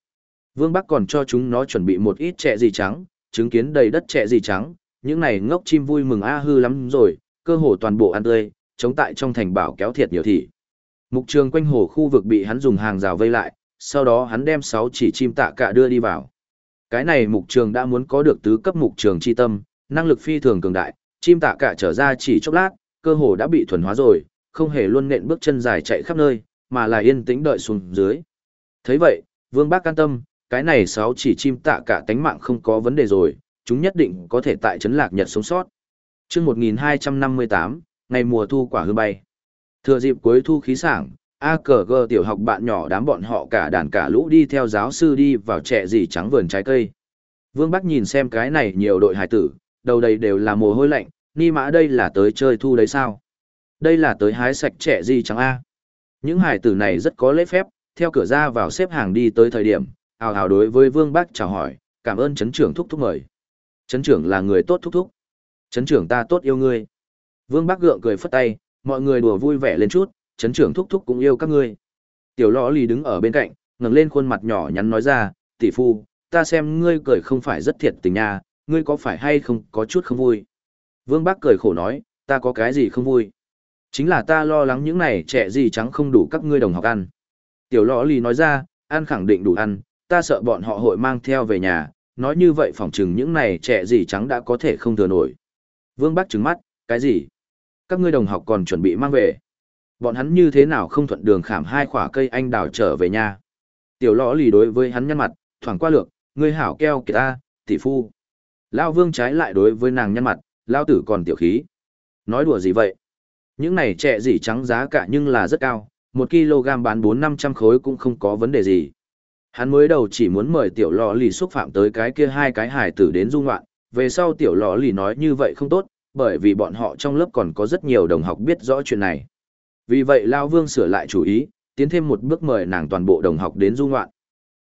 Vương Bắc còn cho chúng nó chuẩn bị một ít trẻ gì trắng, chứng kiến đầy đất trẻ gì trắng, những này ngốc chim vui mừng a hư lắm rồi, cơ hồ toàn bộ ăn tươi, chống tại trong thành bảo kéo thiệt nhiều thị. Mục trường quanh hồ khu vực bị hắn dùng hàng rào vây lại, sau đó hắn đem 6 chỉ chim tạ cả đưa đi vào. Cái này mục trường đã muốn có được tứ cấp mục trường chi tâm, năng lực phi thường cường đại, chim tạ cả trở ra chỉ chốc lát, cơ hồ đã bị thuần hóa rồi, không hề luôn nện bước chân dài chạy khắp nơi, mà là yên tĩnh đợi xuống dưới. thấy vậy, Vương Bác can tâm, cái này sáu chỉ chim tạ cả tánh mạng không có vấn đề rồi, chúng nhất định có thể tại trấn lạc nhật sống sót. chương 1258, ngày mùa thu quả hư bay. Thừa dịp cuối thu khí sảng, A cờ tiểu học bạn nhỏ đám bọn họ cả đàn cả lũ đi theo giáo sư đi vào trẻ gì trắng vườn trái cây. Vương Bắc nhìn xem cái này nhiều đội hải tử, đầu đầy đều là mồ hôi lạnh, ni mã đây là tới chơi thu đấy sao? Đây là tới hái sạch trẻ gì trắng A. Những hải tử này rất có lễ phép, theo cửa ra vào xếp hàng đi tới thời điểm, hào hào đối với Vương bác chào hỏi, cảm ơn chấn trưởng thúc thúc mời. Chấn trưởng là người tốt thúc thúc. Chấn trưởng ta tốt yêu ngươi. Vương bác gượng cười phất tay, mọi người đùa vui vẻ lên chút, chấn trưởng thúc thúc cũng yêu các ngươi. Tiểu lõ lì đứng ở bên cạnh, ngẩng lên khuôn mặt nhỏ nhắn nói ra, tỷ phu, ta xem ngươi cười không phải rất thiệt tình nha, ngươi có phải hay không có chút không vui. Vương bác cười khổ nói, ta có cái gì không vui. Chính là ta lo lắng những này trẻ gì trắng không đủ các ngươi đồng học ăn. Tiểu lõ lì nói ra, ăn khẳng định đủ ăn, ta sợ bọn họ hội mang theo về nhà, nói như vậy phỏng chừng những này trẻ gì trắng đã có thể không thừa nổi. Vương Bắc trứng mắt, cái gì? Các ngươi đồng học còn chuẩn bị mang về. Bọn hắn như thế nào không thuận đường khảm hai quả cây anh đào trở về nhà. Tiểu lõ lì đối với hắn nhăn mặt, thoảng qua lược, ngươi hảo keo kìa ta, tỷ phu. Lao vương trái lại đối với nàng nhăn mặt, lao tử còn tiểu khí. Nói đùa gì vậy? Những này trẻ gì trắng giá cả nhưng là rất cao, một kg bán bốn năm trăm khối cũng không có vấn đề gì. Hắn mới đầu chỉ muốn mời tiểu lò lì xúc phạm tới cái kia hai cái hải tử đến du ngoạn, về sau tiểu lò lì nói như vậy không tốt, bởi vì bọn họ trong lớp còn có rất nhiều đồng học biết rõ chuyện này. Vì vậy Lao Vương sửa lại chủ ý, tiến thêm một bước mời nàng toàn bộ đồng học đến du ngoạn.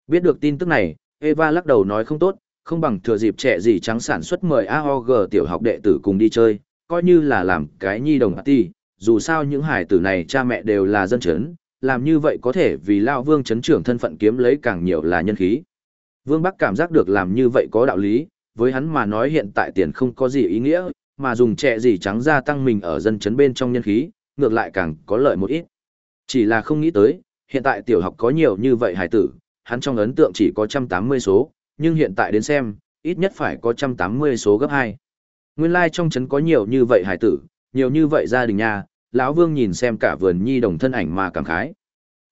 Biết được tin tức này, Eva lắc đầu nói không tốt, không bằng thừa dịp trẻ gì trắng sản xuất mời AOG tiểu học đệ tử cùng đi chơi, coi như là làm cái nhi đồng party, dù sao những hải tử này cha mẹ đều là dân chấn, làm như vậy có thể vì Lao Vương chấn trưởng thân phận kiếm lấy càng nhiều là nhân khí. Vương Bắc cảm giác được làm như vậy có đạo lý, với hắn mà nói hiện tại tiền không có gì ý nghĩa, mà dùng trẻ gì trắng gia tăng mình ở dân chấn bên trong nhân khí, ngược lại càng có lợi một ít. Chỉ là không nghĩ tới, hiện tại tiểu học có nhiều như vậy hải tử, hắn trong ấn tượng chỉ có 180 số, nhưng hiện tại đến xem, ít nhất phải có 180 số gấp 2. Nguyên lai like trong trấn có nhiều như vậy hải tử, nhiều như vậy gia đình nhà, lão Vương nhìn xem cả vườn nhi đồng thân ảnh mà cảm khái.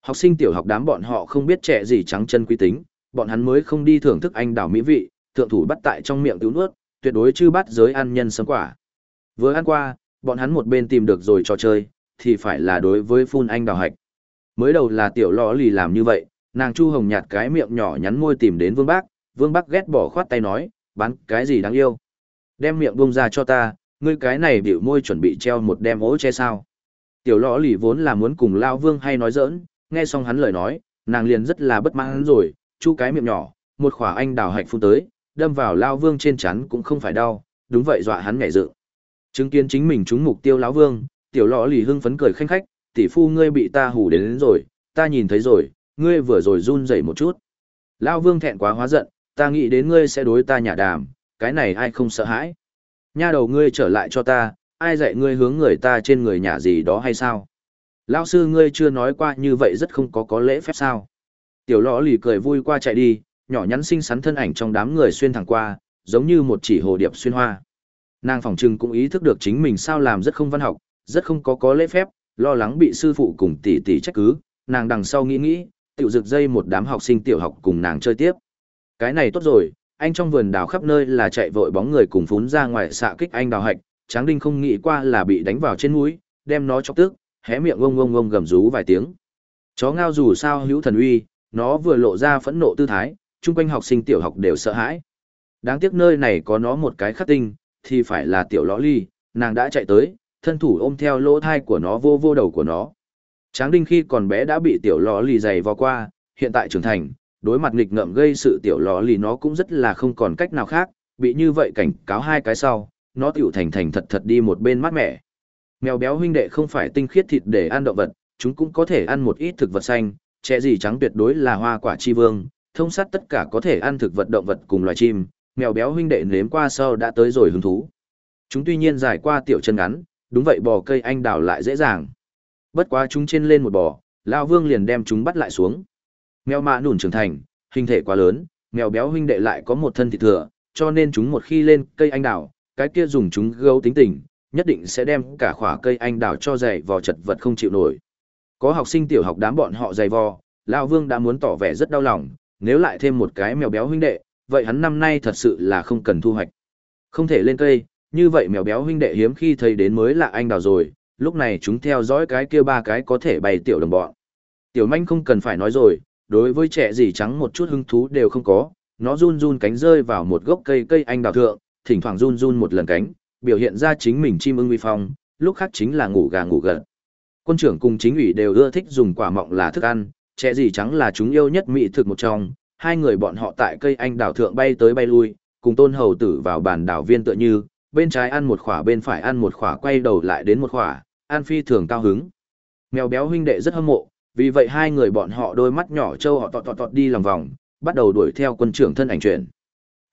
Học sinh tiểu học đám bọn họ không biết trẻ gì trắng chân quý tính, bọn hắn mới không đi thưởng thức anh đào mỹ vị, thượng thủ bắt tại trong miệng cứu nuốt, tuyệt đối chưa bắt giới ăn nhân sấm quả. Vừa ăn qua, bọn hắn một bên tìm được rồi trò chơi, thì phải là đối với phun anh đào hạch. Mới đầu là tiểu lọ lì làm như vậy, nàng Chu Hồng nhạt cái miệng nhỏ nhắn môi tìm đến Vương Bác, Vương Bác ghét bỏ khoát tay nói, bán cái gì đáng yêu. Đem miệng bông ra cho ta, ngươi cái này biểu môi chuẩn bị treo một đem ố che sao. Tiểu lõ lì vốn là muốn cùng Lao Vương hay nói giỡn, nghe xong hắn lời nói, nàng liền rất là bất mãn rồi, chu cái miệng nhỏ, một khỏa anh đào hạnh phun tới, đâm vào Lao Vương trên chắn cũng không phải đau, đúng vậy dọa hắn nhảy dự. Chứng kiến chính mình trúng mục tiêu lão Vương, tiểu lõ lì hưng phấn cười khanh khách, tỷ phu ngươi bị ta hù đến, đến rồi, ta nhìn thấy rồi, ngươi vừa rồi run rẩy một chút. Lão Vương thẹn quá hóa giận, ta nghĩ đến ngươi sẽ đối ta nhả đàm, cái này ai không sợ hãi. Nha đầu ngươi trở lại cho ta, ai dạy ngươi hướng người ta trên người nhà gì đó hay sao? Lão sư ngươi chưa nói qua như vậy rất không có có lễ phép sao? Tiểu lõ lì cười vui qua chạy đi, nhỏ nhắn xinh xắn thân ảnh trong đám người xuyên thẳng qua, giống như một chỉ hồ điệp xuyên hoa. Nàng phòng trưng cũng ý thức được chính mình sao làm rất không văn học, rất không có có lễ phép, lo lắng bị sư phụ cùng tỷ tỷ trách cứ, nàng đằng sau nghĩ nghĩ, tiểu rực dây một đám học sinh tiểu học cùng nàng chơi tiếp. Cái này tốt rồi, anh trong vườn đào khắp nơi là chạy vội bóng người cùng phún ra ngoài xạ kích anh đào hạch, Tráng Đinh không nghĩ qua là bị đánh vào trên mũi, đem nó chọc tức, hé miệng ông ông ông gầm rú vài tiếng. Chó ngao dù sao hữu thần uy, nó vừa lộ ra phẫn nộ tư thái, chung quanh học sinh tiểu học đều sợ hãi. Đáng tiếc nơi này có nó một cái khắc tinh, thì phải là tiểu lõ ly, nàng đã chạy tới, thân thủ ôm theo lỗ thai của nó vô vô đầu của nó. Tráng đinh khi còn bé đã bị tiểu lò lì dày vò qua, hiện tại trưởng thành, đối mặt nghịch ngợm gây sự tiểu lò lì nó cũng rất là không còn cách nào khác, bị như vậy cảnh cáo hai cái sau, nó tiểu thành thành thật thật đi một bên mát mẻ. Mèo béo huynh đệ không phải tinh khiết thịt để ăn động vật, chúng cũng có thể ăn một ít thực vật xanh, trẻ gì trắng tuyệt đối là hoa quả chi vương, thông sát tất cả có thể ăn thực vật động vật cùng loài chim, mèo béo huynh đệ nếm qua sau đã tới rồi hứng thú. Chúng tuy nhiên dài qua tiểu chân ngắn, đúng vậy bò cây anh đào lại dễ dàng. Bất quá chúng trên lên một bò, Lão Vương liền đem chúng bắt lại xuống. Mèo mạ nủn trưởng thành, hình thể quá lớn, mèo béo huynh đệ lại có một thân thịt thừa, cho nên chúng một khi lên cây anh đào, cái kia dùng chúng gấu tính tình, nhất định sẽ đem cả khỏa cây anh đào cho dày vò chật vật không chịu nổi. Có học sinh tiểu học đám bọn họ dày vò, Lão Vương đã muốn tỏ vẻ rất đau lòng, nếu lại thêm một cái mèo béo huynh đệ, vậy hắn năm nay thật sự là không cần thu hoạch. Không thể lên cây, như vậy mèo béo huynh đệ hiếm khi thấy đến mới là anh đào rồi, lúc này chúng theo dõi cái kia ba cái có thể bày tiểu đồng bọn. Tiểu manh không cần phải nói rồi, đối với trẻ gì trắng một chút hứng thú đều không có, nó run run cánh rơi vào một gốc cây cây anh đào thượng, thỉnh thoảng run run một lần cánh, biểu hiện ra chính mình chim ưng uy phong, lúc khác chính là ngủ gà ngủ gật. Quân trưởng cùng chính ủy đều ưa thích dùng quả mọng là thức ăn, trẻ gì trắng là chúng yêu nhất mỹ thực một trong, hai người bọn họ tại cây anh đào thượng bay tới bay lui, cùng tôn hầu tử vào bàn đảo viên tựa như, bên trái ăn một khỏa bên phải ăn một khỏa quay đầu lại đến một khỏa, An Phi thường cao hứng. Mèo béo huynh đệ rất hâm mộ, vì vậy hai người bọn họ đôi mắt nhỏ trâu họ tọt tọt tọt đi lòng vòng, bắt đầu đuổi theo quân trưởng thân ảnh chuyển.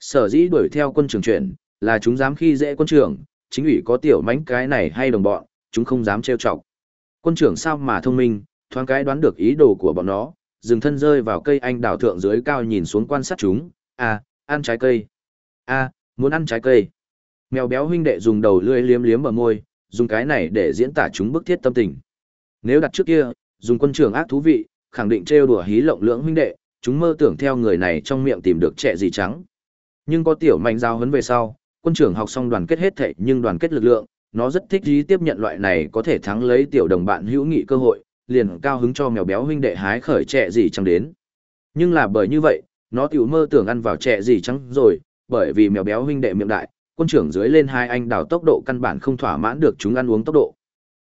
Sở dĩ đuổi theo quân trưởng chuyển, là chúng dám khi dễ quân trưởng, chính ủy có tiểu mánh cái này hay đồng bọn, chúng không dám trêu chọc. Quân trưởng sao mà thông minh, thoáng cái đoán được ý đồ của bọn nó, dừng thân rơi vào cây anh đào thượng dưới cao nhìn xuống quan sát chúng, à, ăn trái cây. a muốn ăn trái cây. Mèo béo huynh đệ dùng đầu lưỡi liếm liếm bờ môi, dùng cái này để diễn tả chúng bức thiết tâm tình. Nếu đặt trước kia, dùng quân trưởng ác thú vị, khẳng định trêu đùa hí lộng lưỡng huynh đệ, chúng mơ tưởng theo người này trong miệng tìm được trẻ gì trắng. Nhưng có tiểu mạnh giao hấn về sau, quân trưởng học xong đoàn kết hết thảy nhưng đoàn kết lực lượng, nó rất thích ý tiếp nhận loại này có thể thắng lấy tiểu đồng bạn hữu nghị cơ hội, liền cao hứng cho mèo béo huynh đệ hái khởi trẻ gì trắng đến. Nhưng là bởi như vậy, nó tiểu mơ tưởng ăn vào trẻ gì trắng rồi, bởi vì mèo béo huynh đệ miệng đại, quân trưởng dưới lên hai anh đào tốc độ căn bản không thỏa mãn được chúng ăn uống tốc độ.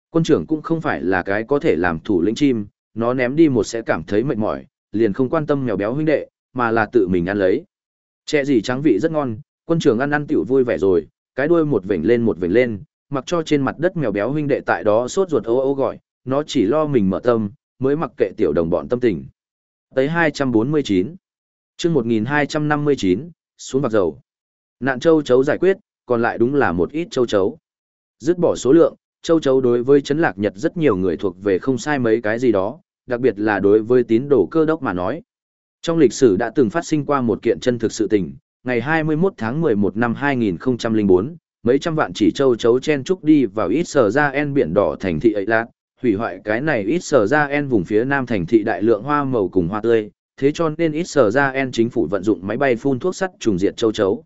Quân trưởng cũng không phải là cái có thể làm thủ lĩnh chim, nó ném đi một sẽ cảm thấy mệt mỏi, liền không quan tâm mèo béo huynh đệ, mà là tự mình ăn lấy. trẻ gì trắng vị rất ngon, quân trưởng ăn ăn tiểu vui vẻ rồi, cái đuôi một vểnh lên một vểnh lên, mặc cho trên mặt đất mèo béo huynh đệ tại đó sốt ruột ố ố gọi, nó chỉ lo mình mở tâm, mới mặc kệ tiểu đồng bọn tâm tình. Tới 249. chương 1259, xuống bạc dầu. Nạn châu chấu giải quyết, còn lại đúng là một ít châu chấu. Dứt bỏ số lượng, châu chấu đối với chấn lạc Nhật rất nhiều người thuộc về không sai mấy cái gì đó, đặc biệt là đối với tín đồ cơ đốc mà nói. Trong lịch sử đã từng phát sinh qua một kiện chân thực sự tình, ngày 21 tháng 11 năm 2004, mấy trăm vạn chỉ châu chấu chen trúc đi vào ít sở ra en biển đỏ thành thị ấy lạc, hủy hoại cái này ít sở ra en vùng phía nam thành thị đại lượng hoa màu cùng hoa tươi, thế cho nên ít sở ra en chính phủ vận dụng máy bay phun thuốc sắt trùng diệt châu chấu.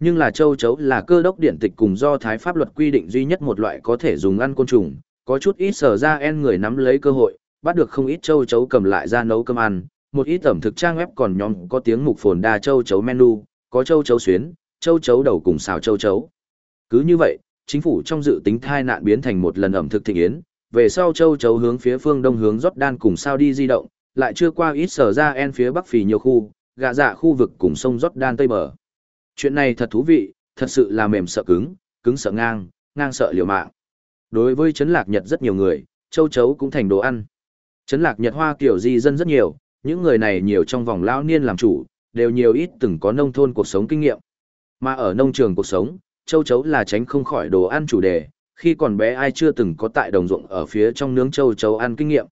Nhưng là châu chấu là cơ đốc điện tịch cùng do thái pháp luật quy định duy nhất một loại có thể dùng ăn côn trùng, có chút ít sở ra en người nắm lấy cơ hội, bắt được không ít châu chấu cầm lại ra nấu cơm ăn, một ít ẩm thực trang web còn nhóm có tiếng mục phồn đa châu chấu menu, có châu chấu xuyến, châu chấu đầu cùng xào châu chấu. Cứ như vậy, chính phủ trong dự tính thai nạn biến thành một lần ẩm thực thịnh yến, về sau châu chấu hướng phía phương đông hướng Jordan cùng sao đi di động, lại chưa qua ít sở ra en phía bắc phì nhiều khu, gạ dạ khu vực cùng sông Jordan tây bờ. Chuyện này thật thú vị, thật sự là mềm sợ cứng, cứng sợ ngang, ngang sợ liều mạng. Đối với chấn lạc Nhật rất nhiều người, châu chấu cũng thành đồ ăn. Chấn lạc Nhật Hoa kiểu di dân rất nhiều, những người này nhiều trong vòng lão niên làm chủ, đều nhiều ít từng có nông thôn cuộc sống kinh nghiệm. Mà ở nông trường cuộc sống, châu chấu là tránh không khỏi đồ ăn chủ đề, khi còn bé ai chưa từng có tại đồng ruộng ở phía trong nướng châu chấu ăn kinh nghiệm.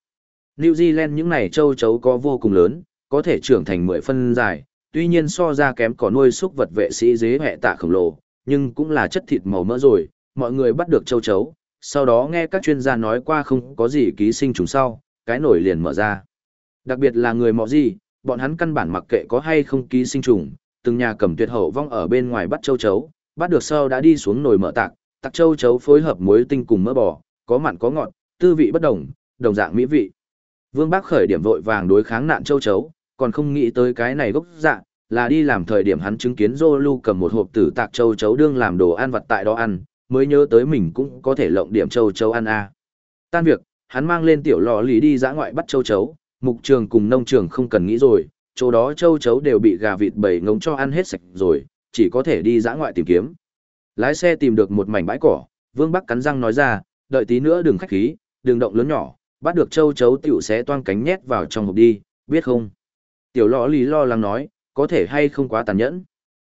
New Zealand những này châu chấu có vô cùng lớn, có thể trưởng thành 10 phân dài, tuy nhiên so ra kém cỏ nuôi súc vật vệ sĩ dế hệ tạ khổng lồ, nhưng cũng là chất thịt màu mỡ rồi, mọi người bắt được châu chấu, sau đó nghe các chuyên gia nói qua không có gì ký sinh trùng sau, cái nổi liền mở ra. Đặc biệt là người mọ gì, bọn hắn căn bản mặc kệ có hay không ký sinh trùng, từng nhà cầm tuyệt hậu vong ở bên ngoài bắt châu chấu, bắt được sau đã đi xuống nồi mở tạc, tạc châu chấu phối hợp muối tinh cùng mỡ bò, có mặn có ngọt, tư vị bất đồng, đồng dạng mỹ vị. Vương Bác khởi điểm vội vàng đối kháng nạn châu chấu, còn không nghĩ tới cái này gốc dạng, là đi làm thời điểm hắn chứng kiến Zolu cầm một hộp tử tạc châu chấu đương làm đồ ăn vặt tại đó ăn, mới nhớ tới mình cũng có thể lộng điểm châu chấu ăn a. Tan việc, hắn mang lên tiểu lò lý đi dã ngoại bắt châu chấu, mục trường cùng nông trường không cần nghĩ rồi, chỗ đó châu chấu đều bị gà vịt bầy ngống cho ăn hết sạch rồi, chỉ có thể đi dã ngoại tìm kiếm. Lái xe tìm được một mảnh bãi cỏ, Vương Bắc cắn răng nói ra, đợi tí nữa đừng khách khí, đừng động lớn nhỏ, bắt được châu chấu tiểu sẽ toang cánh nhét vào trong hộp đi, biết không? Tiểu lọ lý lo lắng nói, có thể hay không quá tàn nhẫn.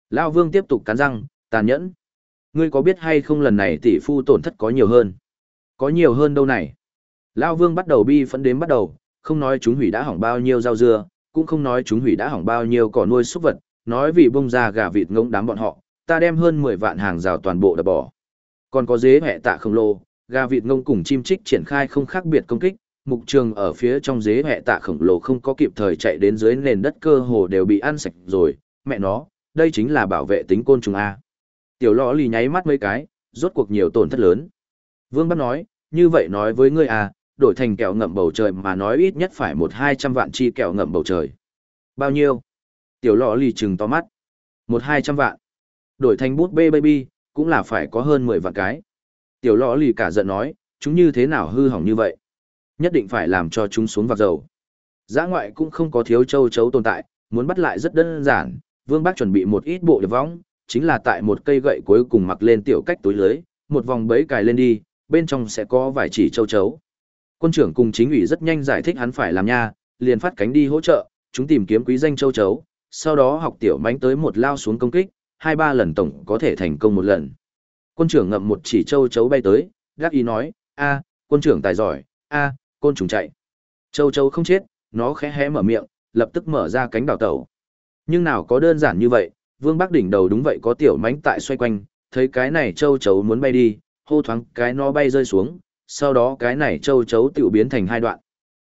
Lao Vương tiếp tục cắn răng, tàn nhẫn. Ngươi có biết hay không lần này tỷ phu tổn thất có nhiều hơn? Có nhiều hơn đâu này? Lao Vương bắt đầu bi phẫn đếm bắt đầu, không nói chúng hủy đã hỏng bao nhiêu rau dưa, cũng không nói chúng hủy đã hỏng bao nhiêu cỏ nuôi súc vật, nói vì bông ra gà vịt ngỗng đám bọn họ, ta đem hơn 10 vạn hàng rào toàn bộ đập bỏ. Còn có dế hệ tạ khổng lồ, gà vịt ngông cùng chim trích triển khai không khác biệt công kích, mục trường ở phía trong dế hệ tạ khổng lồ không có kịp thời chạy đến dưới nền đất cơ hồ đều bị ăn sạch rồi, mẹ nó, đây chính là bảo vệ tính côn trùng A. Tiểu lọ lì nháy mắt mấy cái, rốt cuộc nhiều tổn thất lớn. Vương Bắc nói, như vậy nói với ngươi à, đổi thành kẹo ngậm bầu trời mà nói ít nhất phải một hai trăm vạn chi kẹo ngậm bầu trời. Bao nhiêu? Tiểu lọ lì trừng to mắt. Một hai trăm vạn. Đổi thành bút bê baby, cũng là phải có hơn mười vạn cái. Tiểu lọ lì cả giận nói, chúng như thế nào hư hỏng như vậy? Nhất định phải làm cho chúng xuống vạc dầu. Giã ngoại cũng không có thiếu châu chấu tồn tại, muốn bắt lại rất đơn giản. Vương Bác chuẩn bị một ít bộ điệp võng, chính là tại một cây gậy cuối cùng mặc lên tiểu cách túi lưới, một vòng bẫy cài lên đi, bên trong sẽ có vài chỉ châu chấu. Quân trưởng cùng chính ủy rất nhanh giải thích hắn phải làm nha, liền phát cánh đi hỗ trợ, chúng tìm kiếm quý danh châu chấu, sau đó học tiểu mánh tới một lao xuống công kích, hai ba lần tổng có thể thành công một lần. Quân trưởng ngậm một chỉ châu chấu bay tới, gác ý nói, a, quân trưởng tài giỏi, a, côn trùng chạy. Châu chấu không chết, nó khẽ hé mở miệng, lập tức mở ra cánh đào tẩu. Nhưng nào có đơn giản như vậy, Vương Bắc đỉnh đầu đúng vậy có tiểu mánh tại xoay quanh, thấy cái này châu chấu muốn bay đi, hô thoáng cái nó bay rơi xuống, sau đó cái này châu chấu tiểu biến thành hai đoạn.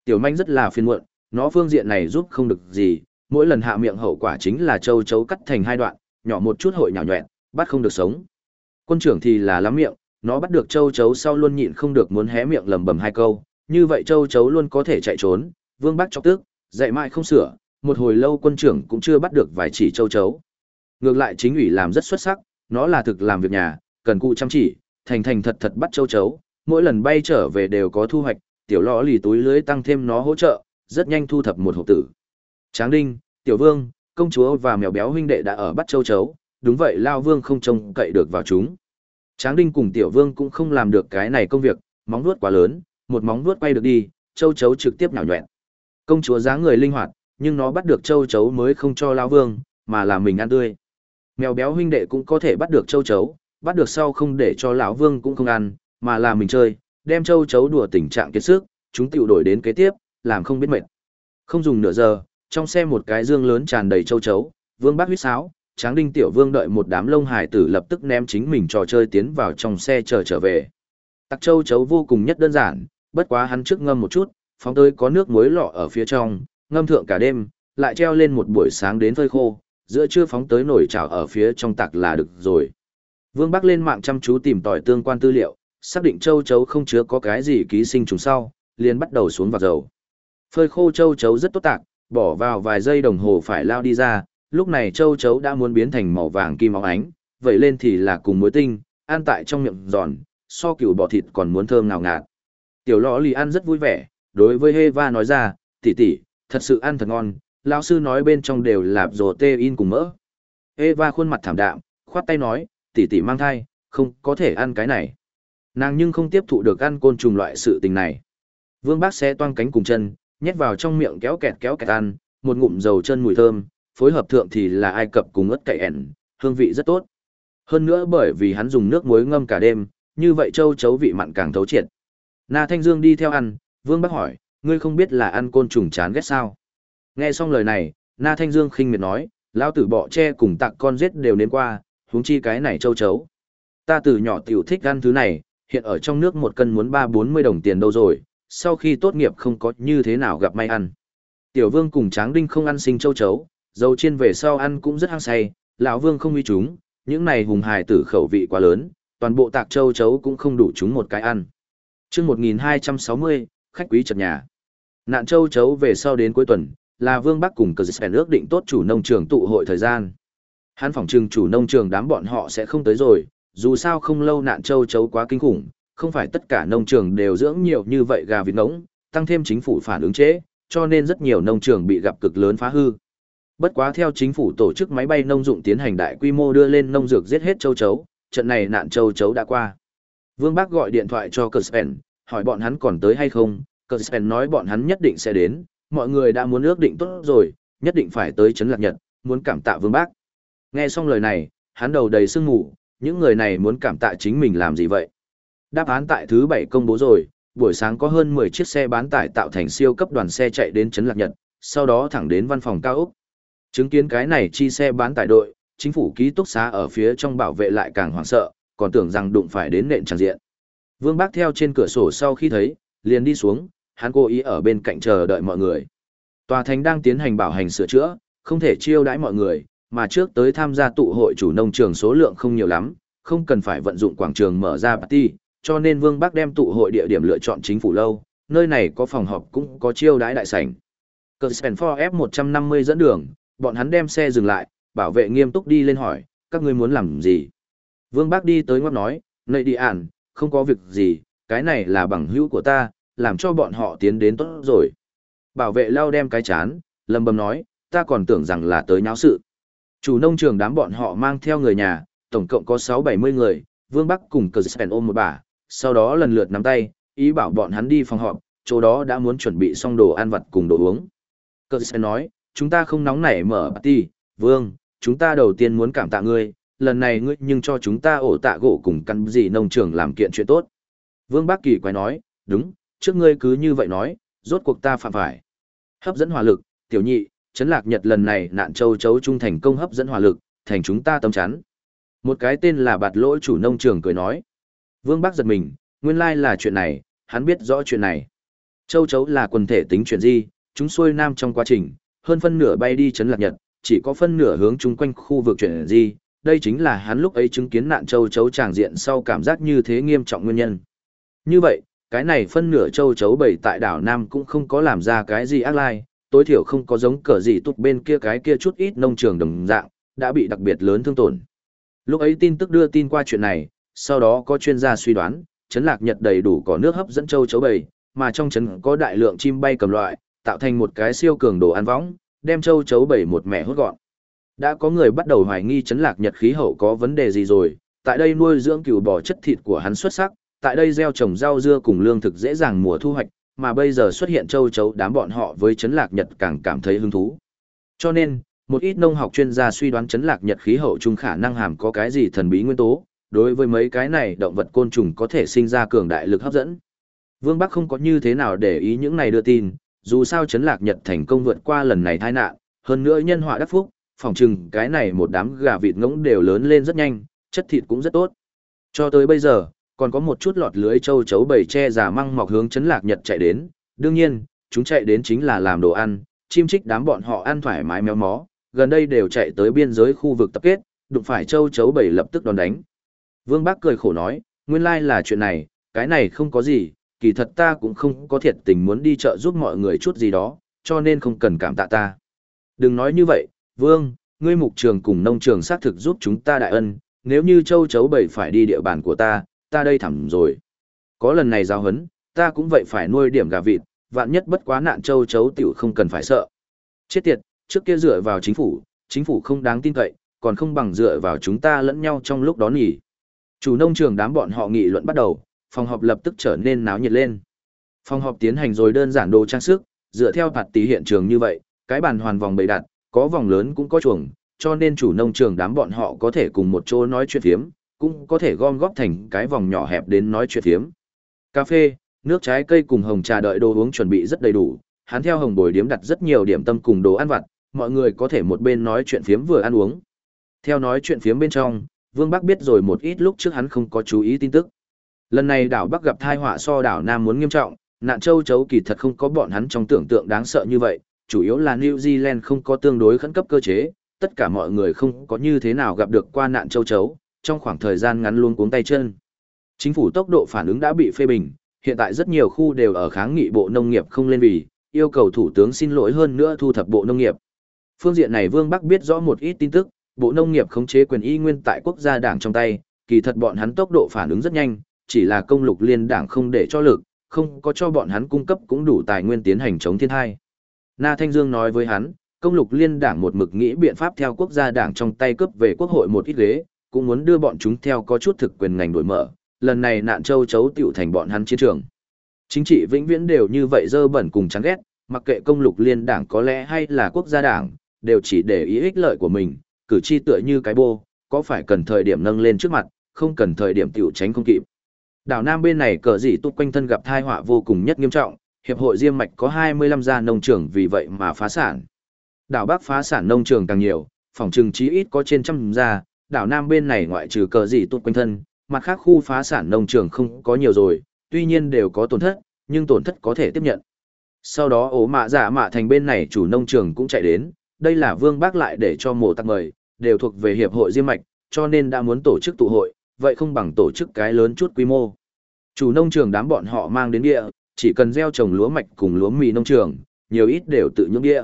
Tiểu manh rất là phiền muộn, nó phương diện này giúp không được gì, mỗi lần hạ miệng hậu quả chính là châu chấu cắt thành hai đoạn, nhỏ một chút hội nhỏ nhọn, bắt không được sống. Quân trưởng thì là lắm miệng, nó bắt được châu chấu sau luôn nhịn không được muốn hé miệng lầm bầm hai câu, như vậy châu chấu luôn có thể chạy trốn, vương bác chọc tức, dạy mãi không sửa, một hồi lâu quân trưởng cũng chưa bắt được vài chỉ châu chấu. Ngược lại chính ủy làm rất xuất sắc, nó là thực làm việc nhà, cần cụ chăm chỉ, thành thành thật thật bắt châu chấu, mỗi lần bay trở về đều có thu hoạch, tiểu lọ lì túi lưới tăng thêm nó hỗ trợ, rất nhanh thu thập một hộp tử. Tráng Đinh, Tiểu Vương, công chúa và mèo béo huynh đệ đã ở bắt châu chấu, đúng vậy Lao Vương không trông cậy được vào chúng. Tráng Đinh cùng Tiểu Vương cũng không làm được cái này công việc, móng vuốt quá lớn, một móng vuốt quay được đi, châu chấu trực tiếp nhào nhọn. Công chúa dáng người linh hoạt, nhưng nó bắt được châu chấu mới không cho Lao Vương, mà là mình ăn tươi. Mèo béo huynh đệ cũng có thể bắt được châu chấu, bắt được sau không để cho lão Vương cũng không ăn, mà là mình chơi, đem châu chấu đùa tình trạng kiệt sức, chúng tiểu đổi đến kế tiếp, làm không biết mệt. Không dùng nửa giờ, trong xe một cái dương lớn tràn đầy châu chấu, Vương Bác huyết sáo, Tráng Đinh Tiểu Vương đợi một đám lông hải tử lập tức ném chính mình trò chơi tiến vào trong xe chờ trở về. Tặc châu chấu vô cùng nhất đơn giản, bất quá hắn trước ngâm một chút, phóng tới có nước muối lọ ở phía trong, ngâm thượng cả đêm, lại treo lên một buổi sáng đến phơi khô, giữa trưa phóng tới nổi chảo ở phía trong tạc là được rồi. Vương Bắc lên mạng chăm chú tìm tòi tương quan tư liệu, xác định châu chấu không chứa có cái gì ký sinh trùng sau, liền bắt đầu xuống vào dầu. Phơi khô châu chấu rất tốt tạc, bỏ vào vài giây đồng hồ phải lao đi ra, lúc này châu chấu đã muốn biến thành màu vàng kim óng ánh, vậy lên thì là cùng muối tinh, ăn tại trong miệng giòn, so cừu bò thịt còn muốn thơm ngào ngạt. Tiểu lọ lì ăn rất vui vẻ, đối với Eva nói ra, tỷ tỷ, thật sự ăn thật ngon, lão sư nói bên trong đều là dò tê in cùng mỡ. Eva khuôn mặt thảm đạm, khoát tay nói, tỷ tỷ mang thai, không có thể ăn cái này. Nàng nhưng không tiếp thụ được ăn côn trùng loại sự tình này. Vương Bác xé toang cánh cùng chân, nhét vào trong miệng kéo kẹt kéo kẹt ăn, một ngụm dầu chân mùi thơm, phối hợp thượng thì là ai cập cùng ớt cậy ẻn, hương vị rất tốt. Hơn nữa bởi vì hắn dùng nước muối ngâm cả đêm, như vậy châu chấu vị mặn càng thấu triệt. Na Thanh Dương đi theo ăn, Vương Bác hỏi, ngươi không biết là ăn côn trùng chán ghét sao? Nghe xong lời này, Na Thanh Dương khinh miệt nói, lão tử bọ che cùng tặng con giết đều nên qua, huống chi cái này châu chấu. Ta từ nhỏ tiểu thích ăn thứ này, hiện ở trong nước một cân muốn ba bốn mươi đồng tiền đâu rồi, sau khi tốt nghiệp không có như thế nào gặp may ăn. Tiểu Vương cùng Tráng Đinh không ăn sinh châu chấu, dầu chiên về sau ăn cũng rất hăng say, lão Vương không uy chúng, những này hùng hài tử khẩu vị quá lớn, toàn bộ tạc châu chấu cũng không đủ chúng một cái ăn. Chương 1260, khách quý chật nhà. Nạn châu chấu về sau đến cuối tuần, là Vương Bắc cùng Cờ Dịch ước định tốt chủ nông trường tụ hội thời gian. Hắn phỏng trừng chủ nông trường đám bọn họ sẽ không tới rồi, dù sao không lâu nạn châu chấu quá kinh khủng, không phải tất cả nông trường đều dưỡng nhiều như vậy gà vịt ngỗng, tăng thêm chính phủ phản ứng chế, cho nên rất nhiều nông trường bị gặp cực lớn phá hư. Bất quá theo chính phủ tổ chức máy bay nông dụng tiến hành đại quy mô đưa lên nông dược giết hết châu chấu, trận này nạn châu chấu đã qua. Vương Bác gọi điện thoại cho Kerspen, hỏi bọn hắn còn tới hay không, Kerspen nói bọn hắn nhất định sẽ đến, mọi người đã muốn ước định tốt rồi, nhất định phải tới Trấn Lạc Nhật, muốn cảm tạ Vương Bác. Nghe xong lời này, hắn đầu đầy sương ngủ, những người này muốn cảm tạ chính mình làm gì vậy? Đáp án tại thứ bảy công bố rồi, buổi sáng có hơn 10 chiếc xe bán tải tạo thành siêu cấp đoàn xe chạy đến Trấn Lạc Nhật, sau đó thẳng đến văn phòng cao ốc. Chứng kiến cái này chi xe bán tải đội, chính phủ ký túc xá ở phía trong bảo vệ lại càng hoảng sợ, còn tưởng rằng đụng phải đến nện tràng diện. Vương Bác theo trên cửa sổ sau khi thấy, liền đi xuống, hắn cố ý ở bên cạnh chờ đợi mọi người. Tòa thành đang tiến hành bảo hành sửa chữa, không thể chiêu đãi mọi người, mà trước tới tham gia tụ hội chủ nông trường số lượng không nhiều lắm, không cần phải vận dụng quảng trường mở ra party, cho nên Vương Bắc đem tụ hội địa điểm lựa chọn chính phủ lâu, nơi này có phòng họp cũng có chiêu đãi đại sảnh. Cơ Spenfor F150 dẫn đường, bọn hắn đem xe dừng lại, bảo vệ nghiêm túc đi lên hỏi, các ngươi muốn làm gì? Vương Bác đi tới ngoắc nói, nơi đi ản, không có việc gì, cái này là bằng hữu của ta, làm cho bọn họ tiến đến tốt rồi. Bảo vệ lao đem cái chán, lầm bầm nói, ta còn tưởng rằng là tới nháo sự. Chủ nông trường đám bọn họ mang theo người nhà, tổng cộng có 6-70 người, Vương Bắc cùng Cờ Spen ôm một bà, sau đó lần lượt nắm tay, ý bảo bọn hắn đi phòng họp, chỗ đó đã muốn chuẩn bị xong đồ ăn vặt cùng đồ uống. Cờ Spen nói, chúng ta không nóng nảy mở party, Vương, chúng ta đầu tiên muốn cảm tạ ngươi, lần này ngươi nhưng cho chúng ta ổ tạ gỗ cùng căn gì nông trường làm kiện chuyện tốt. Vương Bắc Kỳ quái nói, đúng, trước ngươi cứ như vậy nói, rốt cuộc ta phạm phải. Hấp dẫn hỏa lực, tiểu nhị, chấn lạc nhật lần này nạn châu chấu trung thành công hấp dẫn hỏa lực, thành chúng ta tâm chắn. Một cái tên là bạt lỗi chủ nông trường cười nói. Vương Bắc giật mình, nguyên lai là chuyện này, hắn biết rõ chuyện này. Châu chấu là quần thể tính chuyện gì, chúng xuôi nam trong quá trình, hơn phân nửa bay đi chấn lạc nhật, chỉ có phân nửa hướng chung quanh khu vực chuyện gì, đây chính là hắn lúc ấy chứng kiến nạn châu chấu tràng diện sau cảm giác như thế nghiêm trọng nguyên nhân. Như vậy, cái này phân nửa châu chấu bảy tại đảo Nam cũng không có làm ra cái gì ác lai, tối thiểu không có giống cờ gì tụt bên kia cái kia chút ít nông trường đồng dạng, đã bị đặc biệt lớn thương tổn. Lúc ấy tin tức đưa tin qua chuyện này, sau đó có chuyên gia suy đoán, chấn lạc nhật đầy đủ có nước hấp dẫn châu chấu bầy, mà trong chấn có đại lượng chim bay cầm loại, tạo thành một cái siêu cường đồ ăn võng, đem châu chấu bầy một mẹ hút gọn. Đã có người bắt đầu hoài nghi chấn lạc nhật khí hậu có vấn đề gì rồi, tại đây nuôi dưỡng cừu bò chất thịt của hắn xuất sắc, tại đây gieo trồng rau dưa cùng lương thực dễ dàng mùa thu hoạch, mà bây giờ xuất hiện châu chấu đám bọn họ với chấn lạc nhật càng cảm thấy hứng thú. Cho nên, một ít nông học chuyên gia suy đoán chấn lạc nhật khí hậu chung khả năng hàm có cái gì thần bí nguyên tố, đối với mấy cái này động vật côn trùng có thể sinh ra cường đại lực hấp dẫn. Vương Bắc không có như thế nào để ý những này đưa tin, dù sao chấn lạc nhật thành công vượt qua lần này tai nạn, hơn nữa nhân họa đắc phúc, phòng trừng cái này một đám gà vịt ngỗng đều lớn lên rất nhanh, chất thịt cũng rất tốt. Cho tới bây giờ, còn có một chút lọt lưới châu chấu bầy tre giả măng mọc hướng chấn lạc nhật chạy đến, đương nhiên, chúng chạy đến chính là làm đồ ăn, chim trích đám bọn họ ăn thoải mái méo mó, gần đây đều chạy tới biên giới khu vực tập kết, đụng phải châu chấu bầy lập tức đòn đánh. Vương Bác cười khổ nói, nguyên lai là chuyện này, cái này không có gì, kỳ thật ta cũng không có thiệt tình muốn đi chợ giúp mọi người chút gì đó, cho nên không cần cảm tạ ta. Đừng nói như vậy, Vương, ngươi mục trường cùng nông trường xác thực giúp chúng ta đại ân, nếu như châu chấu bầy phải đi địa bàn của ta, ta đây thẳm rồi. Có lần này giao hấn, Ta cũng vậy phải nuôi điểm gà vịt, vạn nhất bất quá nạn châu chấu tiểu không cần phải sợ. Chết tiệt, trước kia dựa vào chính phủ, chính phủ không đáng tin cậy, còn không bằng dựa vào chúng ta lẫn nhau trong lúc đó nghỉ. Chủ nông trường đám bọn họ nghị luận bắt đầu, phòng họp lập tức trở nên náo nhiệt lên. Phòng họp tiến hành rồi đơn giản đồ trang sức, dựa theo phạt tí hiện trường như vậy, cái bàn hoàn vòng bày đặt, có vòng lớn cũng có chuồng, cho nên chủ nông trường đám bọn họ có thể cùng một chỗ nói chuyện phiếm, cũng có thể gom góp thành cái vòng nhỏ hẹp đến nói chuyện phiếm. Cà phê, nước trái cây cùng hồng trà đợi đồ uống chuẩn bị rất đầy đủ, hắn theo hồng bồi điếm đặt rất nhiều điểm tâm cùng đồ ăn vặt, mọi người có thể một bên nói chuyện phiếm vừa ăn uống. Theo nói chuyện phiếm bên trong, Vương Bắc biết rồi một ít lúc trước hắn không có chú ý tin tức. Lần này đảo Bắc gặp thai họa so đảo Nam muốn nghiêm trọng, nạn châu chấu kỳ thật không có bọn hắn trong tưởng tượng đáng sợ như vậy, chủ yếu là New Zealand không có tương đối khẩn cấp cơ chế, tất cả mọi người không có như thế nào gặp được qua nạn châu chấu, trong khoảng thời gian ngắn luôn cuống tay chân. Chính phủ tốc độ phản ứng đã bị phê bình, hiện tại rất nhiều khu đều ở kháng nghị Bộ Nông nghiệp không lên vì, yêu cầu Thủ tướng xin lỗi hơn nữa thu thập Bộ Nông nghiệp. Phương diện này Vương Bắc biết rõ một ít tin tức, Bộ Nông nghiệp khống chế quyền y nguyên tại quốc gia đảng trong tay, kỳ thật bọn hắn tốc độ phản ứng rất nhanh, chỉ là công lục liên đảng không để cho lực, không có cho bọn hắn cung cấp cũng đủ tài nguyên tiến hành chống thiên thai. Na Thanh Dương nói với hắn, công lục liên đảng một mực nghĩ biện pháp theo quốc gia đảng trong tay cướp về quốc hội một ít ghế, cũng muốn đưa bọn chúng theo có chút thực quyền ngành đổi mở, lần này nạn châu chấu tiểu thành bọn hắn chiến trường. Chính trị vĩnh viễn đều như vậy dơ bẩn cùng chán ghét, mặc kệ công lục liên đảng có lẽ hay là quốc gia đảng, đều chỉ để ý ích lợi của mình, cử chi tựa như cái bô, có phải cần thời điểm nâng lên trước mặt, không cần thời điểm tiểu tránh không kịp. Đảo Nam bên này cờ dị tút quanh thân gặp tai họa vô cùng nhất nghiêm trọng, hiệp hội Diêm Mạch có 25 gia nông trường vì vậy mà phá sản. Đảo Bắc phá sản nông trường càng nhiều, phòng trừng chí ít có trên trăm gia, đảo Nam bên này ngoại trừ cờ gì tút quanh thân, mặt khác khu phá sản nông trường không có nhiều rồi, tuy nhiên đều có tổn thất, nhưng tổn thất có thể tiếp nhận. Sau đó ố mạ giả mạ thành bên này chủ nông trường cũng chạy đến, đây là vương bác lại để cho mộ tắc mời, đều thuộc về hiệp hội Diêm Mạch, cho nên đã muốn tổ chức tụ hội, vậy không bằng tổ chức cái lớn chút quy mô. Chủ nông trường đám bọn họ mang đến địa, chỉ cần gieo trồng lúa mạch cùng lúa mì nông trường, nhiều ít đều tự nhưỡng địa.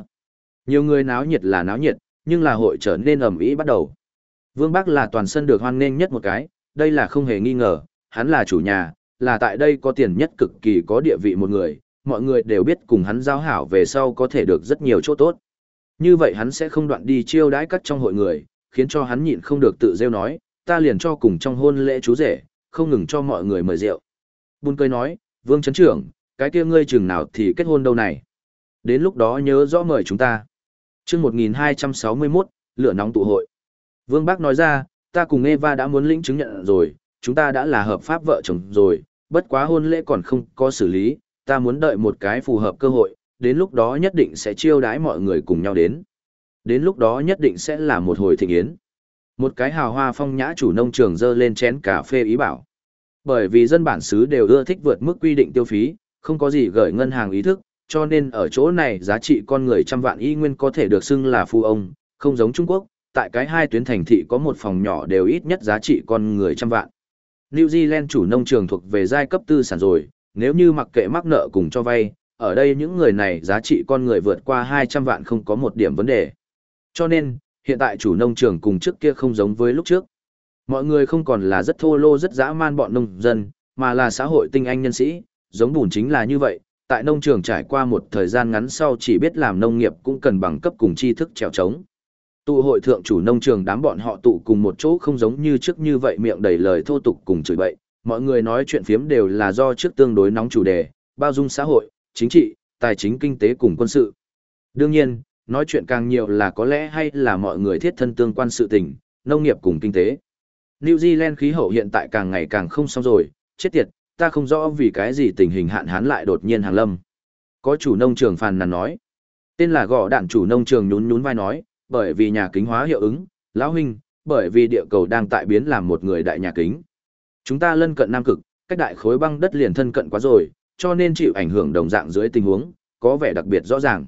Nhiều người náo nhiệt là náo nhiệt, nhưng là hội trở nên ầm ĩ bắt đầu. Vương Bắc là toàn sân được hoan nghênh nhất một cái, đây là không hề nghi ngờ, hắn là chủ nhà, là tại đây có tiền nhất cực kỳ có địa vị một người, mọi người đều biết cùng hắn giao hảo về sau có thể được rất nhiều chỗ tốt. Như vậy hắn sẽ không đoạn đi chiêu đãi các trong hội người, khiến cho hắn nhịn không được tự rêu nói, ta liền cho cùng trong hôn lễ chú rể, không ngừng cho mọi người mời rượu. Bun cười nói, Vương Trấn Trưởng, cái kia ngươi chừng nào thì kết hôn đâu này. Đến lúc đó nhớ rõ mời chúng ta. chương 1261, lửa nóng tụ hội. Vương Bác nói ra, ta cùng Eva đã muốn lĩnh chứng nhận rồi, chúng ta đã là hợp pháp vợ chồng rồi, bất quá hôn lễ còn không có xử lý, ta muốn đợi một cái phù hợp cơ hội, đến lúc đó nhất định sẽ chiêu đái mọi người cùng nhau đến. Đến lúc đó nhất định sẽ là một hồi thịnh yến. Một cái hào hoa phong nhã chủ nông trường dơ lên chén cà phê ý bảo. Bởi vì dân bản xứ đều ưa thích vượt mức quy định tiêu phí, không có gì gửi ngân hàng ý thức, cho nên ở chỗ này giá trị con người trăm vạn y nguyên có thể được xưng là phu ông, không giống Trung Quốc, tại cái hai tuyến thành thị có một phòng nhỏ đều ít nhất giá trị con người trăm vạn. New Zealand chủ nông trường thuộc về giai cấp tư sản rồi, nếu như mặc kệ mắc nợ cùng cho vay, ở đây những người này giá trị con người vượt qua 200 vạn không có một điểm vấn đề. Cho nên, hiện tại chủ nông trường cùng trước kia không giống với lúc trước. Mọi người không còn là rất thô lô rất dã man bọn nông dân, mà là xã hội tinh anh nhân sĩ, giống bùn chính là như vậy, tại nông trường trải qua một thời gian ngắn sau chỉ biết làm nông nghiệp cũng cần bằng cấp cùng tri thức trèo trống. Tụ hội thượng chủ nông trường đám bọn họ tụ cùng một chỗ không giống như trước như vậy miệng đầy lời thô tục cùng chửi bậy, mọi người nói chuyện phiếm đều là do trước tương đối nóng chủ đề, bao dung xã hội, chính trị, tài chính kinh tế cùng quân sự. Đương nhiên, nói chuyện càng nhiều là có lẽ hay là mọi người thiết thân tương quan sự tình, nông nghiệp cùng kinh tế. New Zealand khí hậu hiện tại càng ngày càng không xong rồi, chết tiệt, ta không rõ vì cái gì tình hình hạn hán lại đột nhiên hàng lâm. Có chủ nông trường phàn nàn nói. Tên là gõ đạn chủ nông trường nhún nhún vai nói, bởi vì nhà kính hóa hiệu ứng, lão huynh, bởi vì địa cầu đang tại biến làm một người đại nhà kính. Chúng ta lân cận Nam Cực, cách đại khối băng đất liền thân cận quá rồi, cho nên chịu ảnh hưởng đồng dạng dưới tình huống, có vẻ đặc biệt rõ ràng.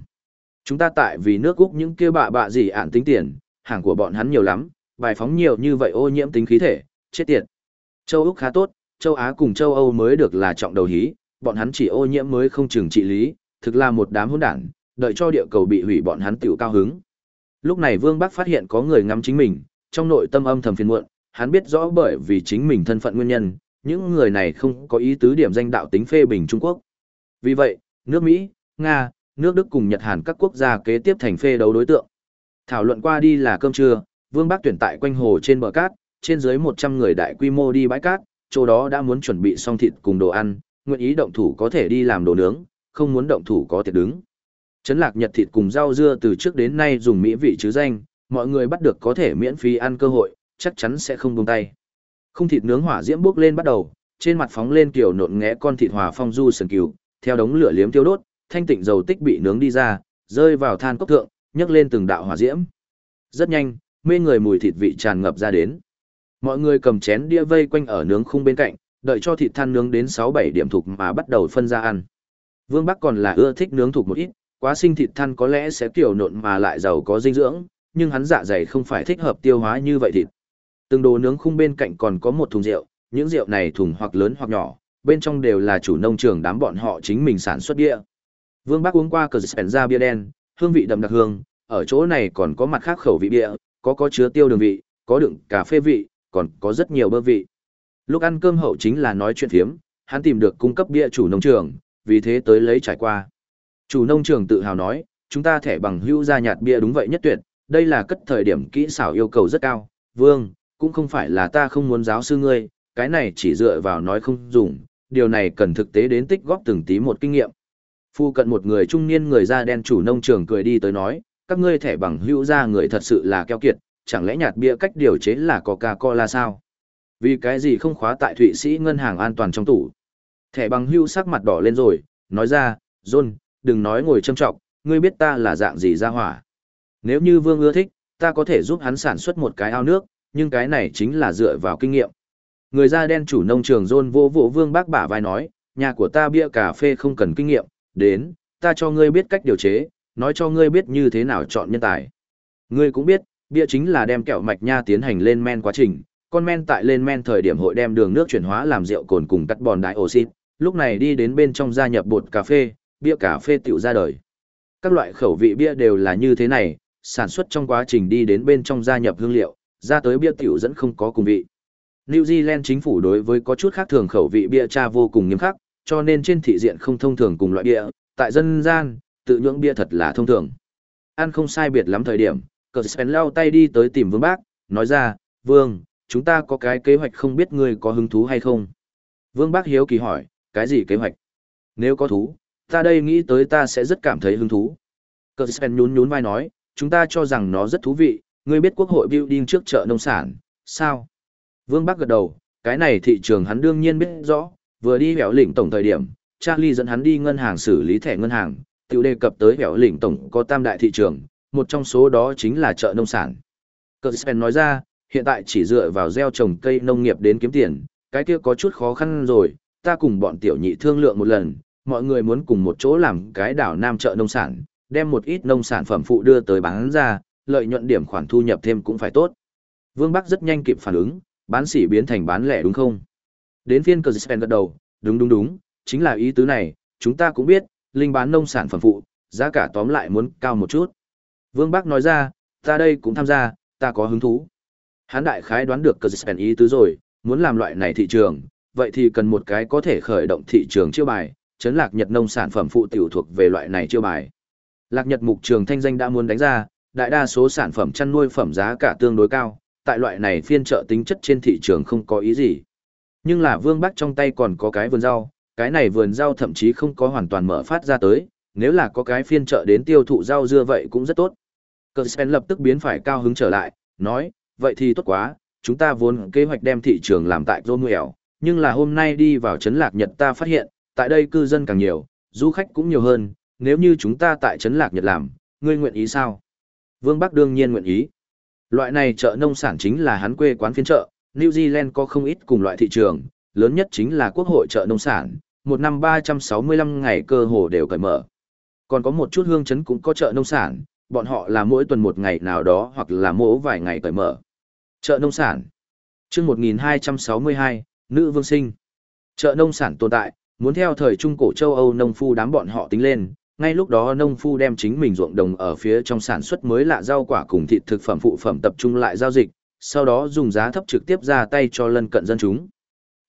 Chúng ta tại vì nước Úc những kia bạ bạ gì ạn tính tiền, hàng của bọn hắn nhiều lắm, bài phóng nhiều như vậy ô nhiễm tính khí thể, chết tiệt. Châu Úc khá tốt, châu Á cùng châu Âu mới được là trọng đầu hí, bọn hắn chỉ ô nhiễm mới không chừng trị lý, thực là một đám hỗn đản, đợi cho địa cầu bị hủy bọn hắn tiểu cao hứng. Lúc này Vương Bắc phát hiện có người ngắm chính mình, trong nội tâm âm thầm phiền muộn, hắn biết rõ bởi vì chính mình thân phận nguyên nhân, những người này không có ý tứ điểm danh đạo tính phê bình Trung Quốc. Vì vậy, nước Mỹ, Nga, nước Đức cùng Nhật Hàn các quốc gia kế tiếp thành phê đấu đối tượng. Thảo luận qua đi là cơm trưa, Vương Bắc tuyển tại quanh hồ trên bờ cát, trên dưới 100 người đại quy mô đi bãi cát, chỗ đó đã muốn chuẩn bị xong thịt cùng đồ ăn, nguyện ý động thủ có thể đi làm đồ nướng, không muốn động thủ có thể đứng. Trấn lạc nhật thịt cùng rau dưa từ trước đến nay dùng mỹ vị chứ danh, mọi người bắt được có thể miễn phí ăn cơ hội, chắc chắn sẽ không buông tay. Không thịt nướng hỏa diễm bốc lên bắt đầu, trên mặt phóng lên kiểu nộn ngẽ con thịt hòa phong du sần cừu, theo đống lửa liếm tiêu đốt, thanh tịnh dầu tích bị nướng đi ra, rơi vào than cốc thượng, nhấc lên từng đạo hỏa diễm. Rất nhanh, mê người mùi thịt vị tràn ngập ra đến. Mọi người cầm chén đĩa vây quanh ở nướng khung bên cạnh, đợi cho thịt than nướng đến 6-7 điểm thuộc mà bắt đầu phân ra ăn. Vương Bắc còn là ưa thích nướng thuộc một ít, quá sinh thịt than có lẽ sẽ kiểu nộn mà lại giàu có dinh dưỡng, nhưng hắn dạ dày không phải thích hợp tiêu hóa như vậy thịt. Từng đồ nướng khung bên cạnh còn có một thùng rượu, những rượu này thùng hoặc lớn hoặc nhỏ, bên trong đều là chủ nông trường đám bọn họ chính mình sản xuất bia. Vương Bắc uống qua cờ ra bia đen, hương vị đậm đặc hương, ở chỗ này còn có mặt khác khẩu vị bia, có có chứa tiêu đường vị, có đựng cà phê vị, còn có rất nhiều bơ vị. Lúc ăn cơm hậu chính là nói chuyện phiếm, hắn tìm được cung cấp bia chủ nông trường, vì thế tới lấy trải qua. Chủ nông trường tự hào nói, chúng ta thẻ bằng hữu gia nhạt bia đúng vậy nhất tuyệt, đây là cất thời điểm kỹ xảo yêu cầu rất cao. Vương, cũng không phải là ta không muốn giáo sư ngươi, cái này chỉ dựa vào nói không dùng, điều này cần thực tế đến tích góp từng tí một kinh nghiệm. Phu cận một người trung niên người da đen chủ nông trường cười đi tới nói, các ngươi thẻ bằng hữu ra người thật sự là keo kiệt, chẳng lẽ nhạt bia cách điều chế là Coca-Cola sao? Vì cái gì không khóa tại Thụy Sĩ ngân hàng an toàn trong tủ? Thẻ bằng hữu sắc mặt đỏ lên rồi, nói ra, John, đừng nói ngồi châm trọng, ngươi biết ta là dạng gì ra hỏa. Nếu như Vương ưa thích, ta có thể giúp hắn sản xuất một cái ao nước, nhưng cái này chính là dựa vào kinh nghiệm. Người da đen chủ nông trường John vô vụ Vương bác bả vai nói, nhà của ta bia cà phê không cần kinh nghiệm, đến, ta cho ngươi biết cách điều chế, nói cho ngươi biết như thế nào chọn nhân tài. Ngươi cũng biết, bia chính là đem kẹo mạch nha tiến hành lên men quá trình, con men tại lên men thời điểm hội đem đường nước chuyển hóa làm rượu cồn cùng cắt bòn đại oxit, lúc này đi đến bên trong gia nhập bột cà phê, bia cà phê tiểu ra đời. Các loại khẩu vị bia đều là như thế này, sản xuất trong quá trình đi đến bên trong gia nhập hương liệu, ra tới bia tiểu dẫn không có cùng vị. New Zealand chính phủ đối với có chút khác thường khẩu vị bia cha vô cùng nghiêm khắc, cho nên trên thị diện không thông thường cùng loại bia, tại dân gian, tự nhưỡng bia thật là thông thường. Ăn không sai biệt lắm thời điểm, cờ Spen lao tay đi tới tìm vương bác, nói ra, vương, chúng ta có cái kế hoạch không biết ngươi có hứng thú hay không. Vương bác hiếu kỳ hỏi, cái gì kế hoạch? Nếu có thú, ta đây nghĩ tới ta sẽ rất cảm thấy hứng thú. Cơ Spen nhún nhún vai nói, chúng ta cho rằng nó rất thú vị, ngươi biết quốc hội building trước chợ nông sản, sao? Vương Bắc gật đầu, cái này thị trường hắn đương nhiên biết rõ, vừa đi hẻo lĩnh tổng thời điểm, Charlie dẫn hắn đi ngân hàng xử lý thẻ ngân hàng, tiểu đề cập tới hẻo lĩnh tổng có tam đại thị trường, một trong số đó chính là chợ nông sản. Cuspen nói ra, hiện tại chỉ dựa vào gieo trồng cây nông nghiệp đến kiếm tiền, cái kia có chút khó khăn rồi, ta cùng bọn tiểu nhị thương lượng một lần, mọi người muốn cùng một chỗ làm cái đảo nam chợ nông sản, đem một ít nông sản phẩm phụ đưa tới bán ra, lợi nhuận điểm khoản thu nhập thêm cũng phải tốt. Vương Bắc rất nhanh kịp phản ứng, bán sỉ biến thành bán lẻ đúng không? Đến phiên Cuspen gật đầu, đúng đúng đúng, chính là ý tứ này, chúng ta cũng biết, linh bán nông sản phẩm phụ, giá cả tóm lại muốn cao một chút. Vương Bắc nói ra, ta đây cũng tham gia, ta có hứng thú. Hán đại khái đoán được Cuspen ý tứ rồi, muốn làm loại này thị trường, vậy thì cần một cái có thể khởi động thị trường chiêu bài, chấn lạc Nhật nông sản phẩm phụ tiểu thuộc về loại này chiêu bài. Lạc Nhật mục trường thanh danh đã muốn đánh ra, đại đa số sản phẩm chăn nuôi phẩm giá cả tương đối cao, tại loại này phiên trợ tính chất trên thị trường không có ý gì. Nhưng là Vương Bắc trong tay còn có cái vườn rau, cái này vườn rau thậm chí không có hoàn toàn mở phát ra tới, nếu là có cái phiên trợ đến tiêu thụ rau dưa vậy cũng rất tốt. Cơ Spen lập tức biến phải cao hứng trở lại, nói, vậy thì tốt quá, chúng ta vốn kế hoạch đem thị trường làm tại Romuel, nhưng là hôm nay đi vào Trấn Lạc Nhật ta phát hiện, tại đây cư dân càng nhiều, du khách cũng nhiều hơn, nếu như chúng ta tại Trấn Lạc Nhật làm, ngươi nguyện ý sao? Vương Bắc đương nhiên nguyện ý. Loại này chợ nông sản chính là hắn quê quán phiên chợ, New Zealand có không ít cùng loại thị trường, lớn nhất chính là quốc hội chợ nông sản, một năm 365 ngày cơ hồ đều cởi mở. Còn có một chút hương Trấn cũng có chợ nông sản, bọn họ là mỗi tuần một ngày nào đó hoặc là mỗi vài ngày cởi mở. Chợ nông sản. Trước 1262, Nữ Vương Sinh. Chợ nông sản tồn tại, muốn theo thời Trung Cổ châu Âu nông phu đám bọn họ tính lên, ngay lúc đó nông phu đem chính mình ruộng đồng ở phía trong sản xuất mới lạ rau quả cùng thịt thực phẩm phụ phẩm tập trung lại giao dịch, sau đó dùng giá thấp trực tiếp ra tay cho lân cận dân chúng.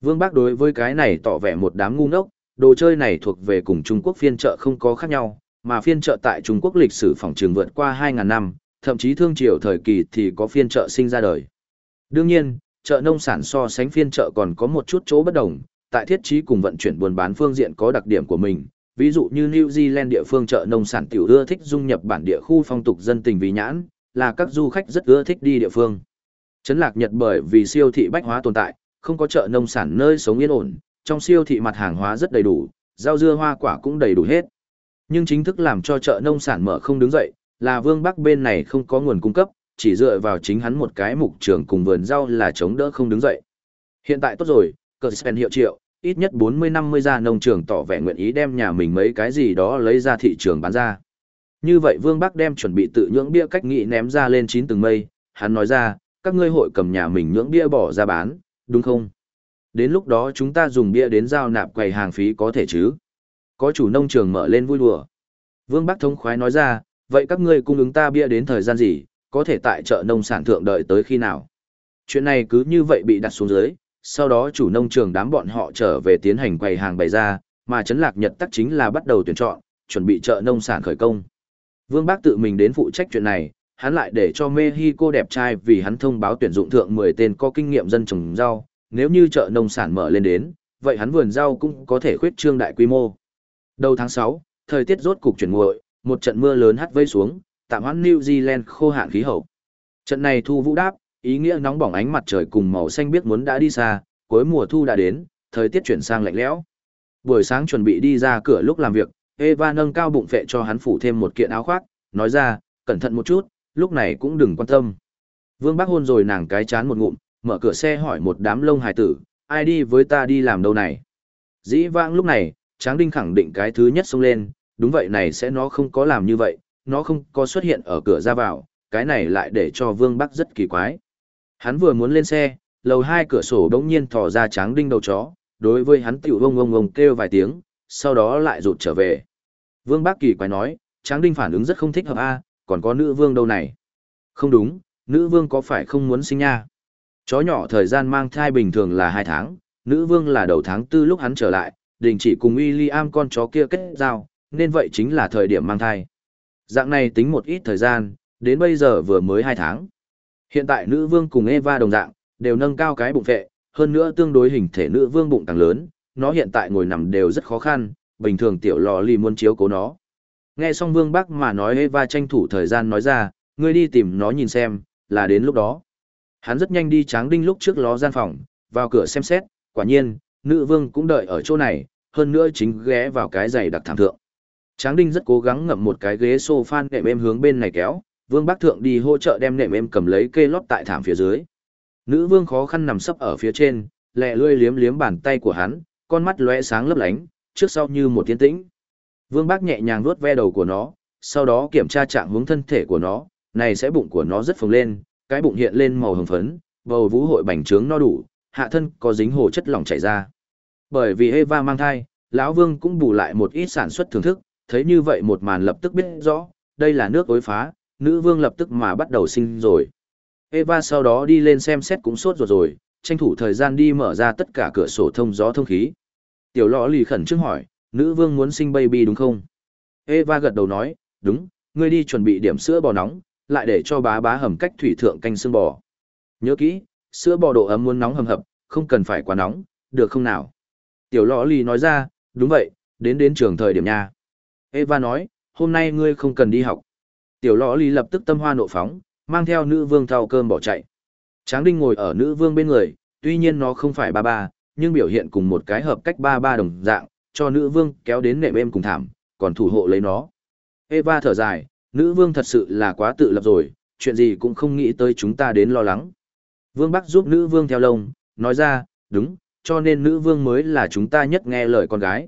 Vương Bác đối với cái này tỏ vẻ một đám ngu ngốc, đồ chơi này thuộc về cùng Trung Quốc phiên chợ không có khác nhau, mà phiên chợ tại Trung Quốc lịch sử phòng trường vượt qua 2.000 năm, thậm chí thương triều thời kỳ thì có phiên chợ sinh ra đời. Đương nhiên, chợ nông sản so sánh phiên chợ còn có một chút chỗ bất đồng, tại thiết trí cùng vận chuyển buôn bán phương diện có đặc điểm của mình, ví dụ như New Zealand địa phương chợ nông sản tiểu ưa thích dung nhập bản địa khu phong tục dân tình vì nhãn, là các du khách rất ưa thích đi địa phương. Trấn Lạc Nhật bởi vì siêu thị bách hóa tồn tại, không có chợ nông sản nơi sống yên ổn, trong siêu thị mặt hàng hóa rất đầy đủ, rau dưa hoa quả cũng đầy đủ hết. Nhưng chính thức làm cho chợ nông sản mở không đứng dậy, là Vương Bắc bên này không có nguồn cung cấp, chỉ dựa vào chính hắn một cái mục trường cùng vườn rau là chống đỡ không đứng dậy. Hiện tại tốt rồi, cờ Spen hiệu triệu, ít nhất 40-50 gia nông trường tỏ vẻ nguyện ý đem nhà mình mấy cái gì đó lấy ra thị trường bán ra. Như vậy Vương Bắc đem chuẩn bị tự nhưỡng bia cách nghị ném ra lên chín từng mây, hắn nói ra, các ngươi hội cầm nhà mình nhưỡng bia bỏ ra bán, đúng không? Đến lúc đó chúng ta dùng bia đến giao nạp quầy hàng phí có thể chứ? Có chủ nông trường mở lên vui đùa. Vương Bắc thống khoái nói ra, vậy các ngươi cung ứng ta bia đến thời gian gì, có thể tại chợ nông sản thượng đợi tới khi nào? Chuyện này cứ như vậy bị đặt xuống dưới, sau đó chủ nông trường đám bọn họ trở về tiến hành quầy hàng bày ra, mà chấn lạc nhật tắc chính là bắt đầu tuyển chọn, chuẩn bị chợ nông sản khởi công. Vương Bác tự mình đến phụ trách chuyện này, hắn lại để cho Mexico đẹp trai vì hắn thông báo tuyển dụng thượng 10 tên có kinh nghiệm dân trồng rau, nếu như chợ nông sản mở lên đến, vậy hắn vườn rau cũng có thể khuyết trương đại quy mô. Đầu tháng 6, thời tiết rốt cục chuyển nguội, một trận mưa lớn hắt vây xuống, tạm hoãn New Zealand khô hạn khí hậu. Trận này thu vũ đáp, ý nghĩa nóng bỏng ánh mặt trời cùng màu xanh biết muốn đã đi xa, cuối mùa thu đã đến, thời tiết chuyển sang lạnh lẽo. Buổi sáng chuẩn bị đi ra cửa lúc làm việc, Eva nâng cao bụng phệ cho hắn phủ thêm một kiện áo khoác, nói ra, cẩn thận một chút, lúc này cũng đừng quan tâm. Vương Bắc hôn rồi nàng cái chán một ngụm, mở cửa xe hỏi một đám lông hài tử, ai đi với ta đi làm đâu này. Dĩ vãng lúc này, Tráng Đinh khẳng định cái thứ nhất xông lên, đúng vậy này sẽ nó không có làm như vậy, nó không có xuất hiện ở cửa ra vào, cái này lại để cho Vương Bắc rất kỳ quái. Hắn vừa muốn lên xe, lầu hai cửa sổ đống nhiên thò ra Tráng Đinh đầu chó, đối với hắn tiểu ông ông ông kêu vài tiếng, sau đó lại rụt trở về. Vương Bắc kỳ quái nói, Tráng Đinh phản ứng rất không thích hợp a, còn có nữ vương đâu này. Không đúng, nữ vương có phải không muốn sinh nha? Chó nhỏ thời gian mang thai bình thường là hai tháng, nữ vương là đầu tháng tư lúc hắn trở lại, đình chỉ cùng William con chó kia kết giao, nên vậy chính là thời điểm mang thai. Dạng này tính một ít thời gian, đến bây giờ vừa mới hai tháng. Hiện tại nữ vương cùng Eva đồng dạng, đều nâng cao cái bụng vệ, hơn nữa tương đối hình thể nữ vương bụng càng lớn, nó hiện tại ngồi nằm đều rất khó khăn, bình thường tiểu lò lì muốn chiếu cố nó. Nghe xong vương bác mà nói Eva tranh thủ thời gian nói ra, ngươi đi tìm nó nhìn xem, là đến lúc đó. Hắn rất nhanh đi tráng đinh lúc trước ló gian phòng, vào cửa xem xét, quả nhiên, nữ vương cũng đợi ở chỗ này, hơn nữa chính ghé vào cái giày đặc thảm thượng. Tráng đinh rất cố gắng ngậm một cái ghế sofa nệm êm hướng bên này kéo, vương bác thượng đi hỗ trợ đem nệm em cầm lấy kê lót tại thảm phía dưới. Nữ vương khó khăn nằm sấp ở phía trên, lẹ lươi liếm liếm bàn tay của hắn, con mắt lóe sáng lấp lánh, trước sau như một tiên tĩnh. Vương bác nhẹ nhàng vuốt ve đầu của nó, sau đó kiểm tra trạng hướng thân thể của nó, này sẽ bụng của nó rất phồng lên, cái bụng hiện lên màu hồng phấn, bầu vũ hội bành trướng no đủ, hạ thân có dính hồ chất lỏng chảy ra. Bởi vì Eva mang thai, lão Vương cũng bù lại một ít sản xuất thưởng thức, thấy như vậy một màn lập tức biết rõ, đây là nước ối phá, nữ vương lập tức mà bắt đầu sinh rồi. Eva sau đó đi lên xem xét cũng sốt ruột rồi, tranh thủ thời gian đi mở ra tất cả cửa sổ thông gió thông khí. Tiểu lọ lì khẩn trương hỏi, nữ vương muốn sinh baby đúng không? Eva gật đầu nói, đúng, ngươi đi chuẩn bị điểm sữa bò nóng, lại để cho bá bá hầm cách thủy thượng canh xương bò. Nhớ kỹ, sữa bò độ ấm muốn nóng hầm hập, không cần phải quá nóng, được không nào? Tiểu lọ lì nói ra, đúng vậy, đến đến trường thời điểm nha. Eva nói, hôm nay ngươi không cần đi học. Tiểu lọ lì lập tức tâm hoa nộ phóng, mang theo nữ vương thao cơm bỏ chạy. Tráng đinh ngồi ở nữ vương bên người, tuy nhiên nó không phải ba ba, nhưng biểu hiện cùng một cái hợp cách ba ba đồng dạng, cho nữ vương kéo đến nệm êm cùng thảm, còn thủ hộ lấy nó. Eva thở dài, nữ vương thật sự là quá tự lập rồi, chuyện gì cũng không nghĩ tới chúng ta đến lo lắng. Vương Bắc giúp nữ vương theo lông, nói ra, đúng, cho nên nữ vương mới là chúng ta nhất nghe lời con gái.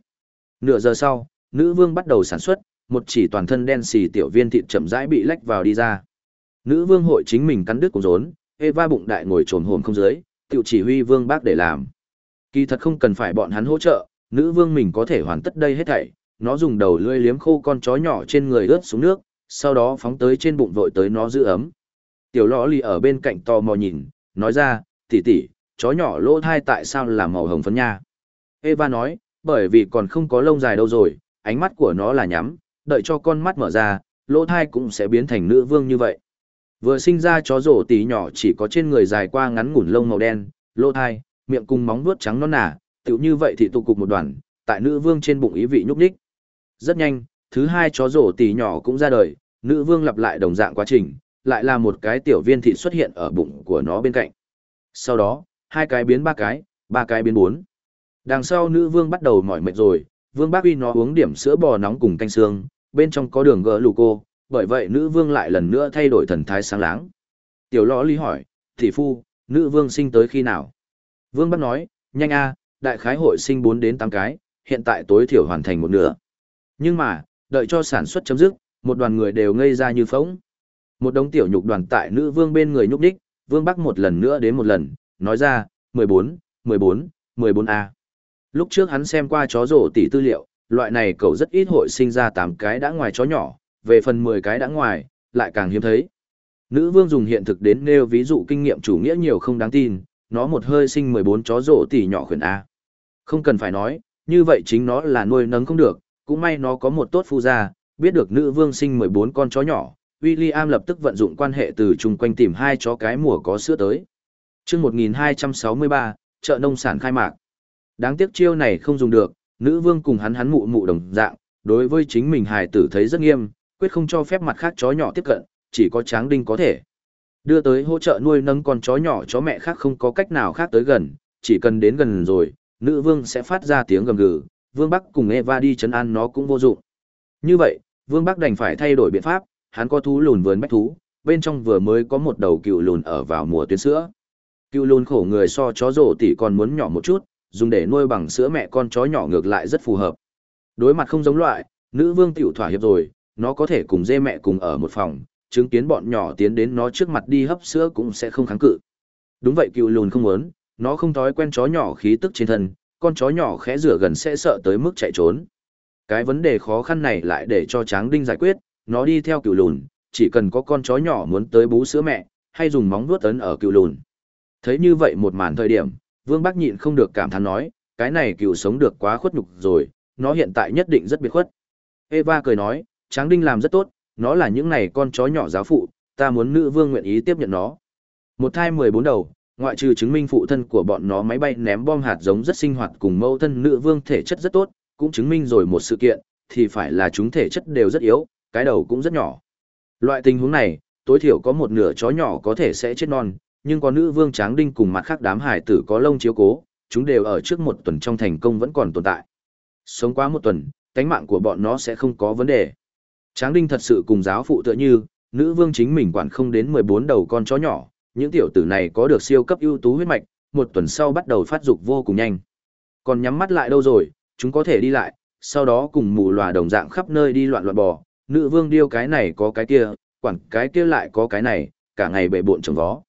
Nửa giờ sau, nữ vương bắt đầu sản xuất, một chỉ toàn thân đen xì tiểu viên thịt chậm rãi bị lách vào đi ra. Nữ vương hội chính mình cắn đứt cùng rốn, Eva bụng đại ngồi trồn hồn không dưới, tiểu chỉ huy vương bác để làm. Kỳ thật không cần phải bọn hắn hỗ trợ, nữ vương mình có thể hoàn tất đây hết thảy, nó dùng đầu lưỡi liếm khô con chó nhỏ trên người ướt xuống nước, sau đó phóng tới trên bụng vội tới nó giữ ấm. Tiểu lõ lì ở bên cạnh tò mò nhìn, nói ra, tỷ tỷ, chó nhỏ lỗ thai tại sao là màu hồng phấn nha? Eva nói, bởi vì còn không có lông dài đâu rồi, ánh mắt của nó là nhắm, đợi cho con mắt mở ra, lỗ thai cũng sẽ biến thành nữ vương như vậy. Vừa sinh ra chó rổ tí nhỏ chỉ có trên người dài qua ngắn ngủn lông màu đen, lỗ thai, miệng cùng móng vuốt trắng non nả, tựu như vậy thì tụ cục một đoàn, tại nữ vương trên bụng ý vị nhúc nhích. Rất nhanh, thứ hai chó rổ tí nhỏ cũng ra đời, nữ vương lặp lại đồng dạng quá trình, lại là một cái tiểu viên thịt xuất hiện ở bụng của nó bên cạnh. Sau đó, hai cái biến ba cái, ba cái biến bốn. Đằng sau nữ vương bắt đầu mỏi mệt rồi, vương bác uy nó uống điểm sữa bò nóng cùng canh xương, bên trong có đường gỡ lù cô, bởi vậy nữ vương lại lần nữa thay đổi thần thái sáng láng. Tiểu lõ lý hỏi, thị phu, nữ vương sinh tới khi nào? Vương bác nói, nhanh a, đại khái hội sinh 4 đến 8 cái, hiện tại tối thiểu hoàn thành một nửa. Nhưng mà, đợi cho sản xuất chấm dứt, một đoàn người đều ngây ra như phóng. Một đống tiểu nhục đoàn tại nữ vương bên người nhúc đích, vương bắc một lần nữa đến một lần, nói ra, 14, 14, 14A. Lúc trước hắn xem qua chó rổ tỷ tư liệu, loại này cậu rất ít hội sinh ra 8 cái đã ngoài chó nhỏ, về phần 10 cái đã ngoài, lại càng hiếm thấy. Nữ vương dùng hiện thực đến nêu ví dụ kinh nghiệm chủ nghĩa nhiều không đáng tin, nó một hơi sinh 14 chó rổ tỷ nhỏ khuyển A. Không cần phải nói, như vậy chính nó là nuôi nấng không được, cũng may nó có một tốt phu gia, biết được nữ vương sinh 14 con chó nhỏ, William lập tức vận dụng quan hệ từ chung quanh tìm hai chó cái mùa có sữa tới. Trước 1263, chợ nông sản khai mạc. Đáng tiếc chiêu này không dùng được, nữ vương cùng hắn hắn mụ mụ đồng dạng, đối với chính mình hài tử thấy rất nghiêm, quyết không cho phép mặt khác chó nhỏ tiếp cận, chỉ có tráng đinh có thể. Đưa tới hỗ trợ nuôi nâng con chó nhỏ chó mẹ khác không có cách nào khác tới gần, chỉ cần đến gần rồi, nữ vương sẽ phát ra tiếng gầm gừ, vương bắc cùng Eva đi chấn an nó cũng vô dụng. Như vậy, vương bắc đành phải thay đổi biện pháp, hắn có thú lùn vườn bách thú, bên trong vừa mới có một đầu cựu lùn ở vào mùa tuyến sữa. Cựu lùn khổ người so chó rổ tỷ còn muốn nhỏ một chút, dùng để nuôi bằng sữa mẹ con chó nhỏ ngược lại rất phù hợp. Đối mặt không giống loại, nữ vương tiểu thỏa hiệp rồi, nó có thể cùng dê mẹ cùng ở một phòng, chứng kiến bọn nhỏ tiến đến nó trước mặt đi hấp sữa cũng sẽ không kháng cự. Đúng vậy cựu lùn không muốn, nó không thói quen chó nhỏ khí tức trên thân, con chó nhỏ khẽ rửa gần sẽ sợ tới mức chạy trốn. Cái vấn đề khó khăn này lại để cho Tráng Đinh giải quyết, nó đi theo cựu lùn, chỉ cần có con chó nhỏ muốn tới bú sữa mẹ, hay dùng móng vuốt ấn ở cựu lùn. Thấy như vậy một màn thời điểm, Vương Bắc nhịn không được cảm thán nói, cái này cựu sống được quá khuất nhục rồi, nó hiện tại nhất định rất biệt khuất. Eva cười nói, Tráng Đinh làm rất tốt, nó là những này con chó nhỏ giáo phụ, ta muốn nữ vương nguyện ý tiếp nhận nó. Một thai 14 đầu, ngoại trừ chứng minh phụ thân của bọn nó máy bay ném bom hạt giống rất sinh hoạt cùng mẫu thân nữ vương thể chất rất tốt, cũng chứng minh rồi một sự kiện, thì phải là chúng thể chất đều rất yếu, cái đầu cũng rất nhỏ. Loại tình huống này, tối thiểu có một nửa chó nhỏ có thể sẽ chết non, nhưng có nữ vương tráng đinh cùng mặt khác đám hải tử có lông chiếu cố, chúng đều ở trước một tuần trong thành công vẫn còn tồn tại. Sống quá một tuần, tánh mạng của bọn nó sẽ không có vấn đề. Tráng đinh thật sự cùng giáo phụ tựa như, nữ vương chính mình quản không đến 14 đầu con chó nhỏ, những tiểu tử này có được siêu cấp ưu tú huyết mạch, một tuần sau bắt đầu phát dục vô cùng nhanh. Còn nhắm mắt lại đâu rồi, chúng có thể đi lại, sau đó cùng mù lòa đồng dạng khắp nơi đi loạn loạn bò, nữ vương điêu cái này có cái kia, quản cái kia lại có cái này, cả ngày bệ bộn trồng vó.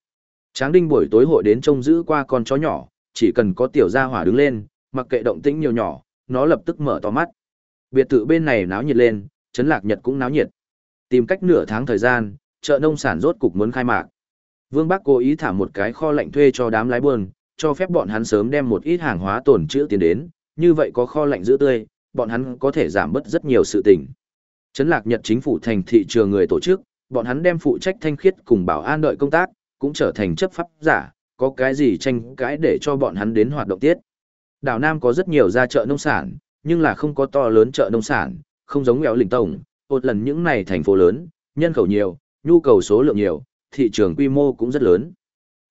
Tráng đinh buổi tối hội đến trông giữ qua con chó nhỏ, chỉ cần có tiểu gia hỏa đứng lên, mặc kệ động tĩnh nhiều nhỏ, nó lập tức mở to mắt. Biệt thự bên này náo nhiệt lên, Trấn lạc nhật cũng náo nhiệt. Tìm cách nửa tháng thời gian, chợ nông sản rốt cục muốn khai mạc. Vương Bắc cố ý thả một cái kho lạnh thuê cho đám lái buôn, cho phép bọn hắn sớm đem một ít hàng hóa tồn trữ tiền đến, như vậy có kho lạnh giữ tươi, bọn hắn có thể giảm bớt rất nhiều sự tình. Trấn lạc Nhật chính phủ thành thị trường người tổ chức, bọn hắn đem phụ trách thanh khiết cùng bảo an đợi công tác, cũng trở thành chấp pháp giả, có cái gì tranh cãi để cho bọn hắn đến hoạt động tiết. Đảo Nam có rất nhiều gia chợ nông sản, nhưng là không có to lớn chợ nông sản, không giống nghèo lĩnh tổng, một lần những này thành phố lớn, nhân khẩu nhiều, nhu cầu số lượng nhiều, thị trường quy mô cũng rất lớn.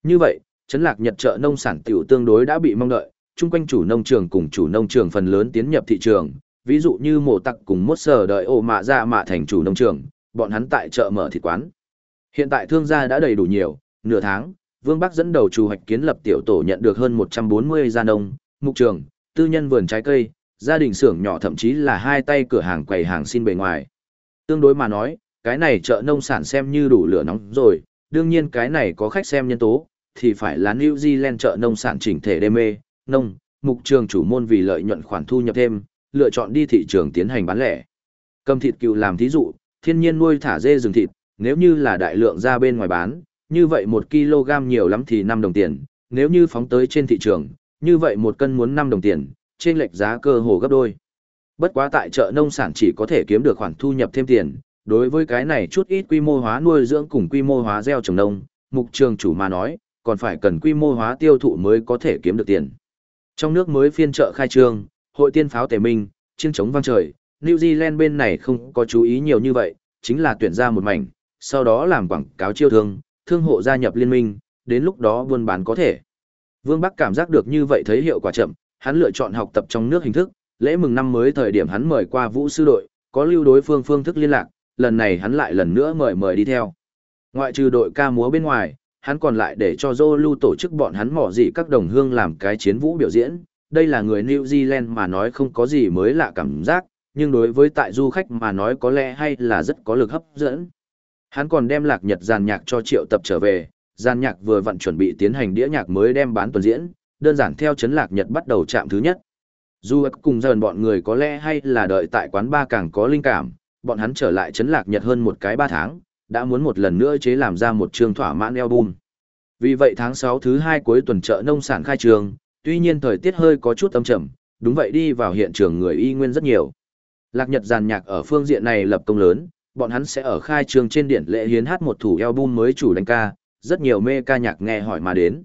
Như vậy, chấn lạc nhật chợ nông sản tiểu tương đối đã bị mong đợi, chung quanh chủ nông trường cùng chủ nông trường phần lớn tiến nhập thị trường, ví dụ như mổ tặc cùng mốt sở đợi ổ mạ ra mạ thành chủ nông trường, bọn hắn tại chợ mở thịt quán. Hiện tại thương gia đã đầy đủ nhiều, nửa tháng, Vương Bắc dẫn đầu chủ hoạch kiến lập tiểu tổ nhận được hơn 140 gia nông, mục trường, tư nhân vườn trái cây, gia đình xưởng nhỏ thậm chí là hai tay cửa hàng quầy hàng xin bề ngoài. Tương đối mà nói, cái này chợ nông sản xem như đủ lửa nóng rồi, đương nhiên cái này có khách xem nhân tố, thì phải là New Zealand chợ nông sản chỉnh thể đê mê, nông, mục trường chủ môn vì lợi nhuận khoản thu nhập thêm, lựa chọn đi thị trường tiến hành bán lẻ. Cầm thịt cừu làm thí dụ, thiên nhiên nuôi thả dê rừng thịt, nếu như là đại lượng ra bên ngoài bán, như vậy 1 kg nhiều lắm thì 5 đồng tiền, nếu như phóng tới trên thị trường, như vậy một cân muốn 5 đồng tiền, trên lệch giá cơ hồ gấp đôi. Bất quá tại chợ nông sản chỉ có thể kiếm được khoản thu nhập thêm tiền, đối với cái này chút ít quy mô hóa nuôi dưỡng cùng quy mô hóa gieo trồng nông, mục trường chủ mà nói, còn phải cần quy mô hóa tiêu thụ mới có thể kiếm được tiền. Trong nước mới phiên chợ khai trương, hội tiên pháo tề minh, chiêng chống vang trời, New Zealand bên này không có chú ý nhiều như vậy, chính là tuyển ra một mảnh, sau đó làm quảng cáo chiêu thương, thương hộ gia nhập liên minh, đến lúc đó buôn bán có thể. Vương Bắc cảm giác được như vậy thấy hiệu quả chậm, hắn lựa chọn học tập trong nước hình thức, lễ mừng năm mới thời điểm hắn mời qua vũ sư đội, có lưu đối phương phương thức liên lạc, lần này hắn lại lần nữa mời mời đi theo. Ngoại trừ đội ca múa bên ngoài, hắn còn lại để cho Zolu tổ chức bọn hắn mỏ gì các đồng hương làm cái chiến vũ biểu diễn. Đây là người New Zealand mà nói không có gì mới lạ cảm giác, nhưng đối với tại du khách mà nói có lẽ hay là rất có lực hấp dẫn. Hắn còn đem lạc nhật giàn nhạc cho triệu tập trở về, giàn nhạc vừa vặn chuẩn bị tiến hành đĩa nhạc mới đem bán tuần diễn, đơn giản theo chấn lạc nhật bắt đầu chạm thứ nhất. Dù cùng dần bọn người có lẽ hay là đợi tại quán ba càng có linh cảm, bọn hắn trở lại chấn lạc nhật hơn một cái ba tháng, đã muốn một lần nữa chế làm ra một trường thỏa mãn album. Vì vậy tháng 6 thứ hai cuối tuần chợ nông sản khai trường, tuy nhiên thời tiết hơi có chút âm trầm, đúng vậy đi vào hiện trường người y nguyên rất nhiều. Lạc Nhật giàn nhạc ở phương diện này lập công lớn, bọn hắn sẽ ở khai trường trên điện lễ hiến hát một thủ album mới chủ đánh ca, rất nhiều mê ca nhạc nghe hỏi mà đến.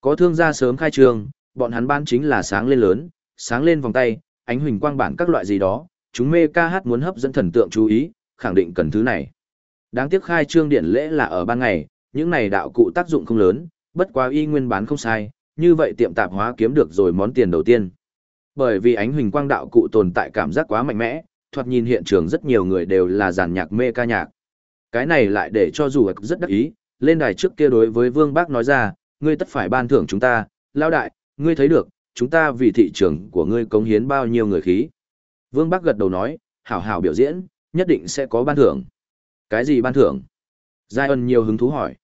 Có thương gia sớm khai trường, bọn hắn ban chính là sáng lên lớn, sáng lên vòng tay, ánh huỳnh quang bản các loại gì đó, chúng mê ca hát muốn hấp dẫn thần tượng chú ý, khẳng định cần thứ này. Đáng tiếc khai trương điện lễ là ở ban ngày, những này đạo cụ tác dụng không lớn, bất quá y nguyên bán không sai, như vậy tiệm tạp hóa kiếm được rồi món tiền đầu tiên. Bởi vì ánh huỳnh quang đạo cụ tồn tại cảm giác quá mạnh mẽ, thoạt nhìn hiện trường rất nhiều người đều là giàn nhạc mê ca nhạc. Cái này lại để cho dù rất đắc ý, lên đài trước kia đối với Vương Bác nói ra, ngươi tất phải ban thưởng chúng ta, lao đại, ngươi thấy được, chúng ta vì thị trường của ngươi cống hiến bao nhiêu người khí. Vương Bác gật đầu nói, hảo hảo biểu diễn, nhất định sẽ có ban thưởng. Cái gì ban thưởng? Giai ân nhiều hứng thú hỏi.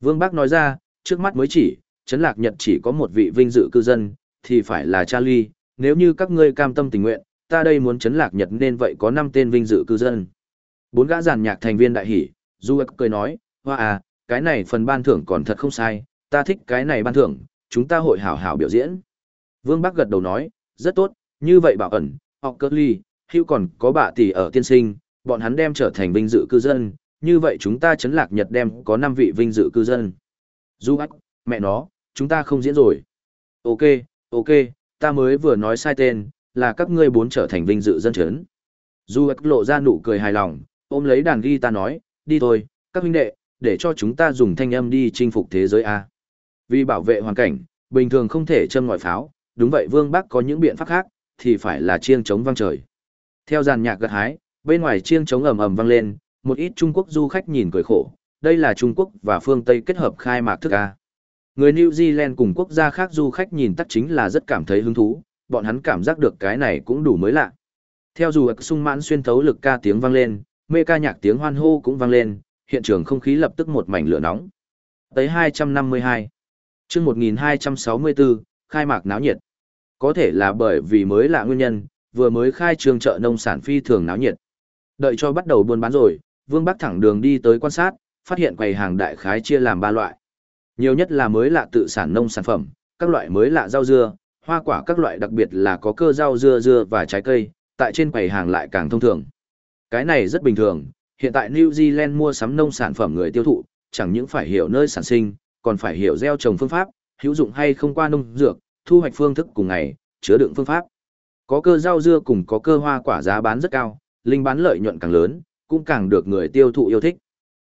Vương Bác nói ra, trước mắt mới chỉ, Trấn Lạc Nhật chỉ có một vị vinh dự cư dân, thì phải là Charlie, nếu như các ngươi cam tâm tình nguyện, ta đây muốn chấn Lạc Nhật nên vậy có 5 tên vinh dự cư dân. Bốn gã giàn nhạc thành viên đại hỉ, Du cười nói, hoa à, cái này phần ban thưởng còn thật không sai, ta thích cái này ban thưởng, chúng ta hội hảo hảo biểu diễn. Vương Bắc gật đầu nói, rất tốt, như vậy bảo ẩn, học cơ ly, hữu còn có bà tỷ ở tiên sinh, bọn hắn đem trở thành vinh dự cư dân, như vậy chúng ta chấn lạc nhật đem có 5 vị vinh dự cư dân. Du ách, mẹ nó, chúng ta không diễn rồi. Ok, ok, ta mới vừa nói sai tên, là các ngươi bốn trở thành vinh dự dân chấn. Du ách lộ ra nụ cười hài lòng, ôm lấy đàn guitar nói, đi thôi, các huynh đệ, để cho chúng ta dùng thanh âm đi chinh phục thế giới A. Vì bảo vệ hoàn cảnh, bình thường không thể châm ngòi pháo, đúng vậy Vương Bắc có những biện pháp khác, thì phải là chiêng chống vang trời. Theo dàn nhạc gật hái, bên ngoài chiêng chống ầm ầm vang lên, một ít Trung Quốc du khách nhìn cười khổ, đây là Trung Quốc và phương Tây kết hợp khai mạc thức A. Người New Zealand cùng quốc gia khác du khách nhìn tắt chính là rất cảm thấy hứng thú, bọn hắn cảm giác được cái này cũng đủ mới lạ. Theo dù sung mãn xuyên thấu lực ca tiếng vang lên, mê ca nhạc tiếng hoan hô cũng vang lên, hiện trường không khí lập tức một mảnh lửa nóng. Tới 252. Chương 1264, khai mạc náo nhiệt. Có thể là bởi vì mới lạ nguyên nhân, vừa mới khai trường chợ nông sản phi thường náo nhiệt. Đợi cho bắt đầu buôn bán rồi, Vương Bắc thẳng đường đi tới quan sát, phát hiện quầy hàng đại khái chia làm ba loại. Nhiều nhất là mới lạ tự sản nông sản phẩm, các loại mới lạ rau dưa, hoa quả các loại đặc biệt là có cơ rau dưa dưa và trái cây, tại trên quầy hàng lại càng thông thường. Cái này rất bình thường, hiện tại New Zealand mua sắm nông sản phẩm người tiêu thụ, chẳng những phải hiểu nơi sản sinh, còn phải hiểu gieo trồng phương pháp, hữu dụng hay không qua nông dược, thu hoạch phương thức cùng ngày, chứa đựng phương pháp. Có cơ rau dưa cùng có cơ hoa quả giá bán rất cao, linh bán lợi nhuận càng lớn, cũng càng được người tiêu thụ yêu thích.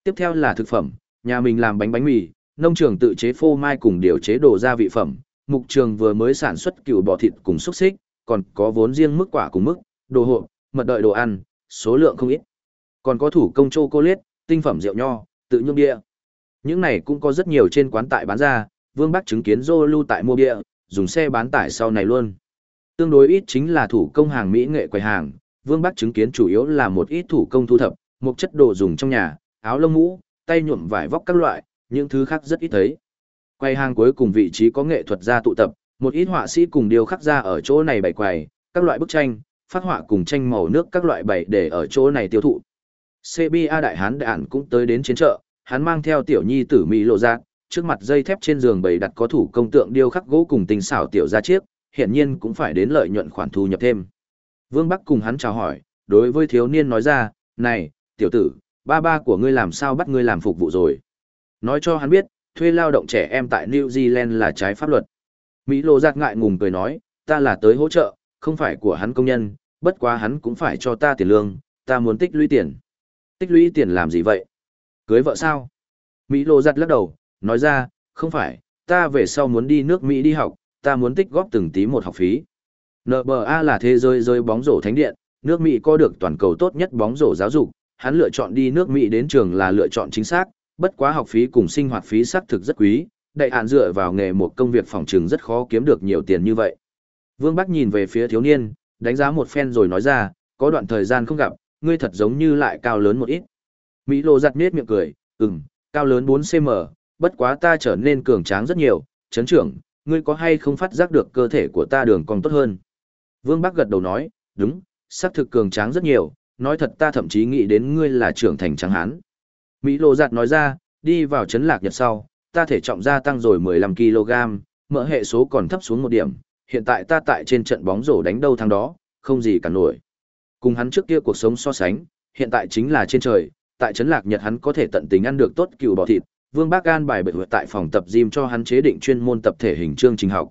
Tiếp theo là thực phẩm, nhà mình làm bánh bánh mì, nông trường tự chế phô mai cùng điều chế đồ gia vị phẩm, mục trường vừa mới sản xuất cừu bò thịt cùng xúc xích, còn có vốn riêng mức quả cùng mức, đồ hộp, mật đợi đồ ăn, số lượng không ít. Còn có thủ công chocolate, tinh phẩm rượu nho, tự nhung bia. Những này cũng có rất nhiều trên quán tại bán ra, Vương Bắc chứng kiến Dô lưu tại mua bia, dùng xe bán tải sau này luôn. Tương đối ít chính là thủ công hàng mỹ nghệ quầy hàng, Vương Bắc chứng kiến chủ yếu là một ít thủ công thu thập, một chất đồ dùng trong nhà, áo lông mũ, tay nhuộm vải vóc các loại, những thứ khác rất ít thấy. Quầy hàng cuối cùng vị trí có nghệ thuật gia tụ tập, một ít họa sĩ cùng điêu khắc ra ở chỗ này bày quầy, các loại bức tranh, phát họa cùng tranh màu nước các loại bày để ở chỗ này tiêu thụ. CBA đại hán đại cũng tới đến chiến chợ, hắn mang theo tiểu nhi tử Mỹ lộ ra, trước mặt dây thép trên giường bày đặt có thủ công tượng điêu khắc gỗ cùng tình xảo tiểu gia chiếc, hiện nhiên cũng phải đến lợi nhuận khoản thu nhập thêm. Vương Bắc cùng hắn chào hỏi, đối với thiếu niên nói ra, này, tiểu tử, ba ba của ngươi làm sao bắt ngươi làm phục vụ rồi. Nói cho hắn biết, thuê lao động trẻ em tại New Zealand là trái pháp luật. Mỹ Lô giặt ngại ngùng cười nói, ta là tới hỗ trợ, không phải của hắn công nhân, bất quá hắn cũng phải cho ta tiền lương, ta muốn tích lũy tiền. Tích lũy tiền làm gì vậy? Cưới vợ sao? Mỹ Lô giặt lắc đầu, nói ra, không phải, ta về sau muốn đi nước Mỹ đi học, ta muốn tích góp từng tí một học phí. NBA là thế giới rơi bóng rổ thánh điện, nước Mỹ có được toàn cầu tốt nhất bóng rổ giáo dục, hắn lựa chọn đi nước Mỹ đến trường là lựa chọn chính xác, bất quá học phí cùng sinh hoạt phí xác thực rất quý, đại hạn dựa vào nghề một công việc phòng trường rất khó kiếm được nhiều tiền như vậy. Vương Bắc nhìn về phía thiếu niên, đánh giá một phen rồi nói ra, có đoạn thời gian không gặp, ngươi thật giống như lại cao lớn một ít. Mỹ Lô giặt nết miệng cười, ừm, cao lớn 4cm, bất quá ta trở nên cường tráng rất nhiều, chấn trưởng, ngươi có hay không phát giác được cơ thể của ta đường còn tốt hơn. Vương Bắc gật đầu nói, đúng, xác thực cường tráng rất nhiều, nói thật ta thậm chí nghĩ đến ngươi là trưởng thành trắng hán. Mỹ Lô Giạt nói ra, đi vào chấn lạc nhật sau, ta thể trọng gia tăng rồi 15kg, mỡ hệ số còn thấp xuống một điểm, hiện tại ta tại trên trận bóng rổ đánh đâu thắng đó, không gì cả nổi. Cùng hắn trước kia cuộc sống so sánh, hiện tại chính là trên trời, tại trấn lạc Nhật hắn có thể tận tình ăn được tốt cừu bò thịt, Vương Bác an bài bệ tại phòng tập gym cho hắn chế định chuyên môn tập thể hình chương trình học.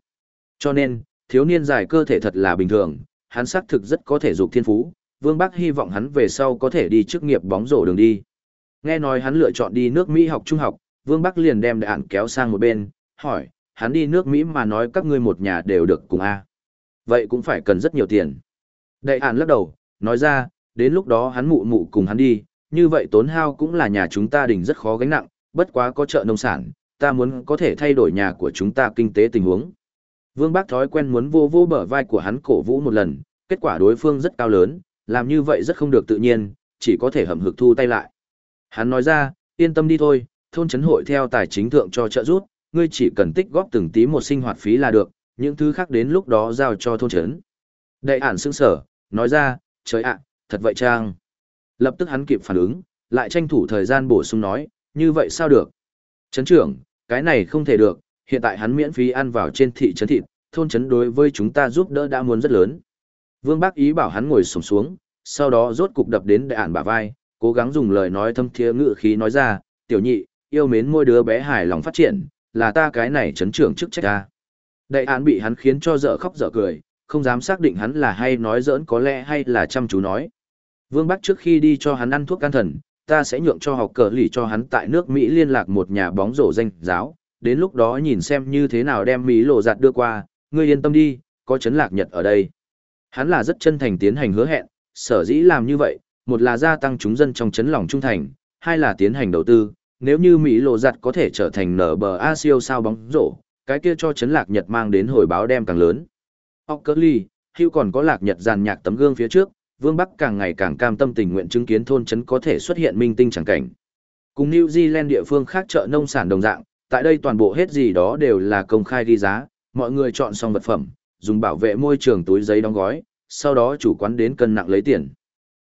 Cho nên, thiếu niên dài cơ thể thật là bình thường, hắn xác thực rất có thể dục thiên phú, Vương Bác hy vọng hắn về sau có thể đi chức nghiệp bóng rổ đường đi. Nghe nói hắn lựa chọn đi nước Mỹ học trung học, Vương Bắc liền đem đại ản kéo sang một bên, hỏi, hắn đi nước Mỹ mà nói các ngươi một nhà đều được cùng a Vậy cũng phải cần rất nhiều tiền. Đại ản lắc đầu, nói ra, đến lúc đó hắn mụ mụ cùng hắn đi, như vậy tốn hao cũng là nhà chúng ta đình rất khó gánh nặng, bất quá có chợ nông sản, ta muốn có thể thay đổi nhà của chúng ta kinh tế tình huống. Vương Bác thói quen muốn vô vô bờ vai của hắn cổ vũ một lần, kết quả đối phương rất cao lớn, làm như vậy rất không được tự nhiên, chỉ có thể hầm hực thu tay lại. Hắn nói ra, yên tâm đi thôi, thôn chấn hội theo tài chính thượng cho trợ rút, ngươi chỉ cần tích góp từng tí một sinh hoạt phí là được, những thứ khác đến lúc đó giao cho thôn chấn. Đại ản sững sở, nói ra, trời ạ, thật vậy trang. Lập tức hắn kịp phản ứng, lại tranh thủ thời gian bổ sung nói, như vậy sao được? Trấn trưởng, cái này không thể được, hiện tại hắn miễn phí ăn vào trên thị trấn thịt, thôn chấn đối với chúng ta giúp đỡ đã muốn rất lớn. Vương Bác ý bảo hắn ngồi sổng xuống, sau đó rốt cục đập đến đại ản bả vai, cố gắng dùng lời nói thâm thiế ngự khí nói ra, tiểu nhị, yêu mến môi đứa bé hài lòng phát triển, là ta cái này chấn trưởng chức trách ta. Đại án bị hắn khiến cho dở khóc dở cười, không dám xác định hắn là hay nói giỡn có lẽ hay là chăm chú nói. Vương Bắc trước khi đi cho hắn ăn thuốc can thần, ta sẽ nhượng cho học cờ lì cho hắn tại nước Mỹ liên lạc một nhà bóng rổ danh giáo, đến lúc đó nhìn xem như thế nào đem Mỹ lộ giặt đưa qua, ngươi yên tâm đi, có chấn lạc nhật ở đây. Hắn là rất chân thành tiến hành hứa hẹn, sở dĩ làm như vậy, một là gia tăng chúng dân trong chấn lòng trung thành, hai là tiến hành đầu tư, nếu như Mỹ lộ giặt có thể trở thành nở bờ A siêu sao bóng rổ, cái kia cho chấn lạc nhật mang đến hồi báo đem càng lớn. Ockerly, hưu còn có lạc nhật giàn nhạc tấm gương phía trước, Vương Bắc càng ngày càng cam tâm tình nguyện chứng kiến thôn trấn có thể xuất hiện minh tinh chẳng cảnh. Cùng New Zealand địa phương khác chợ nông sản đồng dạng, tại đây toàn bộ hết gì đó đều là công khai ghi giá, mọi người chọn xong vật phẩm, dùng bảo vệ môi trường túi giấy đóng gói, sau đó chủ quán đến cân nặng lấy tiền.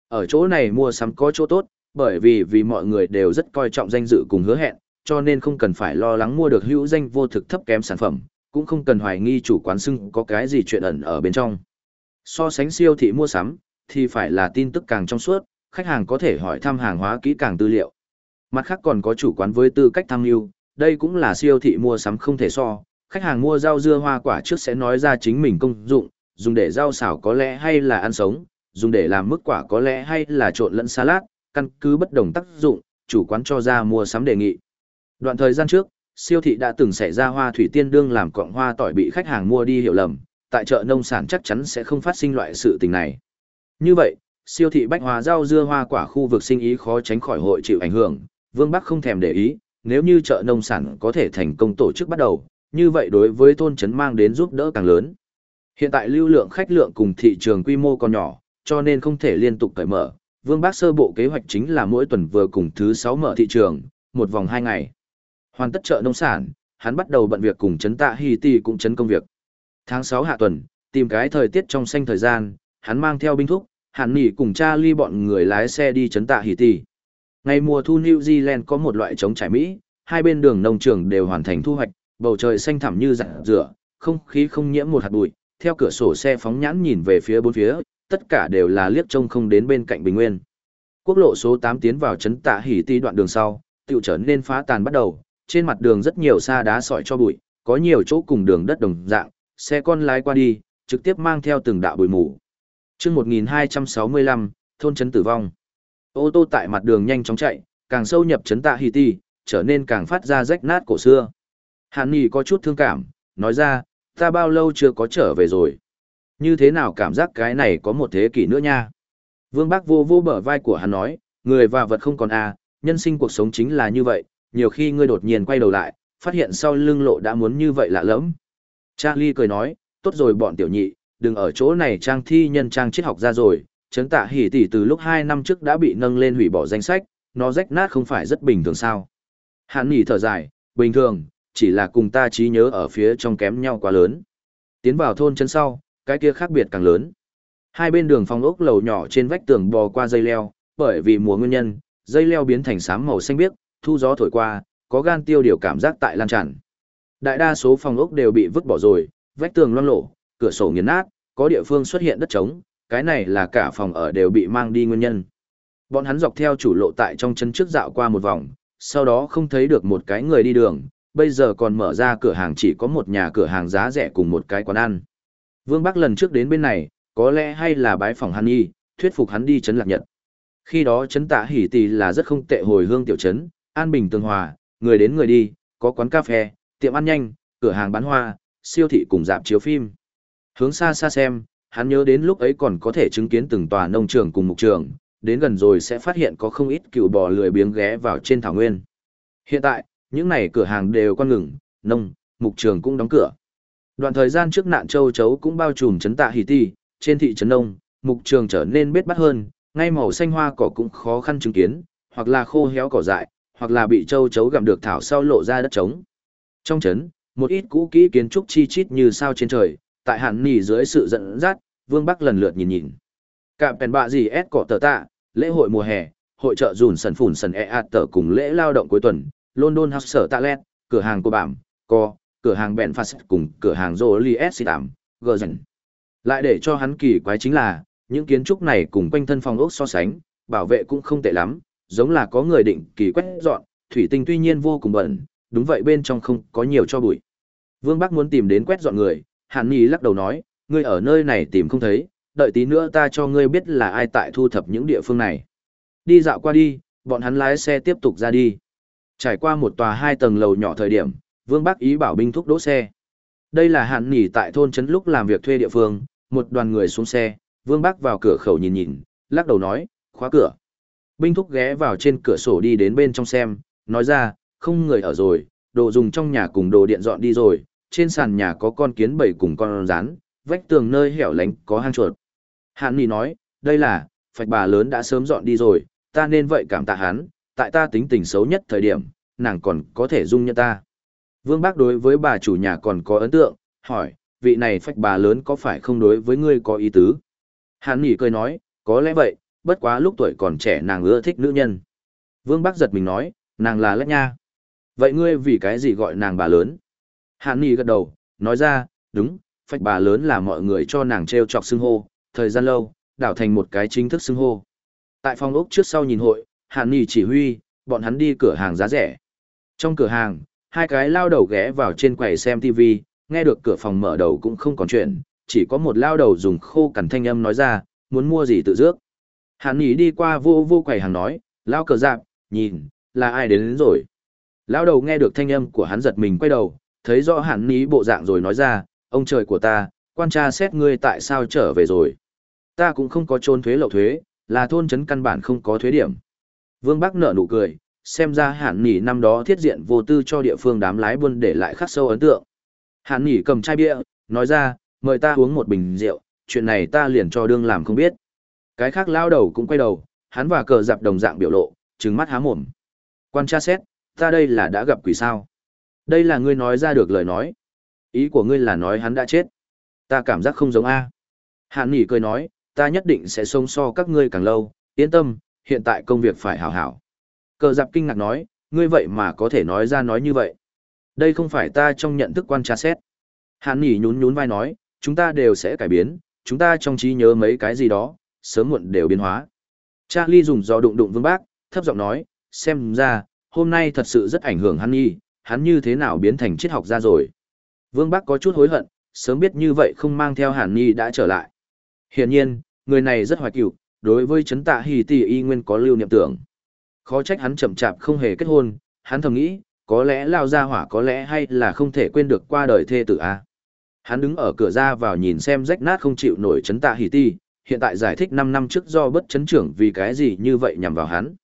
Ở chỗ này mua sắm có chỗ tốt, bởi vì vì mọi người đều rất coi trọng danh dự cùng hứa hẹn, cho nên không cần phải lo lắng mua được hữu danh vô thực thấp kém sản phẩm, cũng không cần hoài nghi chủ quán xưng có cái gì chuyện ẩn ở bên trong. So sánh siêu thị mua sắm, thì phải là tin tức càng trong suốt, khách hàng có thể hỏi thăm hàng hóa kỹ càng tư liệu. Mặt khác còn có chủ quán với tư cách tham mưu, đây cũng là siêu thị mua sắm không thể so, khách hàng mua rau dưa hoa quả trước sẽ nói ra chính mình công dụng, dùng để rau xào có lẽ hay là ăn sống, dùng để làm mức quả có lẽ hay là trộn lẫn salad, căn cứ bất đồng tác dụng, chủ quán cho ra mua sắm đề nghị. Đoạn thời gian trước, siêu thị đã từng xảy ra hoa thủy tiên đương làm cọng hoa tỏi bị khách hàng mua đi hiểu lầm, tại chợ nông sản chắc chắn sẽ không phát sinh loại sự tình này. Như vậy, siêu thị bách hóa rau dưa hoa quả khu vực sinh ý khó tránh khỏi hội chịu ảnh hưởng, Vương Bắc không thèm để ý, nếu như chợ nông sản có thể thành công tổ chức bắt đầu, như vậy đối với thôn trấn mang đến giúp đỡ càng lớn. Hiện tại lưu lượng khách lượng cùng thị trường quy mô còn nhỏ, cho nên không thể liên tục cởi mở. Vương Bác sơ bộ kế hoạch chính là mỗi tuần vừa cùng thứ 6 mở thị trường, một vòng 2 ngày. Hoàn tất chợ nông sản, hắn bắt đầu bận việc cùng chấn tạ Hy Tì cũng chấn công việc. Tháng 6 hạ tuần, tìm cái thời tiết trong xanh thời gian, hắn mang theo binh thúc, hắn nỉ cùng cha ly bọn người lái xe đi chấn tạ Hy Tì. Ngày mùa thu New Zealand có một loại trống trải Mỹ, hai bên đường nông trường đều hoàn thành thu hoạch, bầu trời xanh thẳm như rạng rửa, không khí không nhiễm một hạt bụi, theo cửa sổ xe phóng nhãn nhìn về phía bốn phía, tất cả đều là liếc trông không đến bên cạnh bình nguyên. Quốc lộ số 8 tiến vào trấn Tạ Hỉ Ti đoạn đường sau, tựu trở nên phá tàn bắt đầu, trên mặt đường rất nhiều sa đá sỏi cho bụi, có nhiều chỗ cùng đường đất đồng dạng, xe con lái qua đi, trực tiếp mang theo từng đạo bụi mù. Chương 1265, thôn trấn tử vong. Ô tô tại mặt đường nhanh chóng chạy, càng sâu nhập trấn Tạ Hỉ Ti, trở nên càng phát ra rách nát cổ xưa. Hàn Nghị có chút thương cảm, nói ra, ta bao lâu chưa có trở về rồi. Như thế nào cảm giác cái này có một thế kỷ nữa nha. Vương Bác vô vô bờ vai của hắn nói, người và vật không còn à, nhân sinh cuộc sống chính là như vậy, nhiều khi ngươi đột nhiên quay đầu lại, phát hiện sau lưng lộ đã muốn như vậy lạ lẫm. Charlie cười nói, tốt rồi bọn tiểu nhị, đừng ở chỗ này trang thi nhân trang triết học ra rồi, chấn tạ hỉ tỷ từ lúc 2 năm trước đã bị nâng lên hủy bỏ danh sách, nó rách nát không phải rất bình thường sao. Hắn nhỉ thở dài, bình thường, chỉ là cùng ta trí nhớ ở phía trong kém nhau quá lớn. Tiến vào thôn chân sau, cái kia khác biệt càng lớn. Hai bên đường phòng ốc lầu nhỏ trên vách tường bò qua dây leo, bởi vì mùa nguyên nhân, dây leo biến thành xám màu xanh biếc, thu gió thổi qua, có gan tiêu điều cảm giác tại lan tràn. Đại đa số phòng ốc đều bị vứt bỏ rồi, vách tường loang lổ, cửa sổ nghiền nát, có địa phương xuất hiện đất trống, cái này là cả phòng ở đều bị mang đi nguyên nhân. Bọn hắn dọc theo chủ lộ tại trong chân trước dạo qua một vòng, sau đó không thấy được một cái người đi đường, bây giờ còn mở ra cửa hàng chỉ có một nhà cửa hàng giá rẻ cùng một cái quán ăn. Vương Bắc lần trước đến bên này, có lẽ hay là bái phòng hắn y, thuyết phục hắn đi chấn lạc nhật. Khi đó chấn tạ hỉ tỷ là rất không tệ hồi hương tiểu trấn, an bình tương hòa, người đến người đi, có quán cà phê, tiệm ăn nhanh, cửa hàng bán hoa, siêu thị cùng dạp chiếu phim. Hướng xa xa xem, hắn nhớ đến lúc ấy còn có thể chứng kiến từng tòa nông trường cùng mục trường, đến gần rồi sẽ phát hiện có không ít cựu bò lười biếng ghé vào trên thảo nguyên. Hiện tại, những này cửa hàng đều quan ngừng, nông, mục trường cũng đóng cửa. Đoạn thời gian trước nạn châu chấu cũng bao trùm chấn tạ hỷ ti, trên thị trấn nông, mục trường trở nên bết bắt hơn, ngay màu xanh hoa cỏ cũng khó khăn chứng kiến, hoặc là khô héo cỏ dại, hoặc là bị châu chấu gặm được thảo sau lộ ra đất trống. Trong trấn, một ít cũ kỹ kiến trúc chi chít như sao trên trời, tại hẳn nỉ dưới sự dẫn dắt, Vương Bắc lần lượt nhìn nhìn. Cạm bèn bạ gì ép cỏ tờ tạ, lễ hội mùa hè, hội trợ dùn sần phủn sần e ạt tờ cùng lễ lao động cuối tuần, London House sở tạ lét, cửa hàng của bảm, co, cửa hàng bèn phạt cùng cửa hàng Joliet Sitam, gờ dần. Lại để cho hắn kỳ quái chính là, những kiến trúc này cùng quanh thân phòng ốc so sánh, bảo vệ cũng không tệ lắm, giống là có người định kỳ quét dọn, thủy tinh tuy nhiên vô cùng bẩn, đúng vậy bên trong không có nhiều cho bụi. Vương Bắc muốn tìm đến quét dọn người, Hàn Nhi lắc đầu nói, ngươi ở nơi này tìm không thấy, đợi tí nữa ta cho ngươi biết là ai tại thu thập những địa phương này. Đi dạo qua đi, bọn hắn lái xe tiếp tục ra đi. Trải qua một tòa hai tầng lầu nhỏ thời điểm, Vương Bắc ý bảo binh thúc đỗ xe. Đây là hạn nghỉ tại thôn trấn lúc làm việc thuê địa phương, một đoàn người xuống xe, Vương Bắc vào cửa khẩu nhìn nhìn, lắc đầu nói, khóa cửa. Binh thúc ghé vào trên cửa sổ đi đến bên trong xem, nói ra, không người ở rồi, đồ dùng trong nhà cùng đồ điện dọn đi rồi, trên sàn nhà có con kiến bầy cùng con rán, vách tường nơi hẻo lánh có hang chuột. Hạn nghỉ nói, đây là, phạch bà lớn đã sớm dọn đi rồi, ta nên vậy cảm tạ hắn, tại ta tính tình xấu nhất thời điểm, nàng còn có thể dung nhận ta. Vương Bác đối với bà chủ nhà còn có ấn tượng, hỏi, vị này phách bà lớn có phải không đối với ngươi có ý tứ? Hàn Nghị cười nói, có lẽ vậy, bất quá lúc tuổi còn trẻ nàng ưa thích nữ nhân. Vương Bác giật mình nói, nàng là lách nha. Vậy ngươi vì cái gì gọi nàng bà lớn? Hàn Nghị gật đầu, nói ra, đúng, phách bà lớn là mọi người cho nàng treo chọc xưng hô, thời gian lâu, đảo thành một cái chính thức xưng hô. Tại phòng ốc trước sau nhìn hội, Hàn Nghị chỉ huy, bọn hắn đi cửa hàng giá rẻ. Trong cửa hàng, hai cái lao đầu ghé vào trên quầy xem TV, nghe được cửa phòng mở đầu cũng không còn chuyện, chỉ có một lao đầu dùng khô cằn thanh âm nói ra, muốn mua gì tự dước. Hắn ý đi qua vô vô quầy hàng nói, lao cờ dạp, nhìn, là ai đến, đến rồi. Lao đầu nghe được thanh âm của hắn giật mình quay đầu, thấy rõ hắn ý bộ dạng rồi nói ra, ông trời của ta, quan tra xét ngươi tại sao trở về rồi. Ta cũng không có trôn thuế lậu thuế, là thôn trấn căn bản không có thuế điểm. Vương Bắc nở nụ cười, xem ra hạn nỉ năm đó thiết diện vô tư cho địa phương đám lái buôn để lại khắc sâu ấn tượng. Hạn nỉ cầm chai bia, nói ra, mời ta uống một bình rượu, chuyện này ta liền cho đương làm không biết. Cái khác lao đầu cũng quay đầu, hắn và cờ dạp đồng dạng biểu lộ, trừng mắt há mồm. Quan tra xét, ta đây là đã gặp quỷ sao. Đây là ngươi nói ra được lời nói. Ý của ngươi là nói hắn đã chết. Ta cảm giác không giống A. Hạn nỉ cười nói, ta nhất định sẽ sống so các ngươi càng lâu, yên tâm, hiện tại công việc phải hảo hảo. Cờ giặc kinh ngạc nói, ngươi vậy mà có thể nói ra nói như vậy. Đây không phải ta trong nhận thức quan tra xét. Hàn Nghị nhún nhún vai nói, chúng ta đều sẽ cải biến, chúng ta trong trí nhớ mấy cái gì đó, sớm muộn đều biến hóa. Charlie dùng giò đụng đụng vương bác, thấp giọng nói, xem ra, hôm nay thật sự rất ảnh hưởng hắn nhi, hắn như thế nào biến thành triết học ra rồi. Vương bác có chút hối hận, sớm biết như vậy không mang theo hàn nhi đã trở lại. Hiển nhiên, người này rất hoài cựu, đối với chấn tạ hì tỷ y nguyên có lưu niệm tưởng. Khó trách hắn chậm chạp không hề kết hôn, hắn thầm nghĩ, có lẽ lao ra hỏa có lẽ hay là không thể quên được qua đời thê tử a. Hắn đứng ở cửa ra vào nhìn xem rách nát không chịu nổi chấn tạ hỉ ti, hiện tại giải thích 5 năm trước do bất chấn trưởng vì cái gì như vậy nhằm vào hắn.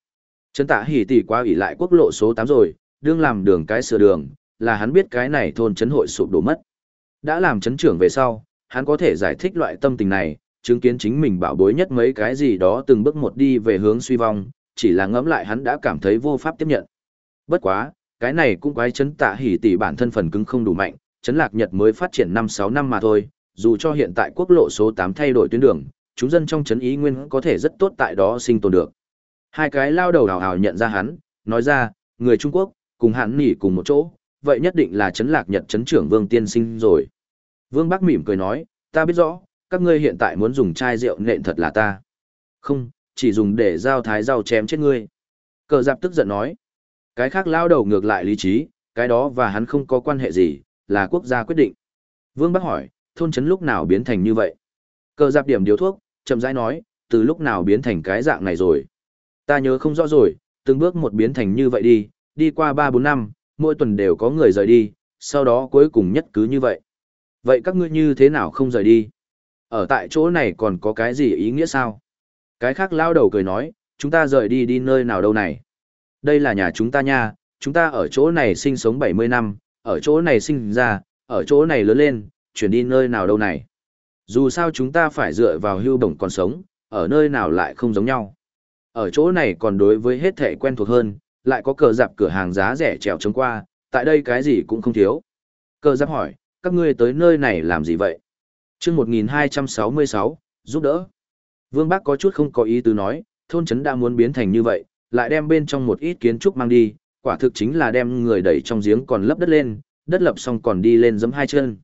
Chấn tạ hỉ tỷ quá ủy lại quốc lộ số 8 rồi, đương làm đường cái sửa đường, là hắn biết cái này thôn chấn hội sụp đổ mất. Đã làm chấn trưởng về sau, hắn có thể giải thích loại tâm tình này, chứng kiến chính mình bảo bối nhất mấy cái gì đó từng bước một đi về hướng suy vong, chỉ là ngẫm lại hắn đã cảm thấy vô pháp tiếp nhận. Bất quá, cái này cũng quái chấn tạ hỉ tỷ bản thân phần cứng không đủ mạnh, chấn lạc Nhật mới phát triển 5-6 năm mà thôi, dù cho hiện tại quốc lộ số 8 thay đổi tuyến đường, chúng dân trong chấn ý nguyên có thể rất tốt tại đó sinh tồn được. Hai cái lao đầu hào hào nhận ra hắn, nói ra, người Trung Quốc, cùng hắn nỉ cùng một chỗ, vậy nhất định là chấn lạc Nhật chấn trưởng Vương Tiên Sinh rồi. Vương Bắc mỉm cười nói, ta biết rõ, các ngươi hiện tại muốn dùng chai rượu nện thật là ta. Không, chỉ dùng để giao thái rau chém chết ngươi. Cờ giáp tức giận nói, cái khác lao đầu ngược lại lý trí, cái đó và hắn không có quan hệ gì, là quốc gia quyết định. Vương Bắc hỏi, thôn trấn lúc nào biến thành như vậy? Cờ giáp điểm điếu thuốc, chậm rãi nói, từ lúc nào biến thành cái dạng này rồi? Ta nhớ không rõ rồi, từng bước một biến thành như vậy đi, đi qua 3-4 năm, mỗi tuần đều có người rời đi, sau đó cuối cùng nhất cứ như vậy. Vậy các ngươi như thế nào không rời đi? Ở tại chỗ này còn có cái gì ý nghĩa sao? Cái khác lao đầu cười nói, chúng ta rời đi đi nơi nào đâu này? Đây là nhà chúng ta nha, chúng ta ở chỗ này sinh sống 70 năm, ở chỗ này sinh ra, ở chỗ này lớn lên, chuyển đi nơi nào đâu này. Dù sao chúng ta phải dựa vào hưu bổng còn sống, ở nơi nào lại không giống nhau. Ở chỗ này còn đối với hết thể quen thuộc hơn, lại có cờ dạp cửa hàng giá rẻ trèo trống qua, tại đây cái gì cũng không thiếu. Cờ giáp hỏi, các ngươi tới nơi này làm gì vậy? chương 1266, giúp đỡ. Vương Bác có chút không có ý tứ nói, thôn trấn đã muốn biến thành như vậy, lại đem bên trong một ít kiến trúc mang đi, quả thực chính là đem người đẩy trong giếng còn lấp đất lên, đất lập xong còn đi lên giẫm hai chân.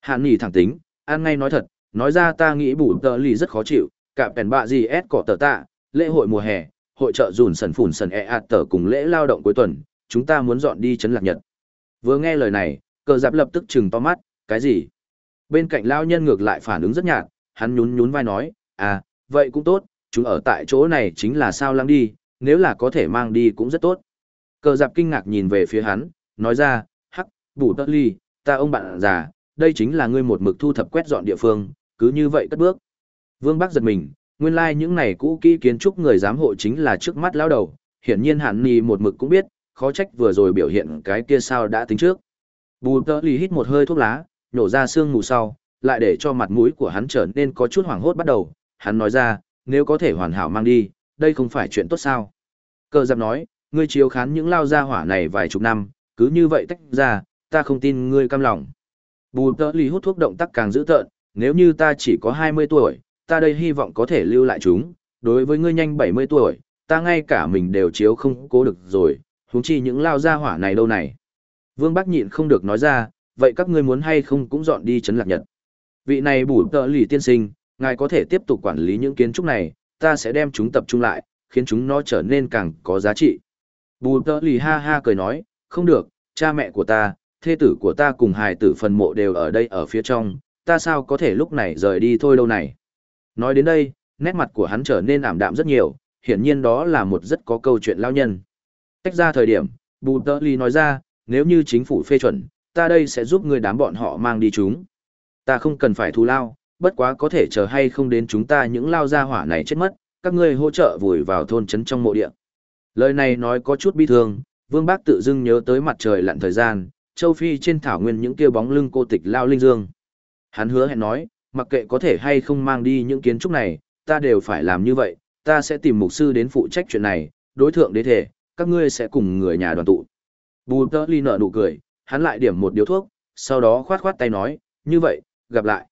Hạn Nghị thẳng tính, an ngay nói thật, nói ra ta nghĩ bủ tờ lì rất khó chịu, cả bèn bạ gì ép cỏ tờ tạ, lễ hội mùa hè, hội trợ rủn sần phủn sần e ạt tờ cùng lễ lao động cuối tuần, chúng ta muốn dọn đi chấn lạc nhật. Vừa nghe lời này, cờ giáp lập tức chừng to mắt, cái gì? Bên cạnh lao nhân ngược lại phản ứng rất nhạt, hắn nhún nhún vai nói, à, vậy cũng tốt, chúng ở tại chỗ này chính là sao lăng đi, nếu là có thể mang đi cũng rất tốt. Cờ dạp kinh ngạc nhìn về phía hắn, nói ra, hắc, bù tất ly, ta ông bạn già, đây chính là ngươi một mực thu thập quét dọn địa phương, cứ như vậy cất bước. Vương Bắc giật mình, nguyên lai like những này cũ kỹ kiến trúc người giám hộ chính là trước mắt lão đầu, hiển nhiên hẳn nì một mực cũng biết, khó trách vừa rồi biểu hiện cái kia sao đã tính trước. Bù tơ ly hít một hơi thuốc lá, nhổ ra sương mù sau, lại để cho mặt mũi của hắn trở nên có chút hoảng hốt bắt đầu, hắn nói ra, nếu có thể hoàn hảo mang đi, đây không phải chuyện tốt sao. Cơ giáp nói, ngươi chiếu khán những lao gia hỏa này vài chục năm, cứ như vậy tách ra, ta không tin ngươi cam lòng. Bù tơ lì hút thuốc động tác càng dữ tợn, nếu như ta chỉ có 20 tuổi, ta đây hy vọng có thể lưu lại chúng, đối với ngươi nhanh 70 tuổi, ta ngay cả mình đều chiếu không cố được rồi, huống chi những lao gia hỏa này đâu này. Vương Bắc nhịn không được nói ra, vậy các ngươi muốn hay không cũng dọn đi chấn lạc nhật. Vị này bù tợ lì tiên sinh, ngài có thể tiếp tục quản lý những kiến trúc này, ta sẽ đem chúng tập trung lại, khiến chúng nó trở nên càng có giá trị. Bù tơ lì ha ha cười nói, không được, cha mẹ của ta, thê tử của ta cùng hài tử phần mộ đều ở đây ở phía trong, ta sao có thể lúc này rời đi thôi đâu này. Nói đến đây, nét mặt của hắn trở nên ảm đạm rất nhiều, hiển nhiên đó là một rất có câu chuyện lao nhân. Tách ra thời điểm, Bù Tơ Ly nói ra, nếu như chính phủ phê chuẩn, ta đây sẽ giúp người đám bọn họ mang đi chúng. Ta không cần phải thù lao, bất quá có thể chờ hay không đến chúng ta những lao gia hỏa này chết mất, các ngươi hỗ trợ vùi vào thôn trấn trong mộ địa. Lời này nói có chút bi thương, Vương Bác tự dưng nhớ tới mặt trời lặn thời gian, châu Phi trên thảo nguyên những kia bóng lưng cô tịch lao linh dương. Hắn hứa hẹn nói, mặc kệ có thể hay không mang đi những kiến trúc này, ta đều phải làm như vậy, ta sẽ tìm mục sư đến phụ trách chuyện này, đối thượng đế thể, các ngươi sẽ cùng người nhà đoàn tụ. Bù tơ ly nở nụ cười, hắn lại điểm một điếu thuốc, sau đó khoát khoát tay nói, như vậy, gặp lại.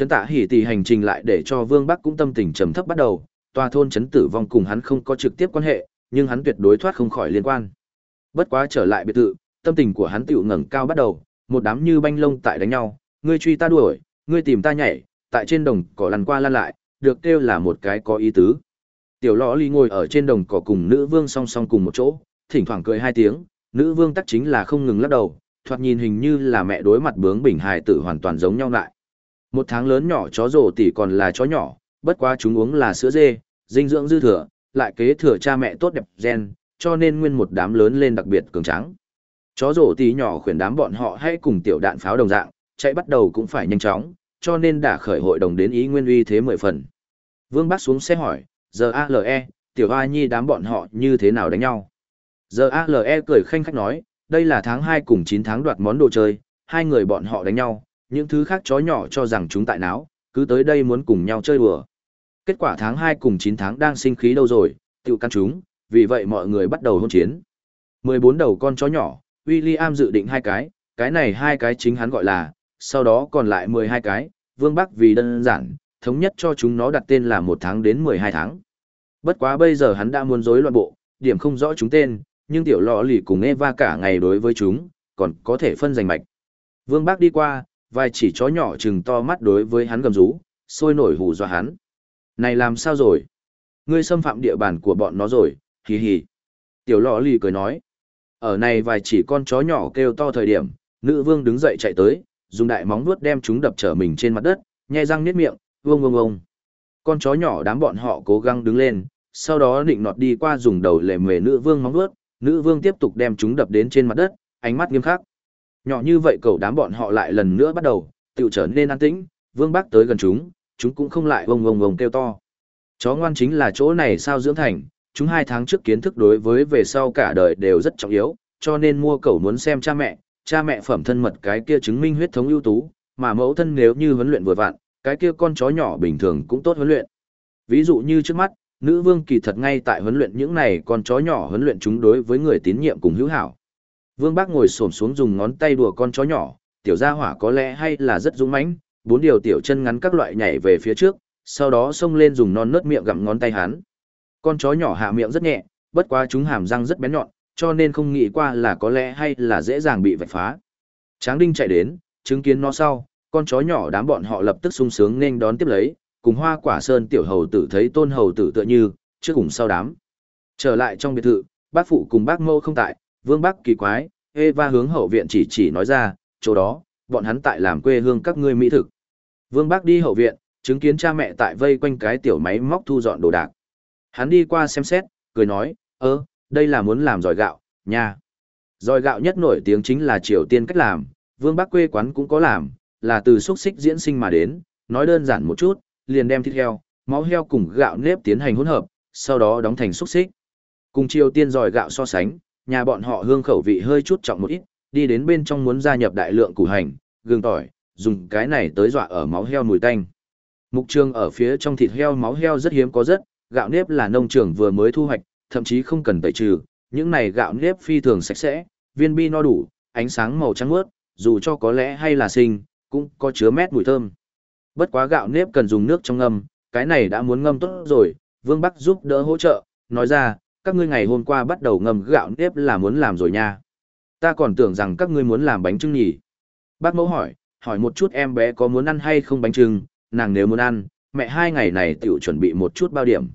Trấn tạ hỉ tỷ hành trình lại để cho Vương Bắc cũng tâm tình trầm thấp bắt đầu, tòa thôn trấn tử vong cùng hắn không có trực tiếp quan hệ, nhưng hắn tuyệt đối thoát không khỏi liên quan. Bất quá trở lại biệt thự, tâm tình của hắn tựu ngẩng cao bắt đầu, một đám như banh lông tại đánh nhau, ngươi truy ta đuổi, ngươi tìm ta nhảy, tại trên đồng cỏ lăn qua lăn lại, được kêu là một cái có ý tứ. Tiểu lõ ly ngồi ở trên đồng cỏ cùng nữ vương song song cùng một chỗ, thỉnh thoảng cười hai tiếng, nữ vương tắc chính là không ngừng lắc đầu, thoạt nhìn hình như là mẹ đối mặt bướng bình hài tử hoàn toàn giống nhau lại. Một tháng lớn nhỏ chó rổ tỷ còn là chó nhỏ, bất quá chúng uống là sữa dê, dinh dưỡng dư thừa, lại kế thừa cha mẹ tốt đẹp gen, cho nên nguyên một đám lớn lên đặc biệt cường tráng. Chó rổ tỷ nhỏ khuyển đám bọn họ hay cùng tiểu đạn pháo đồng dạng, chạy bắt đầu cũng phải nhanh chóng, cho nên đã khởi hội đồng đến ý nguyên uy thế mười phần. Vương Bác xuống xe hỏi, giờ ALE, tiểu A nhi đám bọn họ như thế nào đánh nhau? Giờ ALE cười khanh khách nói, đây là tháng 2 cùng 9 tháng đoạt món đồ chơi, hai người bọn họ đánh nhau, những thứ khác chó nhỏ cho rằng chúng tại náo, cứ tới đây muốn cùng nhau chơi đùa. Kết quả tháng 2 cùng 9 tháng đang sinh khí đâu rồi, tiêu căn chúng, vì vậy mọi người bắt đầu hôn chiến. 14 đầu con chó nhỏ, William dự định hai cái, cái này hai cái chính hắn gọi là, sau đó còn lại 12 cái, Vương Bắc vì đơn giản, thống nhất cho chúng nó đặt tên là một tháng đến 12 tháng. Bất quá bây giờ hắn đã muốn rối loạn bộ, điểm không rõ chúng tên, nhưng tiểu lọ lì cùng Eva cả ngày đối với chúng, còn có thể phân giành mạch. Vương Bác đi qua, vài chỉ chó nhỏ chừng to mắt đối với hắn gầm rú, sôi nổi hù dọa hắn. Này làm sao rồi? Ngươi xâm phạm địa bàn của bọn nó rồi, hì hì. Tiểu lọ lì cười nói. Ở này vài chỉ con chó nhỏ kêu to thời điểm, nữ vương đứng dậy chạy tới, dùng đại móng vuốt đem chúng đập trở mình trên mặt đất, nhai răng niết miệng, vương vương vương. Con chó nhỏ đám bọn họ cố gắng đứng lên, sau đó định nọt đi qua dùng đầu lề mề nữ vương móng vuốt, nữ vương tiếp tục đem chúng đập đến trên mặt đất, ánh mắt nghiêm khắc. Nhỏ như vậy cầu đám bọn họ lại lần nữa bắt đầu, tự trở nên an tĩnh, vương bác tới gần chúng, chúng cũng không lại vông vông vông kêu to. Chó ngoan chính là chỗ này sao dưỡng thành, chúng hai tháng trước kiến thức đối với về sau cả đời đều rất trọng yếu, cho nên mua cầu muốn xem cha mẹ, cha mẹ phẩm thân mật cái kia chứng minh huyết thống ưu tú, mà mẫu thân nếu như huấn luyện vừa vặn, cái kia con chó nhỏ bình thường cũng tốt huấn luyện. Ví dụ như trước mắt, nữ vương kỳ thật ngay tại huấn luyện những này con chó nhỏ huấn luyện chúng đối với người tín nhiệm cùng hữu hảo. Vương Bác ngồi xổm xuống dùng ngón tay đùa con chó nhỏ, tiểu gia hỏa có lẽ hay là rất dũng mãnh, bốn điều tiểu chân ngắn các loại nhảy về phía trước, sau đó xông lên dùng non nớt miệng gặm ngón tay hắn. Con chó nhỏ hạ miệng rất nhẹ, bất quá chúng hàm răng rất bén nhọn, cho nên không nghĩ qua là có lẽ hay là dễ dàng bị vạch phá. Tráng Đinh chạy đến, chứng kiến nó sau, con chó nhỏ đám bọn họ lập tức sung sướng nên đón tiếp lấy, cùng hoa quả sơn tiểu hầu tử thấy tôn hầu tử tựa như, trước cùng sau đám. Trở lại trong biệt thự, bác phụ cùng bác mâu không tại, vương bác kỳ quái, Eva hướng hậu viện chỉ chỉ nói ra, chỗ đó, bọn hắn tại làm quê hương các ngươi mỹ thực. Vương bác đi hậu viện, chứng kiến cha mẹ tại vây quanh cái tiểu máy móc thu dọn đồ đạc. Hắn đi qua xem xét, cười nói, ơ, đây là muốn làm giỏi gạo, nha. Giỏi gạo nhất nổi tiếng chính là Triều Tiên cách làm, vương bác quê quán cũng có làm, là từ xúc xích diễn sinh mà đến, nói đơn giản một chút, liền đem thịt heo, máu heo cùng gạo nếp tiến hành hỗn hợp, sau đó đóng thành xúc xích. Cùng Triều Tiên giỏi gạo so sánh, nhà bọn họ hương khẩu vị hơi chút trọng một ít, đi đến bên trong muốn gia nhập đại lượng củ hành, gừng tỏi, dùng cái này tới dọa ở máu heo mùi tanh. Mục trường ở phía trong thịt heo máu heo rất hiếm có rất, gạo nếp là nông trường vừa mới thu hoạch, thậm chí không cần tẩy trừ, những này gạo nếp phi thường sạch sẽ, viên bi no đủ, ánh sáng màu trắng mướt, dù cho có lẽ hay là sinh, cũng có chứa mét mùi thơm. Bất quá gạo nếp cần dùng nước trong ngâm, cái này đã muốn ngâm tốt rồi, Vương Bắc giúp đỡ hỗ trợ, nói ra, các ngươi ngày hôm qua bắt đầu ngâm gạo nếp là muốn làm rồi nha. Ta còn tưởng rằng các ngươi muốn làm bánh trưng nhỉ. Bác mẫu hỏi, hỏi một chút em bé có muốn ăn hay không bánh trưng, nàng nếu muốn ăn, mẹ hai ngày này tiểu chuẩn bị một chút bao điểm.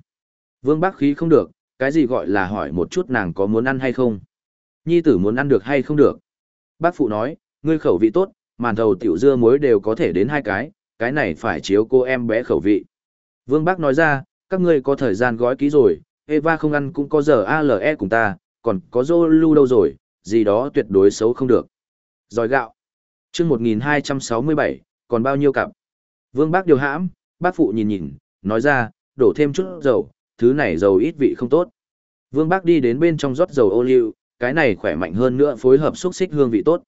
Vương Bác khí không được, cái gì gọi là hỏi một chút nàng có muốn ăn hay không. Nhi tử muốn ăn được hay không được. Bác phụ nói, ngươi khẩu vị tốt, màn thầu tiểu dưa muối đều có thể đến hai cái, cái này phải chiếu cô em bé khẩu vị. Vương Bác nói ra, các ngươi có thời gian gói ký rồi, Eva không ăn cũng có giờ ALE cùng ta, còn có Zolu đâu rồi, gì đó tuyệt đối xấu không được. Rồi gạo. chương 1267, còn bao nhiêu cặp? Vương Bác điều hãm, bác phụ nhìn nhìn, nói ra, đổ thêm chút dầu, thứ này dầu ít vị không tốt. Vương Bác đi đến bên trong rót dầu ô liu, cái này khỏe mạnh hơn nữa phối hợp xúc xích hương vị tốt.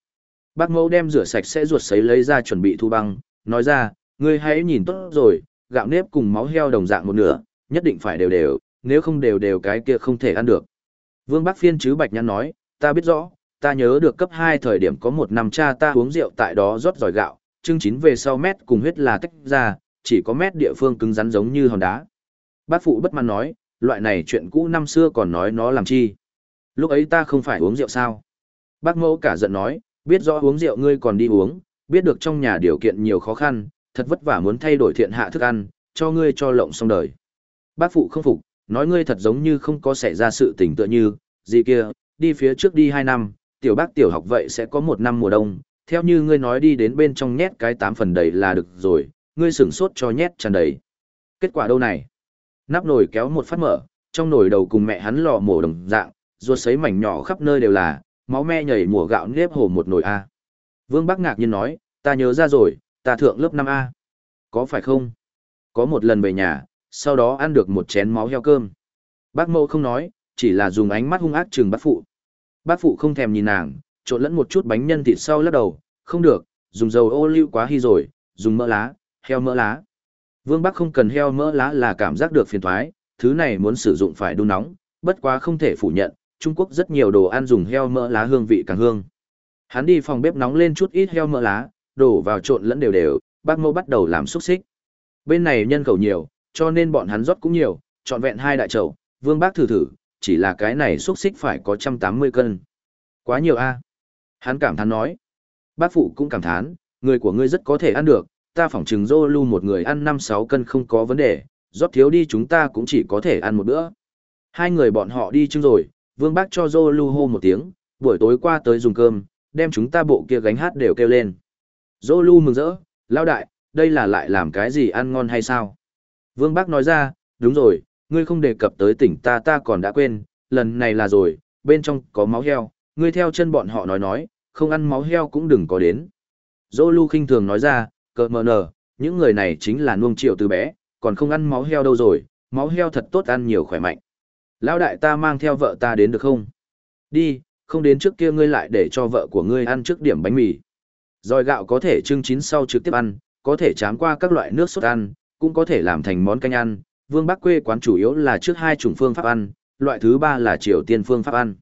Bác mẫu đem rửa sạch sẽ ruột sấy lấy ra chuẩn bị thu băng, nói ra, ngươi hãy nhìn tốt rồi, gạo nếp cùng máu heo đồng dạng một nửa, nhất định phải đều đều, nếu không đều đều cái kia không thể ăn được. Vương Bắc Phiên chứ Bạch Nhãn nói, ta biết rõ, ta nhớ được cấp 2 thời điểm có một năm cha ta uống rượu tại đó rót giỏi gạo, trưng chín về sau mét cùng huyết là tách ra, chỉ có mét địa phương cứng rắn giống như hòn đá. Bác phụ bất mãn nói, loại này chuyện cũ năm xưa còn nói nó làm chi. Lúc ấy ta không phải uống rượu sao? Bác mẫu cả giận nói, biết rõ uống rượu ngươi còn đi uống, biết được trong nhà điều kiện nhiều khó khăn, thật vất vả muốn thay đổi thiện hạ thức ăn, cho ngươi cho lộng xong đời. Bác phụ không phục, nói ngươi thật giống như không có xảy ra sự tình tựa như, gì kia, đi phía trước đi 2 năm, tiểu bác tiểu học vậy sẽ có một năm mùa đông, theo như ngươi nói đi đến bên trong nhét cái tám phần đầy là được rồi, ngươi sửng sốt cho nhét tràn đầy. Kết quả đâu này? Nắp nồi kéo một phát mở, trong nồi đầu cùng mẹ hắn lò mổ đồng dạng, ruột sấy mảnh nhỏ khắp nơi đều là, máu me nhảy mùa gạo nếp hồ một nồi A. Vương Bắc ngạc nhiên nói, ta nhớ ra rồi, ta thượng lớp 5A. Có phải không? Có một lần về nhà, sau đó ăn được một chén máu heo cơm. Bác mẫu không nói, chỉ là dùng ánh mắt hung ác trừng bác phụ. Bác phụ không thèm nhìn nàng, trộn lẫn một chút bánh nhân thịt sau lắc đầu, không được, dùng dầu ô liu quá hy rồi, dùng mỡ lá, heo mỡ lá. Vương Bắc không cần heo mỡ lá là cảm giác được phiền thoái, thứ này muốn sử dụng phải đun nóng, bất quá không thể phủ nhận, Trung Quốc rất nhiều đồ ăn dùng heo mỡ lá hương vị càng hương. Hắn đi phòng bếp nóng lên chút ít heo mỡ lá, đổ vào trộn lẫn đều đều, bác mẫu bắt đầu làm xúc xích. Bên này nhân khẩu nhiều, cho nên bọn hắn rót cũng nhiều, trọn vẹn hai đại chậu, vương bác thử thử, chỉ là cái này xúc xích phải có 180 cân. Quá nhiều a Hắn cảm thán nói. Bác phụ cũng cảm thán, người của ngươi rất có thể ăn được, ta phỏng trừng dô lưu một người ăn 5-6 cân không có vấn đề, rót thiếu đi chúng ta cũng chỉ có thể ăn một bữa. Hai người bọn họ đi chưng rồi, vương bác cho dô lưu hô một tiếng, buổi tối qua tới dùng cơm, đem chúng ta bộ kia gánh hát đều kêu lên. Dô lưu mừng rỡ, lao đại, đây là lại làm cái gì ăn ngon hay sao? Vương bác nói ra, đúng rồi, ngươi không đề cập tới tỉnh ta ta còn đã quên, lần này là rồi, bên trong có máu heo, ngươi theo chân bọn họ nói nói, không ăn máu heo cũng đừng có đến. Dô Lu khinh thường nói ra, cờ mờ nờ, những người này chính là nuông triệu từ bé, còn không ăn máu heo đâu rồi, máu heo thật tốt ăn nhiều khỏe mạnh. Lão đại ta mang theo vợ ta đến được không? Đi, không đến trước kia ngươi lại để cho vợ của ngươi ăn trước điểm bánh mì. Rồi gạo có thể trưng chín sau trực tiếp ăn, có thể chám qua các loại nước sốt ăn, cũng có thể làm thành món canh ăn. Vương Bắc quê quán chủ yếu là trước hai chủng phương pháp ăn, loại thứ ba là Triều Tiên phương pháp ăn.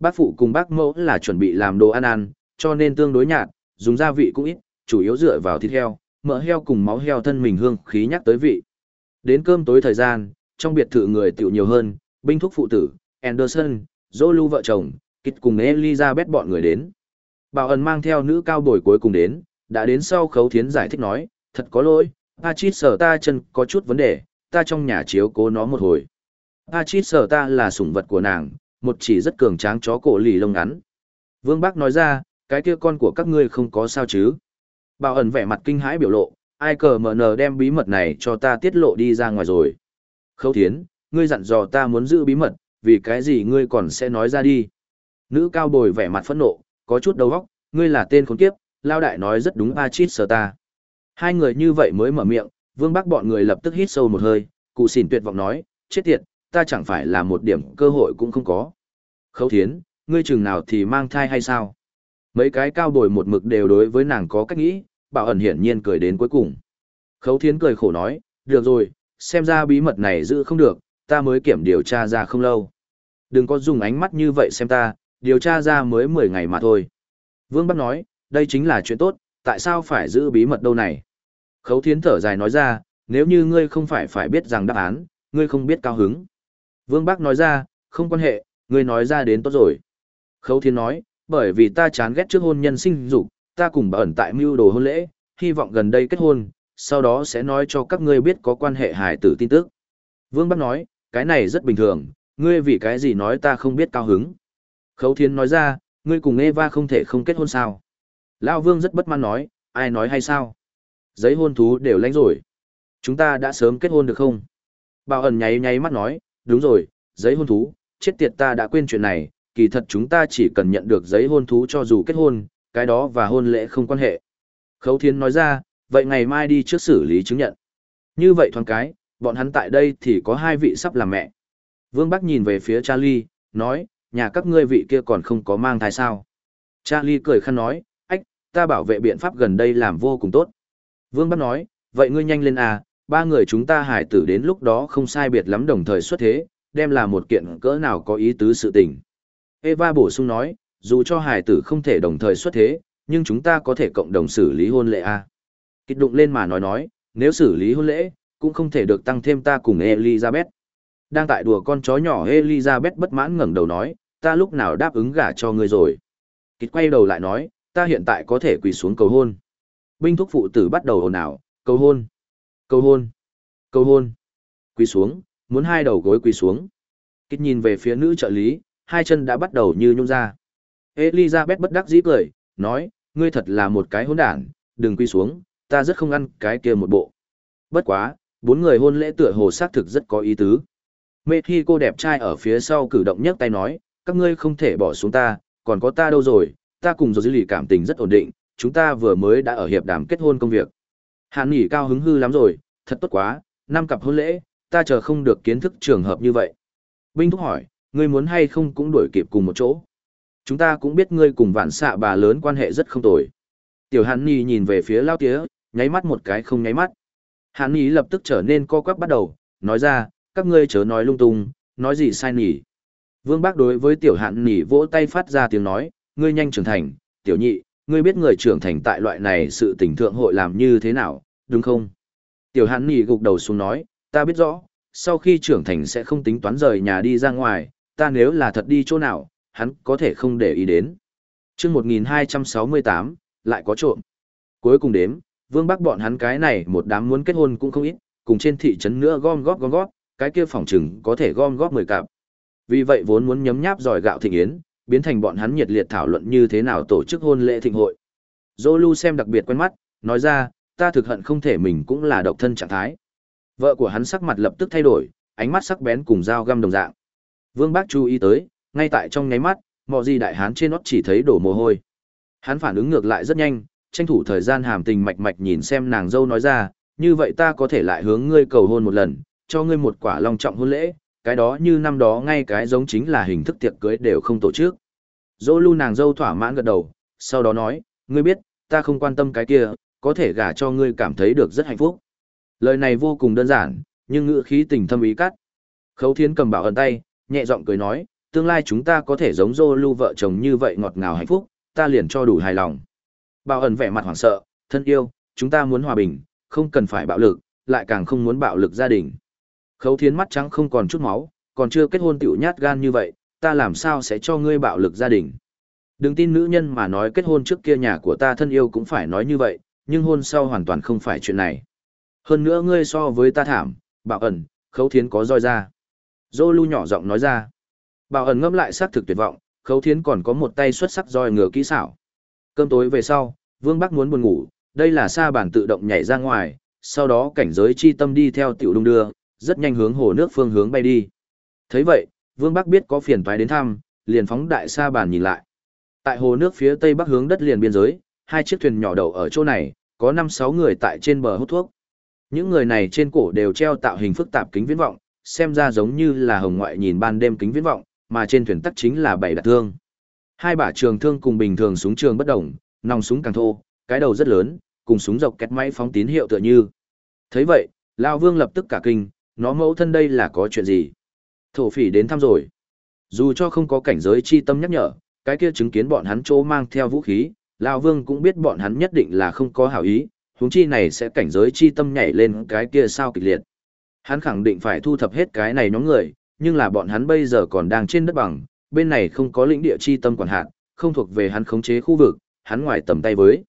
Bác phụ cùng bác mẫu là chuẩn bị làm đồ ăn ăn, cho nên tương đối nhạt, dùng gia vị cũng ít, chủ yếu dựa vào thịt heo, mỡ heo cùng máu heo thân mình hương khí nhắc tới vị. Đến cơm tối thời gian, trong biệt thự người tiểu nhiều hơn, binh thúc phụ tử, Anderson, Zolu vợ chồng, Kit cùng Elizabeth bọn người đến. Bảo ẩn mang theo nữ cao bồi cuối cùng đến, đã đến sau khấu thiến giải thích nói, thật có lỗi, Pachit sở ta chân có chút vấn đề, ta trong nhà chiếu cố nó một hồi. Pachit sở ta là sủng vật của nàng, một chỉ rất cường tráng chó cổ lì lông ngắn. Vương Bắc nói ra, cái kia con của các ngươi không có sao chứ. Bảo ẩn vẻ mặt kinh hãi biểu lộ, ai cờ mở nờ đem bí mật này cho ta tiết lộ đi ra ngoài rồi. Khâu thiến, ngươi dặn dò ta muốn giữ bí mật, vì cái gì ngươi còn sẽ nói ra đi. Nữ cao bồi vẻ mặt phẫn nộ, có chút đầu óc, ngươi là tên khốn kiếp, lao đại nói rất đúng a chít sờ ta. Hai người như vậy mới mở miệng, vương bác bọn người lập tức hít sâu một hơi, cụ xỉn tuyệt vọng nói, chết tiệt, ta chẳng phải là một điểm cơ hội cũng không có. Khấu thiến, ngươi chừng nào thì mang thai hay sao? Mấy cái cao bồi một mực đều đối với nàng có cách nghĩ, bảo ẩn hiển nhiên cười đến cuối cùng. Khấu thiến cười khổ nói, được rồi, xem ra bí mật này giữ không được, ta mới kiểm điều tra ra không lâu. Đừng có dùng ánh mắt như vậy xem ta, điều tra ra mới 10 ngày mà thôi. Vương Bắc nói, đây chính là chuyện tốt, tại sao phải giữ bí mật đâu này? Khấu thiến thở dài nói ra, nếu như ngươi không phải phải biết rằng đáp án, ngươi không biết cao hứng. Vương Bác nói ra, không quan hệ, ngươi nói ra đến tốt rồi. Khấu thiến nói, bởi vì ta chán ghét trước hôn nhân sinh dục, ta cùng bà ẩn tại mưu đồ hôn lễ, hy vọng gần đây kết hôn, sau đó sẽ nói cho các ngươi biết có quan hệ hài tử tin tức. Vương Bắc nói, cái này rất bình thường, ngươi vì cái gì nói ta không biết cao hứng. Khấu Thiên nói ra, ngươi cùng Eva không thể không kết hôn sao. Lão Vương rất bất mãn nói, ai nói hay sao? Giấy hôn thú đều lãnh rồi. Chúng ta đã sớm kết hôn được không? Bảo ẩn nháy nháy mắt nói, đúng rồi, giấy hôn thú, chết tiệt ta đã quên chuyện này, kỳ thật chúng ta chỉ cần nhận được giấy hôn thú cho dù kết hôn, cái đó và hôn lễ không quan hệ. Khấu Thiên nói ra, vậy ngày mai đi trước xử lý chứng nhận. Như vậy thoáng cái, bọn hắn tại đây thì có hai vị sắp làm mẹ. Vương Bắc nhìn về phía Charlie, nói, nhà các ngươi vị kia còn không có mang thai sao. Charlie cười khăn nói, ách, ta bảo vệ biện pháp gần đây làm vô cùng tốt. Vương Bắc nói, vậy ngươi nhanh lên à, ba người chúng ta hải tử đến lúc đó không sai biệt lắm đồng thời xuất thế, đem là một kiện cỡ nào có ý tứ sự tình. Eva bổ sung nói, dù cho hải tử không thể đồng thời xuất thế, nhưng chúng ta có thể cộng đồng xử lý hôn lễ à. Kịch đụng lên mà nói nói, nếu xử lý hôn lễ, cũng không thể được tăng thêm ta cùng Elizabeth. Đang tại đùa con chó nhỏ Elizabeth bất mãn ngẩng đầu nói, ta lúc nào đáp ứng gả cho ngươi rồi. Kịch quay đầu lại nói, ta hiện tại có thể quỳ xuống cầu hôn. Binh thúc phụ tử bắt đầu ồn ào, cầu hôn, cầu hôn, cầu hôn. Quỳ xuống, muốn hai đầu gối quỳ xuống. Kích nhìn về phía nữ trợ lý, hai chân đã bắt đầu như nhung ra. Elizabeth bất đắc dĩ cười, nói, ngươi thật là một cái hỗn đản, đừng quỳ xuống, ta rất không ăn cái kia một bộ. Bất quá, bốn người hôn lễ tựa hồ xác thực rất có ý tứ. Mê khi cô đẹp trai ở phía sau cử động nhấc tay nói, các ngươi không thể bỏ xuống ta, còn có ta đâu rồi, ta cùng rồi dư lì cảm tình rất ổn định, chúng ta vừa mới đã ở hiệp đàm kết hôn công việc. Hàn nghỉ cao hứng hư lắm rồi, thật tốt quá, năm cặp hôn lễ, ta chờ không được kiến thức trường hợp như vậy. Binh thúc hỏi, ngươi muốn hay không cũng đuổi kịp cùng một chỗ. Chúng ta cũng biết ngươi cùng vạn xạ bà lớn quan hệ rất không tồi. Tiểu Hàn Nhi nhìn về phía Lao Tía, nháy mắt một cái không nháy mắt. Hàn Nhi lập tức trở nên co quắp bắt đầu, nói ra, các ngươi chớ nói lung tung, nói gì sai nhỉ. Vương Bác đối với Tiểu Hàn Nhi vỗ tay phát ra tiếng nói, ngươi nhanh trưởng thành, Tiểu Nhị, ngươi biết người trưởng thành tại loại này sự tình thượng hội làm như thế nào, đúng không? Tiểu hắn nhì gục đầu xuống nói, ta biết rõ, sau khi trưởng thành sẽ không tính toán rời nhà đi ra ngoài, ta nếu là thật đi chỗ nào, hắn có thể không để ý đến. chương 1268, lại có trộm. Cuối cùng đếm, vương bác bọn hắn cái này một đám muốn kết hôn cũng không ít, cùng trên thị trấn nữa gom góp gom góp, cái kia phòng trừng có thể gom góp 10 cặp. Vì vậy vốn muốn nhấm nháp giỏi gạo thịnh yến, biến thành bọn hắn nhiệt liệt thảo luận như thế nào tổ chức hôn lễ thịnh hội. Zolu xem đặc biệt quen mắt, nói ra, ta thực hận không thể mình cũng là độc thân trạng thái. Vợ của hắn sắc mặt lập tức thay đổi, ánh mắt sắc bén cùng dao găm đồng dạng. Vương Bác chú ý tới, ngay tại trong nháy mắt, mọi gì đại hán trên nót chỉ thấy đổ mồ hôi. Hắn phản ứng ngược lại rất nhanh, tranh thủ thời gian hàm tình mạch mạch nhìn xem nàng dâu nói ra, như vậy ta có thể lại hướng ngươi cầu hôn một lần, cho ngươi một quả long trọng hôn lễ, cái đó như năm đó ngay cái giống chính là hình thức tiệc cưới đều không tổ chức. Dỗ lưu nàng dâu thỏa mãn gật đầu, sau đó nói, ngươi biết, ta không quan tâm cái kia, có thể gả cho ngươi cảm thấy được rất hạnh phúc. Lời này vô cùng đơn giản, nhưng ngữ khí tình thâm ý cắt. Khấu thiến cầm bảo ẩn tay, nhẹ giọng cười nói, tương lai chúng ta có thể giống dô lưu vợ chồng như vậy ngọt ngào hạnh phúc, ta liền cho đủ hài lòng. Bảo ẩn vẻ mặt hoảng sợ, thân yêu, chúng ta muốn hòa bình, không cần phải bạo lực, lại càng không muốn bạo lực gia đình. Khấu thiến mắt trắng không còn chút máu, còn chưa kết hôn tiểu nhát gan như vậy, ta làm sao sẽ cho ngươi bạo lực gia đình. Đừng tin nữ nhân mà nói kết hôn trước kia nhà của ta thân yêu cũng phải nói như vậy, nhưng hôn sau hoàn toàn không phải chuyện này. Hơn nữa ngươi so với ta thảm, bảo ẩn, khấu thiến có roi ra. Dô lưu nhỏ giọng nói ra. Bảo ẩn ngâm lại xác thực tuyệt vọng, khấu thiến còn có một tay xuất sắc roi ngừa kỹ xảo. Cơm tối về sau, Vương Bắc muốn buồn ngủ, đây là sa bản tự động nhảy ra ngoài, sau đó cảnh giới chi tâm đi theo tiểu đung đưa, rất nhanh hướng hồ nước phương hướng bay đi. thấy vậy, Vương Bắc biết có phiền toái đến thăm, liền phóng đại xa bản nhìn lại. Tại hồ nước phía tây bắc hướng đất liền biên giới, hai chiếc thuyền nhỏ đầu ở chỗ này, có 5-6 người tại trên bờ hút thuốc. Những người này trên cổ đều treo tạo hình phức tạp kính viễn vọng, xem ra giống như là hồng ngoại nhìn ban đêm kính viễn vọng, mà trên thuyền tắc chính là bảy đặt thương. Hai bả trường thương cùng bình thường súng trường bất đồng, nòng súng càng thô, cái đầu rất lớn, cùng súng dọc kẹt máy phóng tín hiệu tựa như. Thấy vậy, Lão Vương lập tức cả kinh, nó mẫu thân đây là có chuyện gì? Thổ phỉ đến thăm rồi. Dù cho không có cảnh giới chi tâm nhắc nhở, cái kia chứng kiến bọn hắn chỗ mang theo vũ khí, Lão Vương cũng biết bọn hắn nhất định là không có hảo ý, huống chi này sẽ cảnh giới chi tâm nhảy lên cái kia sao kịch liệt. Hắn khẳng định phải thu thập hết cái này nhóm người, nhưng là bọn hắn bây giờ còn đang trên đất bằng, bên này không có lĩnh địa chi tâm quản hạt, không thuộc về hắn khống chế khu vực, hắn ngoài tầm tay với.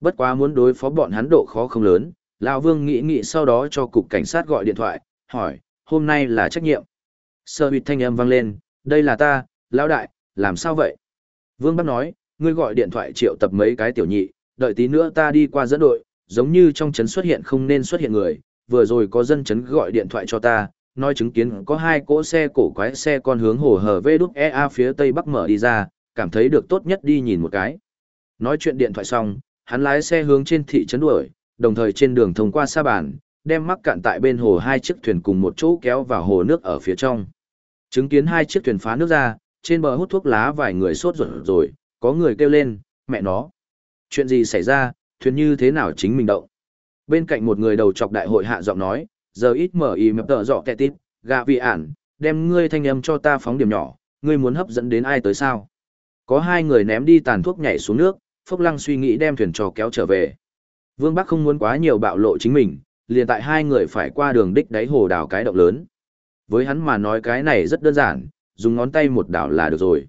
Bất quá muốn đối phó bọn hắn độ khó không lớn, lão Vương nghĩ nghĩ sau đó cho cục cảnh sát gọi điện thoại, hỏi, hôm nay là trách nhiệm. Sơ huyệt thanh âm vang lên, đây là ta, lão đại, làm sao vậy? Vương bắt nói, ngươi gọi điện thoại triệu tập mấy cái tiểu nhị, đợi tí nữa ta đi qua dẫn đội, giống như trong trấn xuất hiện không nên xuất hiện người, vừa rồi có dân trấn gọi điện thoại cho ta, nói chứng kiến có hai cỗ xe cổ quái xe con hướng hồ hở vê đúc EA phía tây bắc mở đi ra, cảm thấy được tốt nhất đi nhìn một cái. Nói chuyện điện thoại xong, hắn lái xe hướng trên thị trấn đuổi, đồng thời trên đường thông qua sa bàn, đem mắc cạn tại bên hồ hai chiếc thuyền cùng một chỗ kéo vào hồ nước ở phía trong. Chứng kiến hai chiếc thuyền phá nước ra, trên bờ hút thuốc lá vài người sốt ruột rồi, có người kêu lên, mẹ nó. Chuyện gì xảy ra, thuyền như thế nào chính mình động. Bên cạnh một người đầu chọc đại hội hạ giọng nói, giờ ít mở ý mập tờ dọ tẹ tít, gà vị ản, đem ngươi thanh âm cho ta phóng điểm nhỏ, ngươi muốn hấp dẫn đến ai tới sao. Có hai người ném đi tàn thuốc nhảy xuống nước, Phốc Lăng suy nghĩ đem thuyền trò kéo trở về. Vương Bắc không muốn quá nhiều bạo lộ chính mình, liền tại hai người phải qua đường đích đáy hồ đào cái động lớn. Với hắn mà nói cái này rất đơn giản, dùng ngón tay một đảo là được rồi.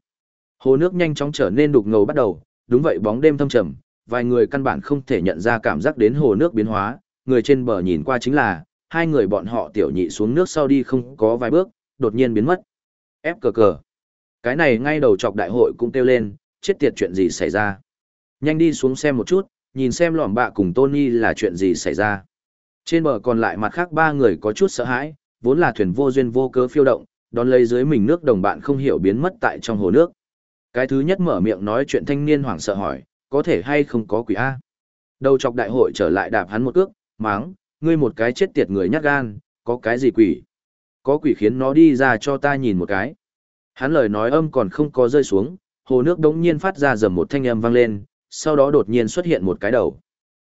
Hồ nước nhanh chóng trở nên đục ngầu bắt đầu, đúng vậy bóng đêm thâm trầm, vài người căn bản không thể nhận ra cảm giác đến hồ nước biến hóa, người trên bờ nhìn qua chính là, hai người bọn họ tiểu nhị xuống nước sau đi không có vài bước, đột nhiên biến mất. Ép cờ cờ. Cái này ngay đầu chọc đại hội cũng kêu lên, chết tiệt chuyện gì xảy ra. Nhanh đi xuống xem một chút, nhìn xem lỏm bạ cùng Tony là chuyện gì xảy ra. Trên bờ còn lại mặt khác ba người có chút sợ hãi, vốn là thuyền vô duyên vô cớ phiêu động, đón lấy dưới mình nước đồng bạn không hiểu biến mất tại trong hồ nước. Cái thứ nhất mở miệng nói chuyện thanh niên hoảng sợ hỏi, có thể hay không có quỷ A. Đầu chọc đại hội trở lại đạp hắn một cước, máng, ngươi một cái chết tiệt người nhát gan, có cái gì quỷ? Có quỷ khiến nó đi ra cho ta nhìn một cái. Hắn lời nói âm còn không có rơi xuống, hồ nước đống nhiên phát ra dầm một thanh âm vang lên, sau đó đột nhiên xuất hiện một cái đầu.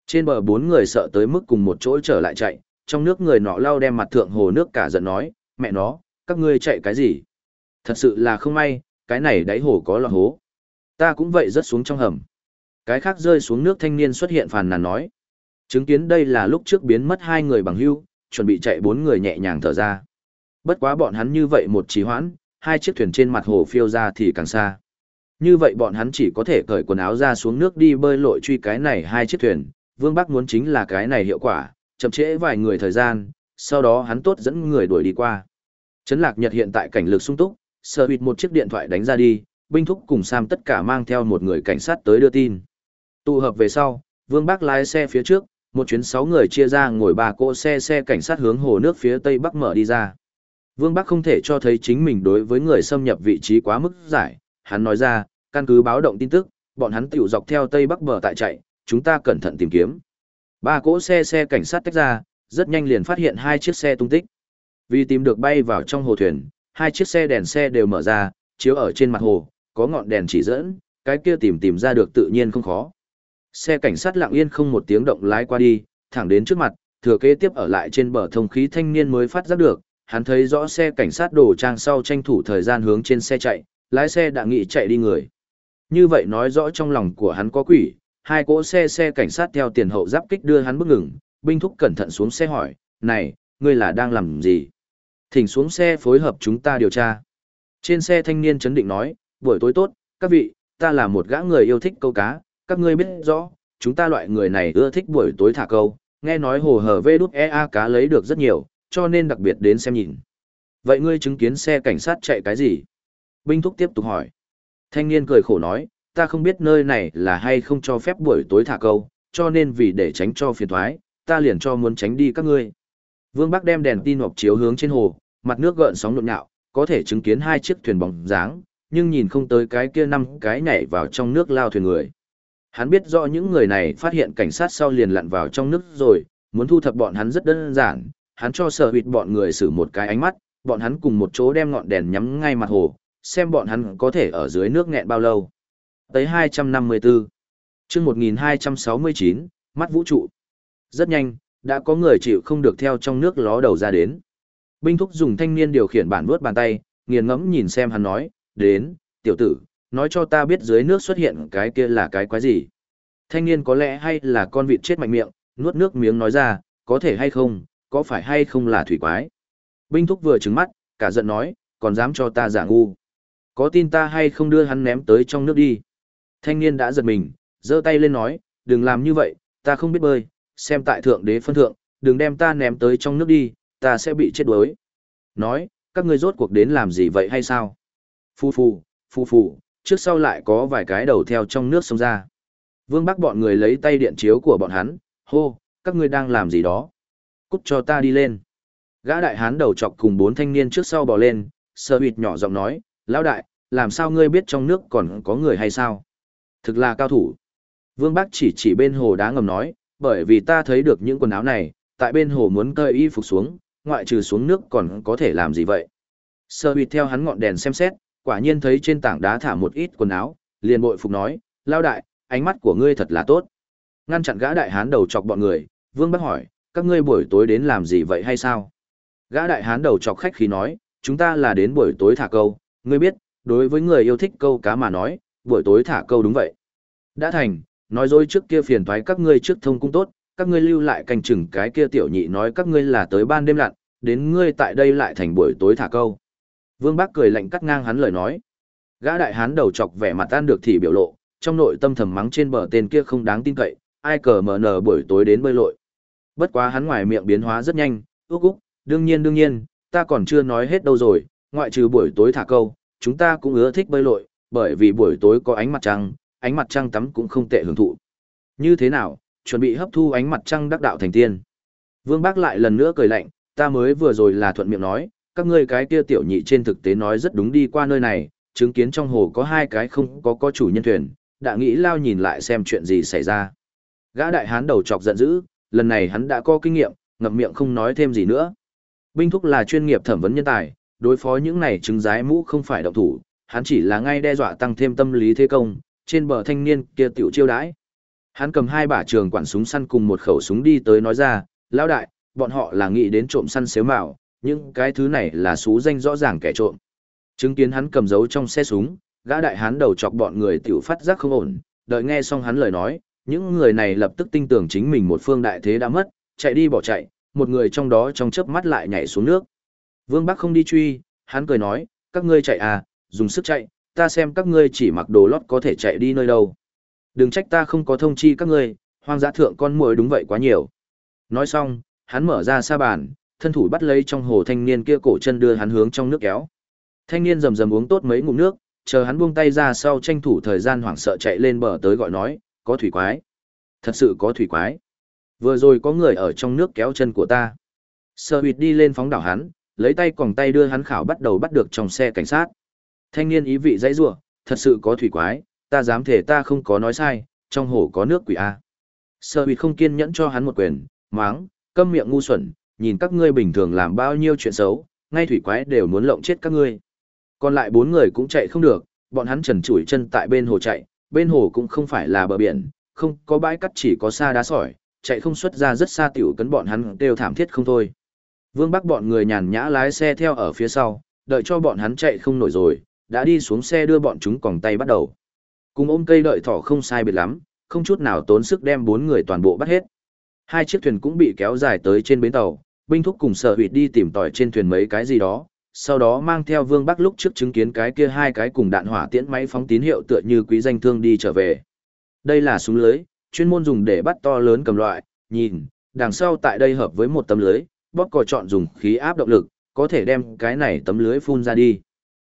Trên bờ bốn người sợ tới mức cùng một chỗ trở lại chạy, trong nước người nọ lao đem mặt thượng hồ nước cả giận nói, mẹ nó, các ngươi chạy cái gì? Thật sự là không may, cái này đáy hồ có lọt hố. Ta cũng vậy rất xuống trong hầm. Cái khác rơi xuống nước thanh niên xuất hiện phàn nàn nói. Chứng kiến đây là lúc trước biến mất hai người bằng hưu, chuẩn bị chạy bốn người nhẹ nhàng thở ra. Bất quá bọn hắn như vậy một trì hoãn, hai chiếc thuyền trên mặt hồ phiêu ra thì càng xa. Như vậy bọn hắn chỉ có thể cởi quần áo ra xuống nước đi bơi lội truy cái này hai chiếc thuyền, Vương Bắc muốn chính là cái này hiệu quả, chậm trễ vài người thời gian, sau đó hắn tốt dẫn người đuổi đi qua. Trấn Lạc Nhật hiện tại cảnh lực sung túc, sở hụt một chiếc điện thoại đánh ra đi, binh thúc cùng Sam tất cả mang theo một người cảnh sát tới đưa tin. Tụ hợp về sau, Vương Bắc lái xe phía trước, một chuyến sáu người chia ra ngồi ba cỗ xe xe cảnh sát hướng hồ nước phía tây bắc mở đi ra. Vương Bắc không thể cho thấy chính mình đối với người xâm nhập vị trí quá mức giải, hắn nói ra, căn cứ báo động tin tức, bọn hắn tiểu dọc theo tây bắc bờ tại chạy, chúng ta cẩn thận tìm kiếm. Ba cỗ xe xe cảnh sát tách ra, rất nhanh liền phát hiện hai chiếc xe tung tích. Vì tìm được bay vào trong hồ thuyền, hai chiếc xe đèn xe đều mở ra, chiếu ở trên mặt hồ, có ngọn đèn chỉ dẫn, cái kia tìm tìm ra được tự nhiên không khó. Xe cảnh sát lặng yên không một tiếng động lái qua đi, thẳng đến trước mặt, thừa kế tiếp ở lại trên bờ thông khí thanh niên mới phát giác được, hắn thấy rõ xe cảnh sát đổ trang sau tranh thủ thời gian hướng trên xe chạy, lái xe đã nghị chạy đi người. Như vậy nói rõ trong lòng của hắn có quỷ, hai cỗ xe xe cảnh sát theo tiền hậu giáp kích đưa hắn bước ngừng, binh thúc cẩn thận xuống xe hỏi, này, ngươi là đang làm gì? Thỉnh xuống xe phối hợp chúng ta điều tra. Trên xe thanh niên chấn định nói, buổi tối tốt, các vị, ta là một gã người yêu thích câu cá, các ngươi biết rõ, chúng ta loại người này ưa thích buổi tối thả câu, nghe nói hồ hở vê đút EA cá lấy được rất nhiều, cho nên đặc biệt đến xem nhìn. Vậy ngươi chứng kiến xe cảnh sát chạy cái gì? Binh thúc tiếp tục hỏi. Thanh niên cười khổ nói, ta không biết nơi này là hay không cho phép buổi tối thả câu, cho nên vì để tránh cho phiền thoái, ta liền cho muốn tránh đi các ngươi. Vương Bắc đem đèn tin hộp chiếu hướng trên hồ, mặt nước gợn sóng nhộn nhạo, có thể chứng kiến hai chiếc thuyền bóng dáng, nhưng nhìn không tới cái kia năm cái nhảy vào trong nước lao thuyền người. Hắn biết rõ những người này phát hiện cảnh sát sau liền lặn vào trong nước rồi, muốn thu thập bọn hắn rất đơn giản, hắn cho sở huyệt bọn người xử một cái ánh mắt, bọn hắn cùng một chỗ đem ngọn đèn nhắm ngay mặt hồ, xem bọn hắn có thể ở dưới nước nghẹn bao lâu. Tới 254, chương 1269, mắt vũ trụ. Rất nhanh, đã có người chịu không được theo trong nước ló đầu ra đến. Binh thúc dùng thanh niên điều khiển bản vuốt bàn tay, nghiền ngẫm nhìn xem hắn nói, đến, tiểu tử, nói cho ta biết dưới nước xuất hiện cái kia là cái quái gì. Thanh niên có lẽ hay là con vịt chết mạnh miệng, nuốt nước miếng nói ra, có thể hay không, có phải hay không là thủy quái. Binh thúc vừa trứng mắt, cả giận nói, còn dám cho ta giả ngu. Có tin ta hay không đưa hắn ném tới trong nước đi. Thanh niên đã giật mình, giơ tay lên nói, đừng làm như vậy, ta không biết bơi, xem tại thượng đế phân thượng, đừng đem ta ném tới trong nước đi, ta sẽ bị chết đuối. Nói, các ngươi rốt cuộc đến làm gì vậy hay sao? Phu phu, phu phu, trước sau lại có vài cái đầu theo trong nước sông ra. Vương Bắc bọn người lấy tay điện chiếu của bọn hắn, hô, các ngươi đang làm gì đó? Cút cho ta đi lên. Gã đại hán đầu chọc cùng bốn thanh niên trước sau bò lên, sơ huyệt nhỏ giọng nói, lão đại, làm sao ngươi biết trong nước còn có người hay sao? Thực là cao thủ. Vương Bắc chỉ chỉ bên hồ đá ngầm nói, bởi vì ta thấy được những quần áo này, tại bên hồ muốn cơi y phục xuống, ngoại trừ xuống nước còn có thể làm gì vậy? Sơ huyệt theo hắn ngọn đèn xem xét, quả nhiên thấy trên tảng đá thả một ít quần áo, liền bội phục nói, lao đại, ánh mắt của ngươi thật là tốt. Ngăn chặn gã đại hán đầu chọc bọn người, Vương Bắc hỏi, các ngươi buổi tối đến làm gì vậy hay sao? Gã đại hán đầu chọc khách khí nói, chúng ta là đến buổi tối thả câu, ngươi biết, đối với người yêu thích câu cá mà nói, buổi tối thả câu đúng vậy. Đã thành, nói dối trước kia phiền thoái các ngươi trước thông cung tốt, các ngươi lưu lại canh chừng cái kia tiểu nhị nói các ngươi là tới ban đêm lặn, đến ngươi tại đây lại thành buổi tối thả câu. Vương Bác cười lạnh cắt ngang hắn lời nói. Gã đại hán đầu chọc vẻ mặt tan được thì biểu lộ, trong nội tâm thầm mắng trên bờ tên kia không đáng tin cậy, ai cờ mở nở buổi tối đến bơi lội. Bất quá hắn ngoài miệng biến hóa rất nhanh, úc úc, đương nhiên đương nhiên, ta còn chưa nói hết đâu rồi, ngoại trừ buổi tối thả câu, chúng ta cũng ưa thích bơi lội, bởi vì buổi tối có ánh mặt trăng, ánh mặt trăng tắm cũng không tệ hưởng thụ. Như thế nào, chuẩn bị hấp thu ánh mặt trăng đắc đạo thành tiên. Vương Bác lại lần nữa cười lạnh, ta mới vừa rồi là thuận miệng nói, các ngươi cái kia tiểu nhị trên thực tế nói rất đúng đi qua nơi này, chứng kiến trong hồ có hai cái không có có chủ nhân thuyền, đã nghĩ lao nhìn lại xem chuyện gì xảy ra. Gã đại hán đầu chọc giận dữ, lần này hắn đã có kinh nghiệm, ngậm miệng không nói thêm gì nữa. Binh thúc là chuyên nghiệp thẩm vấn nhân tài, đối phó những này chứng giái mũ không phải động thủ, hắn chỉ là ngay đe dọa tăng thêm tâm lý thế công, trên bờ thanh niên kia tiểu chiêu đãi. Hắn cầm hai bả trường quản súng săn cùng một khẩu súng đi tới nói ra, lão đại, bọn họ là nghĩ đến trộm săn xếu mạo, nhưng cái thứ này là xú danh rõ ràng kẻ trộm. Chứng kiến hắn cầm dấu trong xe súng, gã đại hán đầu chọc bọn người tiểu phát giác không ổn, đợi nghe xong hắn lời nói, những người này lập tức tin tưởng chính mình một phương đại thế đã mất, chạy đi bỏ chạy, một người trong đó trong chớp mắt lại nhảy xuống nước. Vương Bắc không đi truy, hắn cười nói, các ngươi chạy à, dùng sức chạy, ta xem các ngươi chỉ mặc đồ lót có thể chạy đi nơi đâu. Đừng trách ta không có thông chi các ngươi, hoang dã thượng con muỗi đúng vậy quá nhiều. Nói xong, hắn mở ra sa bàn, thân thủ bắt lấy trong hồ thanh niên kia cổ chân đưa hắn hướng trong nước kéo. Thanh niên rầm rầm uống tốt mấy ngụm nước, chờ hắn buông tay ra sau tranh thủ thời gian hoảng sợ chạy lên bờ tới gọi nói, có thủy quái. Thật sự có thủy quái. Vừa rồi có người ở trong nước kéo chân của ta. Sơ huyệt đi lên phóng đảo hắn, lấy tay còng tay đưa hắn khảo bắt đầu bắt được trong xe cảnh sát. Thanh niên ý vị dãy rủa, thật sự có thủy quái, ta dám thể ta không có nói sai, trong hồ có nước quỷ a. Sơ huyệt không kiên nhẫn cho hắn một quyền, máng, câm miệng ngu xuẩn, nhìn các ngươi bình thường làm bao nhiêu chuyện xấu, ngay thủy quái đều muốn lộng chết các ngươi. Còn lại bốn người cũng chạy không được, bọn hắn trần trụi chân tại bên hồ chạy, bên hồ cũng không phải là bờ biển, không có bãi cắt chỉ có xa đá sỏi, chạy không xuất ra rất xa tiểu cấn bọn hắn đều thảm thiết không thôi. Vương Bắc bọn người nhàn nhã lái xe theo ở phía sau, đợi cho bọn hắn chạy không nổi rồi, đã đi xuống xe đưa bọn chúng còng tay bắt đầu. Cùng ôm cây đợi thỏ không sai biệt lắm, không chút nào tốn sức đem bốn người toàn bộ bắt hết. Hai chiếc thuyền cũng bị kéo dài tới trên bến tàu, binh thúc cùng sở huyệt đi tìm tỏi trên thuyền mấy cái gì đó, sau đó mang theo Vương Bắc lúc trước chứng kiến cái kia hai cái cùng đạn hỏa tiễn máy phóng tín hiệu tựa như quý danh thương đi trở về. Đây là súng lưới, chuyên môn dùng để bắt to lớn cầm loại, nhìn, đằng sau tại đây hợp với một tấm lưới, bóp cò chọn dùng khí áp động lực, có thể đem cái này tấm lưới phun ra đi.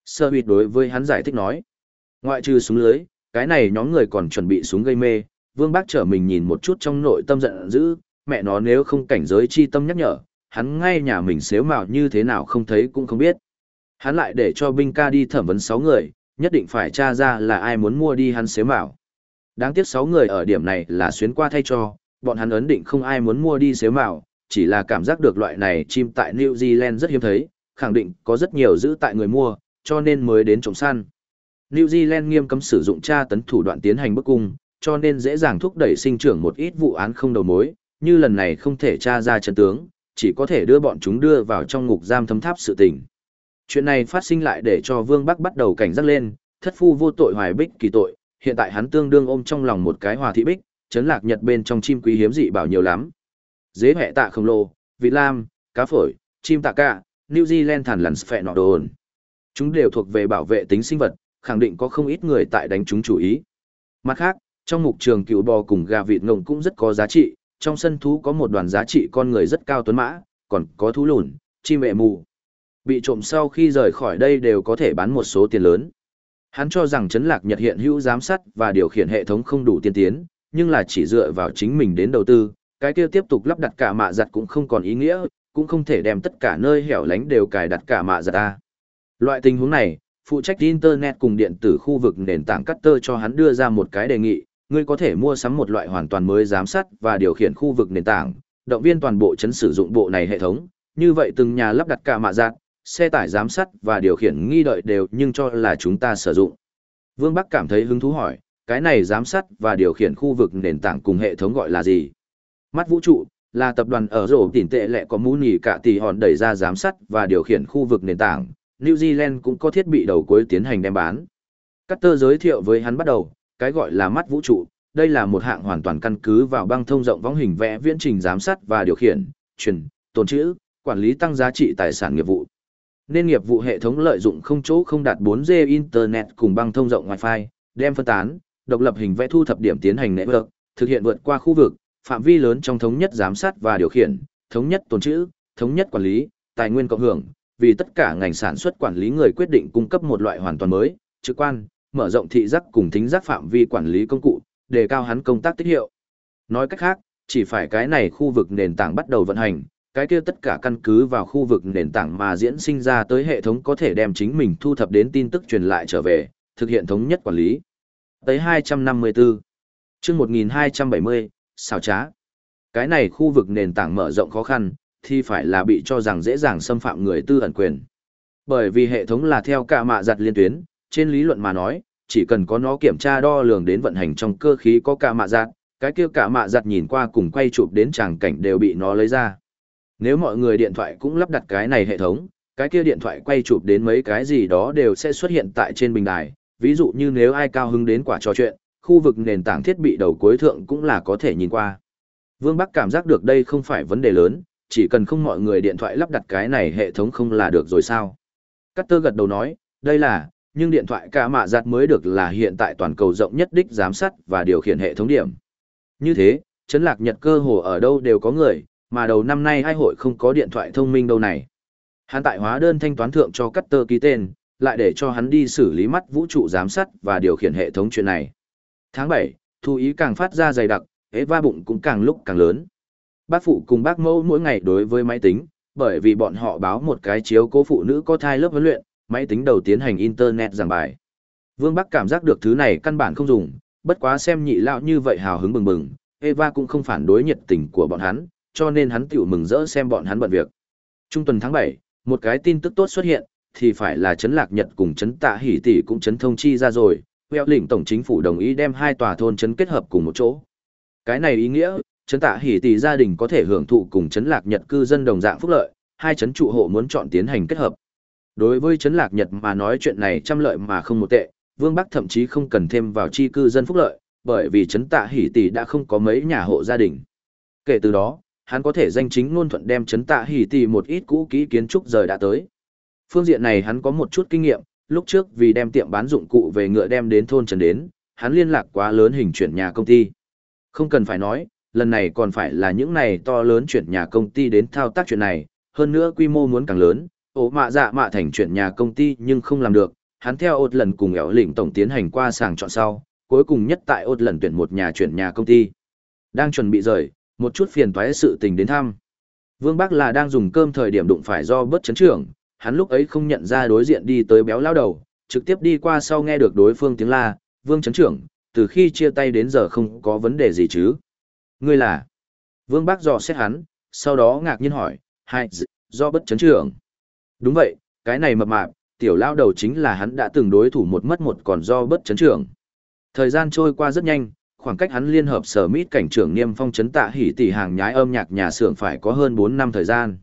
Sơ huyệt đối với hắn giải thích nói, ngoại trừ súng lưới, cái này nhóm người còn chuẩn bị súng gây mê, Vương Bác trở mình nhìn một chút trong nội tâm giận dữ, mẹ nó nếu không cảnh giới chi tâm nhắc nhở, hắn ngay nhà mình xếu mạo như thế nào không thấy cũng không biết. Hắn lại để cho binh ca đi thẩm vấn 6 người, nhất định phải tra ra là ai muốn mua đi hắn xếu mạo. Đáng tiếc 6 người ở điểm này là xuyến qua thay cho, bọn hắn ấn định không ai muốn mua đi xếu mạo, chỉ là cảm giác được loại này chim tại New Zealand rất hiếm thấy, khẳng định có rất nhiều giữ tại người mua, cho nên mới đến trộm săn. New Zealand nghiêm cấm sử dụng tra tấn thủ đoạn tiến hành bức cung, cho nên dễ dàng thúc đẩy sinh trưởng một ít vụ án không đầu mối, như lần này không thể tra ra chân tướng, chỉ có thể đưa bọn chúng đưa vào trong ngục giam thấm tháp sự tình. Chuyện này phát sinh lại để cho Vương Bắc bắt đầu cảnh giác lên, thất phu vô tội hoài bích kỳ tội, hiện tại hắn tương đương ôm trong lòng một cái hòa thị bích, chấn lạc nhật bên trong chim quý hiếm dị bảo nhiều lắm. Dế hệ tạ khổng lồ, vị lam, cá phổi, chim tạ cả, New Zealand thản lằn phẹ nọ đồn. Chúng đều thuộc về bảo vệ tính sinh vật, khẳng định có không ít người tại đánh chúng chủ ý. Mặt khác, trong mục trường cựu bò cùng gà vịt ngồng cũng rất có giá trị, trong sân thú có một đoàn giá trị con người rất cao tuấn mã, còn có thú lùn, chim mẹ mù. Bị trộm sau khi rời khỏi đây đều có thể bán một số tiền lớn. Hắn cho rằng chấn lạc nhật hiện hữu giám sát và điều khiển hệ thống không đủ tiên tiến, nhưng là chỉ dựa vào chính mình đến đầu tư, cái kia tiếp tục lắp đặt cả mạ giặt cũng không còn ý nghĩa, cũng không thể đem tất cả nơi hẻo lánh đều cài đặt cả mạ giặt ta. Loại tình huống này, phụ trách Internet cùng điện tử khu vực nền tảng Cutter cho hắn đưa ra một cái đề nghị, ngươi có thể mua sắm một loại hoàn toàn mới giám sát và điều khiển khu vực nền tảng, động viên toàn bộ chấn sử dụng bộ này hệ thống, như vậy từng nhà lắp đặt cả mạ giác, xe tải giám sát và điều khiển nghi đợi đều nhưng cho là chúng ta sử dụng. Vương Bắc cảm thấy hứng thú hỏi, cái này giám sát và điều khiển khu vực nền tảng cùng hệ thống gọi là gì? Mắt vũ trụ, là tập đoàn ở rổ tỉnh tệ lệ có mũ nhì cả tỷ hòn đẩy ra giám sát và điều khiển khu vực nền tảng. New Zealand cũng có thiết bị đầu cuối tiến hành đem bán. Cutter giới thiệu với hắn bắt đầu, cái gọi là mắt vũ trụ, đây là một hạng hoàn toàn căn cứ vào băng thông rộng võng hình vẽ viễn trình giám sát và điều khiển, truyền, tồn trữ, quản lý tăng giá trị tài sản nghiệp vụ. Nên nghiệp vụ hệ thống lợi dụng không chỗ không đạt 4G Internet cùng băng thông rộng Wi-Fi, đem phân tán, độc lập hình vẽ thu thập điểm tiến hành network, thực hiện vượt qua khu vực, phạm vi lớn trong thống nhất giám sát và điều khiển, thống nhất tồn trữ, thống nhất quản lý, tài nguyên cộng hưởng, vì tất cả ngành sản xuất quản lý người quyết định cung cấp một loại hoàn toàn mới, trực quan, mở rộng thị giác cùng thính giác phạm vi quản lý công cụ, đề cao hắn công tác tích hiệu. Nói cách khác, chỉ phải cái này khu vực nền tảng bắt đầu vận hành, cái kia tất cả căn cứ vào khu vực nền tảng mà diễn sinh ra tới hệ thống có thể đem chính mình thu thập đến tin tức truyền lại trở về, thực hiện thống nhất quản lý. Tới 254. chương 1270, xào trá. Cái này khu vực nền tảng mở rộng khó khăn, thì phải là bị cho rằng dễ dàng xâm phạm người tư ẩn quyền. Bởi vì hệ thống là theo cả mạ giặt liên tuyến, trên lý luận mà nói, chỉ cần có nó kiểm tra đo lường đến vận hành trong cơ khí có cả mạ giặt, cái kia cả mạ giặt nhìn qua cùng quay chụp đến tràng cảnh đều bị nó lấy ra. Nếu mọi người điện thoại cũng lắp đặt cái này hệ thống, cái kia điện thoại quay chụp đến mấy cái gì đó đều sẽ xuất hiện tại trên bình đài, ví dụ như nếu ai cao hứng đến quả trò chuyện, khu vực nền tảng thiết bị đầu cuối thượng cũng là có thể nhìn qua. Vương Bắc cảm giác được đây không phải vấn đề lớn, chỉ cần không mọi người điện thoại lắp đặt cái này hệ thống không là được rồi sao. Cắt tơ gật đầu nói, đây là, nhưng điện thoại cả mạ giặt mới được là hiện tại toàn cầu rộng nhất đích giám sát và điều khiển hệ thống điểm. Như thế, chấn lạc nhật cơ hồ ở đâu đều có người, mà đầu năm nay hai hội không có điện thoại thông minh đâu này. Hắn tại hóa đơn thanh toán thượng cho cắt tơ ký tên, lại để cho hắn đi xử lý mắt vũ trụ giám sát và điều khiển hệ thống chuyện này. Tháng 7, thu ý càng phát ra dày đặc, ế va bụng cũng càng lúc càng lớn. Bác phụ cùng bác mẫu mỗi ngày đối với máy tính, bởi vì bọn họ báo một cái chiếu cố phụ nữ có thai lớp huấn luyện, máy tính đầu tiến hành internet giảng bài. Vương Bắc cảm giác được thứ này căn bản không dùng, bất quá xem nhị lão như vậy hào hứng bừng bừng, Eva cũng không phản đối nhiệt tình của bọn hắn, cho nên hắn tiểu mừng rỡ xem bọn hắn bận việc. Trung tuần tháng 7, một cái tin tức tốt xuất hiện, thì phải là chấn lạc Nhật cùng chấn tạ hỉ tỷ cũng chấn thông chi ra rồi, Queo lĩnh tổng chính phủ đồng ý đem hai tòa thôn chấn kết hợp cùng một chỗ. Cái này ý nghĩa, Trấn tạ hỉ tỷ gia đình có thể hưởng thụ cùng Trấn lạc Nhật cư dân đồng dạng phúc lợi, hai Trấn trụ hộ muốn chọn tiến hành kết hợp. Đối với Trấn lạc Nhật mà nói chuyện này trăm lợi mà không một tệ, Vương Bắc thậm chí không cần thêm vào chi cư dân phúc lợi, bởi vì Trấn tạ hỉ tỷ đã không có mấy nhà hộ gia đình. Kể từ đó, hắn có thể danh chính ngôn thuận đem Trấn tạ hỉ tỷ một ít cũ kỹ kiến trúc rời đã tới. Phương diện này hắn có một chút kinh nghiệm, lúc trước vì đem tiệm bán dụng cụ về ngựa đem đến thôn trấn đến, hắn liên lạc quá lớn hình chuyển nhà công ty. Không cần phải nói, lần này còn phải là những này to lớn chuyển nhà công ty đến thao tác chuyện này, hơn nữa quy mô muốn càng lớn, ổ mạ dạ mạ thành chuyển nhà công ty nhưng không làm được, hắn theo ột lần cùng éo lĩnh tổng tiến hành qua sàng chọn sau, cuối cùng nhất tại ột lần tuyển một nhà chuyển nhà công ty. Đang chuẩn bị rời, một chút phiền toái sự tình đến thăm. Vương Bắc là đang dùng cơm thời điểm đụng phải do bất chấn trưởng, hắn lúc ấy không nhận ra đối diện đi tới béo lao đầu, trực tiếp đi qua sau nghe được đối phương tiếng la, Vương chấn trưởng, từ khi chia tay đến giờ không có vấn đề gì chứ. Ngươi là? Vương Bác dò xét hắn, sau đó ngạc nhiên hỏi, hai, do bất chấn trưởng. Đúng vậy, cái này mập mạp, tiểu lao đầu chính là hắn đã từng đối thủ một mất một còn do bất chấn trưởng. Thời gian trôi qua rất nhanh, khoảng cách hắn liên hợp sở mít cảnh trưởng niêm phong chấn tạ hỉ tỷ hàng nhái âm nhạc nhà xưởng phải có hơn bốn năm thời gian.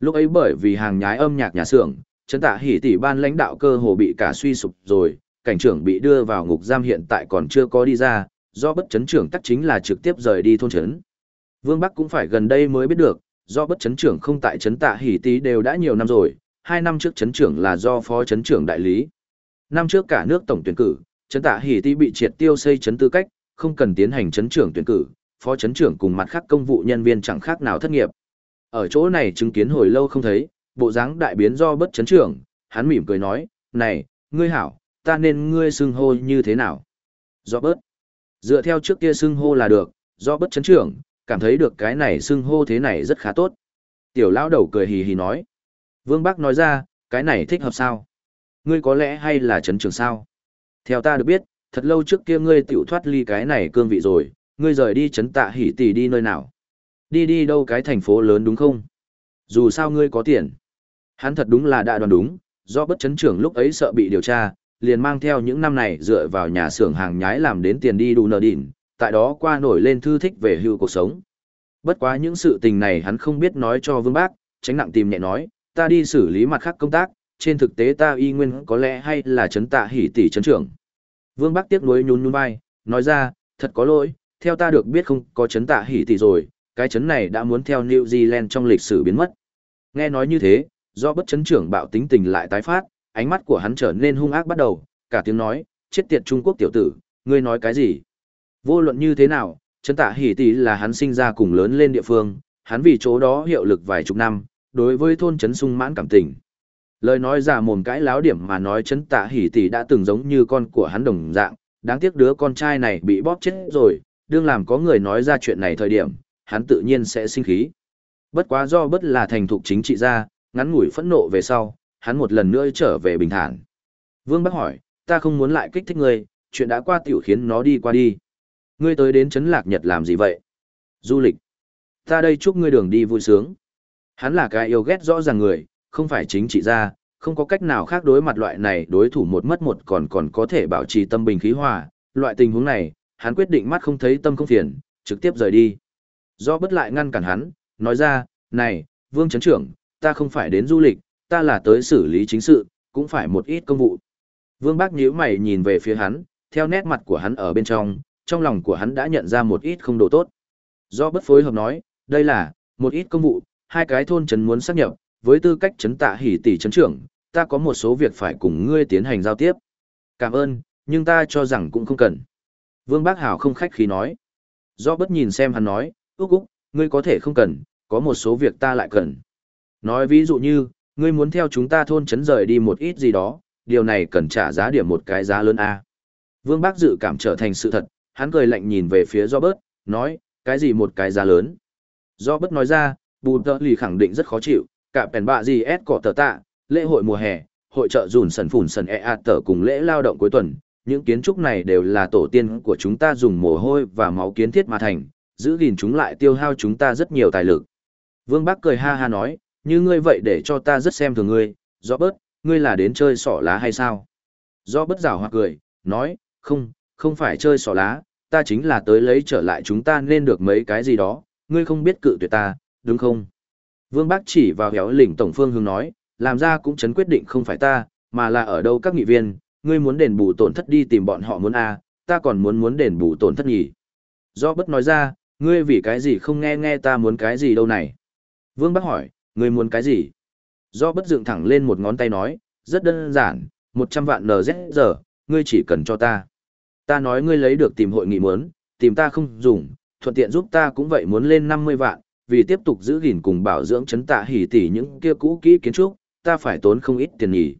Lúc ấy bởi vì hàng nhái âm nhạc nhà xưởng, chấn tạ hỉ tỷ ban lãnh đạo cơ hồ bị cả suy sụp rồi, cảnh trưởng bị đưa vào ngục giam hiện tại còn chưa có đi ra, do bất chấn trưởng tắc chính là trực tiếp rời đi thôn trấn. Vương Bắc cũng phải gần đây mới biết được, do bất chấn trưởng không tại chấn tạ hỉ tý đều đã nhiều năm rồi, hai năm trước chấn trưởng là do phó chấn trưởng đại lý. Năm trước cả nước tổng tuyển cử, chấn tạ hỉ tý bị triệt tiêu xây chấn tư cách, không cần tiến hành chấn trưởng tuyển cử, phó chấn trưởng cùng mặt khác công vụ nhân viên chẳng khác nào thất nghiệp. Ở chỗ này chứng kiến hồi lâu không thấy, bộ dáng đại biến do bất chấn trưởng, hắn mỉm cười nói, này, ngươi hảo, ta nên ngươi xưng hô như thế nào? Do bớt. Dựa theo trước kia xưng hô là được, do bất chấn trưởng, cảm thấy được cái này xưng hô thế này rất khá tốt. Tiểu lão đầu cười hì hì nói. Vương Bắc nói ra, cái này thích hợp sao? Ngươi có lẽ hay là chấn trưởng sao? Theo ta được biết, thật lâu trước kia ngươi tiểu thoát ly cái này cương vị rồi, ngươi rời đi chấn tạ hỉ tỷ đi nơi nào? Đi đi đâu cái thành phố lớn đúng không? Dù sao ngươi có tiền. Hắn thật đúng là đã đoán đúng, do bất chấn trưởng lúc ấy sợ bị điều tra, liền mang theo những năm này dựa vào nhà xưởng hàng nhái làm đến tiền đi đủ nợ đỉn, tại đó qua nổi lên thư thích về hưu cuộc sống. Bất quá những sự tình này hắn không biết nói cho Vương Bác, tránh nặng tìm nhẹ nói, ta đi xử lý mặt khác công tác, trên thực tế ta y nguyên có lẽ hay là chấn tạ hỉ tỷ chấn trưởng. Vương Bắc tiếc nuối nhún nhún vai, nói ra, thật có lỗi, theo ta được biết không có chấn tạ hỉ tỷ rồi, cái chấn này đã muốn theo New Zealand trong lịch sử biến mất. Nghe nói như thế, do bất chấn trưởng bạo tính tình lại tái phát, ánh mắt của hắn trở nên hung ác bắt đầu, cả tiếng nói, chết tiệt Trung Quốc tiểu tử, ngươi nói cái gì? Vô luận như thế nào, Trấn tạ hỉ tỷ là hắn sinh ra cùng lớn lên địa phương, hắn vì chỗ đó hiệu lực vài chục năm, đối với thôn trấn sung mãn cảm tình. Lời nói giả mồm cãi láo điểm mà nói Trấn tạ hỉ tỷ đã từng giống như con của hắn đồng dạng, đáng tiếc đứa con trai này bị bóp chết rồi, đương làm có người nói ra chuyện này thời điểm, hắn tự nhiên sẽ sinh khí. Bất quá do bất là thành thục chính trị ra, ngắn ngủi phẫn nộ về sau, hắn một lần nữa trở về bình thản. Vương Bắc hỏi, ta không muốn lại kích thích ngươi, chuyện đã qua tiểu khiến nó đi qua đi. Ngươi tới đến Trấn Lạc Nhật làm gì vậy? Du lịch. Ta đây chúc ngươi đường đi vui sướng. Hắn là cái yêu ghét rõ ràng người, không phải chính trị gia, không có cách nào khác đối mặt loại này đối thủ một mất một còn còn có thể bảo trì tâm bình khí hòa. Loại tình huống này, hắn quyết định mắt không thấy tâm không phiền, trực tiếp rời đi. Do bất lại ngăn cản hắn, nói ra, này, Vương Trấn Trưởng, ta không phải đến du lịch, ta là tới xử lý chính sự, cũng phải một ít công vụ. Vương Bác nhíu mày nhìn về phía hắn, theo nét mặt của hắn ở bên trong, trong lòng của hắn đã nhận ra một ít không đồ tốt. Do bất phối hợp nói, đây là, một ít công vụ, hai cái thôn trấn muốn xác nhập, với tư cách trấn tạ hỉ tỷ trấn trưởng, ta có một số việc phải cùng ngươi tiến hành giao tiếp. Cảm ơn, nhưng ta cho rằng cũng không cần. Vương Bác Hảo không khách khí nói. Do bất nhìn xem hắn nói, úc úc, ngươi có thể không cần, có một số việc ta lại cần. Nói ví dụ như, ngươi muốn theo chúng ta thôn trấn rời đi một ít gì đó, điều này cần trả giá điểm một cái giá lớn A. Vương Bác dự cảm trở thành sự thật, hắn cười lạnh nhìn về phía Robert, nói, cái gì một cái giá lớn. Robert nói ra, bù tợ lì khẳng định rất khó chịu, cả pèn bạ gì ép cỏ tờ tạ, lễ hội mùa hè, hội trợ dùn sần phủn sần e ạt tờ cùng lễ lao động cuối tuần, những kiến trúc này đều là tổ tiên của chúng ta dùng mồ hôi và máu kiến thiết mà thành, giữ gìn chúng lại tiêu hao chúng ta rất nhiều tài lực. Vương Bắc cười ha ha nói, như ngươi vậy để cho ta rất xem thường ngươi, do bớt, ngươi là đến chơi sỏ lá hay sao? Do bất rào hoặc cười, nói, không, không phải chơi sỏ lá, ta chính là tới lấy trở lại chúng ta nên được mấy cái gì đó, ngươi không biết cự tuyệt ta, đúng không? Vương Bác chỉ vào héo lỉnh tổng phương hướng nói, làm ra cũng chấn quyết định không phải ta, mà là ở đâu các nghị viên, ngươi muốn đền bù tổn thất đi tìm bọn họ muốn a, ta còn muốn muốn đền bù tổn thất nhỉ. Do bất nói ra, ngươi vì cái gì không nghe nghe ta muốn cái gì đâu này. Vương Bác hỏi, ngươi muốn cái gì? Do bất dựng thẳng lên một ngón tay nói, rất đơn giản, 100 vạn NZ giờ, ngươi chỉ cần cho ta. Ta nói ngươi lấy được tìm hội nghị muốn, tìm ta không dùng, thuận tiện giúp ta cũng vậy muốn lên 50 vạn, vì tiếp tục giữ gìn cùng bảo dưỡng chấn tạ hỉ tỷ những kia cũ kỹ kiến trúc, ta phải tốn không ít tiền nhỉ.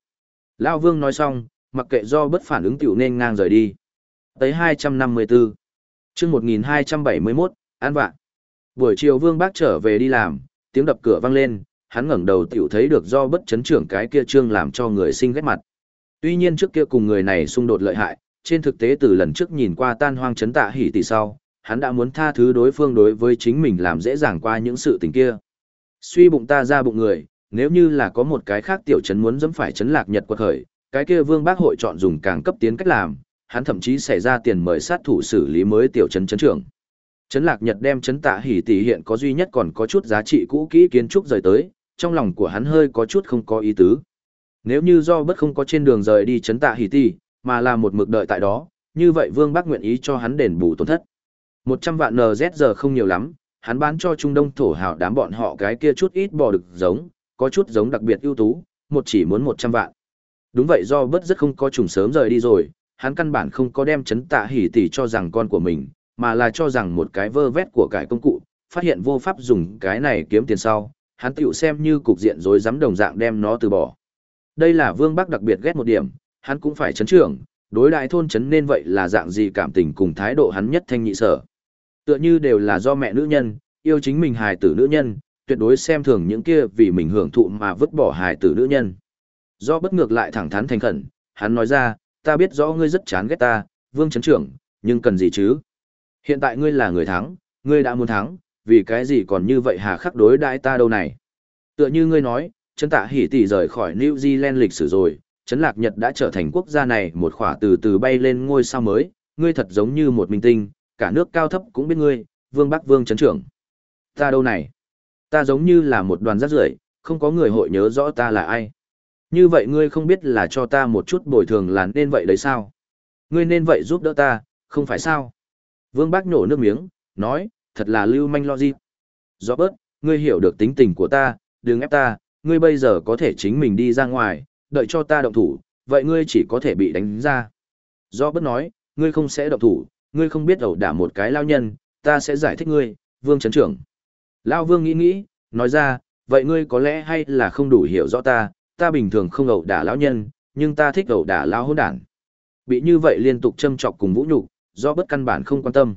Lao Vương nói xong, mặc kệ do bất phản ứng tiểu nên ngang rời đi. Tới 254. chương 1271, an vạn. Buổi chiều Vương bác trở về đi làm, tiếng đập cửa vang lên, hắn ngẩng đầu tiểu thấy được do bất chấn trưởng cái kia trương làm cho người sinh ghét mặt. Tuy nhiên trước kia cùng người này xung đột lợi hại, trên thực tế từ lần trước nhìn qua tan hoang chấn tạ hỉ tỷ sau, hắn đã muốn tha thứ đối phương đối với chính mình làm dễ dàng qua những sự tình kia. Suy bụng ta ra bụng người, nếu như là có một cái khác tiểu chấn muốn dẫm phải chấn lạc nhật quật khởi, cái kia vương bác hội chọn dùng càng cấp tiến cách làm, hắn thậm chí xảy ra tiền mời sát thủ xử lý mới tiểu chấn chấn trưởng. Chấn lạc nhật đem chấn tạ hỉ tỷ hiện có duy nhất còn có chút giá trị cũ kỹ kiến trúc rời tới, trong lòng của hắn hơi có chút không có ý tứ. Nếu như do bất không có trên đường rời đi chấn tạ hỉ tỷ, mà là một mực đợi tại đó, như vậy Vương Bắc nguyện ý cho hắn đền bù tổn thất. 100 vạn NZ giờ không nhiều lắm, hắn bán cho Trung Đông thổ hào đám bọn họ cái kia chút ít bò được giống, có chút giống đặc biệt ưu tú, một chỉ muốn 100 vạn. Đúng vậy do bất rất không có trùng sớm rời đi rồi, hắn căn bản không có đem chấn tạ hỉ tỷ cho rằng con của mình, mà là cho rằng một cái vơ vét của cải công cụ, phát hiện vô pháp dùng cái này kiếm tiền sau, hắn tựu xem như cục diện rối rắm đồng dạng đem nó từ bỏ. Đây là Vương Bắc đặc biệt ghét một điểm, hắn cũng phải chấn trưởng, đối đại thôn chấn nên vậy là dạng gì cảm tình cùng thái độ hắn nhất thanh nhị sở. Tựa như đều là do mẹ nữ nhân, yêu chính mình hài tử nữ nhân, tuyệt đối xem thường những kia vì mình hưởng thụ mà vứt bỏ hài tử nữ nhân. Do bất ngược lại thẳng thắn thành khẩn, hắn nói ra, ta biết rõ ngươi rất chán ghét ta, vương chấn trưởng, nhưng cần gì chứ? Hiện tại ngươi là người thắng, ngươi đã muốn thắng, vì cái gì còn như vậy hà khắc đối đãi ta đâu này? Tựa như ngươi nói, chấn tạ hỉ tỷ rời khỏi New Zealand lịch sử rồi, Trấn Lạc Nhật đã trở thành quốc gia này một khỏa từ từ bay lên ngôi sao mới, ngươi thật giống như một minh tinh, cả nước cao thấp cũng biết ngươi, Vương Bắc Vương Trấn Trưởng. Ta đâu này? Ta giống như là một đoàn rác rưởi, không có người hội nhớ rõ ta là ai. Như vậy ngươi không biết là cho ta một chút bồi thường là nên vậy đấy sao? Ngươi nên vậy giúp đỡ ta, không phải sao? Vương Bác nổ nước miếng, nói, thật là lưu manh lo gì. Do bớt, ngươi hiểu được tính tình của ta, đừng ép ta, ngươi bây giờ có thể chính mình đi ra ngoài, đợi cho ta động thủ, vậy ngươi chỉ có thể bị đánh ra. Do bất nói, ngươi không sẽ động thủ, ngươi không biết ẩu đả một cái lao nhân, ta sẽ giải thích ngươi, vương Trấn trưởng. Lao vương nghĩ nghĩ, nói ra, vậy ngươi có lẽ hay là không đủ hiểu rõ ta, ta bình thường không ẩu đả lão nhân, nhưng ta thích ẩu đả lao hôn đản. Bị như vậy liên tục châm chọc cùng vũ nhục, do bất căn bản không quan tâm.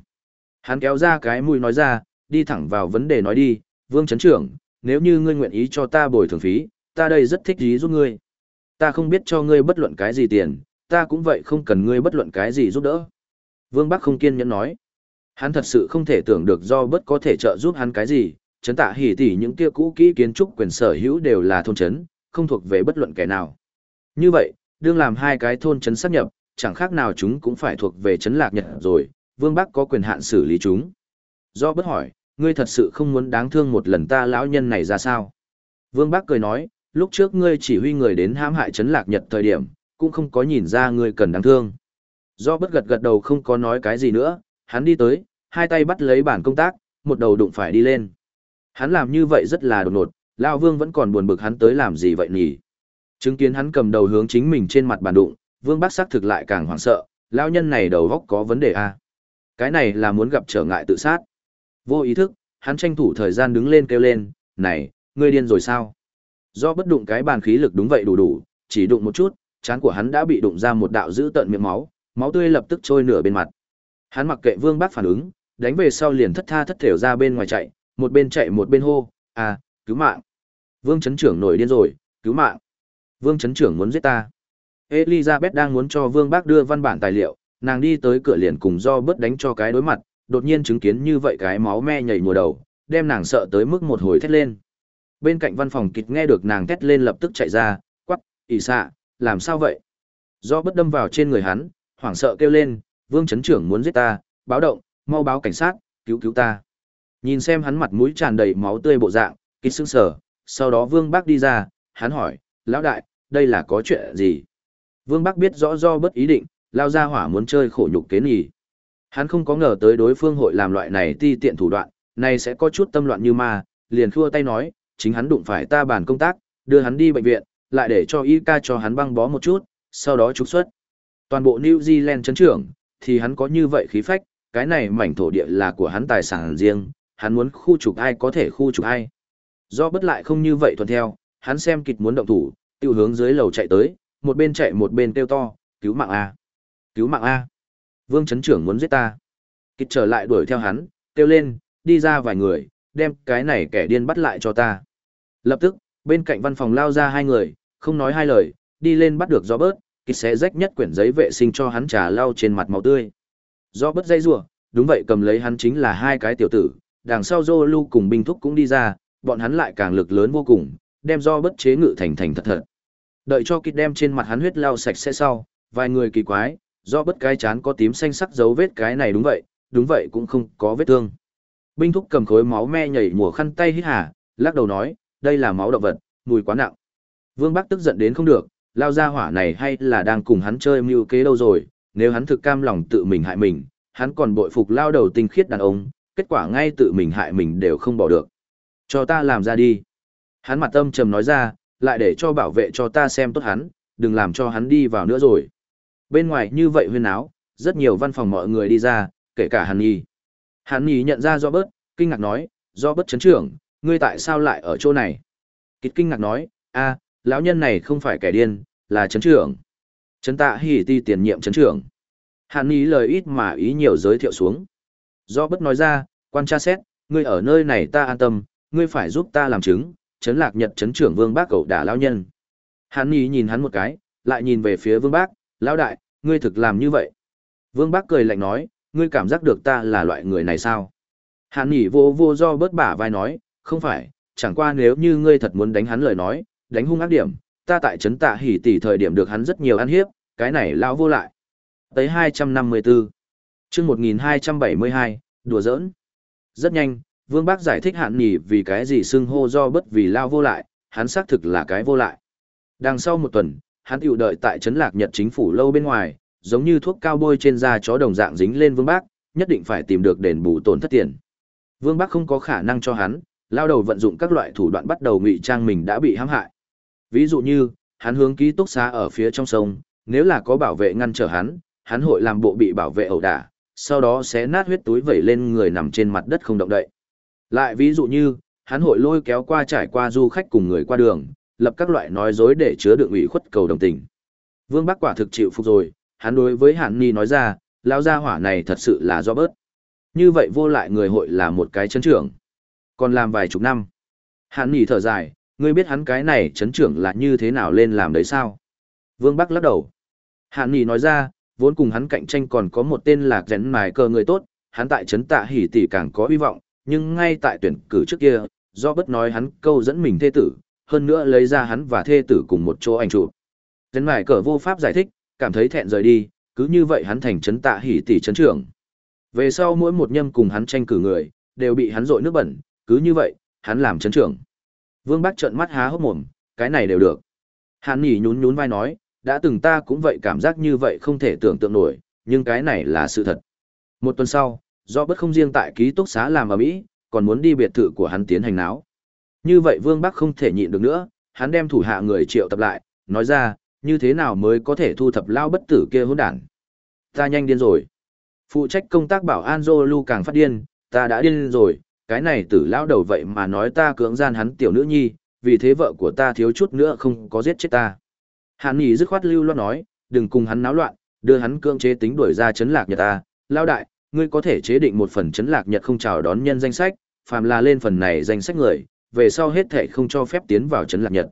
Hắn kéo ra cái mũi nói ra, đi thẳng vào vấn đề nói đi, vương chấn trưởng, nếu như ngươi nguyện ý cho ta bồi thường phí, ta đây rất thích ý giúp ngươi. Ta không biết cho ngươi bất luận cái gì tiền, ta cũng vậy không cần ngươi bất luận cái gì giúp đỡ. Vương Bắc không kiên nhẫn nói. Hắn thật sự không thể tưởng được do bất có thể trợ giúp hắn cái gì, chấn tạ hỉ tỷ những kia cũ kỹ kiến trúc quyền sở hữu đều là thôn chấn, không thuộc về bất luận kẻ nào. Như vậy, đương làm hai cái thôn chấn sáp nhập, chẳng khác nào chúng cũng phải thuộc về chấn lạc nhật rồi, Vương bác có quyền hạn xử lý chúng. Do bất hỏi, ngươi thật sự không muốn đáng thương một lần ta lão nhân này ra sao? Vương bác cười nói, lúc trước ngươi chỉ huy người đến hãm hại chấn lạc nhật thời điểm, cũng không có nhìn ra ngươi cần đáng thương. Do bất gật gật đầu không có nói cái gì nữa, hắn đi tới, hai tay bắt lấy bản công tác, một đầu đụng phải đi lên. Hắn làm như vậy rất là đột ngột, Lao Vương vẫn còn buồn bực hắn tới làm gì vậy nhỉ? Chứng kiến hắn cầm đầu hướng chính mình trên mặt bàn đụng, Vương Bác xác thực lại càng hoảng sợ, Lao nhân này đầu góc có vấn đề à? Cái này là muốn gặp trở ngại tự sát. Vô ý thức, hắn tranh thủ thời gian đứng lên kêu lên, này, ngươi điên rồi sao? Do bất đụng cái bàn khí lực đúng vậy đủ đủ, chỉ đụng một chút, chán của hắn đã bị đụng ra một đạo dữ tợn miệng máu, máu tươi lập tức trôi nửa bên mặt. Hắn mặc kệ Vương Bác phản ứng, đánh về sau liền thất tha thất thểu ra bên ngoài chạy, một bên chạy một bên hô, "À, cứu mạng!" Vương chấn trưởng nổi điên rồi, "Cứu mạng!" Vương chấn trưởng muốn giết ta. Elizabeth đang muốn cho Vương Bác đưa văn bản tài liệu, nàng đi tới cửa liền cùng do bớt đánh cho cái đối mặt, đột nhiên chứng kiến như vậy cái máu me nhảy mùa đầu, đem nàng sợ tới mức một hồi thét lên. Bên cạnh văn phòng kịch nghe được nàng thét lên lập tức chạy ra, quắc, ỉ xạ, làm sao vậy? Do bất đâm vào trên người hắn, hoảng sợ kêu lên, vương chấn trưởng muốn giết ta, báo động, mau báo cảnh sát, cứu cứu ta. Nhìn xem hắn mặt mũi tràn đầy máu tươi bộ dạng, kịch sưng sở, sau đó vương bác đi ra, hắn hỏi, lão đại, đây là có chuyện gì? Vương Bắc biết rõ do bất ý định, lao ra hỏa muốn chơi khổ nhục kế nhỉ. Hắn không có ngờ tới đối phương hội làm loại này ti tiện thủ đoạn, này sẽ có chút tâm loạn như ma, liền khua tay nói, chính hắn đụng phải ta bàn công tác, đưa hắn đi bệnh viện, lại để cho y ca cho hắn băng bó một chút, sau đó trục xuất. Toàn bộ New Zealand chấn trưởng, thì hắn có như vậy khí phách, cái này mảnh thổ địa là của hắn tài sản riêng, hắn muốn khu trục ai có thể khu trục ai. Do bất lại không như vậy thuận theo, hắn xem kịch muốn động thủ, tiêu hướng dưới lầu chạy tới, một bên chạy một bên kêu to, cứu mạng A. Cứu mạng A. Vương chấn trưởng muốn giết ta. Kịch trở lại đuổi theo hắn, kêu lên, đi ra vài người, đem cái này kẻ điên bắt lại cho ta. Lập tức, bên cạnh văn phòng lao ra hai người, không nói hai lời, đi lên bắt được do bớt, kịch sẽ rách nhất quyển giấy vệ sinh cho hắn trà lau trên mặt máu tươi. Do bớt dây rủa đúng vậy cầm lấy hắn chính là hai cái tiểu tử, đằng sau Zolu cùng binh thúc cũng đi ra, bọn hắn lại càng lực lớn vô cùng, đem do bất chế ngự thành thành thật thật. Đợi cho kịt đem trên mặt hắn huyết lau sạch sẽ sau, vài người kỳ quái, do bất cái chán có tím xanh sắc dấu vết cái này đúng vậy, đúng vậy cũng không có vết thương. Binh thúc cầm khối máu me nhảy mùa khăn tay hít hà, lắc đầu nói, đây là máu động vật, mùi quá nặng. Vương Bắc tức giận đến không được, lao ra hỏa này hay là đang cùng hắn chơi mưu kế đâu rồi, nếu hắn thực cam lòng tự mình hại mình, hắn còn bội phục lao đầu tinh khiết đàn ông, kết quả ngay tự mình hại mình đều không bỏ được. Cho ta làm ra đi. Hắn mặt tâm trầm nói ra, lại để cho bảo vệ cho ta xem tốt hắn, đừng làm cho hắn đi vào nữa rồi. Bên ngoài như vậy huyên áo, rất nhiều văn phòng mọi người đi ra, kể cả Hàn Nhi. Hàn Nhi nhận ra do bớt, kinh ngạc nói, do bớt chấn trưởng, ngươi tại sao lại ở chỗ này? Kịt kinh ngạc nói, a, lão nhân này không phải kẻ điên, là chấn trưởng. Chấn tạ hỉ ti tiền nhiệm chấn trưởng. Hàn Nhi lời ít mà ý nhiều giới thiệu xuống. Do bất nói ra, quan tra xét, ngươi ở nơi này ta an tâm, ngươi phải giúp ta làm chứng, chấn lạc nhật chấn trưởng vương bác cậu đả lao nhân. Hắn ý nhìn hắn một cái, lại nhìn về phía vương bác, lão đại, ngươi thực làm như vậy. Vương bác cười lạnh nói, ngươi cảm giác được ta là loại người này sao? Hắn ý vô vô do bớt bả vai nói, không phải, chẳng qua nếu như ngươi thật muốn đánh hắn lời nói, đánh hung ác điểm, ta tại trấn tạ hỉ tỷ thời điểm được hắn rất nhiều ăn hiếp, cái này lão vô lại. Tới 254. chương 1272, đùa giỡn. Rất nhanh, Vương Bác giải thích hạn nhỉ vì cái gì xưng hô do bất vì lao vô lại, hắn xác thực là cái vô lại. Đằng sau một tuần, hắn tiểu đợi tại trấn lạc nhật chính phủ lâu bên ngoài, giống như thuốc cao bôi trên da chó đồng dạng dính lên Vương Bác, nhất định phải tìm được đền bù tổn thất tiền. Vương Bác không có khả năng cho hắn, lao đầu vận dụng các loại thủ đoạn bắt đầu ngụy trang mình đã bị hãm hại. Ví dụ như, hắn hướng ký túc xá ở phía trong sông, nếu là có bảo vệ ngăn trở hắn, hắn hội làm bộ bị bảo vệ ẩu đả, sau đó sẽ nát huyết túi vẩy lên người nằm trên mặt đất không động đậy. Lại ví dụ như, hắn hội lôi kéo qua trải qua du khách cùng người qua đường, lập các loại nói dối để chứa đựng ủy khuất cầu đồng tình. Vương Bắc quả thực chịu phục rồi, hắn đối với Hàn Ni nói ra, lão gia hỏa này thật sự là do bớt. Như vậy vô lại người hội là một cái chấn trưởng. Còn làm vài chục năm. Hàn Ni thở dài, ngươi biết hắn cái này chấn trưởng là như thế nào lên làm đấy sao? Vương Bắc lắc đầu. Hàn Ni nói ra, vốn cùng hắn cạnh tranh còn có một tên là Dẫn mài cờ người tốt, hắn tại chấn tạ hỉ tỷ càng có hy vọng, nhưng ngay tại tuyển cử trước kia, do bất nói hắn câu dẫn mình thê tử, hơn nữa lấy ra hắn và thê tử cùng một chỗ ảnh chụp. Rắn mài cờ vô pháp giải thích, cảm thấy thẹn rời đi, cứ như vậy hắn thành chấn tạ hỉ tỷ chấn trưởng. Về sau mỗi một nhâm cùng hắn tranh cử người, đều bị hắn dội nước bẩn, cứ như vậy, hắn làm chấn trưởng. Vương Bắc trợn mắt há hốc mồm, cái này đều được. hắn Nhỉ nhún nhún vai nói, đã từng ta cũng vậy cảm giác như vậy không thể tưởng tượng nổi, nhưng cái này là sự thật. Một tuần sau, do bất không riêng tại ký túc xá làm ở Mỹ, còn muốn đi biệt thự của hắn tiến hành náo. Như vậy Vương Bắc không thể nhịn được nữa, hắn đem thủ hạ người triệu tập lại, nói ra, như thế nào mới có thể thu thập lao bất tử kia hỗn đản. Ta nhanh điên rồi. Phụ trách công tác bảo an Zolu càng phát điên, ta đã điên rồi, cái này tử lao đầu vậy mà nói ta cưỡng gian hắn tiểu nữ nhi, vì thế vợ của ta thiếu chút nữa không có giết chết ta. Hàn Nghị dứt khoát lưu loát nói, đừng cùng hắn náo loạn, đưa hắn cưỡng chế tính đuổi ra chấn lạc nhà ta, lao đại, ngươi có thể chế định một phần chấn lạc nhật không chào đón nhân danh sách, phàm là lên phần này danh sách người, về sau hết thể không cho phép tiến vào chấn lạc nhật.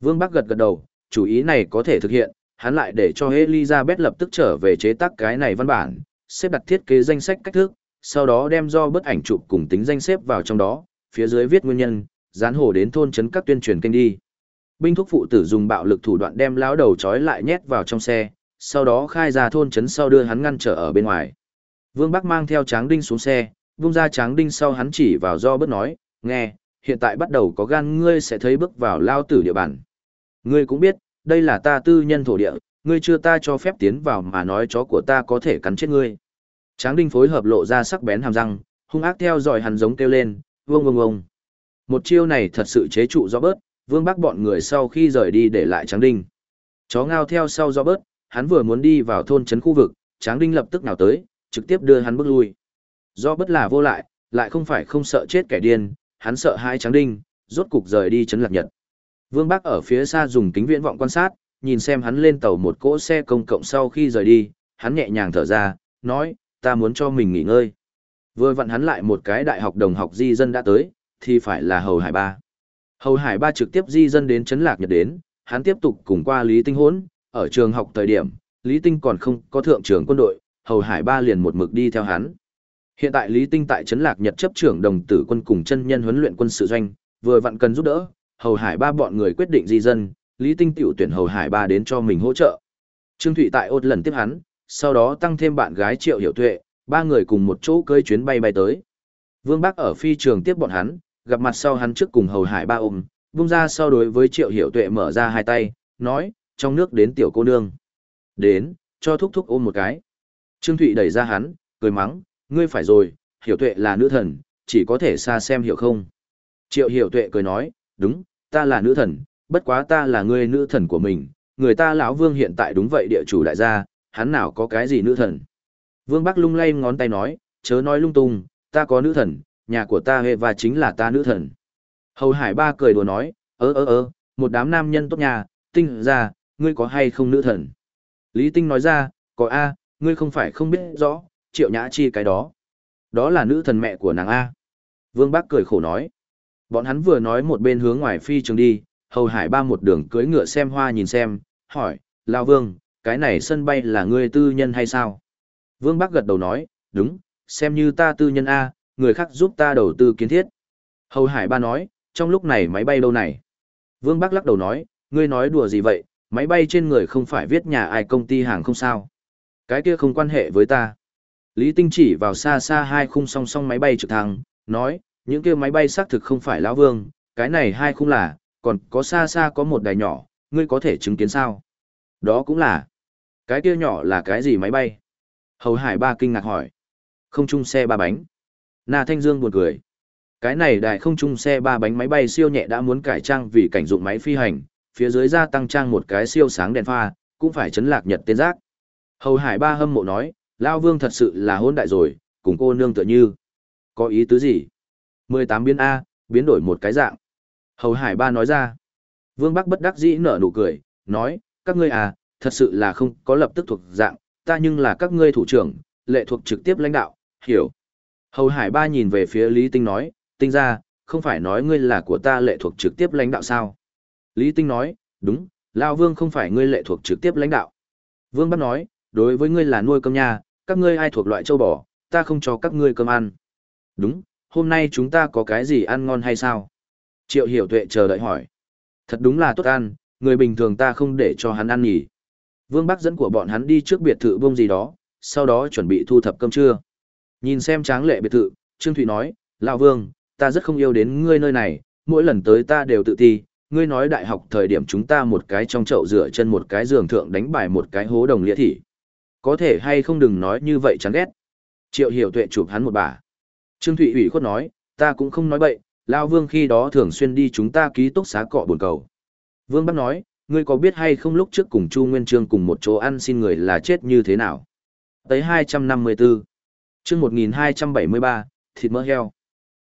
Vương Bắc gật gật đầu, chủ ý này có thể thực hiện, hắn lại để cho Elizabeth lập tức trở về chế tác cái này văn bản, xếp đặt thiết kế danh sách cách thức, sau đó đem do bức ảnh chụp cùng tính danh xếp vào trong đó, phía dưới viết nguyên nhân, dán hồ đến thôn trấn các tuyên truyền kênh đi. Binh thúc phụ tử dùng bạo lực thủ đoạn đem lão đầu trói lại nhét vào trong xe, sau đó khai ra thôn trấn sau đưa hắn ngăn trở ở bên ngoài. Vương Bắc mang theo Tráng Đinh xuống xe, vung ra Tráng Đinh sau hắn chỉ vào do Bất nói, nghe, hiện tại bắt đầu có gan ngươi sẽ thấy bước vào lao tử địa bàn. Ngươi cũng biết, đây là ta tư nhân thổ địa, ngươi chưa ta cho phép tiến vào mà nói chó của ta có thể cắn chết ngươi. Tráng đinh phối hợp lộ ra sắc bén hàm răng, hung ác theo dõi hắn giống kêu lên, vương vương vương. Một chiêu này thật sự chế trụ do bớt, vương bác bọn người sau khi rời đi để lại tráng đinh. Chó ngao theo sau do bớt, hắn vừa muốn đi vào thôn trấn khu vực, tráng đinh lập tức nào tới, trực tiếp đưa hắn bước lui. Do bất là vô lại, lại không phải không sợ chết kẻ điên, hắn sợ hai trắng đinh, rốt cục rời đi chấn lạc nhật. Vương Bắc ở phía xa dùng kính viễn vọng quan sát, nhìn xem hắn lên tàu một cỗ xe công cộng sau khi rời đi, hắn nhẹ nhàng thở ra, nói, ta muốn cho mình nghỉ ngơi. Vừa vặn hắn lại một cái đại học đồng học di dân đã tới, thì phải là Hầu Hải Ba. Hầu Hải Ba trực tiếp di dân đến Trấn Lạc Nhật đến, hắn tiếp tục cùng qua Lý Tinh hốn, ở trường học thời điểm, Lý Tinh còn không có thượng trưởng quân đội, Hầu Hải Ba liền một mực đi theo hắn. Hiện tại Lý Tinh tại Trấn Lạc Nhật chấp trưởng đồng tử quân cùng chân nhân huấn luyện quân sự doanh, vừa vặn cần giúp đỡ, Hầu Hải Ba bọn người quyết định di dân, Lý Tinh tiểu tuyển Hầu Hải Ba đến cho mình hỗ trợ. Trương Thụy tại ốt lần tiếp hắn, sau đó tăng thêm bạn gái Triệu Hiểu Tuệ, ba người cùng một chỗ cơi chuyến bay bay tới. Vương Bắc ở phi trường tiếp bọn hắn, gặp mặt sau hắn trước cùng Hầu Hải Ba ôm, vung ra sau đối với Triệu Hiểu Tuệ mở ra hai tay, nói, trong nước đến tiểu cô nương. Đến, cho thúc thúc ôm một cái. Trương Thụy đẩy ra hắn, cười mắng, ngươi phải rồi, Hiểu Tuệ là nữ thần, chỉ có thể xa xem hiểu không. Triệu Hiểu Tuệ cười nói, đúng, ta là nữ thần, bất quá ta là ngươi nữ thần của mình, người ta lão vương hiện tại đúng vậy địa chủ đại gia, hắn nào có cái gì nữ thần. Vương Bắc lung lay ngón tay nói, chớ nói lung tung, ta có nữ thần, nhà của ta hề và chính là ta nữ thần. Hầu Hải Ba cười đùa nói, ơ ơ ơ, một đám nam nhân tốt nhà, tinh ra, ngươi có hay không nữ thần? Lý Tinh nói ra, có A, ngươi không phải không biết rõ, triệu nhã chi cái đó. Đó là nữ thần mẹ của nàng A. Vương Bác cười khổ nói. Bọn hắn vừa nói một bên hướng ngoài phi trường đi, hầu hải ba một đường cưỡi ngựa xem hoa nhìn xem, hỏi, Lao Vương, cái này sân bay là ngươi tư nhân hay sao? Vương Bắc gật đầu nói, đúng, xem như ta tư nhân A, người khác giúp ta đầu tư kiến thiết. Hầu hải ba nói, trong lúc này máy bay đâu này? Vương Bắc lắc đầu nói, ngươi nói đùa gì vậy, máy bay trên người không phải viết nhà ai công ty hàng không sao. Cái kia không quan hệ với ta. Lý Tinh chỉ vào xa xa hai khung song song máy bay trực thăng, nói, những kia máy bay xác thực không phải lão vương, cái này hai khung là, còn có xa xa có một đài nhỏ, ngươi có thể chứng kiến sao? Đó cũng là. Cái kia nhỏ là cái gì máy bay? Hầu Hải Ba kinh ngạc hỏi. Không chung xe ba bánh. Na Thanh Dương buồn cười. Cái này đài không trung xe ba bánh máy bay siêu nhẹ đã muốn cải trang vì cảnh dụng máy phi hành, phía dưới gia tăng trang một cái siêu sáng đèn pha, cũng phải chấn lạc nhật tên giác. Hầu Hải Ba hâm mộ nói, Lao Vương thật sự là hôn đại rồi, cùng cô nương tựa như. Có ý tứ gì? 18 biến A, biến đổi một cái dạng. Hầu Hải Ba nói ra. Vương Bắc bất đắc dĩ nở nụ cười, nói, các ngươi à, thật sự là không có lập tức thuộc dạng, ta nhưng là các ngươi thủ trưởng, lệ thuộc trực tiếp lãnh đạo, hiểu. Hầu Hải Ba nhìn về phía Lý Tinh nói, Tinh ra, không phải nói ngươi là của ta lệ thuộc trực tiếp lãnh đạo sao? Lý Tinh nói, đúng, Lao Vương không phải ngươi lệ thuộc trực tiếp lãnh đạo. Vương Bắc nói, đối với ngươi là nuôi cơm nha, các ngươi ai thuộc loại châu bò, ta không cho các ngươi cơm ăn. Đúng, hôm nay chúng ta có cái gì ăn ngon hay sao? Triệu hiểu tuệ chờ đợi hỏi. Thật đúng là tốt ăn, người bình thường ta không để cho hắn ăn nhỉ. Vương Bắc dẫn của bọn hắn đi trước biệt thự bông gì đó, sau đó chuẩn bị thu thập cơm trưa. Nhìn xem tráng lệ biệt thự, Trương Thụy nói, Lão Vương, ta rất không yêu đến ngươi nơi này, mỗi lần tới ta đều tự ti, ngươi nói đại học thời điểm chúng ta một cái trong chậu rửa chân một cái giường thượng đánh bài một cái hố đồng lĩa thị. Có thể hay không đừng nói như vậy chán ghét. Triệu hiểu tuệ chụp hắn một bà. Trương Thụy ủy khuất nói, ta cũng không nói bậy, Lao Vương khi đó thường xuyên đi chúng ta ký túc xá cọ buồn cầu. Vương Bắc nói, ngươi có biết hay không lúc trước cùng Chu Nguyên Trương cùng một chỗ ăn xin người là chết như thế nào? Tới 254. chương 1273, thịt mỡ heo.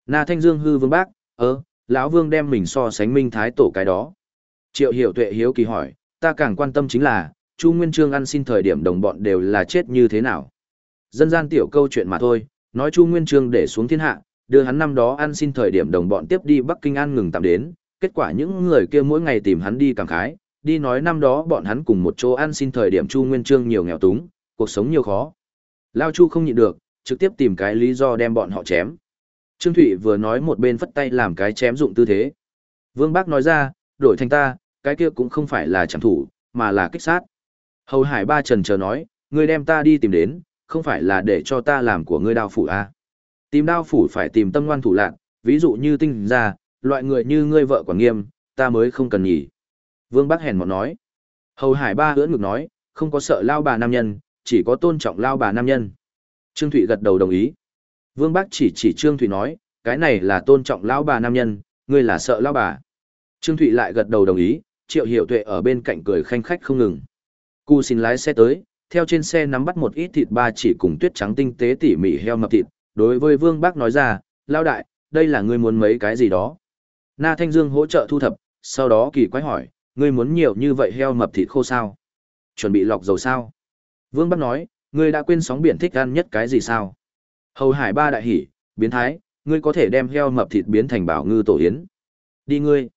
Na Thanh Dương hư Vương Bác, ơ, lão Vương đem mình so sánh minh thái tổ cái đó. Triệu hiểu tuệ hiếu kỳ hỏi, ta càng quan tâm chính là, Chu Nguyên Trương ăn xin thời điểm đồng bọn đều là chết như thế nào? Dân gian tiểu câu chuyện mà thôi, nói Chu Nguyên Trương để xuống thiên hạ, đưa hắn năm đó ăn xin thời điểm đồng bọn tiếp đi Bắc Kinh ăn ngừng tạm đến, kết quả những người kia mỗi ngày tìm hắn đi cảm khái, đi nói năm đó bọn hắn cùng một chỗ ăn xin thời điểm Chu Nguyên Trương nhiều nghèo túng, cuộc sống nhiều khó. Lao Chu không nhịn được, trực tiếp tìm cái lý do đem bọn họ chém. Trương Thụy vừa nói một bên phất tay làm cái chém dụng tư thế. Vương Bác nói ra, đổi thành ta, cái kia cũng không phải là chẳng thủ, mà là kích sát. Hầu Hải Ba trần chờ nói, ngươi đem ta đi tìm đến, không phải là để cho ta làm của ngươi đao phủ à. Tìm đao phủ phải tìm tâm ngoan thủ lạc, ví dụ như tinh gia, loại người như ngươi vợ quản nghiêm, ta mới không cần nhỉ. Vương Bắc hèn một nói. Hầu Hải Ba ưỡn ngực nói, không có sợ lao bà nam nhân, chỉ có tôn trọng lao bà nam nhân. Trương Thụy gật đầu đồng ý. Vương Bắc chỉ chỉ Trương Thụy nói, cái này là tôn trọng lao bà nam nhân, ngươi là sợ lao bà. Trương Thụy lại gật đầu đồng ý, triệu hiểu tuệ ở bên cạnh cười khanh khách không ngừng. Cu xin lái xe tới, theo trên xe nắm bắt một ít thịt ba chỉ cùng tuyết trắng tinh tế tỉ mỉ heo mập thịt, đối với Vương Bác nói ra, lao đại, đây là ngươi muốn mấy cái gì đó. Na Thanh Dương hỗ trợ thu thập, sau đó kỳ quái hỏi, ngươi muốn nhiều như vậy heo mập thịt khô sao? Chuẩn bị lọc dầu sao? Vương Bác nói, ngươi đã quên sóng biển thích ăn nhất cái gì sao? Hầu Hải ba đại hỉ, biến thái, ngươi có thể đem heo mập thịt biến thành bảo ngư tổ yến. Đi ngươi.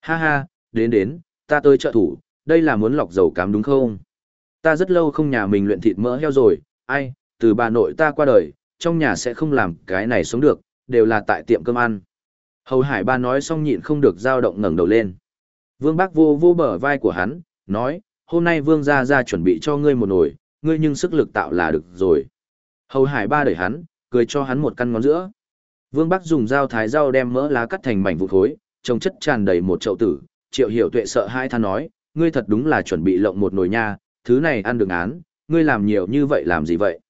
Ha ha, đến đến, ta tới trợ thủ, đây là muốn lọc dầu cám đúng không? Ta rất lâu không nhà mình luyện thịt mỡ heo rồi, ai, từ bà nội ta qua đời, trong nhà sẽ không làm cái này sống được, đều là tại tiệm cơm ăn. Hầu Hải ba nói xong nhịn không được dao động ngẩng đầu lên. Vương Bác vô vô bờ vai của hắn, nói, hôm nay Vương gia gia chuẩn bị cho ngươi một nồi, ngươi nhưng sức lực tạo là được rồi. Hầu Hải ba đẩy hắn, cười cho hắn một căn ngón giữa. Vương Bắc dùng dao thái rau đem mỡ lá cắt thành mảnh vụn khối, trông chất tràn đầy một chậu tử, Triệu Hiểu Tuệ sợ hai than nói, ngươi thật đúng là chuẩn bị lộng một nồi nha, thứ này ăn được án, ngươi làm nhiều như vậy làm gì vậy?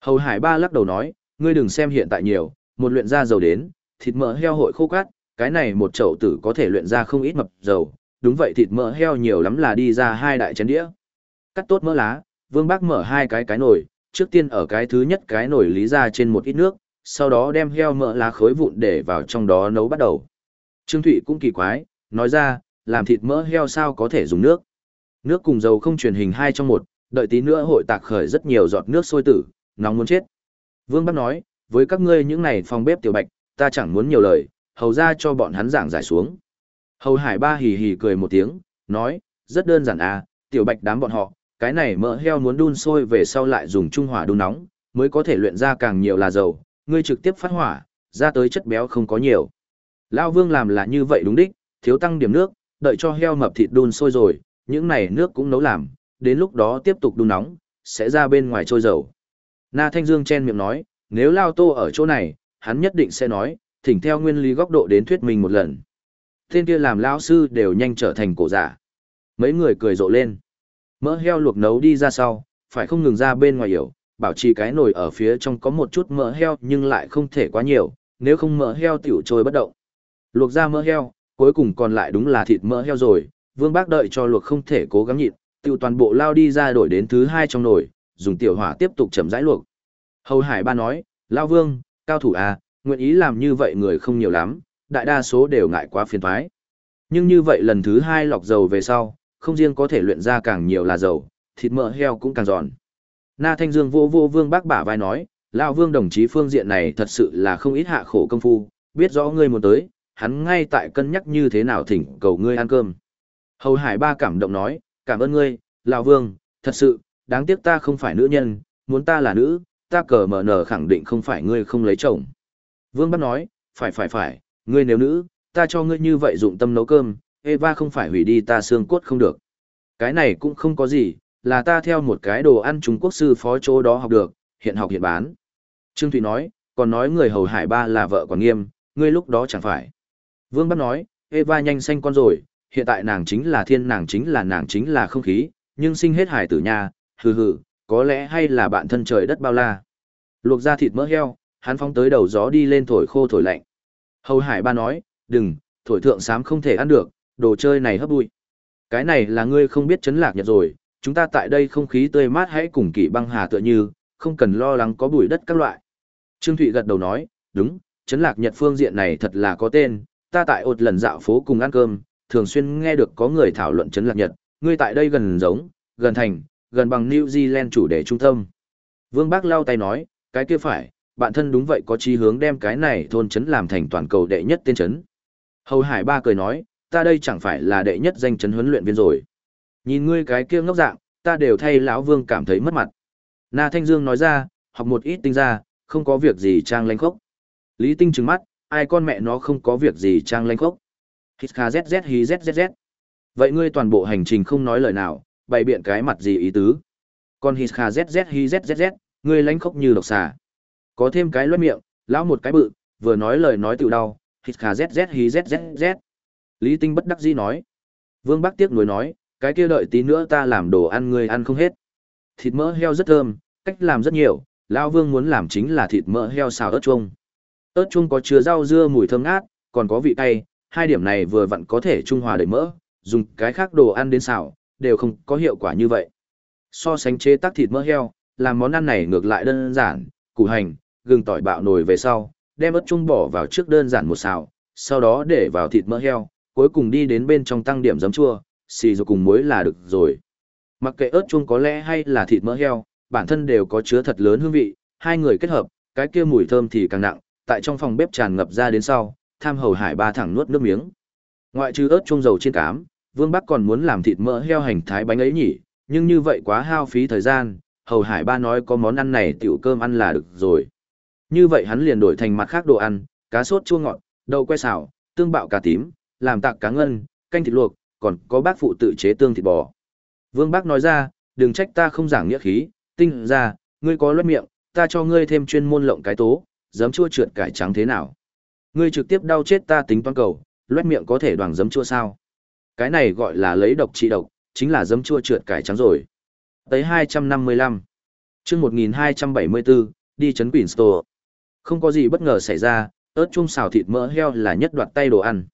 Hầu Hải Ba lắc đầu nói, ngươi đừng xem hiện tại nhiều, một luyện ra dầu đến, thịt mỡ heo hội khô cát, cái này một chậu tử có thể luyện ra không ít mập dầu, đúng vậy thịt mỡ heo nhiều lắm là đi ra hai đại chén đĩa. Cắt tốt mỡ lá, Vương Bác mở hai cái cái nồi, trước tiên ở cái thứ nhất cái nồi lý ra trên một ít nước, sau đó đem heo mỡ lá khối vụn để vào trong đó nấu bắt đầu. Trương Thụy cũng kỳ quái, nói ra, làm thịt mỡ heo sao có thể dùng nước. Nước cùng dầu không truyền hình hai trong một, đợi tí nữa hội tạc khởi rất nhiều giọt nước sôi tử, nóng muốn chết. Vương Bắc nói, với các ngươi những này phòng bếp tiểu bạch, ta chẳng muốn nhiều lời, hầu ra cho bọn hắn giảng giải xuống. Hầu Hải Ba hì hì cười một tiếng, nói, rất đơn giản à, tiểu bạch đám bọn họ, cái này mỡ heo muốn đun sôi về sau lại dùng trung hỏa đun nóng, mới có thể luyện ra càng nhiều là dầu, ngươi trực tiếp phát hỏa, ra tới chất béo không có nhiều. Lao Vương làm là như vậy đúng đích, thiếu tăng điểm nước, đợi cho heo mập thịt đun sôi rồi, những này nước cũng nấu làm, đến lúc đó tiếp tục đun nóng, sẽ ra bên ngoài trôi dầu. Na Thanh Dương chen miệng nói, nếu Lao Tô ở chỗ này, hắn nhất định sẽ nói, thỉnh theo nguyên lý góc độ đến thuyết minh một lần. Tên kia làm lão sư đều nhanh trở thành cổ giả. Mấy người cười rộ lên. Mỡ heo luộc nấu đi ra sau, phải không ngừng ra bên ngoài hiểu, bảo trì cái nồi ở phía trong có một chút mỡ heo nhưng lại không thể quá nhiều, nếu không mỡ heo tiểu trôi bất động. Luộc ra mỡ heo, cuối cùng còn lại đúng là thịt mỡ heo rồi, Vương Bác đợi cho luộc không thể cố gắng nhịn, tiêu toàn bộ lao đi ra đổi đến thứ hai trong nồi, dùng tiểu hỏa tiếp tục chậm rãi luộc. Hầu Hải ba nói, Lao Vương, cao thủ à, nguyện ý làm như vậy người không nhiều lắm, đại đa số đều ngại quá phiền thoái. Nhưng như vậy lần thứ hai lọc dầu về sau, không riêng có thể luyện ra càng nhiều là dầu, thịt mỡ heo cũng càng giòn. Na Thanh Dương vô vô Vương Bác bả vai nói, Lao Vương đồng chí phương diện này thật sự là không ít hạ khổ công phu, biết rõ ngươi muốn tới, hắn ngay tại cân nhắc như thế nào thỉnh cầu ngươi ăn cơm. Hầu Hải ba cảm động nói, cảm ơn ngươi, Lão Vương, thật sự, đáng tiếc ta không phải nữ nhân, muốn ta là nữ, ta cờ mở nở khẳng định không phải ngươi không lấy chồng. Vương bắt nói, phải phải phải, ngươi nếu nữ, ta cho ngươi như vậy dụng tâm nấu cơm, Eva không phải hủy đi ta xương cốt không được. Cái này cũng không có gì, là ta theo một cái đồ ăn Trung Quốc sư phó chỗ đó học được, hiện học hiện bán. Trương Thụy nói, còn nói người hầu hải ba là vợ quản nghiêm, ngươi lúc đó chẳng phải. Vương bắt nói, Eva nhanh xanh con rồi, hiện tại nàng chính là thiên nàng chính là nàng chính là không khí, nhưng sinh hết hải tử nha, hừ hừ, có lẽ hay là bạn thân trời đất bao la. Luộc ra thịt mỡ heo, hắn phóng tới đầu gió đi lên thổi khô thổi lạnh. Hầu hải ba nói, đừng, thổi thượng sám không thể ăn được, đồ chơi này hấp bụi. Cái này là ngươi không biết chấn lạc nhật rồi, chúng ta tại đây không khí tươi mát hãy cùng kỷ băng hà tựa như, không cần lo lắng có bụi đất các loại. Trương Thụy gật đầu nói, đúng, chấn lạc nhật phương diện này thật là có tên, ta tại ột lần dạo phố cùng ăn cơm, thường xuyên nghe được có người thảo luận chấn lạc nhật, ngươi tại đây gần giống, gần thành, gần bằng New Zealand chủ đề trung tâm. Vương Bác lau tay nói, cái kia phải, bạn thân đúng vậy có chí hướng đem cái này thôn chấn làm thành toàn cầu đệ nhất tên chấn. Hầu Hải Ba cười nói, ta đây chẳng phải là đệ nhất danh chấn huấn luyện viên rồi. Nhìn ngươi cái kia ngốc dạng, ta đều thay lão Vương cảm thấy mất mặt. Na Thanh Dương nói ra, học một ít tinh ra, không có việc gì trang lanh khốc. Lý Tinh trừng mắt, ai con mẹ nó không có việc gì trang lanh khốc. Hít kha zz hí zzz. Vậy ngươi toàn bộ hành trình không nói lời nào, bày biện cái mặt gì ý tứ. Còn hít kha zz hí zzz, ngươi lanh khốc như độc xà. Có thêm cái loét miệng, lão một cái bự, vừa nói lời nói tự đau, hít kha zz hí zzz. Lý Tinh bất đắc dĩ nói. Vương Bắc tiếc nuối nói, cái kia đợi tí nữa ta làm đồ ăn ngươi ăn không hết. Thịt mỡ heo rất thơm, cách làm rất nhiều, lão Vương muốn làm chính là thịt mỡ heo xào ớt chuông. Ớt chuông có chứa rau dưa mùi thơm ngát, còn có vị cay, hai điểm này vừa vặn có thể trung hòa đầy mỡ, dùng cái khác đồ ăn đến xào, đều không có hiệu quả như vậy. So sánh chế tác thịt mỡ heo, làm món ăn này ngược lại đơn giản, củ hành, gừng tỏi bạo nồi về sau, đem ớt chuông bỏ vào trước đơn giản một xào, sau đó để vào thịt mỡ heo, cuối cùng đi đến bên trong tăng điểm giấm chua, xì rồi cùng muối là được rồi. Mặc kệ ớt chuông có lẽ hay là thịt mỡ heo, bản thân đều có chứa thật lớn hương vị, hai người kết hợp, cái kia mùi thơm thì càng nặng, tại trong phòng bếp tràn ngập ra đến sau, tham hầu hải ba thẳng nuốt nước miếng. Ngoại trừ ớt chung dầu trên cám, Vương Bắc còn muốn làm thịt mỡ heo hành thái bánh ấy nhỉ, nhưng như vậy quá hao phí thời gian, hầu hải ba nói có món ăn này tiểu cơm ăn là được rồi. Như vậy hắn liền đổi thành mặt khác đồ ăn, cá sốt chua ngọt, đậu que xào, tương bạo cà tím, làm tạc cá ngân, canh thịt luộc, còn có bác phụ tự chế tương thịt bò. Vương Bác nói ra, đừng trách ta không giảng nghĩa khí, tinh ra, ngươi có luất miệng, ta cho ngươi thêm chuyên môn lộng cái tố, giấm chua trượt cải trắng thế nào. Ngươi trực tiếp đau chết ta tính toán cầu, loét miệng có thể đoàn giấm chua sao. Cái này gọi là lấy độc trị độc, chính là giấm chua trượt cải trắng rồi. Tới 255. chương 1274, đi chấn Quỷ Store. Không có gì bất ngờ xảy ra, ớt chung xào thịt mỡ heo là nhất đoạt tay đồ ăn.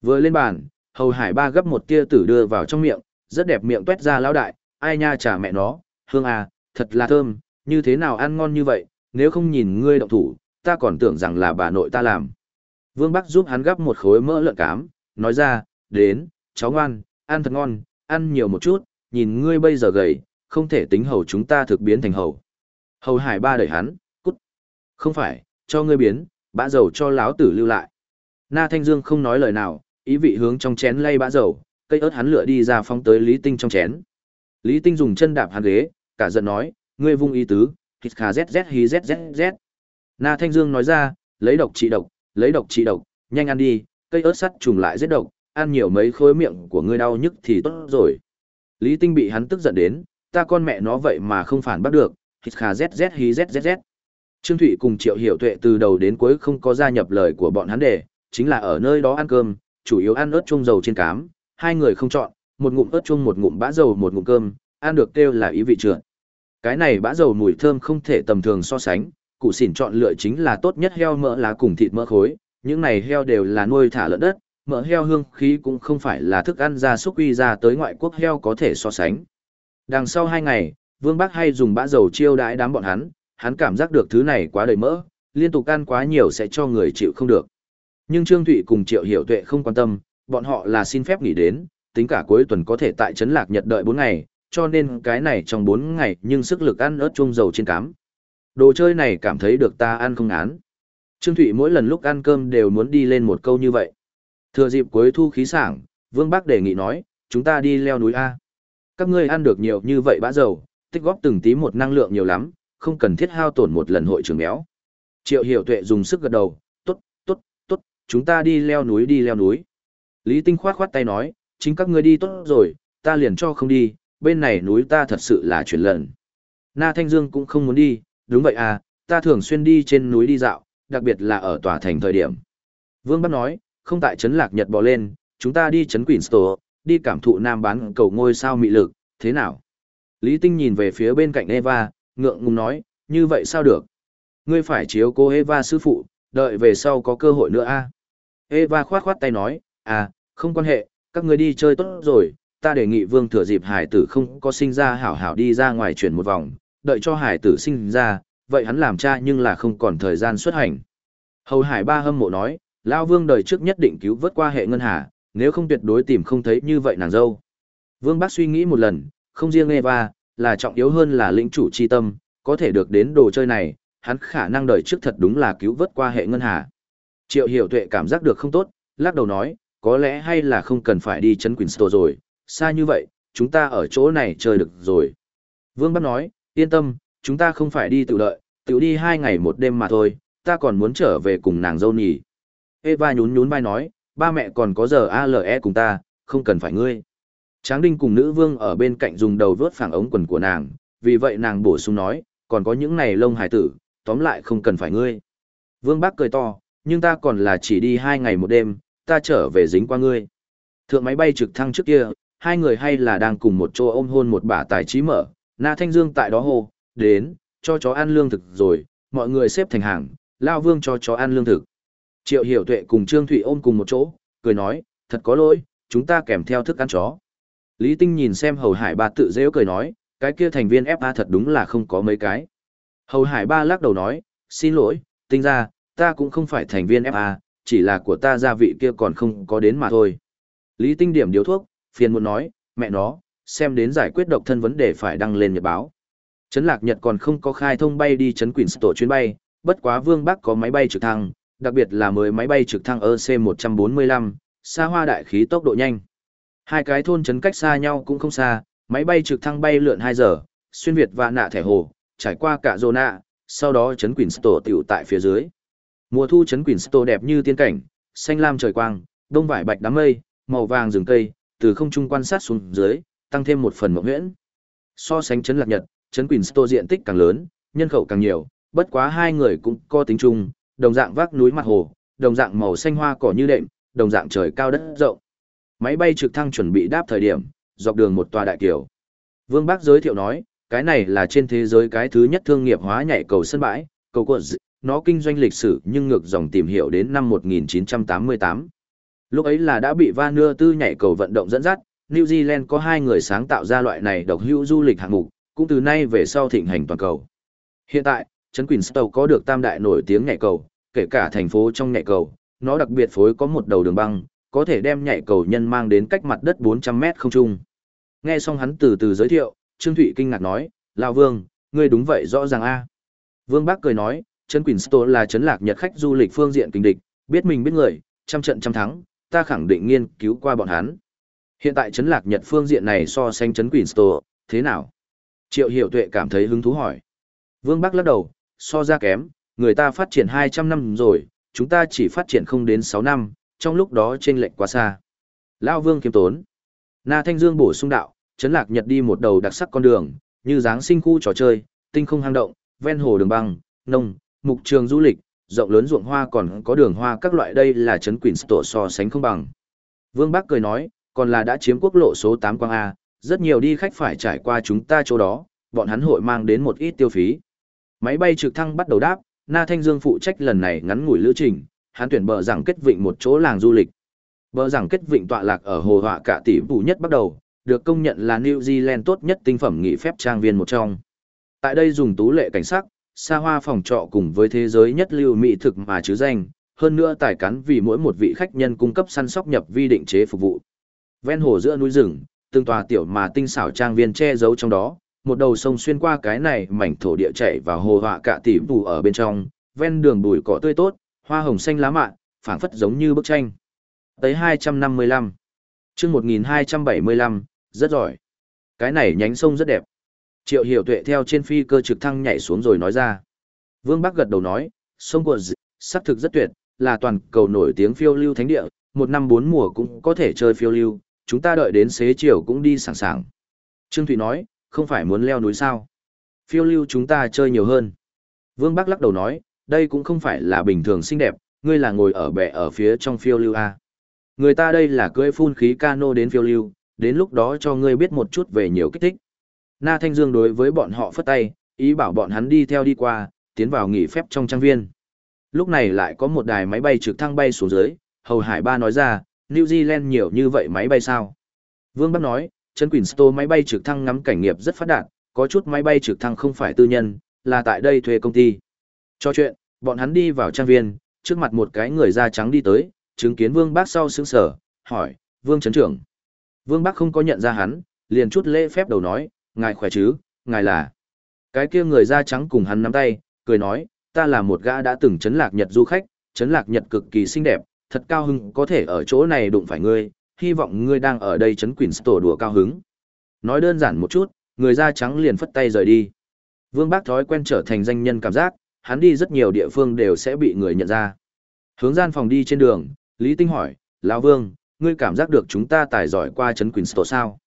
Vừa lên bàn, hầu hải ba gấp một tia tử đưa vào trong miệng, rất đẹp miệng tuét ra lão đại, ai nha trả mẹ nó, hương à, thật là thơm, như thế nào ăn ngon như vậy, nếu không nhìn ngươi động thủ, ta còn tưởng rằng là bà nội ta làm. Vương Bắc giúp hắn gấp một khối mỡ lợn cám, nói ra, đến, cháu ngoan, ăn thật ngon, ăn nhiều một chút, nhìn ngươi bây giờ gầy, không thể tính hầu chúng ta thực biến thành hầu. Hầu hải ba đẩy hắn, cút. Không phải, cho ngươi biến, bã dầu cho láo tử lưu lại. Na Thanh Dương không nói lời nào, ý vị hướng trong chén lay bã dầu, cây ớt hắn lựa đi ra phóng tới Lý Tinh trong chén. Lý Tinh dùng chân đạp hắn ghế, cả giận nói, ngươi vung ý tứ, hít khà z hí zzz. Na Thanh Dương nói ra, lấy độc trị độc, lấy độc trị độc, nhanh ăn đi, cây ớt sắt trùng lại giết độc, ăn nhiều mấy khối miệng của ngươi đau nhức thì tốt rồi. Lý Tinh bị hắn tức giận đến, ta con mẹ nó vậy mà không phản bắt được, hít khà zz hí zzz. Trương Thụy cùng Triệu Hiểu Tuệ từ đầu đến cuối không có gia nhập lời của bọn hắn để, chính là ở nơi đó ăn cơm, chủ yếu ăn ớt chung dầu trên cám, hai người không chọn, một ngụm ớt chung một ngụm bã dầu một ngụm cơm, ăn được kêu là ý vị trượt. Cái này bã dầu mùi thơm không thể tầm thường so sánh, cụ xỉn chọn lựa chính là tốt nhất heo mỡ lá cùng thịt mỡ khối, những này heo đều là nuôi thả lợn đất, mỡ heo hương khí cũng không phải là thức ăn gia súc uy ra tới ngoại quốc heo có thể so sánh. Đằng sau hai ngày, Vương Bắc hay dùng bã dầu chiêu đãi đám bọn hắn, hắn cảm giác được thứ này quá đầy mỡ, liên tục ăn quá nhiều sẽ cho người chịu không được. Nhưng Trương Thụy cùng Triệu Hiểu Tuệ không quan tâm, bọn họ là xin phép nghỉ đến, tính cả cuối tuần có thể tại Trấn Lạc Nhật đợi 4 ngày, cho nên cái này trong 4 ngày nhưng sức lực ăn ớt chung dầu trên cám. Đồ chơi này cảm thấy được ta ăn không án. Trương Thụy mỗi lần lúc ăn cơm đều muốn đi lên một câu như vậy. Thừa dịp cuối thu khí sảng, Vương Bắc đề nghị nói, chúng ta đi leo núi A. Các ngươi ăn được nhiều như vậy bã dầu, tích góp từng tí một năng lượng nhiều lắm, không cần thiết hao tổn một lần hội trường méo. Triệu Hiểu Tuệ dùng sức gật đầu, tốt, tốt, tốt, chúng ta đi leo núi đi leo núi. Lý Tinh khoát khoát tay nói, chính các ngươi đi tốt rồi, ta liền cho không đi, bên này núi ta thật sự là chuyển lần. Na Thanh Dương cũng không muốn đi, đúng vậy à, ta thường xuyên đi trên núi đi dạo, đặc biệt là ở tòa thành thời điểm. Vương Bắc nói, không tại trấn lạc Nhật bò lên, chúng ta đi trấn Queenstown, đi cảm thụ nam bán cầu ngôi sao mị lực, thế nào? Lý Tinh nhìn về phía bên cạnh Eva, ngượng ngùng nói, như vậy sao được? Ngươi phải chiếu cô Eva sư phụ, đợi về sau có cơ hội nữa a. Eva khoát khoát tay nói, à, không quan hệ, các ngươi đi chơi tốt rồi, ta đề nghị vương thừa dịp hải tử không có sinh ra hảo hảo đi ra ngoài chuyển một vòng, đợi cho hải tử sinh ra, vậy hắn làm cha nhưng là không còn thời gian xuất hành. Hầu hải ba hâm mộ nói, Lao vương đời trước nhất định cứu vớt qua hệ ngân hà, nếu không tuyệt đối tìm không thấy như vậy nàng dâu. Vương bác suy nghĩ một lần, không riêng Eva, là trọng yếu hơn là lĩnh chủ chi tâm, có thể được đến đồ chơi này, hắn khả năng đời trước thật đúng là cứu vớt qua hệ ngân hà. Triệu hiểu tuệ cảm giác được không tốt, lắc đầu nói, có lẽ hay là không cần phải đi chấn Queenstown rồi, xa như vậy, chúng ta ở chỗ này chơi được rồi. Vương Bắc nói, yên tâm, chúng ta không phải đi tự lợi, tự đi hai ngày một đêm mà thôi, ta còn muốn trở về cùng nàng dâu nhỉ. Eva nhún nhún vai nói, ba mẹ còn có giờ ALE cùng ta, không cần phải ngươi. Tráng Đinh cùng nữ vương ở bên cạnh dùng đầu vớt phẳng ống quần của nàng, vì vậy nàng bổ sung nói, còn có những này lông hải tử, tóm lại không cần phải ngươi. Vương Bác cười to, nhưng ta còn là chỉ đi hai ngày một đêm, ta trở về dính qua ngươi. Thượng máy bay trực thăng trước kia, hai người hay là đang cùng một chỗ ôm hôn một bả tài trí mở, Na Thanh Dương tại đó hô, đến, cho chó ăn lương thực rồi, mọi người xếp thành hàng, Lao Vương cho chó ăn lương thực. Triệu Hiểu Tuệ cùng Trương Thụy ôm cùng một chỗ, cười nói, thật có lỗi, chúng ta kèm theo thức ăn chó. Lý Tinh nhìn xem Hầu Hải Ba tự dễ cười nói, cái kia thành viên FA thật đúng là không có mấy cái. Hầu Hải Ba lắc đầu nói, xin lỗi, tinh ra, ta cũng không phải thành viên FA, chỉ là của ta gia vị kia còn không có đến mà thôi. Lý Tinh điểm điếu thuốc, phiền muốn nói, mẹ nó, xem đến giải quyết độc thân vấn đề phải đăng lên nhật báo. Trấn Lạc Nhật còn không có khai thông bay đi trấn Queenstown chuyến bay, bất quá Vương Bắc có máy bay trực thăng, đặc biệt là mới máy bay trực thăng EC-145, xa hoa đại khí tốc độ nhanh. Hai cái thôn trấn cách xa nhau cũng không xa, máy bay trực thăng bay lượn 2 giờ, xuyên Việt và nạ thẻ hồ, trải qua cả Zona, sau đó trấn Queenstown tiểu tại phía dưới. Mùa thu trấn Queenstown đẹp như tiên cảnh, xanh lam trời quang, đông vải bạch đám mây, màu vàng rừng cây, từ không trung quan sát xuống dưới, tăng thêm một phần mộng huyễn. So sánh trấn Lạc Nhật, trấn Sto diện tích càng lớn, nhân khẩu càng nhiều, bất quá hai người cũng có tính chung, đồng dạng vác núi mặt hồ, đồng dạng màu xanh hoa cỏ như đệm, đồng dạng trời cao đất rộng. Máy bay trực thăng chuẩn bị đáp thời điểm, dọc đường một tòa đại kiều. Vương Bác giới thiệu nói, cái này là trên thế giới cái thứ nhất thương nghiệp hóa nhảy cầu sân bãi, cầu quật nó kinh doanh lịch sử nhưng ngược dòng tìm hiểu đến năm 1988. Lúc ấy là đã bị Vanua tư nhảy cầu vận động dẫn dắt, New Zealand có hai người sáng tạo ra loại này độc hữu du lịch hạng mục, cũng từ nay về sau thịnh hành toàn cầu. Hiện tại, trấn Queenstown có được tam đại nổi tiếng nhảy cầu, kể cả thành phố trong nhảy cầu, nó đặc biệt phối có một đầu đường băng, có thể đem nhảy cầu nhân mang đến cách mặt đất 400 mét không trung. Nghe xong hắn từ từ giới thiệu, Trương Thụy kinh ngạc nói, Lão Vương, ngươi đúng vậy rõ ràng a. Vương Bác cười nói, trấn Queenstown là trấn lạc nhật khách du lịch phương diện kinh địch, biết mình biết người, trăm trận trăm thắng, ta khẳng định nghiên cứu qua bọn hắn. Hiện tại chấn lạc nhật phương diện này so sánh trấn Queenstown, thế nào? Triệu Hiểu Tuệ cảm thấy hứng thú hỏi. Vương Bắc lắc đầu, so ra kém, người ta phát triển 200 năm rồi, chúng ta chỉ phát triển không đến 6 năm, trong lúc đó chênh lệch quá xa. Lao Vương kiêm tốn. Na Thanh Dương bổ sung đạo, chấn Lạc Nhật đi một đầu đặc sắc con đường, như dáng sinh khu trò chơi, tinh không hang động, ven hồ đường băng, nông, mục trường du lịch, rộng lớn ruộng hoa còn có đường hoa các loại đây là chấn Quỳnh tổ so sánh không bằng. Vương Bắc cười nói, còn là đã chiếm quốc lộ số 8 quang A, rất nhiều đi khách phải trải qua chúng ta chỗ đó, bọn hắn hội mang đến một ít tiêu phí. Máy bay trực thăng bắt đầu đáp, Na Thanh Dương phụ trách lần này ngắn ngủi lữ trình, hắn tuyển bờ rằng kết vịnh một chỗ làng du lịch. Bờ rằng kết vịnh tọa lạc ở hồ họa cả tỷ phủ nhất bắt đầu, được công nhận là New Zealand tốt nhất tinh phẩm nghỉ phép trang viên một trong. Tại đây dùng tú lệ cảnh sắc, xa hoa phòng trọ cùng với thế giới nhất lưu mỹ thực mà chứ danh, hơn nữa tài cán vì mỗi một vị khách nhân cung cấp săn sóc nhập vi định chế phục vụ. Ven hồ giữa núi rừng, từng tòa tiểu mà tinh xảo trang viên che giấu trong đó, một đầu sông xuyên qua cái này mảnh thổ địa chảy vào hồ họa cả tỷ phủ ở bên trong, ven đường bùi cỏ tươi tốt, hoa hồng xanh lá mạ, phảng phất giống như bức tranh. Tới 255. Chương 1275, rất giỏi. Cái này nhánh sông rất đẹp. Triệu Hiểu Tuệ theo trên phi cơ trực thăng nhảy xuống rồi nói ra. Vương Bắc gật đầu nói, sông của sắc thực rất tuyệt, là toàn cầu nổi tiếng phiêu lưu thánh địa, một năm bốn mùa cũng có thể chơi phiêu lưu, chúng ta đợi đến xế chiều cũng đi sẵn sàng. Trương Thụy nói, không phải muốn leo núi sao? Phiêu lưu chúng ta chơi nhiều hơn. Vương Bắc lắc đầu nói, đây cũng không phải là bình thường xinh đẹp, ngươi là ngồi ở bệ ở phía trong phiêu lưu A. Người ta đây là cưỡi phun khí cano đến phiêu lưu, đến lúc đó cho ngươi biết một chút về nhiều kích thích. Na Thanh Dương đối với bọn họ phất tay, ý bảo bọn hắn đi theo đi qua, tiến vào nghỉ phép trong trang viên. Lúc này lại có một đài máy bay trực thăng bay xuống dưới, Hầu Hải Ba nói ra, New Zealand nhiều như vậy máy bay sao? Vương Bắc nói, Trấn Queenstown máy bay trực thăng ngắm cảnh nghiệp rất phát đạt, có chút máy bay trực thăng không phải tư nhân, là tại đây thuê công ty. Cho chuyện, bọn hắn đi vào trang viên, trước mặt một cái người da trắng đi tới, chứng kiến Vương Bác sau sững sở, hỏi, Vương Trấn Trưởng. Vương Bác không có nhận ra hắn, liền chút lễ phép đầu nói, ngài khỏe chứ, ngài là. Cái kia người da trắng cùng hắn nắm tay, cười nói, ta là một gã đã từng chấn lạc Nhật du khách, chấn lạc Nhật cực kỳ xinh đẹp, thật cao hứng có thể ở chỗ này đụng phải ngươi, hy vọng ngươi đang ở đây chấn quỷ tổ đùa cao hứng. Nói đơn giản một chút, người da trắng liền phất tay rời đi. Vương Bác thói quen trở thành danh nhân cảm giác, hắn đi rất nhiều địa phương đều sẽ bị người nhận ra. Hướng gian phòng đi trên đường, Lý Tinh hỏi, Lão Vương, ngươi cảm giác được chúng ta tài giỏi qua chấn quỷ tổ sao?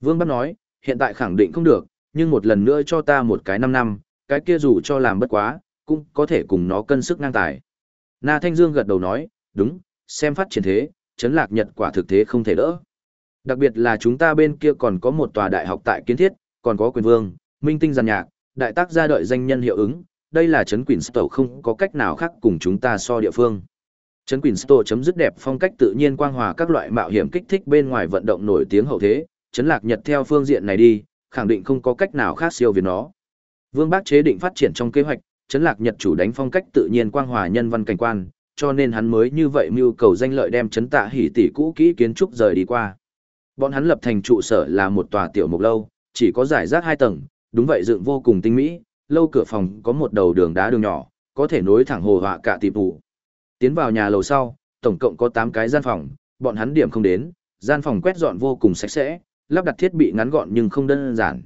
Vương Bác nói, hiện tại khẳng định không được, nhưng một lần nữa cho ta một cái 5 năm, cái kia dù cho làm bất quá, cũng có thể cùng nó cân sức ngang tài. Na Thanh Dương gật đầu nói, đúng, xem phát triển thế, chấn lạc Nhật quả thực thế không thể đỡ. Đặc biệt là chúng ta bên kia còn có một tòa đại học tại kiến thiết, còn có quyền vương, minh tinh giàn nhạc, đại tác gia đợi danh nhân hiệu ứng, đây là chấn quỷ Stow không có cách nào khác cùng chúng ta so địa phương. Chấn quỷ Stow chấm dứt đẹp phong cách tự nhiên quang hòa các loại mạo hiểm kích thích bên ngoài vận động nổi tiếng hậu thế, chấn lạc Nhật theo phương diện này đi, khẳng định không có cách nào khác siêu việt nó. Vương Bác chế định phát triển trong kế hoạch, chấn lạc Nhật chủ đánh phong cách tự nhiên quang hòa nhân văn cảnh quan, cho nên hắn mới như vậy mưu cầu danh lợi đem chấn tạ hỉ tỷ cũ kỹ kiến trúc rời đi qua. Bọn hắn lập thành trụ sở là một tòa tiểu mục lâu, chỉ có giải rác hai tầng, đúng vậy dựng vô cùng tinh mỹ, lâu cửa phòng có một đầu đường đá đường nhỏ, có thể nối thẳng hồ họa cả tịp vụ. Tiến vào nhà lầu sau, tổng cộng có 8 cái gian phòng, bọn hắn điểm không đến, gian phòng quét dọn vô cùng sạch sẽ, lắp đặt thiết bị ngắn gọn nhưng không đơn giản.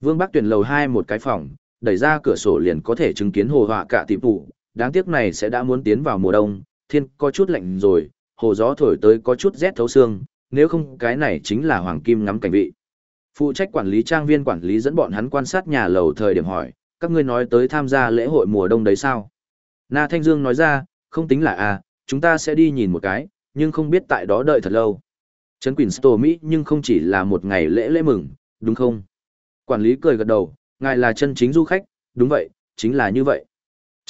Vương Bắc tuyển lầu 2 một cái phòng, đẩy ra cửa sổ liền có thể chứng kiến hồ họa cả tịp vụ, đáng tiếc này sẽ đã muốn tiến vào mùa đông, thiên có chút lạnh rồi, hồ gió thổi tới có chút rét thấu xương, nếu không cái này chính là hoàng kim ngắm cảnh vị. Phụ trách quản lý trang viên quản lý dẫn bọn hắn quan sát nhà lầu thời điểm hỏi, các ngươi nói tới tham gia lễ hội mùa đông đấy sao? Na Thanh Dương nói ra, không tính là à, chúng ta sẽ đi nhìn một cái, nhưng không biết tại đó đợi thật lâu. Trấn Quỳnh Store Mỹ nhưng không chỉ là một ngày lễ lễ mừng, đúng không? Quản lý cười gật đầu, ngài là chân chính du khách, đúng vậy, chính là như vậy.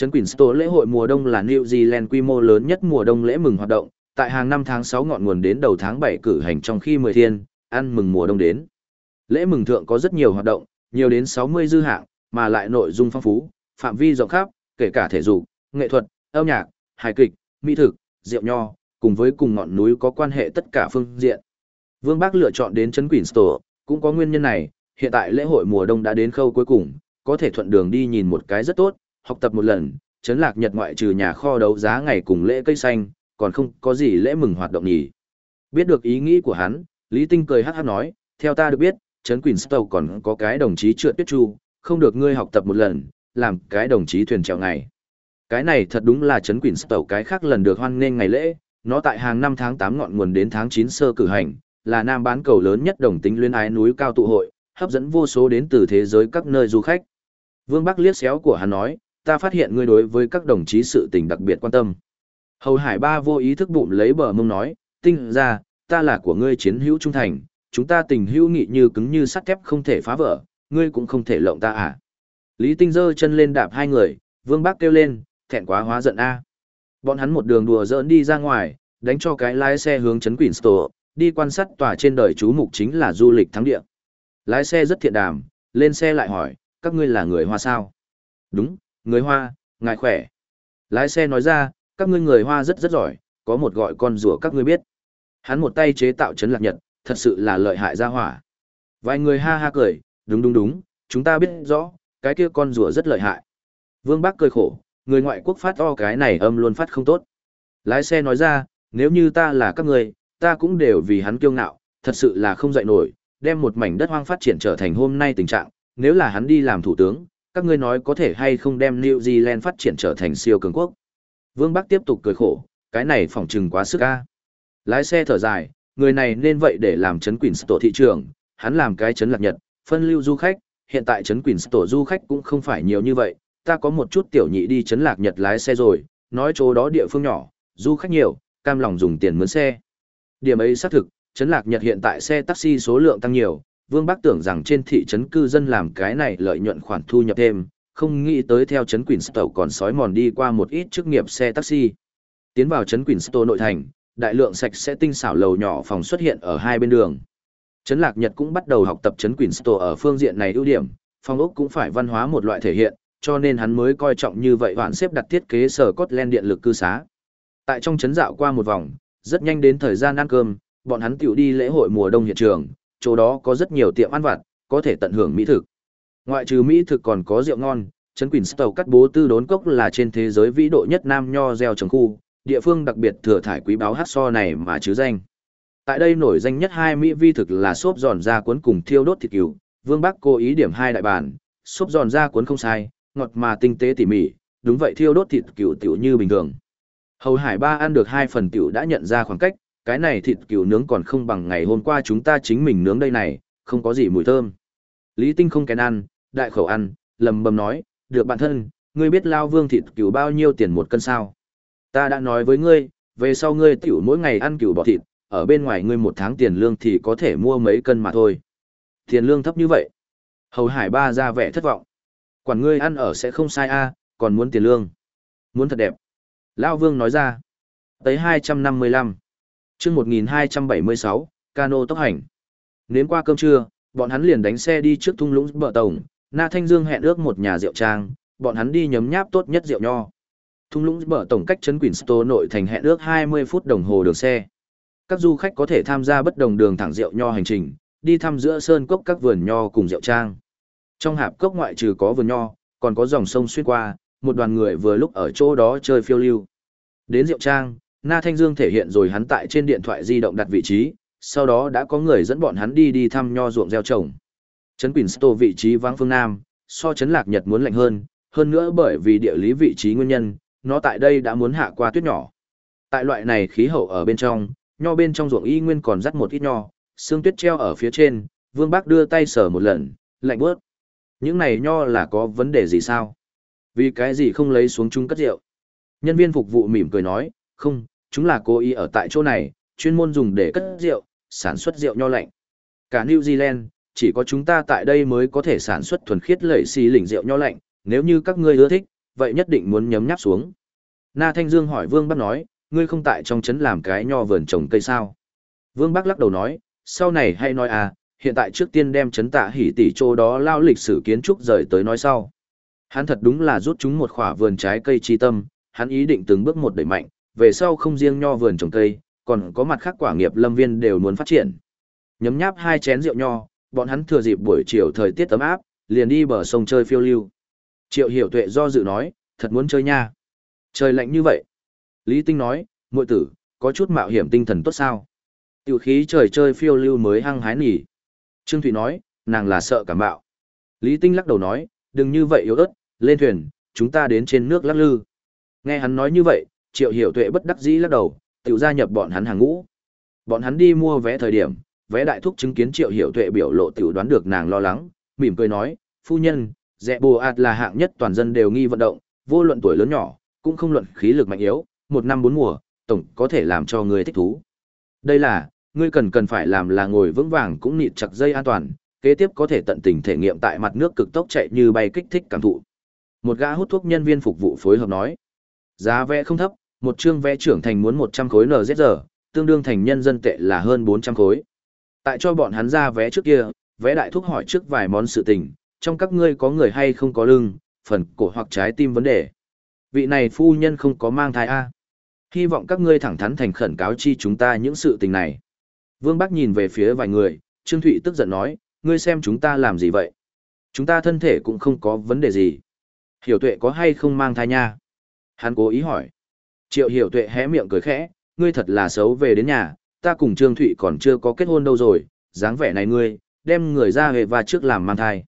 Trấn Quỳnh Store lễ hội mùa đông là New Zealand quy mô lớn nhất mùa đông lễ mừng hoạt động, tại hàng năm tháng 6 ngọn nguồn đến đầu tháng 7 cử hành trong khi 10 thiên, ăn mừng mùa đông đến. Lễ mừng thượng có rất nhiều hoạt động, nhiều đến 60 dư hạng, mà lại nội dung phong phú, phạm vi rộng khắp, kể cả thể dục, nghệ thuật, âm nhạc, hài kịch, mỹ thực, rượu nho, cùng với cùng ngọn núi có quan hệ tất cả phương diện. Vương Bác lựa chọn đến Trấn Quỳnh Store, cũng có nguyên nhân này, hiện tại lễ hội mùa đông đã đến khâu cuối cùng, có thể thuận đường đi nhìn một cái rất tốt, học tập một lần, chấn Lạc Nhật ngoại trừ nhà kho đấu giá ngày cùng lễ cây xanh, còn không có gì lễ mừng hoạt động nhỉ. Biết được ý nghĩ của hắn, Lý Tinh cười hát hát nói, theo ta được biết, chấn Quỳnh Stow còn có cái đồng chí trượt tuyết chu, không được ngươi học tập một lần, làm cái đồng chí thuyền trèo ngày. Cái này thật đúng là chấn Quỳnh Stow cái khác lần được hoan nghênh ngày lễ, nó tại hàng năm tháng 8 ngọn nguồn đến tháng 9 sơ cử hành, là nam bán cầu lớn nhất đồng tính luyến ái núi cao tụ hội, hấp dẫn vô số đến từ thế giới các nơi du khách. Vương Bắc liếc xéo của hắn nói, ta phát hiện ngươi đối với các đồng chí sự tình đặc biệt quan tâm. Hầu Hải Ba vô ý thức bụng lấy bờ mông nói, tinh ra, ta là của ngươi chiến hữu trung thành, chúng ta tình hữu nghị như cứng như sắt thép không thể phá vỡ, ngươi cũng không thể lộng ta à. Lý Tinh giơ chân lên đạp hai người, Vương Bác kêu lên, thẹn quá hóa giận a. Bọn hắn một đường đùa giỡn đi ra ngoài, đánh cho cái lái xe hướng chấn Quỷ Store, đi quan sát tòa trên đời chú mục chính là du lịch thắng địa. Lái xe rất thiện đàm, lên xe lại hỏi, các ngươi là người Hoa sao? Đúng, người Hoa, ngài khỏe. Lái xe nói ra, các ngươi người Hoa rất rất giỏi, có một gọi con rùa các ngươi biết. Hắn một tay chế tạo chấn lạc nhật, thật sự là lợi hại ra hỏa. Vài người ha ha cười, đúng đúng đúng, chúng ta biết rõ, cái kia con rùa rất lợi hại. Vương Bắc cười khổ, người ngoại quốc phát to cái này âm luôn phát không tốt. Lái xe nói ra, nếu như ta là các người, ta cũng đều vì hắn kiêu ngạo, thật sự là không dậy nổi, đem một mảnh đất hoang phát triển trở thành hôm nay tình trạng, nếu là hắn đi làm thủ tướng, các ngươi nói có thể hay không đem New Zealand phát triển trở thành siêu cường quốc. Vương Bắc tiếp tục cười khổ, cái này phỏng chừng quá sức ca. Lái xe thở dài, người này nên vậy để làm chấn quỷ tổ thị trường, hắn làm cái chấn lạc nhật, phân lưu du khách, hiện tại chấn quỷ tổ du khách cũng không phải nhiều như vậy, ta có một chút tiểu nhị đi chấn lạc nhật lái xe rồi, nói chỗ đó địa phương nhỏ, du khách nhiều, cam lòng dùng tiền mướn xe. Điểm ấy xác thực, chấn lạc nhật hiện tại xe taxi số lượng tăng nhiều, Vương Bắc tưởng rằng trên thị trấn cư dân làm cái này lợi nhuận khoản thu nhập thêm, không nghĩ tới theo trấn Queenstown còn sói mòn đi qua một ít chức nghiệp xe taxi. Tiến vào trấn Queenstown nội thành, đại lượng sạch sẽ tinh xảo lầu nhỏ phòng xuất hiện ở hai bên đường. Trấn Lạc Nhật cũng bắt đầu học tập trấn Queenstown ở phương diện này ưu điểm, phòng ốc cũng phải văn hóa một loại thể hiện, cho nên hắn mới coi trọng như vậy hoàn xếp đặt thiết kế sở Scotland điện lực cư xá. Tại trong trấn dạo qua một vòng, rất nhanh đến thời gian ăn cơm, bọn hắn tiểu đi lễ hội mùa đông hiện trường, chỗ đó có rất nhiều tiệm ăn vặt, có thể tận hưởng mỹ thực. Ngoại trừ mỹ thực còn có rượu ngon, trấn Queenstown cắt bố tư đốn cốc là trên thế giới vĩ độ nhất nam nho gieo trồng khu, địa phương đặc biệt thừa thải quý báo hát so này mà chứ danh. Tại đây nổi danh nhất hai mỹ vi thực là xốp giòn da cuốn cùng thiêu đốt thịt cừu, Vương Bắc cố ý điểm hai đại bản, xốp giòn da cuốn không sai, ngọt mà tinh tế tỉ mỉ, đúng vậy thiêu đốt thịt cừu tiểu như bình thường. Hầu Hải Ba ăn được hai phần tiểu đã nhận ra khoảng cách, cái này thịt cừu nướng còn không bằng ngày hôm qua chúng ta chính mình nướng đây này, không có gì mùi thơm. Lý Tinh không kén ăn, đại khẩu ăn, lầm bầm nói, được bạn thân, ngươi biết lao vương thịt cừu bao nhiêu tiền một cân sao? Ta đã nói với ngươi, về sau ngươi tiểu mỗi ngày ăn cừu bò thịt, ở bên ngoài ngươi một tháng tiền lương thì có thể mua mấy cân mà thôi. Tiền lương thấp như vậy. Hầu Hải Ba ra vẻ thất vọng. Quản ngươi ăn ở sẽ không sai a, còn muốn tiền lương. Muốn thật đẹp. Lao Vương nói ra. Tới 255. Trước 1276, cano tốc hành. Nếm qua cơm trưa, bọn hắn liền đánh xe đi trước thung lũng bờ tổng. Na Thanh Dương hẹn ước một nhà rượu trang, bọn hắn đi nhấm nháp tốt nhất rượu nho. Thung lũng bờ tổng cách trấn Queenstown nội thành hẹn ước 20 phút đồng hồ đường xe. Các du khách có thể tham gia bất đồng đường thẳng rượu nho hành trình, đi thăm giữa sơn cốc các vườn nho cùng rượu trang. Trong hạp cốc ngoại trừ có vườn nho, còn có dòng sông xuyên qua, một đoàn người vừa lúc ở chỗ đó chơi phiêu lưu. Đến rượu trang, Na Thanh Dương thể hiện rồi hắn tại trên điện thoại di động đặt vị trí, sau đó đã có người dẫn bọn hắn đi đi thăm nho ruộng gieo trồng. Trấn Queenstow vị trí vắng phương Nam, so Trấn Lạc Nhật muốn lạnh hơn, hơn nữa bởi vì địa lý vị trí nguyên nhân, nó tại đây đã muốn hạ qua tuyết nhỏ. Tại loại này khí hậu ở bên trong, nho bên trong ruộng y nguyên còn dắt một ít nho, xương tuyết treo ở phía trên, Vương Bác đưa tay sờ một lần, lạnh bớt. Những này nho là có vấn đề gì sao? Vì cái gì không lấy xuống chung cất rượu? Nhân viên phục vụ mỉm cười nói, không, chúng là cố ý ở tại chỗ này, chuyên môn dùng để cất rượu, sản xuất rượu nho lạnh. Cả New Zealand, chỉ có chúng ta tại đây mới có thể sản xuất thuần khiết lẩy xì lỉnh rượu nho lạnh, nếu như các ngươi ưa thích, vậy nhất định muốn nhấm nháp xuống. Na Thanh Dương hỏi Vương Bắc nói, ngươi không tại trong trấn làm cái nho vườn trồng cây sao? Vương Bắc lắc đầu nói, sau này hay nói à, hiện tại trước tiên đem trấn tạ hỉ tỷ chỗ đó lao lịch sử kiến trúc rời tới nói sau. Hắn thật đúng là rút chúng một khỏa vườn trái cây chi tâm, hắn ý định từng bước một đẩy mạnh, về sau không riêng nho vườn trồng cây, còn có mặt khác quả nghiệp lâm viên đều muốn phát triển. Nhấm nháp hai chén rượu nho, bọn hắn thừa dịp buổi chiều thời tiết ấm áp, liền đi bờ sông chơi phiêu lưu. Triệu Hiểu Tuệ do dự nói, thật muốn chơi nha. Trời lạnh như vậy. Lý Tinh nói, muội tử, có chút mạo hiểm tinh thần tốt sao? Tiểu khí trời chơi phiêu lưu mới hăng hái nỉ. Trương Thụy nói, nàng là sợ cảm bạo. Lý Tinh lắc đầu nói, đừng như vậy yếu ớt, lên thuyền, chúng ta đến trên nước lắc lư. Nghe hắn nói như vậy, Triệu Hiểu Tuệ bất đắc dĩ lắc đầu, tiểu gia nhập bọn hắn hàng ngũ. Bọn hắn đi mua vé thời điểm, vé đại thúc chứng kiến Triệu Hiểu Tuệ biểu lộ tiểu đoán được nàng lo lắng, mỉm cười nói, phu nhân, dẹ bồ ạt là hạng nhất toàn dân đều nghi vận động, vô luận tuổi lớn nhỏ, cũng không luận khí lực mạnh yếu, một năm bốn mùa, tổng có thể làm cho người thích thú. Đây là, ngươi cần cần phải làm là ngồi vững vàng cũng nịt chặt dây an toàn, kế tiếp có thể tận tình thể nghiệm tại mặt nước cực tốc chạy như bay kích thích cảm thụ. Một gã hút thuốc nhân viên phục vụ phối hợp nói. Giá vé không thấp, một chương vẽ trưởng thành muốn 100 khối NZR, tương đương thành nhân dân tệ là hơn 400 khối. Tại cho bọn hắn ra vé trước kia, vé đại thúc hỏi trước vài món sự tình, trong các ngươi có người hay không có lưng, phần cổ hoặc trái tim vấn đề. Vị này phu nhân không có mang thai A. Hy vọng các ngươi thẳng thắn thành khẩn cáo chi chúng ta những sự tình này. Vương Bắc nhìn về phía vài người, Trương Thụy tức giận nói, ngươi xem chúng ta làm gì vậy? Chúng ta thân thể cũng không có vấn đề gì. Hiểu tuệ có hay không mang thai nha? Hắn cố ý hỏi. Triệu hiểu tuệ hé miệng cười khẽ, ngươi thật là xấu về đến nhà, ta cùng Trương Thụy còn chưa có kết hôn đâu rồi, dáng vẻ này ngươi, đem người ra về và trước làm mang thai.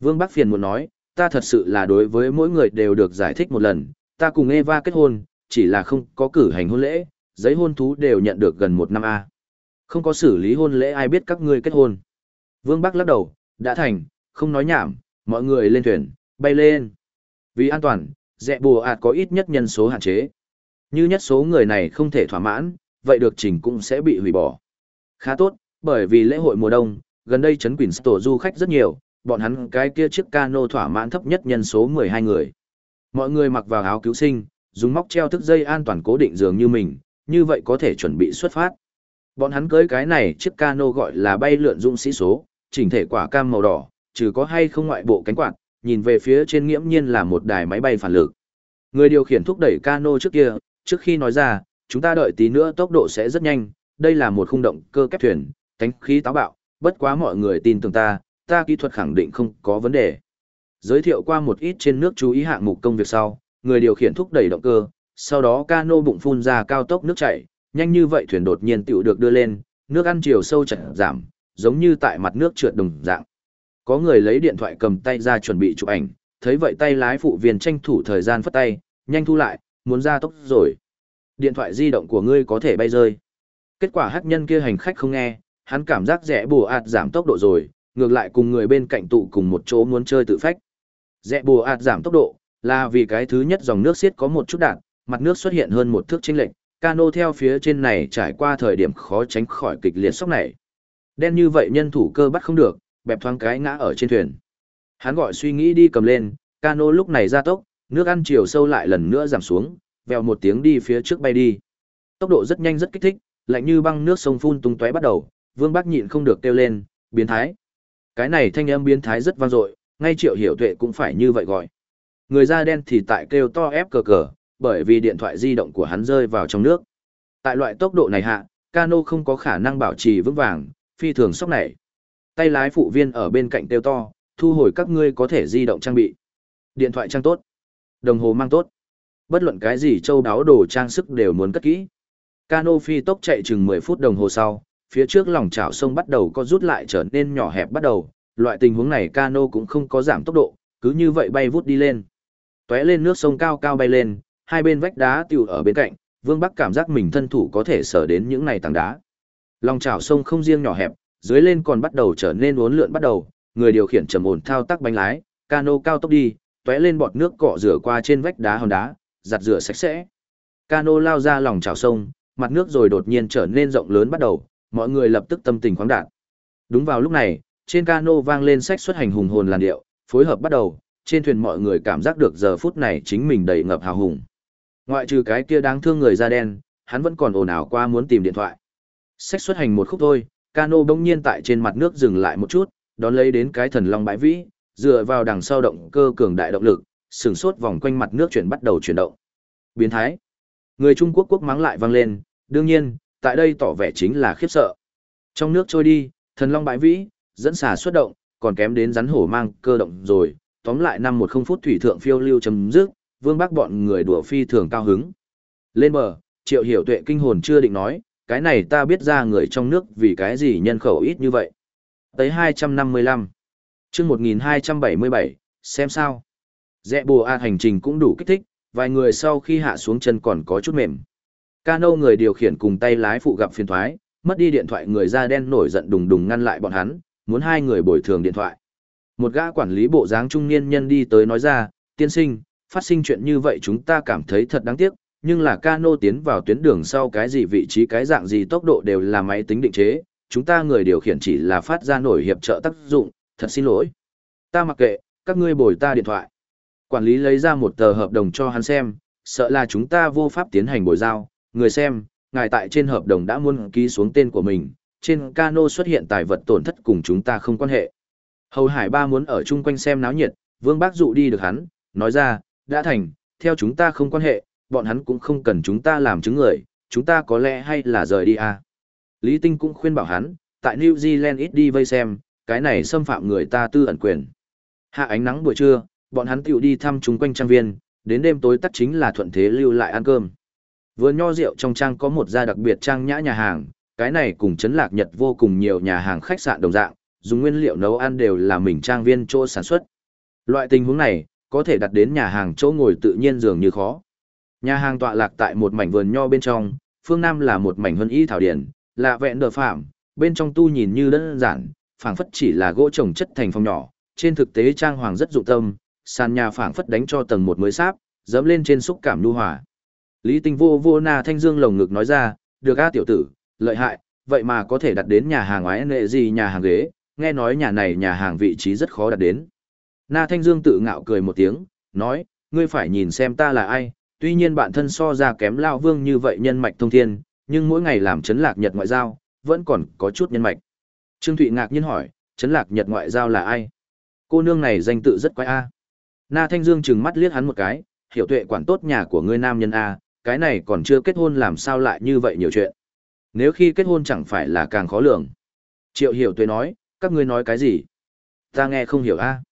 Vương Bắc phiền muốn nói, ta thật sự là đối với mỗi người đều được giải thích một lần, ta cùng Eva kết hôn, chỉ là không có cử hành hôn lễ, giấy hôn thú đều nhận được gần một năm A. Không có xử lý hôn lễ ai biết các ngươi kết hôn. Vương Bắc lắc đầu, đã thành, không nói nhảm, mọi người lên thuyền, bay lên. Vì an toàn, dẹ bùa ạt có ít nhất nhân số hạn chế. Như nhất số người này không thể thỏa mãn, vậy được trình cũng sẽ bị hủy bỏ. Khá tốt, bởi vì lễ hội mùa đông, gần đây chấn quỳnh tổ du khách rất nhiều, bọn hắn cái kia chiếc cano thỏa mãn thấp nhất nhân số 12 người. Mọi người mặc vào áo cứu sinh, dùng móc treo thức dây an toàn cố định giường như mình, như vậy có thể chuẩn bị xuất phát. Bọn hắn cưới cái này chiếc cano gọi là bay lượn dũng sĩ số, chỉnh thể quả cam màu đỏ, trừ có hay không ngoại bộ cánh quạt, nhìn về phía trên nghiễm nhiên là một đài máy bay phản lực. Người điều khiển thúc đẩy cano trước kia, trước khi nói ra, chúng ta đợi tí nữa tốc độ sẽ rất nhanh, đây là một khung động cơ kép thuyền, cánh khí táo bạo, bất quá mọi người tin tưởng ta, ta kỹ thuật khẳng định không có vấn đề. Giới thiệu qua một ít trên nước chú ý hạng mục công việc sau, người điều khiển thúc đẩy động cơ, sau đó cano bụng phun ra cao tốc nước chảy, nhanh như vậy thuyền đột nhiên tiểu được đưa lên, nước ăn chiều sâu chảy giảm, giống như tại mặt nước trượt đồng dạng. Có người lấy điện thoại cầm tay ra chuẩn bị chụp ảnh, thấy vậy tay lái phụ viên tranh thủ thời gian phất tay, nhanh thu lại, muốn ra tốc rồi. Điện thoại di động của ngươi có thể bay rơi. Kết quả hắc nhân kia hành khách không nghe, hắn cảm giác rẽ bùa ạt giảm tốc độ rồi, ngược lại cùng người bên cạnh tụ cùng một chỗ muốn chơi tự phách. Rẽ bùa ạt giảm tốc độ, là vì cái thứ nhất dòng nước xiết có một chút đạn, mặt nước xuất hiện hơn một thước chênh lệch, cano theo phía trên này trải qua thời điểm khó tránh khỏi kịch liệt sốc này. Đen như vậy nhân thủ cơ bắt không được, bẹp thoáng cái ngã ở trên thuyền. Hắn gọi suy nghĩ đi cầm lên, cano lúc này ra tốc, nước ăn chiều sâu lại lần nữa giảm xuống, vèo một tiếng đi phía trước bay đi. Tốc độ rất nhanh rất kích thích, lạnh như băng nước sông phun tung tóe bắt đầu, Vương Bắc nhịn không được kêu lên, biến thái. Cái này thanh âm biến thái rất vang dội, ngay Triệu Hiểu Tuệ cũng phải như vậy gọi. Người da đen thì tại kêu to ép cờ cờ, bởi vì điện thoại di động của hắn rơi vào trong nước. Tại loại tốc độ này hạ, cano không có khả năng bảo trì vững vàng, phi thường sốc này, Tay lái phụ viên ở bên cạnh kêu to, thu hồi các ngươi có thể di động trang bị. Điện thoại trang tốt, đồng hồ mang tốt. Bất luận cái gì châu đáo đồ trang sức đều muốn cất kỹ. Cano phi tốc chạy chừng 10 phút đồng hồ sau, phía trước lòng chảo sông bắt đầu có rút lại trở nên nhỏ hẹp bắt đầu, loại tình huống này cano cũng không có giảm tốc độ, cứ như vậy bay vút đi lên. Tóe lên nước sông cao cao bay lên, hai bên vách đá tiểu ở bên cạnh, Vương Bắc cảm giác mình thân thủ có thể sở đến những này tảng đá. Lòng chảo sông không riêng nhỏ hẹp, dưới lên còn bắt đầu trở nên uốn lượn bắt đầu, người điều khiển trầm ổn thao tác bánh lái, cano cao tốc đi, tóe lên bọt nước cọ rửa qua trên vách đá hòn đá, giặt rửa sạch sẽ. Cano lao ra lòng chảo sông, mặt nước rồi đột nhiên trở nên rộng lớn bắt đầu, mọi người lập tức tâm tình khoáng đạt. Đúng vào lúc này, trên cano vang lên sách xuất hành hùng hồn làn điệu, phối hợp bắt đầu, trên thuyền mọi người cảm giác được giờ phút này chính mình đầy ngập hào hùng. Ngoại trừ cái kia đáng thương người da đen, hắn vẫn còn ồn ào qua muốn tìm điện thoại. Sách xuất hành một khúc thôi, cano bỗng nhiên tại trên mặt nước dừng lại một chút, đón lấy đến cái thần long bãi vĩ, dựa vào đằng sau động cơ cường đại động lực, sừng sốt vòng quanh mặt nước chuyển bắt đầu chuyển động. Biến thái. Người Trung Quốc quốc mắng lại vang lên, đương nhiên, tại đây tỏ vẻ chính là khiếp sợ. Trong nước trôi đi, thần long bãi vĩ, dẫn xà xuất động, còn kém đến rắn hổ mang cơ động rồi, tóm lại năm một không phút thủy thượng phiêu lưu chấm dứt, vương bác bọn người đùa phi thường cao hứng. Lên bờ, triệu hiểu tuệ kinh hồn chưa định nói, cái này ta biết ra người trong nước vì cái gì nhân khẩu ít như vậy. Tới 255 chương 1277, xem sao. Dẹ bùa a hành trình cũng đủ kích thích, vài người sau khi hạ xuống chân còn có chút mềm. Cano người điều khiển cùng tay lái phụ gặp phiền thoái, mất đi điện thoại người da đen nổi giận đùng đùng ngăn lại bọn hắn, muốn hai người bồi thường điện thoại. Một gã quản lý bộ dáng trung niên nhân đi tới nói ra, tiên sinh, phát sinh chuyện như vậy chúng ta cảm thấy thật đáng tiếc, nhưng là cano tiến vào tuyến đường sau cái gì vị trí cái dạng gì tốc độ đều là máy tính định chế, chúng ta người điều khiển chỉ là phát ra nổi hiệp trợ tác dụng, thật xin lỗi. Ta mặc kệ, các ngươi bồi ta điện thoại. Quản lý lấy ra một tờ hợp đồng cho hắn xem, sợ là chúng ta vô pháp tiến hành bồi giao, người xem, ngài tại trên hợp đồng đã muốn ký xuống tên của mình, trên cano xuất hiện tài vật tổn thất cùng chúng ta không quan hệ. Hầu Hải Ba muốn ở chung quanh xem náo nhiệt, Vương Bác dụ đi được hắn, nói ra, đã thành, theo chúng ta không quan hệ, bọn hắn cũng không cần chúng ta làm chứng người, chúng ta có lẽ hay là rời đi à. Lý Tinh cũng khuyên bảo hắn, tại New Zealand ít đi vây xem, cái này xâm phạm người ta tư ẩn quyền. Hạ ánh nắng buổi trưa, bọn hắn tiểu đi thăm chúng quanh trang viên, đến đêm tối tắt chính là thuận thế lưu lại ăn cơm. Vừa nho rượu trong trang có một gia đặc biệt trang nhã nhà hàng, cái này cùng chấn lạc Nhật vô cùng nhiều nhà hàng khách sạn đồng dạng, dùng nguyên liệu nấu ăn đều là mình trang viên chỗ sản xuất. Loại tình huống này, có thể đặt đến nhà hàng chỗ ngồi tự nhiên dường như khó. Nhà hàng tọa lạc tại một mảnh vườn nho bên trong, phương Nam là một mảnh hân y thảo điển, lạ vẹn đờ phạm, bên trong tu nhìn như đơn giản, phảng phất chỉ là gỗ trồng chất thành phòng nhỏ, trên thực tế trang hoàng rất dụng tâm, sàn nhà phảng phất đánh cho tầng một mới sáp, dẫm lên trên xúc cảm nhu hòa. Lý Tinh vô vô na thanh dương lồng ngực nói ra, được a tiểu tử, lợi hại, vậy mà có thể đặt đến nhà hàng ái nệ gì nhà hàng ghế, nghe nói nhà này nhà hàng vị trí rất khó đặt đến. Na Thanh Dương tự ngạo cười một tiếng, nói, ngươi phải nhìn xem ta là ai, tuy nhiên bản thân so ra kém Lao Vương như vậy nhân mạch thông thiên, nhưng mỗi ngày làm chấn lạc Nhật ngoại giao, vẫn còn có chút nhân mạch. Trương Thụy ngạc nhiên hỏi, Trấn lạc Nhật ngoại giao là ai? Cô nương này danh tự rất quái A. Na Thanh Dương trừng mắt liếc hắn một cái, hiểu tuệ quản tốt nhà của ngươi nam nhân A, cái này còn chưa kết hôn làm sao lại như vậy nhiều chuyện. Nếu khi kết hôn chẳng phải là càng khó lường. Triệu hiểu tuệ nói, các ngươi nói cái gì? Ta nghe không hiểu A.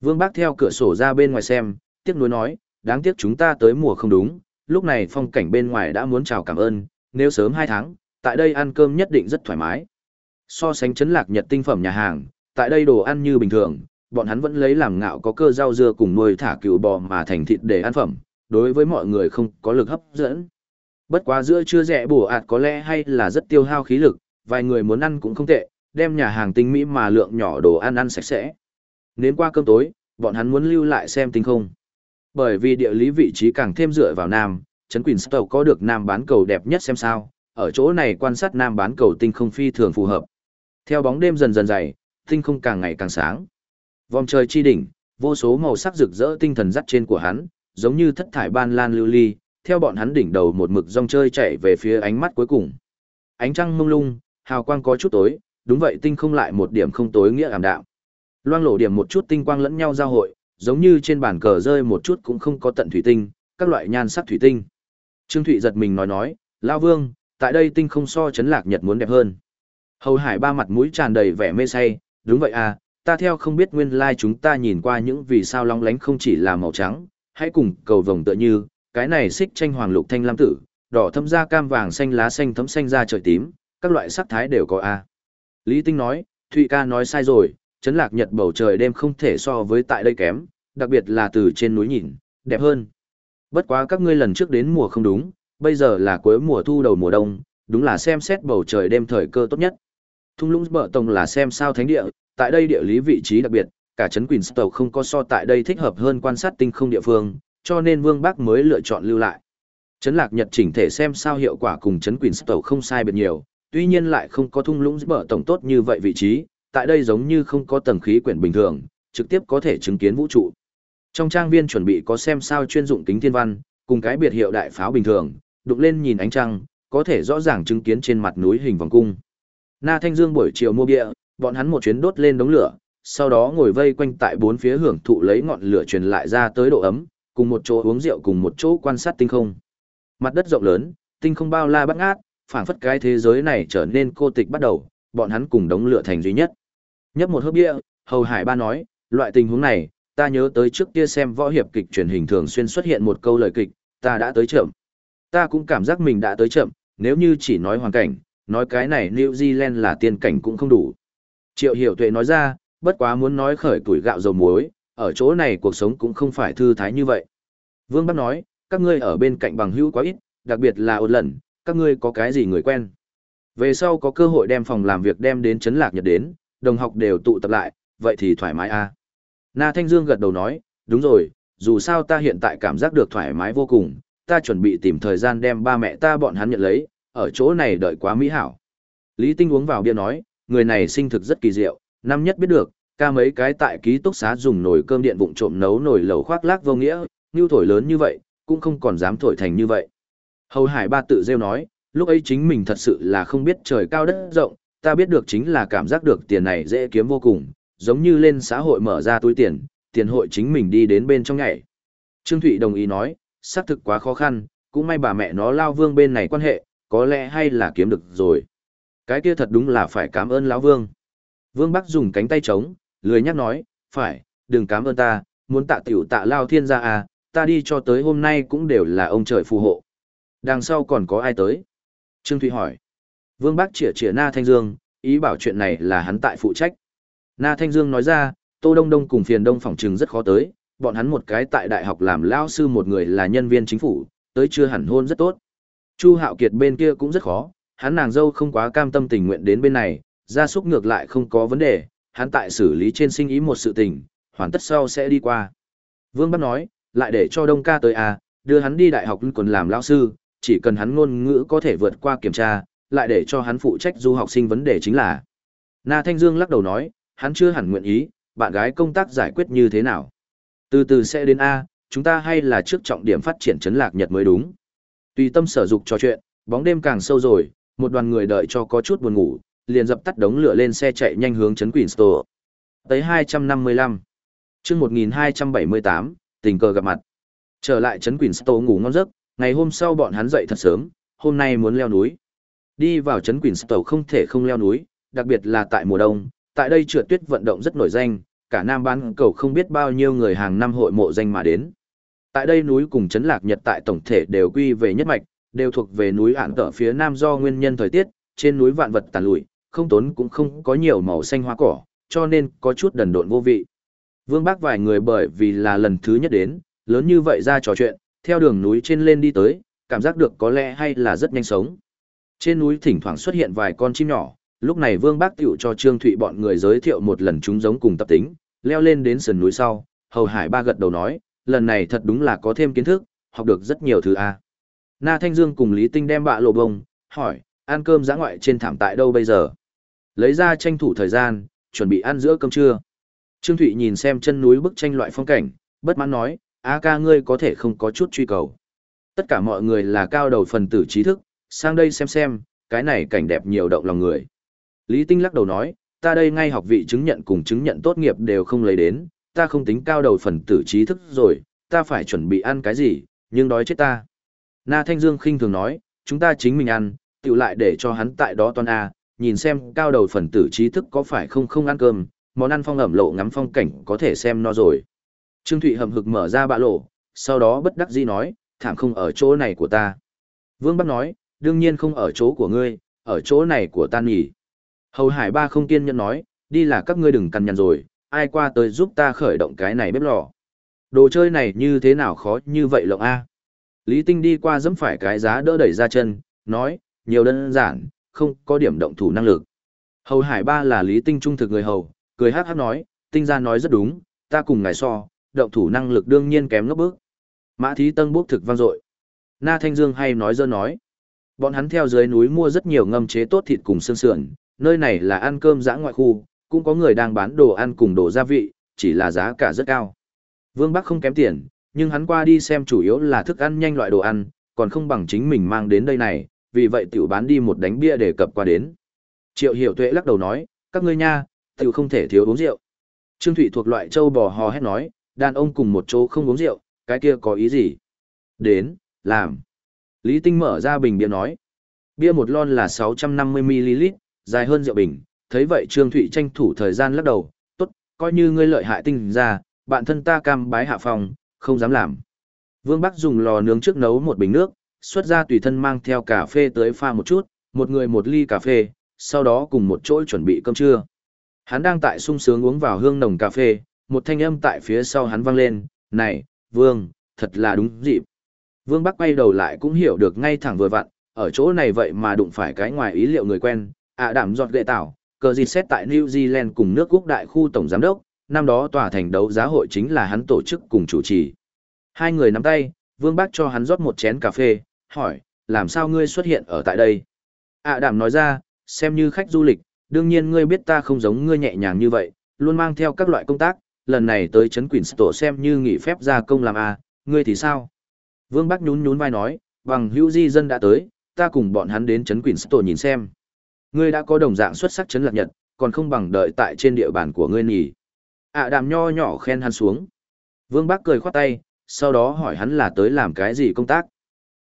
Vương Bác theo cửa sổ ra bên ngoài xem, tiếc nuối nói, đáng tiếc chúng ta tới mùa không đúng, lúc này phong cảnh bên ngoài đã muốn chào cảm ơn, nếu sớm hai tháng, tại đây ăn cơm nhất định rất thoải mái. So sánh chấn lạc nhật tinh phẩm nhà hàng, tại đây đồ ăn như bình thường, bọn hắn vẫn lấy làm ngạo có cơ rau dưa cùng nuôi thả cừu bò mà thành thịt để ăn phẩm, đối với mọi người không có lực hấp dẫn. Bất quá giữa chưa rẻ bổ ạt có lẽ hay là rất tiêu hao khí lực, vài người muốn ăn cũng không tệ, đem nhà hàng tinh mỹ mà lượng nhỏ đồ ăn ăn sạch sẽ. Nếm qua cơm tối, bọn hắn muốn lưu lại xem tinh không. Bởi vì địa lý vị trí càng thêm dựa vào Nam, Trấn Queenstown có được Nam bán cầu đẹp nhất xem sao, ở chỗ này quan sát Nam bán cầu tinh không phi thường phù hợp. Theo bóng đêm dần dần dày, tinh không càng ngày càng sáng. Vòng trời chi đỉnh, vô số màu sắc rực rỡ tinh thần dắt trên của hắn, giống như thất thải ban lan lưu ly, theo bọn hắn đỉnh đầu một mực rong chơi chạy về phía ánh mắt cuối cùng. Ánh trăng mông lung, hào quang có chút tối, đúng vậy tinh không lại một điểm không tối nghĩa ảm đạm. Loang lổ điểm một chút tinh quang lẫn nhau giao hội, giống như trên bàn cờ rơi một chút cũng không có tận thủy tinh, các loại nhan sắc thủy tinh. Trương Thụy giật mình nói nói, Lao Vương, tại đây tinh không so chấn lạc nhật muốn đẹp hơn. Hầu Hải ba mặt mũi tràn đầy vẻ mê say, đúng vậy à, ta theo không biết nguyên lai like chúng ta nhìn qua những vì sao long lánh không chỉ là màu trắng, hãy cùng cầu vồng tựa như, cái này xích tranh hoàng lục thanh lam tử, đỏ thâm da cam vàng xanh lá xanh thấm xanh da trời tím, các loại sắc thái đều có a. À. Lý Tinh nói, Thụy ca nói sai rồi, chấn lạc nhật bầu trời đêm không thể so với tại đây kém, đặc biệt là từ trên núi nhìn, đẹp hơn. Bất quá các ngươi lần trước đến mùa không đúng, bây giờ là cuối mùa thu đầu mùa đông, đúng là xem xét bầu trời đêm thời cơ tốt nhất. Thung lũng bờ tông là xem sao thánh địa, tại đây địa lý vị trí đặc biệt, cả trấn Queenstown không có so tại đây thích hợp hơn quan sát tinh không địa phương, cho nên Vương Bắc mới lựa chọn lưu lại. Trấn Lạc Nhật chỉnh thể xem sao hiệu quả cùng trấn Queenstown không sai biệt nhiều, tuy nhiên lại không có thung lũng bờ tổng tốt như vậy vị trí, tại đây giống như không có tầng khí quyển bình thường, trực tiếp có thể chứng kiến vũ trụ. Trong trang viên chuẩn bị có xem sao chuyên dụng kính thiên văn, cùng cái biệt hiệu đại pháo bình thường, đục lên nhìn ánh trăng, có thể rõ ràng chứng kiến trên mặt núi hình vòng cung. Na Thanh Dương buổi chiều mua bia, bọn hắn một chuyến đốt lên đống lửa, sau đó ngồi vây quanh tại bốn phía hưởng thụ lấy ngọn lửa truyền lại ra tới độ ấm, cùng một chỗ uống rượu cùng một chỗ quan sát tinh không. Mặt đất rộng lớn, tinh không bao la bát ngát, phảng phất cái thế giới này trở nên cô tịch bắt đầu, bọn hắn cùng đống lửa thành duy nhất. Nhấp một hớp bia, Hầu Hải Ba nói, loại tình huống này, ta nhớ tới trước kia xem võ hiệp kịch truyền hình thường xuyên xuất hiện một câu lời kịch, ta đã tới chậm. Ta cũng cảm giác mình đã tới chậm, nếu như chỉ nói hoàn cảnh, nói cái này New Zealand là tiên cảnh cũng không đủ. Triệu Hiểu Tuệ nói ra, bất quá muốn nói khởi tuổi gạo dầu muối, ở chỗ này cuộc sống cũng không phải thư thái như vậy. Vương Bắc nói, các ngươi ở bên cạnh bằng hữu quá ít, đặc biệt là ôn lần, các ngươi có cái gì người quen. Về sau có cơ hội đem phòng làm việc đem đến chấn lạc nhật đến, đồng học đều tụ tập lại, vậy thì thoải mái a. À. Na Thanh Dương gật đầu nói, đúng rồi, dù sao ta hiện tại cảm giác được thoải mái vô cùng, ta chuẩn bị tìm thời gian đem ba mẹ ta bọn hắn nhận lấy, ở chỗ này đợi quá mỹ hảo. Lý Tinh uống vào bia nói, người này sinh thực rất kỳ diệu, năm nhất biết được, Ca mấy cái tại ký túc xá dùng nồi cơm điện vụng trộm nấu nồi lẩu khoác lác vô nghĩa, như thổi lớn như vậy, cũng không còn dám thổi thành như vậy. Hầu Hải ba tự rêu nói, lúc ấy chính mình thật sự là không biết trời cao đất rộng, ta biết được chính là cảm giác được tiền này dễ kiếm vô cùng, giống như lên xã hội mở ra túi tiền, tiền hội chính mình đi đến bên trong nhảy. Trương Thụy đồng ý nói, xác thực quá khó khăn, cũng may bà mẹ nó lao vương bên này quan hệ, có lẽ hay là kiếm được rồi. Cái kia thật đúng là phải cảm ơn lão vương. Vương Bắc dùng cánh tay trống, lười nhắc nói, phải, đừng cảm ơn ta, muốn tạ tiểu tạ lao thiên gia à, ta đi cho tới hôm nay cũng đều là ông trời phù hộ. Đằng sau còn có ai tới? Trương Thụy hỏi. Vương Bắc chỉa chỉa Na Thanh Dương, ý bảo chuyện này là hắn tại phụ trách. Na Thanh Dương nói ra, Tô Đông Đông cùng phiền đông phòng trừng rất khó tới, bọn hắn một cái tại đại học làm lao sư một người là nhân viên chính phủ, tới chưa hẳn hôn rất tốt. Chu Hạo Kiệt bên kia cũng rất khó, hắn nàng dâu không quá cam tâm tình nguyện đến bên này, gia súc ngược lại không có vấn đề, hắn tại xử lý trên sinh ý một sự tình, hoàn tất sau sẽ đi qua. Vương Bắc nói, lại để cho Đông ca tới à, đưa hắn đi đại học còn làm lao sư, chỉ cần hắn ngôn ngữ có thể vượt qua kiểm tra, lại để cho hắn phụ trách du học sinh vấn đề chính là. Na Thanh Dương lắc đầu nói, hắn chưa hẳn nguyện ý, bạn gái công tác giải quyết như thế nào. Từ từ sẽ đến A, chúng ta hay là trước trọng điểm phát triển chấn lạc Nhật mới đúng. Tùy tâm sở dục trò chuyện, bóng đêm càng sâu rồi, một đoàn người đợi cho có chút buồn ngủ, liền dập tắt đống lửa lên xe chạy nhanh hướng chấn Queen Store. Tới 255. chương 1278, tình cờ gặp mặt. Trở lại chấn Queen Store ngủ ngon giấc, ngày hôm sau bọn hắn dậy thật sớm, hôm nay muốn leo núi. Đi vào chấn Queen Store không thể không leo núi, đặc biệt là tại mùa đông, tại đây trượt tuyết vận động rất nổi danh, cả Nam bán cầu không biết bao nhiêu người hàng năm hội mộ danh mà đến. Tại đây núi cùng chấn lạc Nhật tại tổng thể đều quy về nhất mạch, đều thuộc về núi ản tở phía Nam do nguyên nhân thời tiết, trên núi vạn vật tàn lụi, không tốn cũng không có nhiều màu xanh hoa cỏ, cho nên có chút đần độn vô vị. Vương Bác vài người bởi vì là lần thứ nhất đến, lớn như vậy ra trò chuyện, theo đường núi trên lên đi tới, cảm giác được có lẽ hay là rất nhanh sống. Trên núi thỉnh thoảng xuất hiện vài con chim nhỏ, lúc này Vương Bác tiểu cho Trương Thụy bọn người giới thiệu một lần chúng giống cùng tập tính, leo lên đến sườn núi sau, Hầu Hải ba gật đầu nói, lần này thật đúng là có thêm kiến thức, học được rất nhiều thứ a. Na Thanh Dương cùng Lý Tinh đem bạ lộ bông, hỏi, ăn cơm giã ngoại trên thảm tại đâu bây giờ? Lấy ra tranh thủ thời gian, chuẩn bị ăn giữa cơm trưa. Trương Thụy nhìn xem chân núi bức tranh loại phong cảnh, bất mãn nói, A ca ngươi có thể không có chút truy cầu. Tất cả mọi người là cao đầu phần tử trí thức, sang đây xem xem, cái này cảnh đẹp nhiều động lòng người. Lý Tinh lắc đầu nói, ta đây ngay học vị chứng nhận cùng chứng nhận tốt nghiệp đều không lấy đến, ta không tính cao đầu phần tử trí thức rồi, ta phải chuẩn bị ăn cái gì, nhưng đói chết ta. Na Thanh Dương khinh thường nói, chúng ta chính mình ăn, tự lại để cho hắn tại đó toàn A, nhìn xem cao đầu phần tử trí thức có phải không không ăn cơm, món ăn phong ẩm lộ ngắm phong cảnh có thể xem nó rồi. Trương Thụy hầm hực mở ra bạ lộ, sau đó bất đắc dĩ nói, thảm không ở chỗ này của ta. Vương Bắc nói, đương nhiên không ở chỗ của ngươi, ở chỗ này của ta nhỉ. Hầu Hải Ba không kiên nhẫn nói, đi là các ngươi đừng cằn nhằn rồi, ai qua tới giúp ta khởi động cái này bếp lò. Đồ chơi này như thế nào khó như vậy lộng a? Lý Tinh đi qua dẫm phải cái giá đỡ đẩy ra chân, nói, nhiều đơn giản, không có điểm động thủ năng lực. Hầu Hải Ba là Lý Tinh trung thực người hầu, cười hát hát nói, Tinh ra nói rất đúng, ta cùng ngài so, động thủ năng lực đương nhiên kém ngốc bước. Mã Thí Tân bốc thực vang dội. Na Thanh Dương hay nói dơ nói. Bọn hắn theo dưới núi mua rất nhiều ngâm chế tốt thịt cùng xương sườn, nơi này là ăn cơm giã ngoại khu, cũng có người đang bán đồ ăn cùng đồ gia vị, chỉ là giá cả rất cao. Vương Bắc không kém tiền, nhưng hắn qua đi xem chủ yếu là thức ăn nhanh loại đồ ăn, còn không bằng chính mình mang đến đây này, vì vậy tiểu bán đi một đánh bia để cập qua đến. Triệu Hiểu Tuệ lắc đầu nói, các ngươi nha, tiểu không thể thiếu uống rượu. Trương Thụy thuộc loại châu bò hò hét nói, đàn ông cùng một chỗ không uống rượu, cái kia có ý gì? Đến, làm. Lý Tinh mở ra bình bia nói. Bia một lon là 650ml, dài hơn rượu bình, thấy vậy Trương Thụy tranh thủ thời gian lắc đầu, tốt, coi như ngươi lợi hại tinh ra, bạn thân ta cam bái hạ phòng, không dám làm. Vương Bắc dùng lò nướng trước nấu một bình nước, xuất ra tùy thân mang theo cà phê tới pha một chút, một người một ly cà phê, sau đó cùng một chỗ chuẩn bị cơm trưa. Hắn đang tại sung sướng uống vào hương nồng cà phê, một thanh âm tại phía sau hắn vang lên, này, Vương, thật là đúng dịp. Vương Bắc quay đầu lại cũng hiểu được ngay thẳng vừa vặn, ở chỗ này vậy mà đụng phải cái ngoài ý liệu người quen, ạ đảm giọt gệ tảo, cờ dịt xét tại New Zealand cùng nước quốc đại khu tổng giám đốc, năm đó tòa thành đấu giá hội chính là hắn tổ chức cùng chủ trì. Hai người nắm tay, Vương Bác cho hắn rót một chén cà phê, hỏi, làm sao ngươi xuất hiện ở tại đây? à đảm nói ra, xem như khách du lịch, đương nhiên ngươi biết ta không giống ngươi nhẹ nhàng như vậy, luôn mang theo các loại công tác, lần này tới chấn Quyền Tổ xem như nghỉ phép ra công làm a, ngươi thì sao? Vương Bắc nhún nhún vai nói, bằng hữu di dân đã tới, ta cùng bọn hắn đến chấn Quyền Tổ nhìn xem. Ngươi đã có đồng dạng xuất sắc chấn lạc nhật, còn không bằng đợi tại trên địa bàn của ngươi nhỉ. ạ đàm nho nhỏ khen hắn xuống. Vương bác cười khoát tay, sau đó hỏi hắn là tới làm cái gì công tác.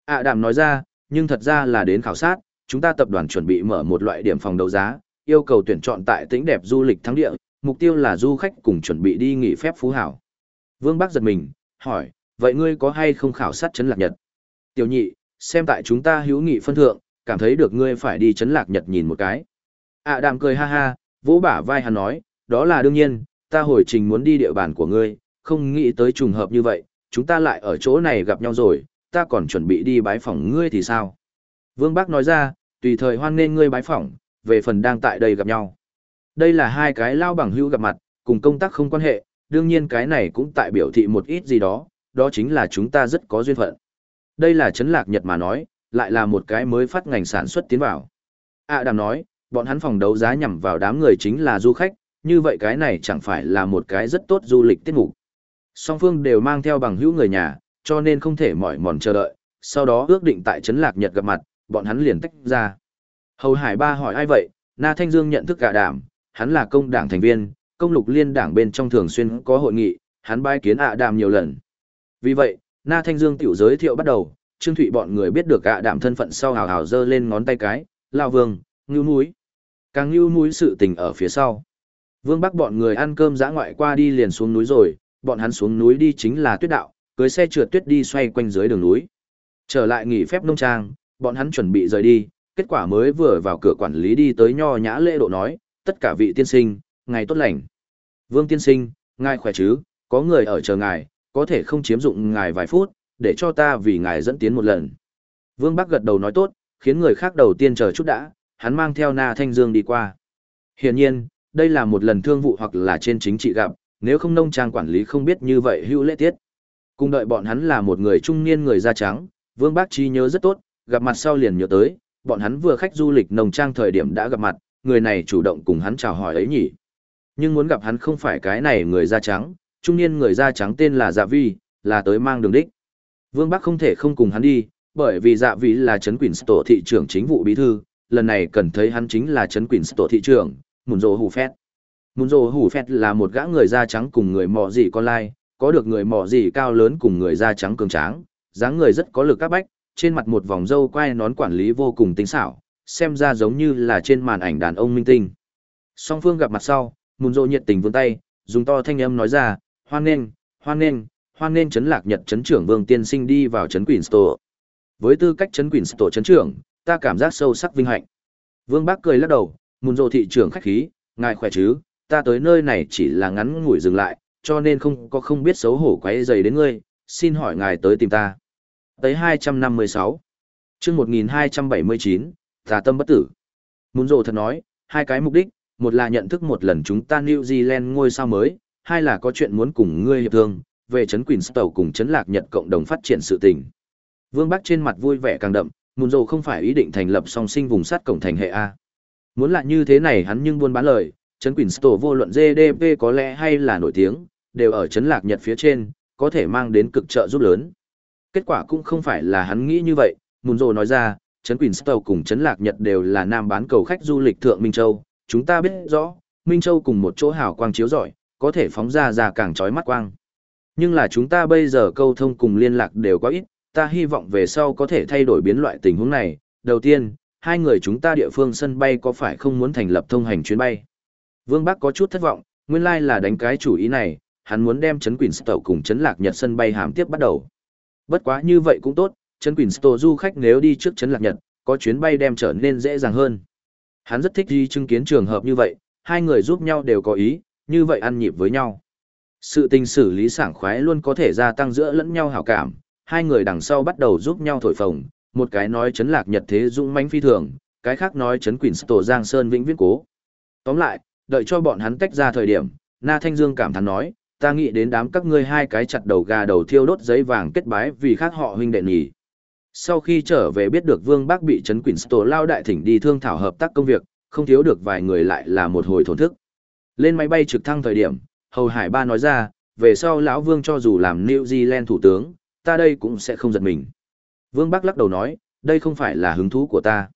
ạ đàm nói ra, nhưng thật ra là đến khảo sát, chúng ta tập đoàn chuẩn bị mở một loại điểm phòng đấu giá, yêu cầu tuyển chọn tại tĩnh đẹp du lịch thắng địa, mục tiêu là du khách cùng chuẩn bị đi nghỉ phép phú hảo. Vương Bắc giật mình, hỏi, vậy ngươi có hay không khảo sát chấn lạc nhật? Tiểu nhị, xem tại chúng ta hữu nghị phân thượng, cảm thấy được ngươi phải đi chấn lạc nhật nhìn một cái. ạ đàm cười ha ha, vỗ bả vai hắn nói, đó là đương nhiên, ta hồi trình muốn đi địa bàn của ngươi, không nghĩ tới trùng hợp như vậy, chúng ta lại ở chỗ này gặp nhau rồi, ta còn chuẩn bị đi bái phỏng ngươi thì sao? Vương bác nói ra, tùy thời hoan nên ngươi bái phỏng, về phần đang tại đây gặp nhau. Đây là hai cái lao bằng hữu gặp mặt, cùng công tác không quan hệ, đương nhiên cái này cũng tại biểu thị một ít gì đó, đó chính là chúng ta rất có duyên phận. Đây là chấn lạc Nhật mà nói, lại là một cái mới phát ngành sản xuất tiến vào. À đàm nói, bọn hắn phòng đấu giá nhằm vào đám người chính là du khách, như vậy cái này chẳng phải là một cái rất tốt du lịch tiết mục. Song phương đều mang theo bằng hữu người nhà, cho nên không thể mỏi mòn chờ đợi, sau đó ước định tại Trấn Lạc Nhật gặp mặt, bọn hắn liền tách ra. Hầu Hải Ba hỏi ai vậy, Na Thanh Dương nhận thức cả đảm, hắn là công đảng thành viên, công lục liên đảng bên trong thường xuyên có hội nghị, hắn bái kiến ạ đàm nhiều lần. Vì vậy, Na Thanh Dương tiểu giới thiệu bắt đầu, Trương Thụy bọn người biết được ạ đảm thân phận sau hào hào giơ lên ngón tay cái, lao vương, ngưu núi. Càng ngưu núi sự tình ở phía sau. Vương Bắc bọn người ăn cơm dã ngoại qua đi liền xuống núi rồi, bọn hắn xuống núi đi chính là tuyết đạo, cưới xe trượt tuyết đi xoay quanh dưới đường núi. Trở lại nghỉ phép nông trang, bọn hắn chuẩn bị rời đi, kết quả mới vừa vào cửa quản lý đi tới nho nhã lễ độ nói, tất cả vị tiên sinh, ngày tốt lành. Vương tiên sinh, ngài khỏe chứ, có người ở chờ ngài, có thể không chiếm dụng ngài vài phút, để cho ta vì ngài dẫn tiến một lần. Vương Bắc gật đầu nói tốt, khiến người khác đầu tiên chờ chút đã, hắn mang theo Na Thanh Dương đi qua. Hiển nhiên, đây là một lần thương vụ hoặc là trên chính trị gặp, nếu không nông trang quản lý không biết như vậy hữu lễ tiết. Cùng đợi bọn hắn là một người trung niên người da trắng, Vương Bắc Chi nhớ rất tốt, gặp mặt sau liền nhớ tới, bọn hắn vừa khách du lịch nông trang thời điểm đã gặp mặt, người này chủ động cùng hắn chào hỏi ấy nhỉ. Nhưng muốn gặp hắn không phải cái này người da trắng, trung niên người da trắng tên là Dạ Vi, là tới mang đường đích. Vương Bắc không thể không cùng hắn đi, bởi vì Dạ vị là Trấn Quỳnh Tổ thị trưởng chính vụ bí thư, lần này cần thấy hắn chính là Trấn Quỳnh Tổ thị trưởng, Mùn Dồ Hù Phét. Mùn Dồ Hù Phét là một gã người da trắng cùng người mò gì con lai, có được người mọ gì cao lớn cùng người da trắng cường tráng, dáng người rất có lực các bách, trên mặt một vòng râu quai nón quản lý vô cùng tinh xảo, xem ra giống như là trên màn ảnh đàn ông minh tinh. Song phương gặp mặt sau, Mùn Dô nhiệt tình vươn tay, dùng to thanh âm nói ra, hoan nghênh, hoan nghênh, hoan nên chấn lạc nhật chấn trưởng Vương Tiên Sinh đi vào chấn quỳnh Store. Với tư cách chấn quỳnh Store chấn trưởng, ta cảm giác sâu sắc vinh hạnh. Vương Bác cười lắc đầu, Mùn rộ thị trưởng khách khí, ngài khỏe chứ, ta tới nơi này chỉ là ngắn ngủi dừng lại, cho nên không có không biết xấu hổ quấy dày đến ngươi, xin hỏi ngài tới tìm ta. Tới 256. chương 1279, tà tâm bất tử. Muốn rộ thật nói, hai cái mục đích, một là nhận thức một lần chúng ta New Zealand ngôi sao mới, hai là có chuyện muốn cùng ngươi hiệp thương, về chấn tàu cùng chấn lạc Nhật cộng đồng phát triển sự tình. Vương Bắc trên mặt vui vẻ càng đậm, Mùn Dầu không phải ý định thành lập song sinh vùng sắt cổng thành hệ A. Muốn là như thế này hắn nhưng buôn bán lời, chấn Queenstown vô luận GDP có lẽ hay là nổi tiếng, đều ở chấn lạc nhật phía trên, có thể mang đến cực trợ giúp lớn. Kết quả cũng không phải là hắn nghĩ như vậy, Mùn Rồ nói ra, chấn tàu cùng chấn lạc nhật đều là nam bán cầu khách du lịch thượng Minh Châu, chúng ta biết rõ, Minh Châu cùng một chỗ hào quang chiếu rọi, có thể phóng ra ra càng chói mắt quang. Nhưng là chúng ta bây giờ câu thông cùng liên lạc đều có ít, ta hy vọng về sau có thể thay đổi biến loại tình huống này. Đầu tiên, hai người chúng ta địa phương sân bay có phải không muốn thành lập thông hành chuyến bay? Vương Bắc có chút thất vọng, nguyên lai like là đánh cái chủ ý này, hắn muốn đem Trấn Quỳnh Queenstown cùng Trấn Lạc Nhật sân bay hàm tiếp bắt đầu. Bất quá như vậy cũng tốt, Trấn Quỳnh Queenstown du khách nếu đi trước Trấn Lạc Nhật, có chuyến bay đem trở nên dễ dàng hơn. Hắn rất thích đi chứng kiến trường hợp như vậy, hai người giúp nhau đều có ý, như vậy ăn nhịp với nhau. Sự tình xử lý sảng khoái luôn có thể gia tăng giữa lẫn nhau hảo cảm, hai người đằng sau bắt đầu giúp nhau thổi phồng, một cái nói chấn lạc nhật thế dũng mãnh phi thường, cái khác nói chấn quỷ tổ giang sơn vĩnh viễn cố. Tóm lại, đợi cho bọn hắn tách ra thời điểm, Na Thanh Dương cảm thán nói, ta nghĩ đến đám các ngươi hai cái chặt đầu gà đầu thiêu đốt giấy vàng kết bái vì khác họ huynh đệ nhỉ. Sau khi trở về biết được Vương Bác bị chấn Quỷ Tổ lao đại thỉnh đi thương thảo hợp tác công việc, không thiếu được vài người lại là một hồi thổn thức. Lên máy bay trực thăng thời điểm, Hầu Hải Ba nói ra, về sau lão Vương cho dù làm New Zealand thủ tướng, ta đây cũng sẽ không giật mình. Vương Bắc lắc đầu nói, đây không phải là hứng thú của ta.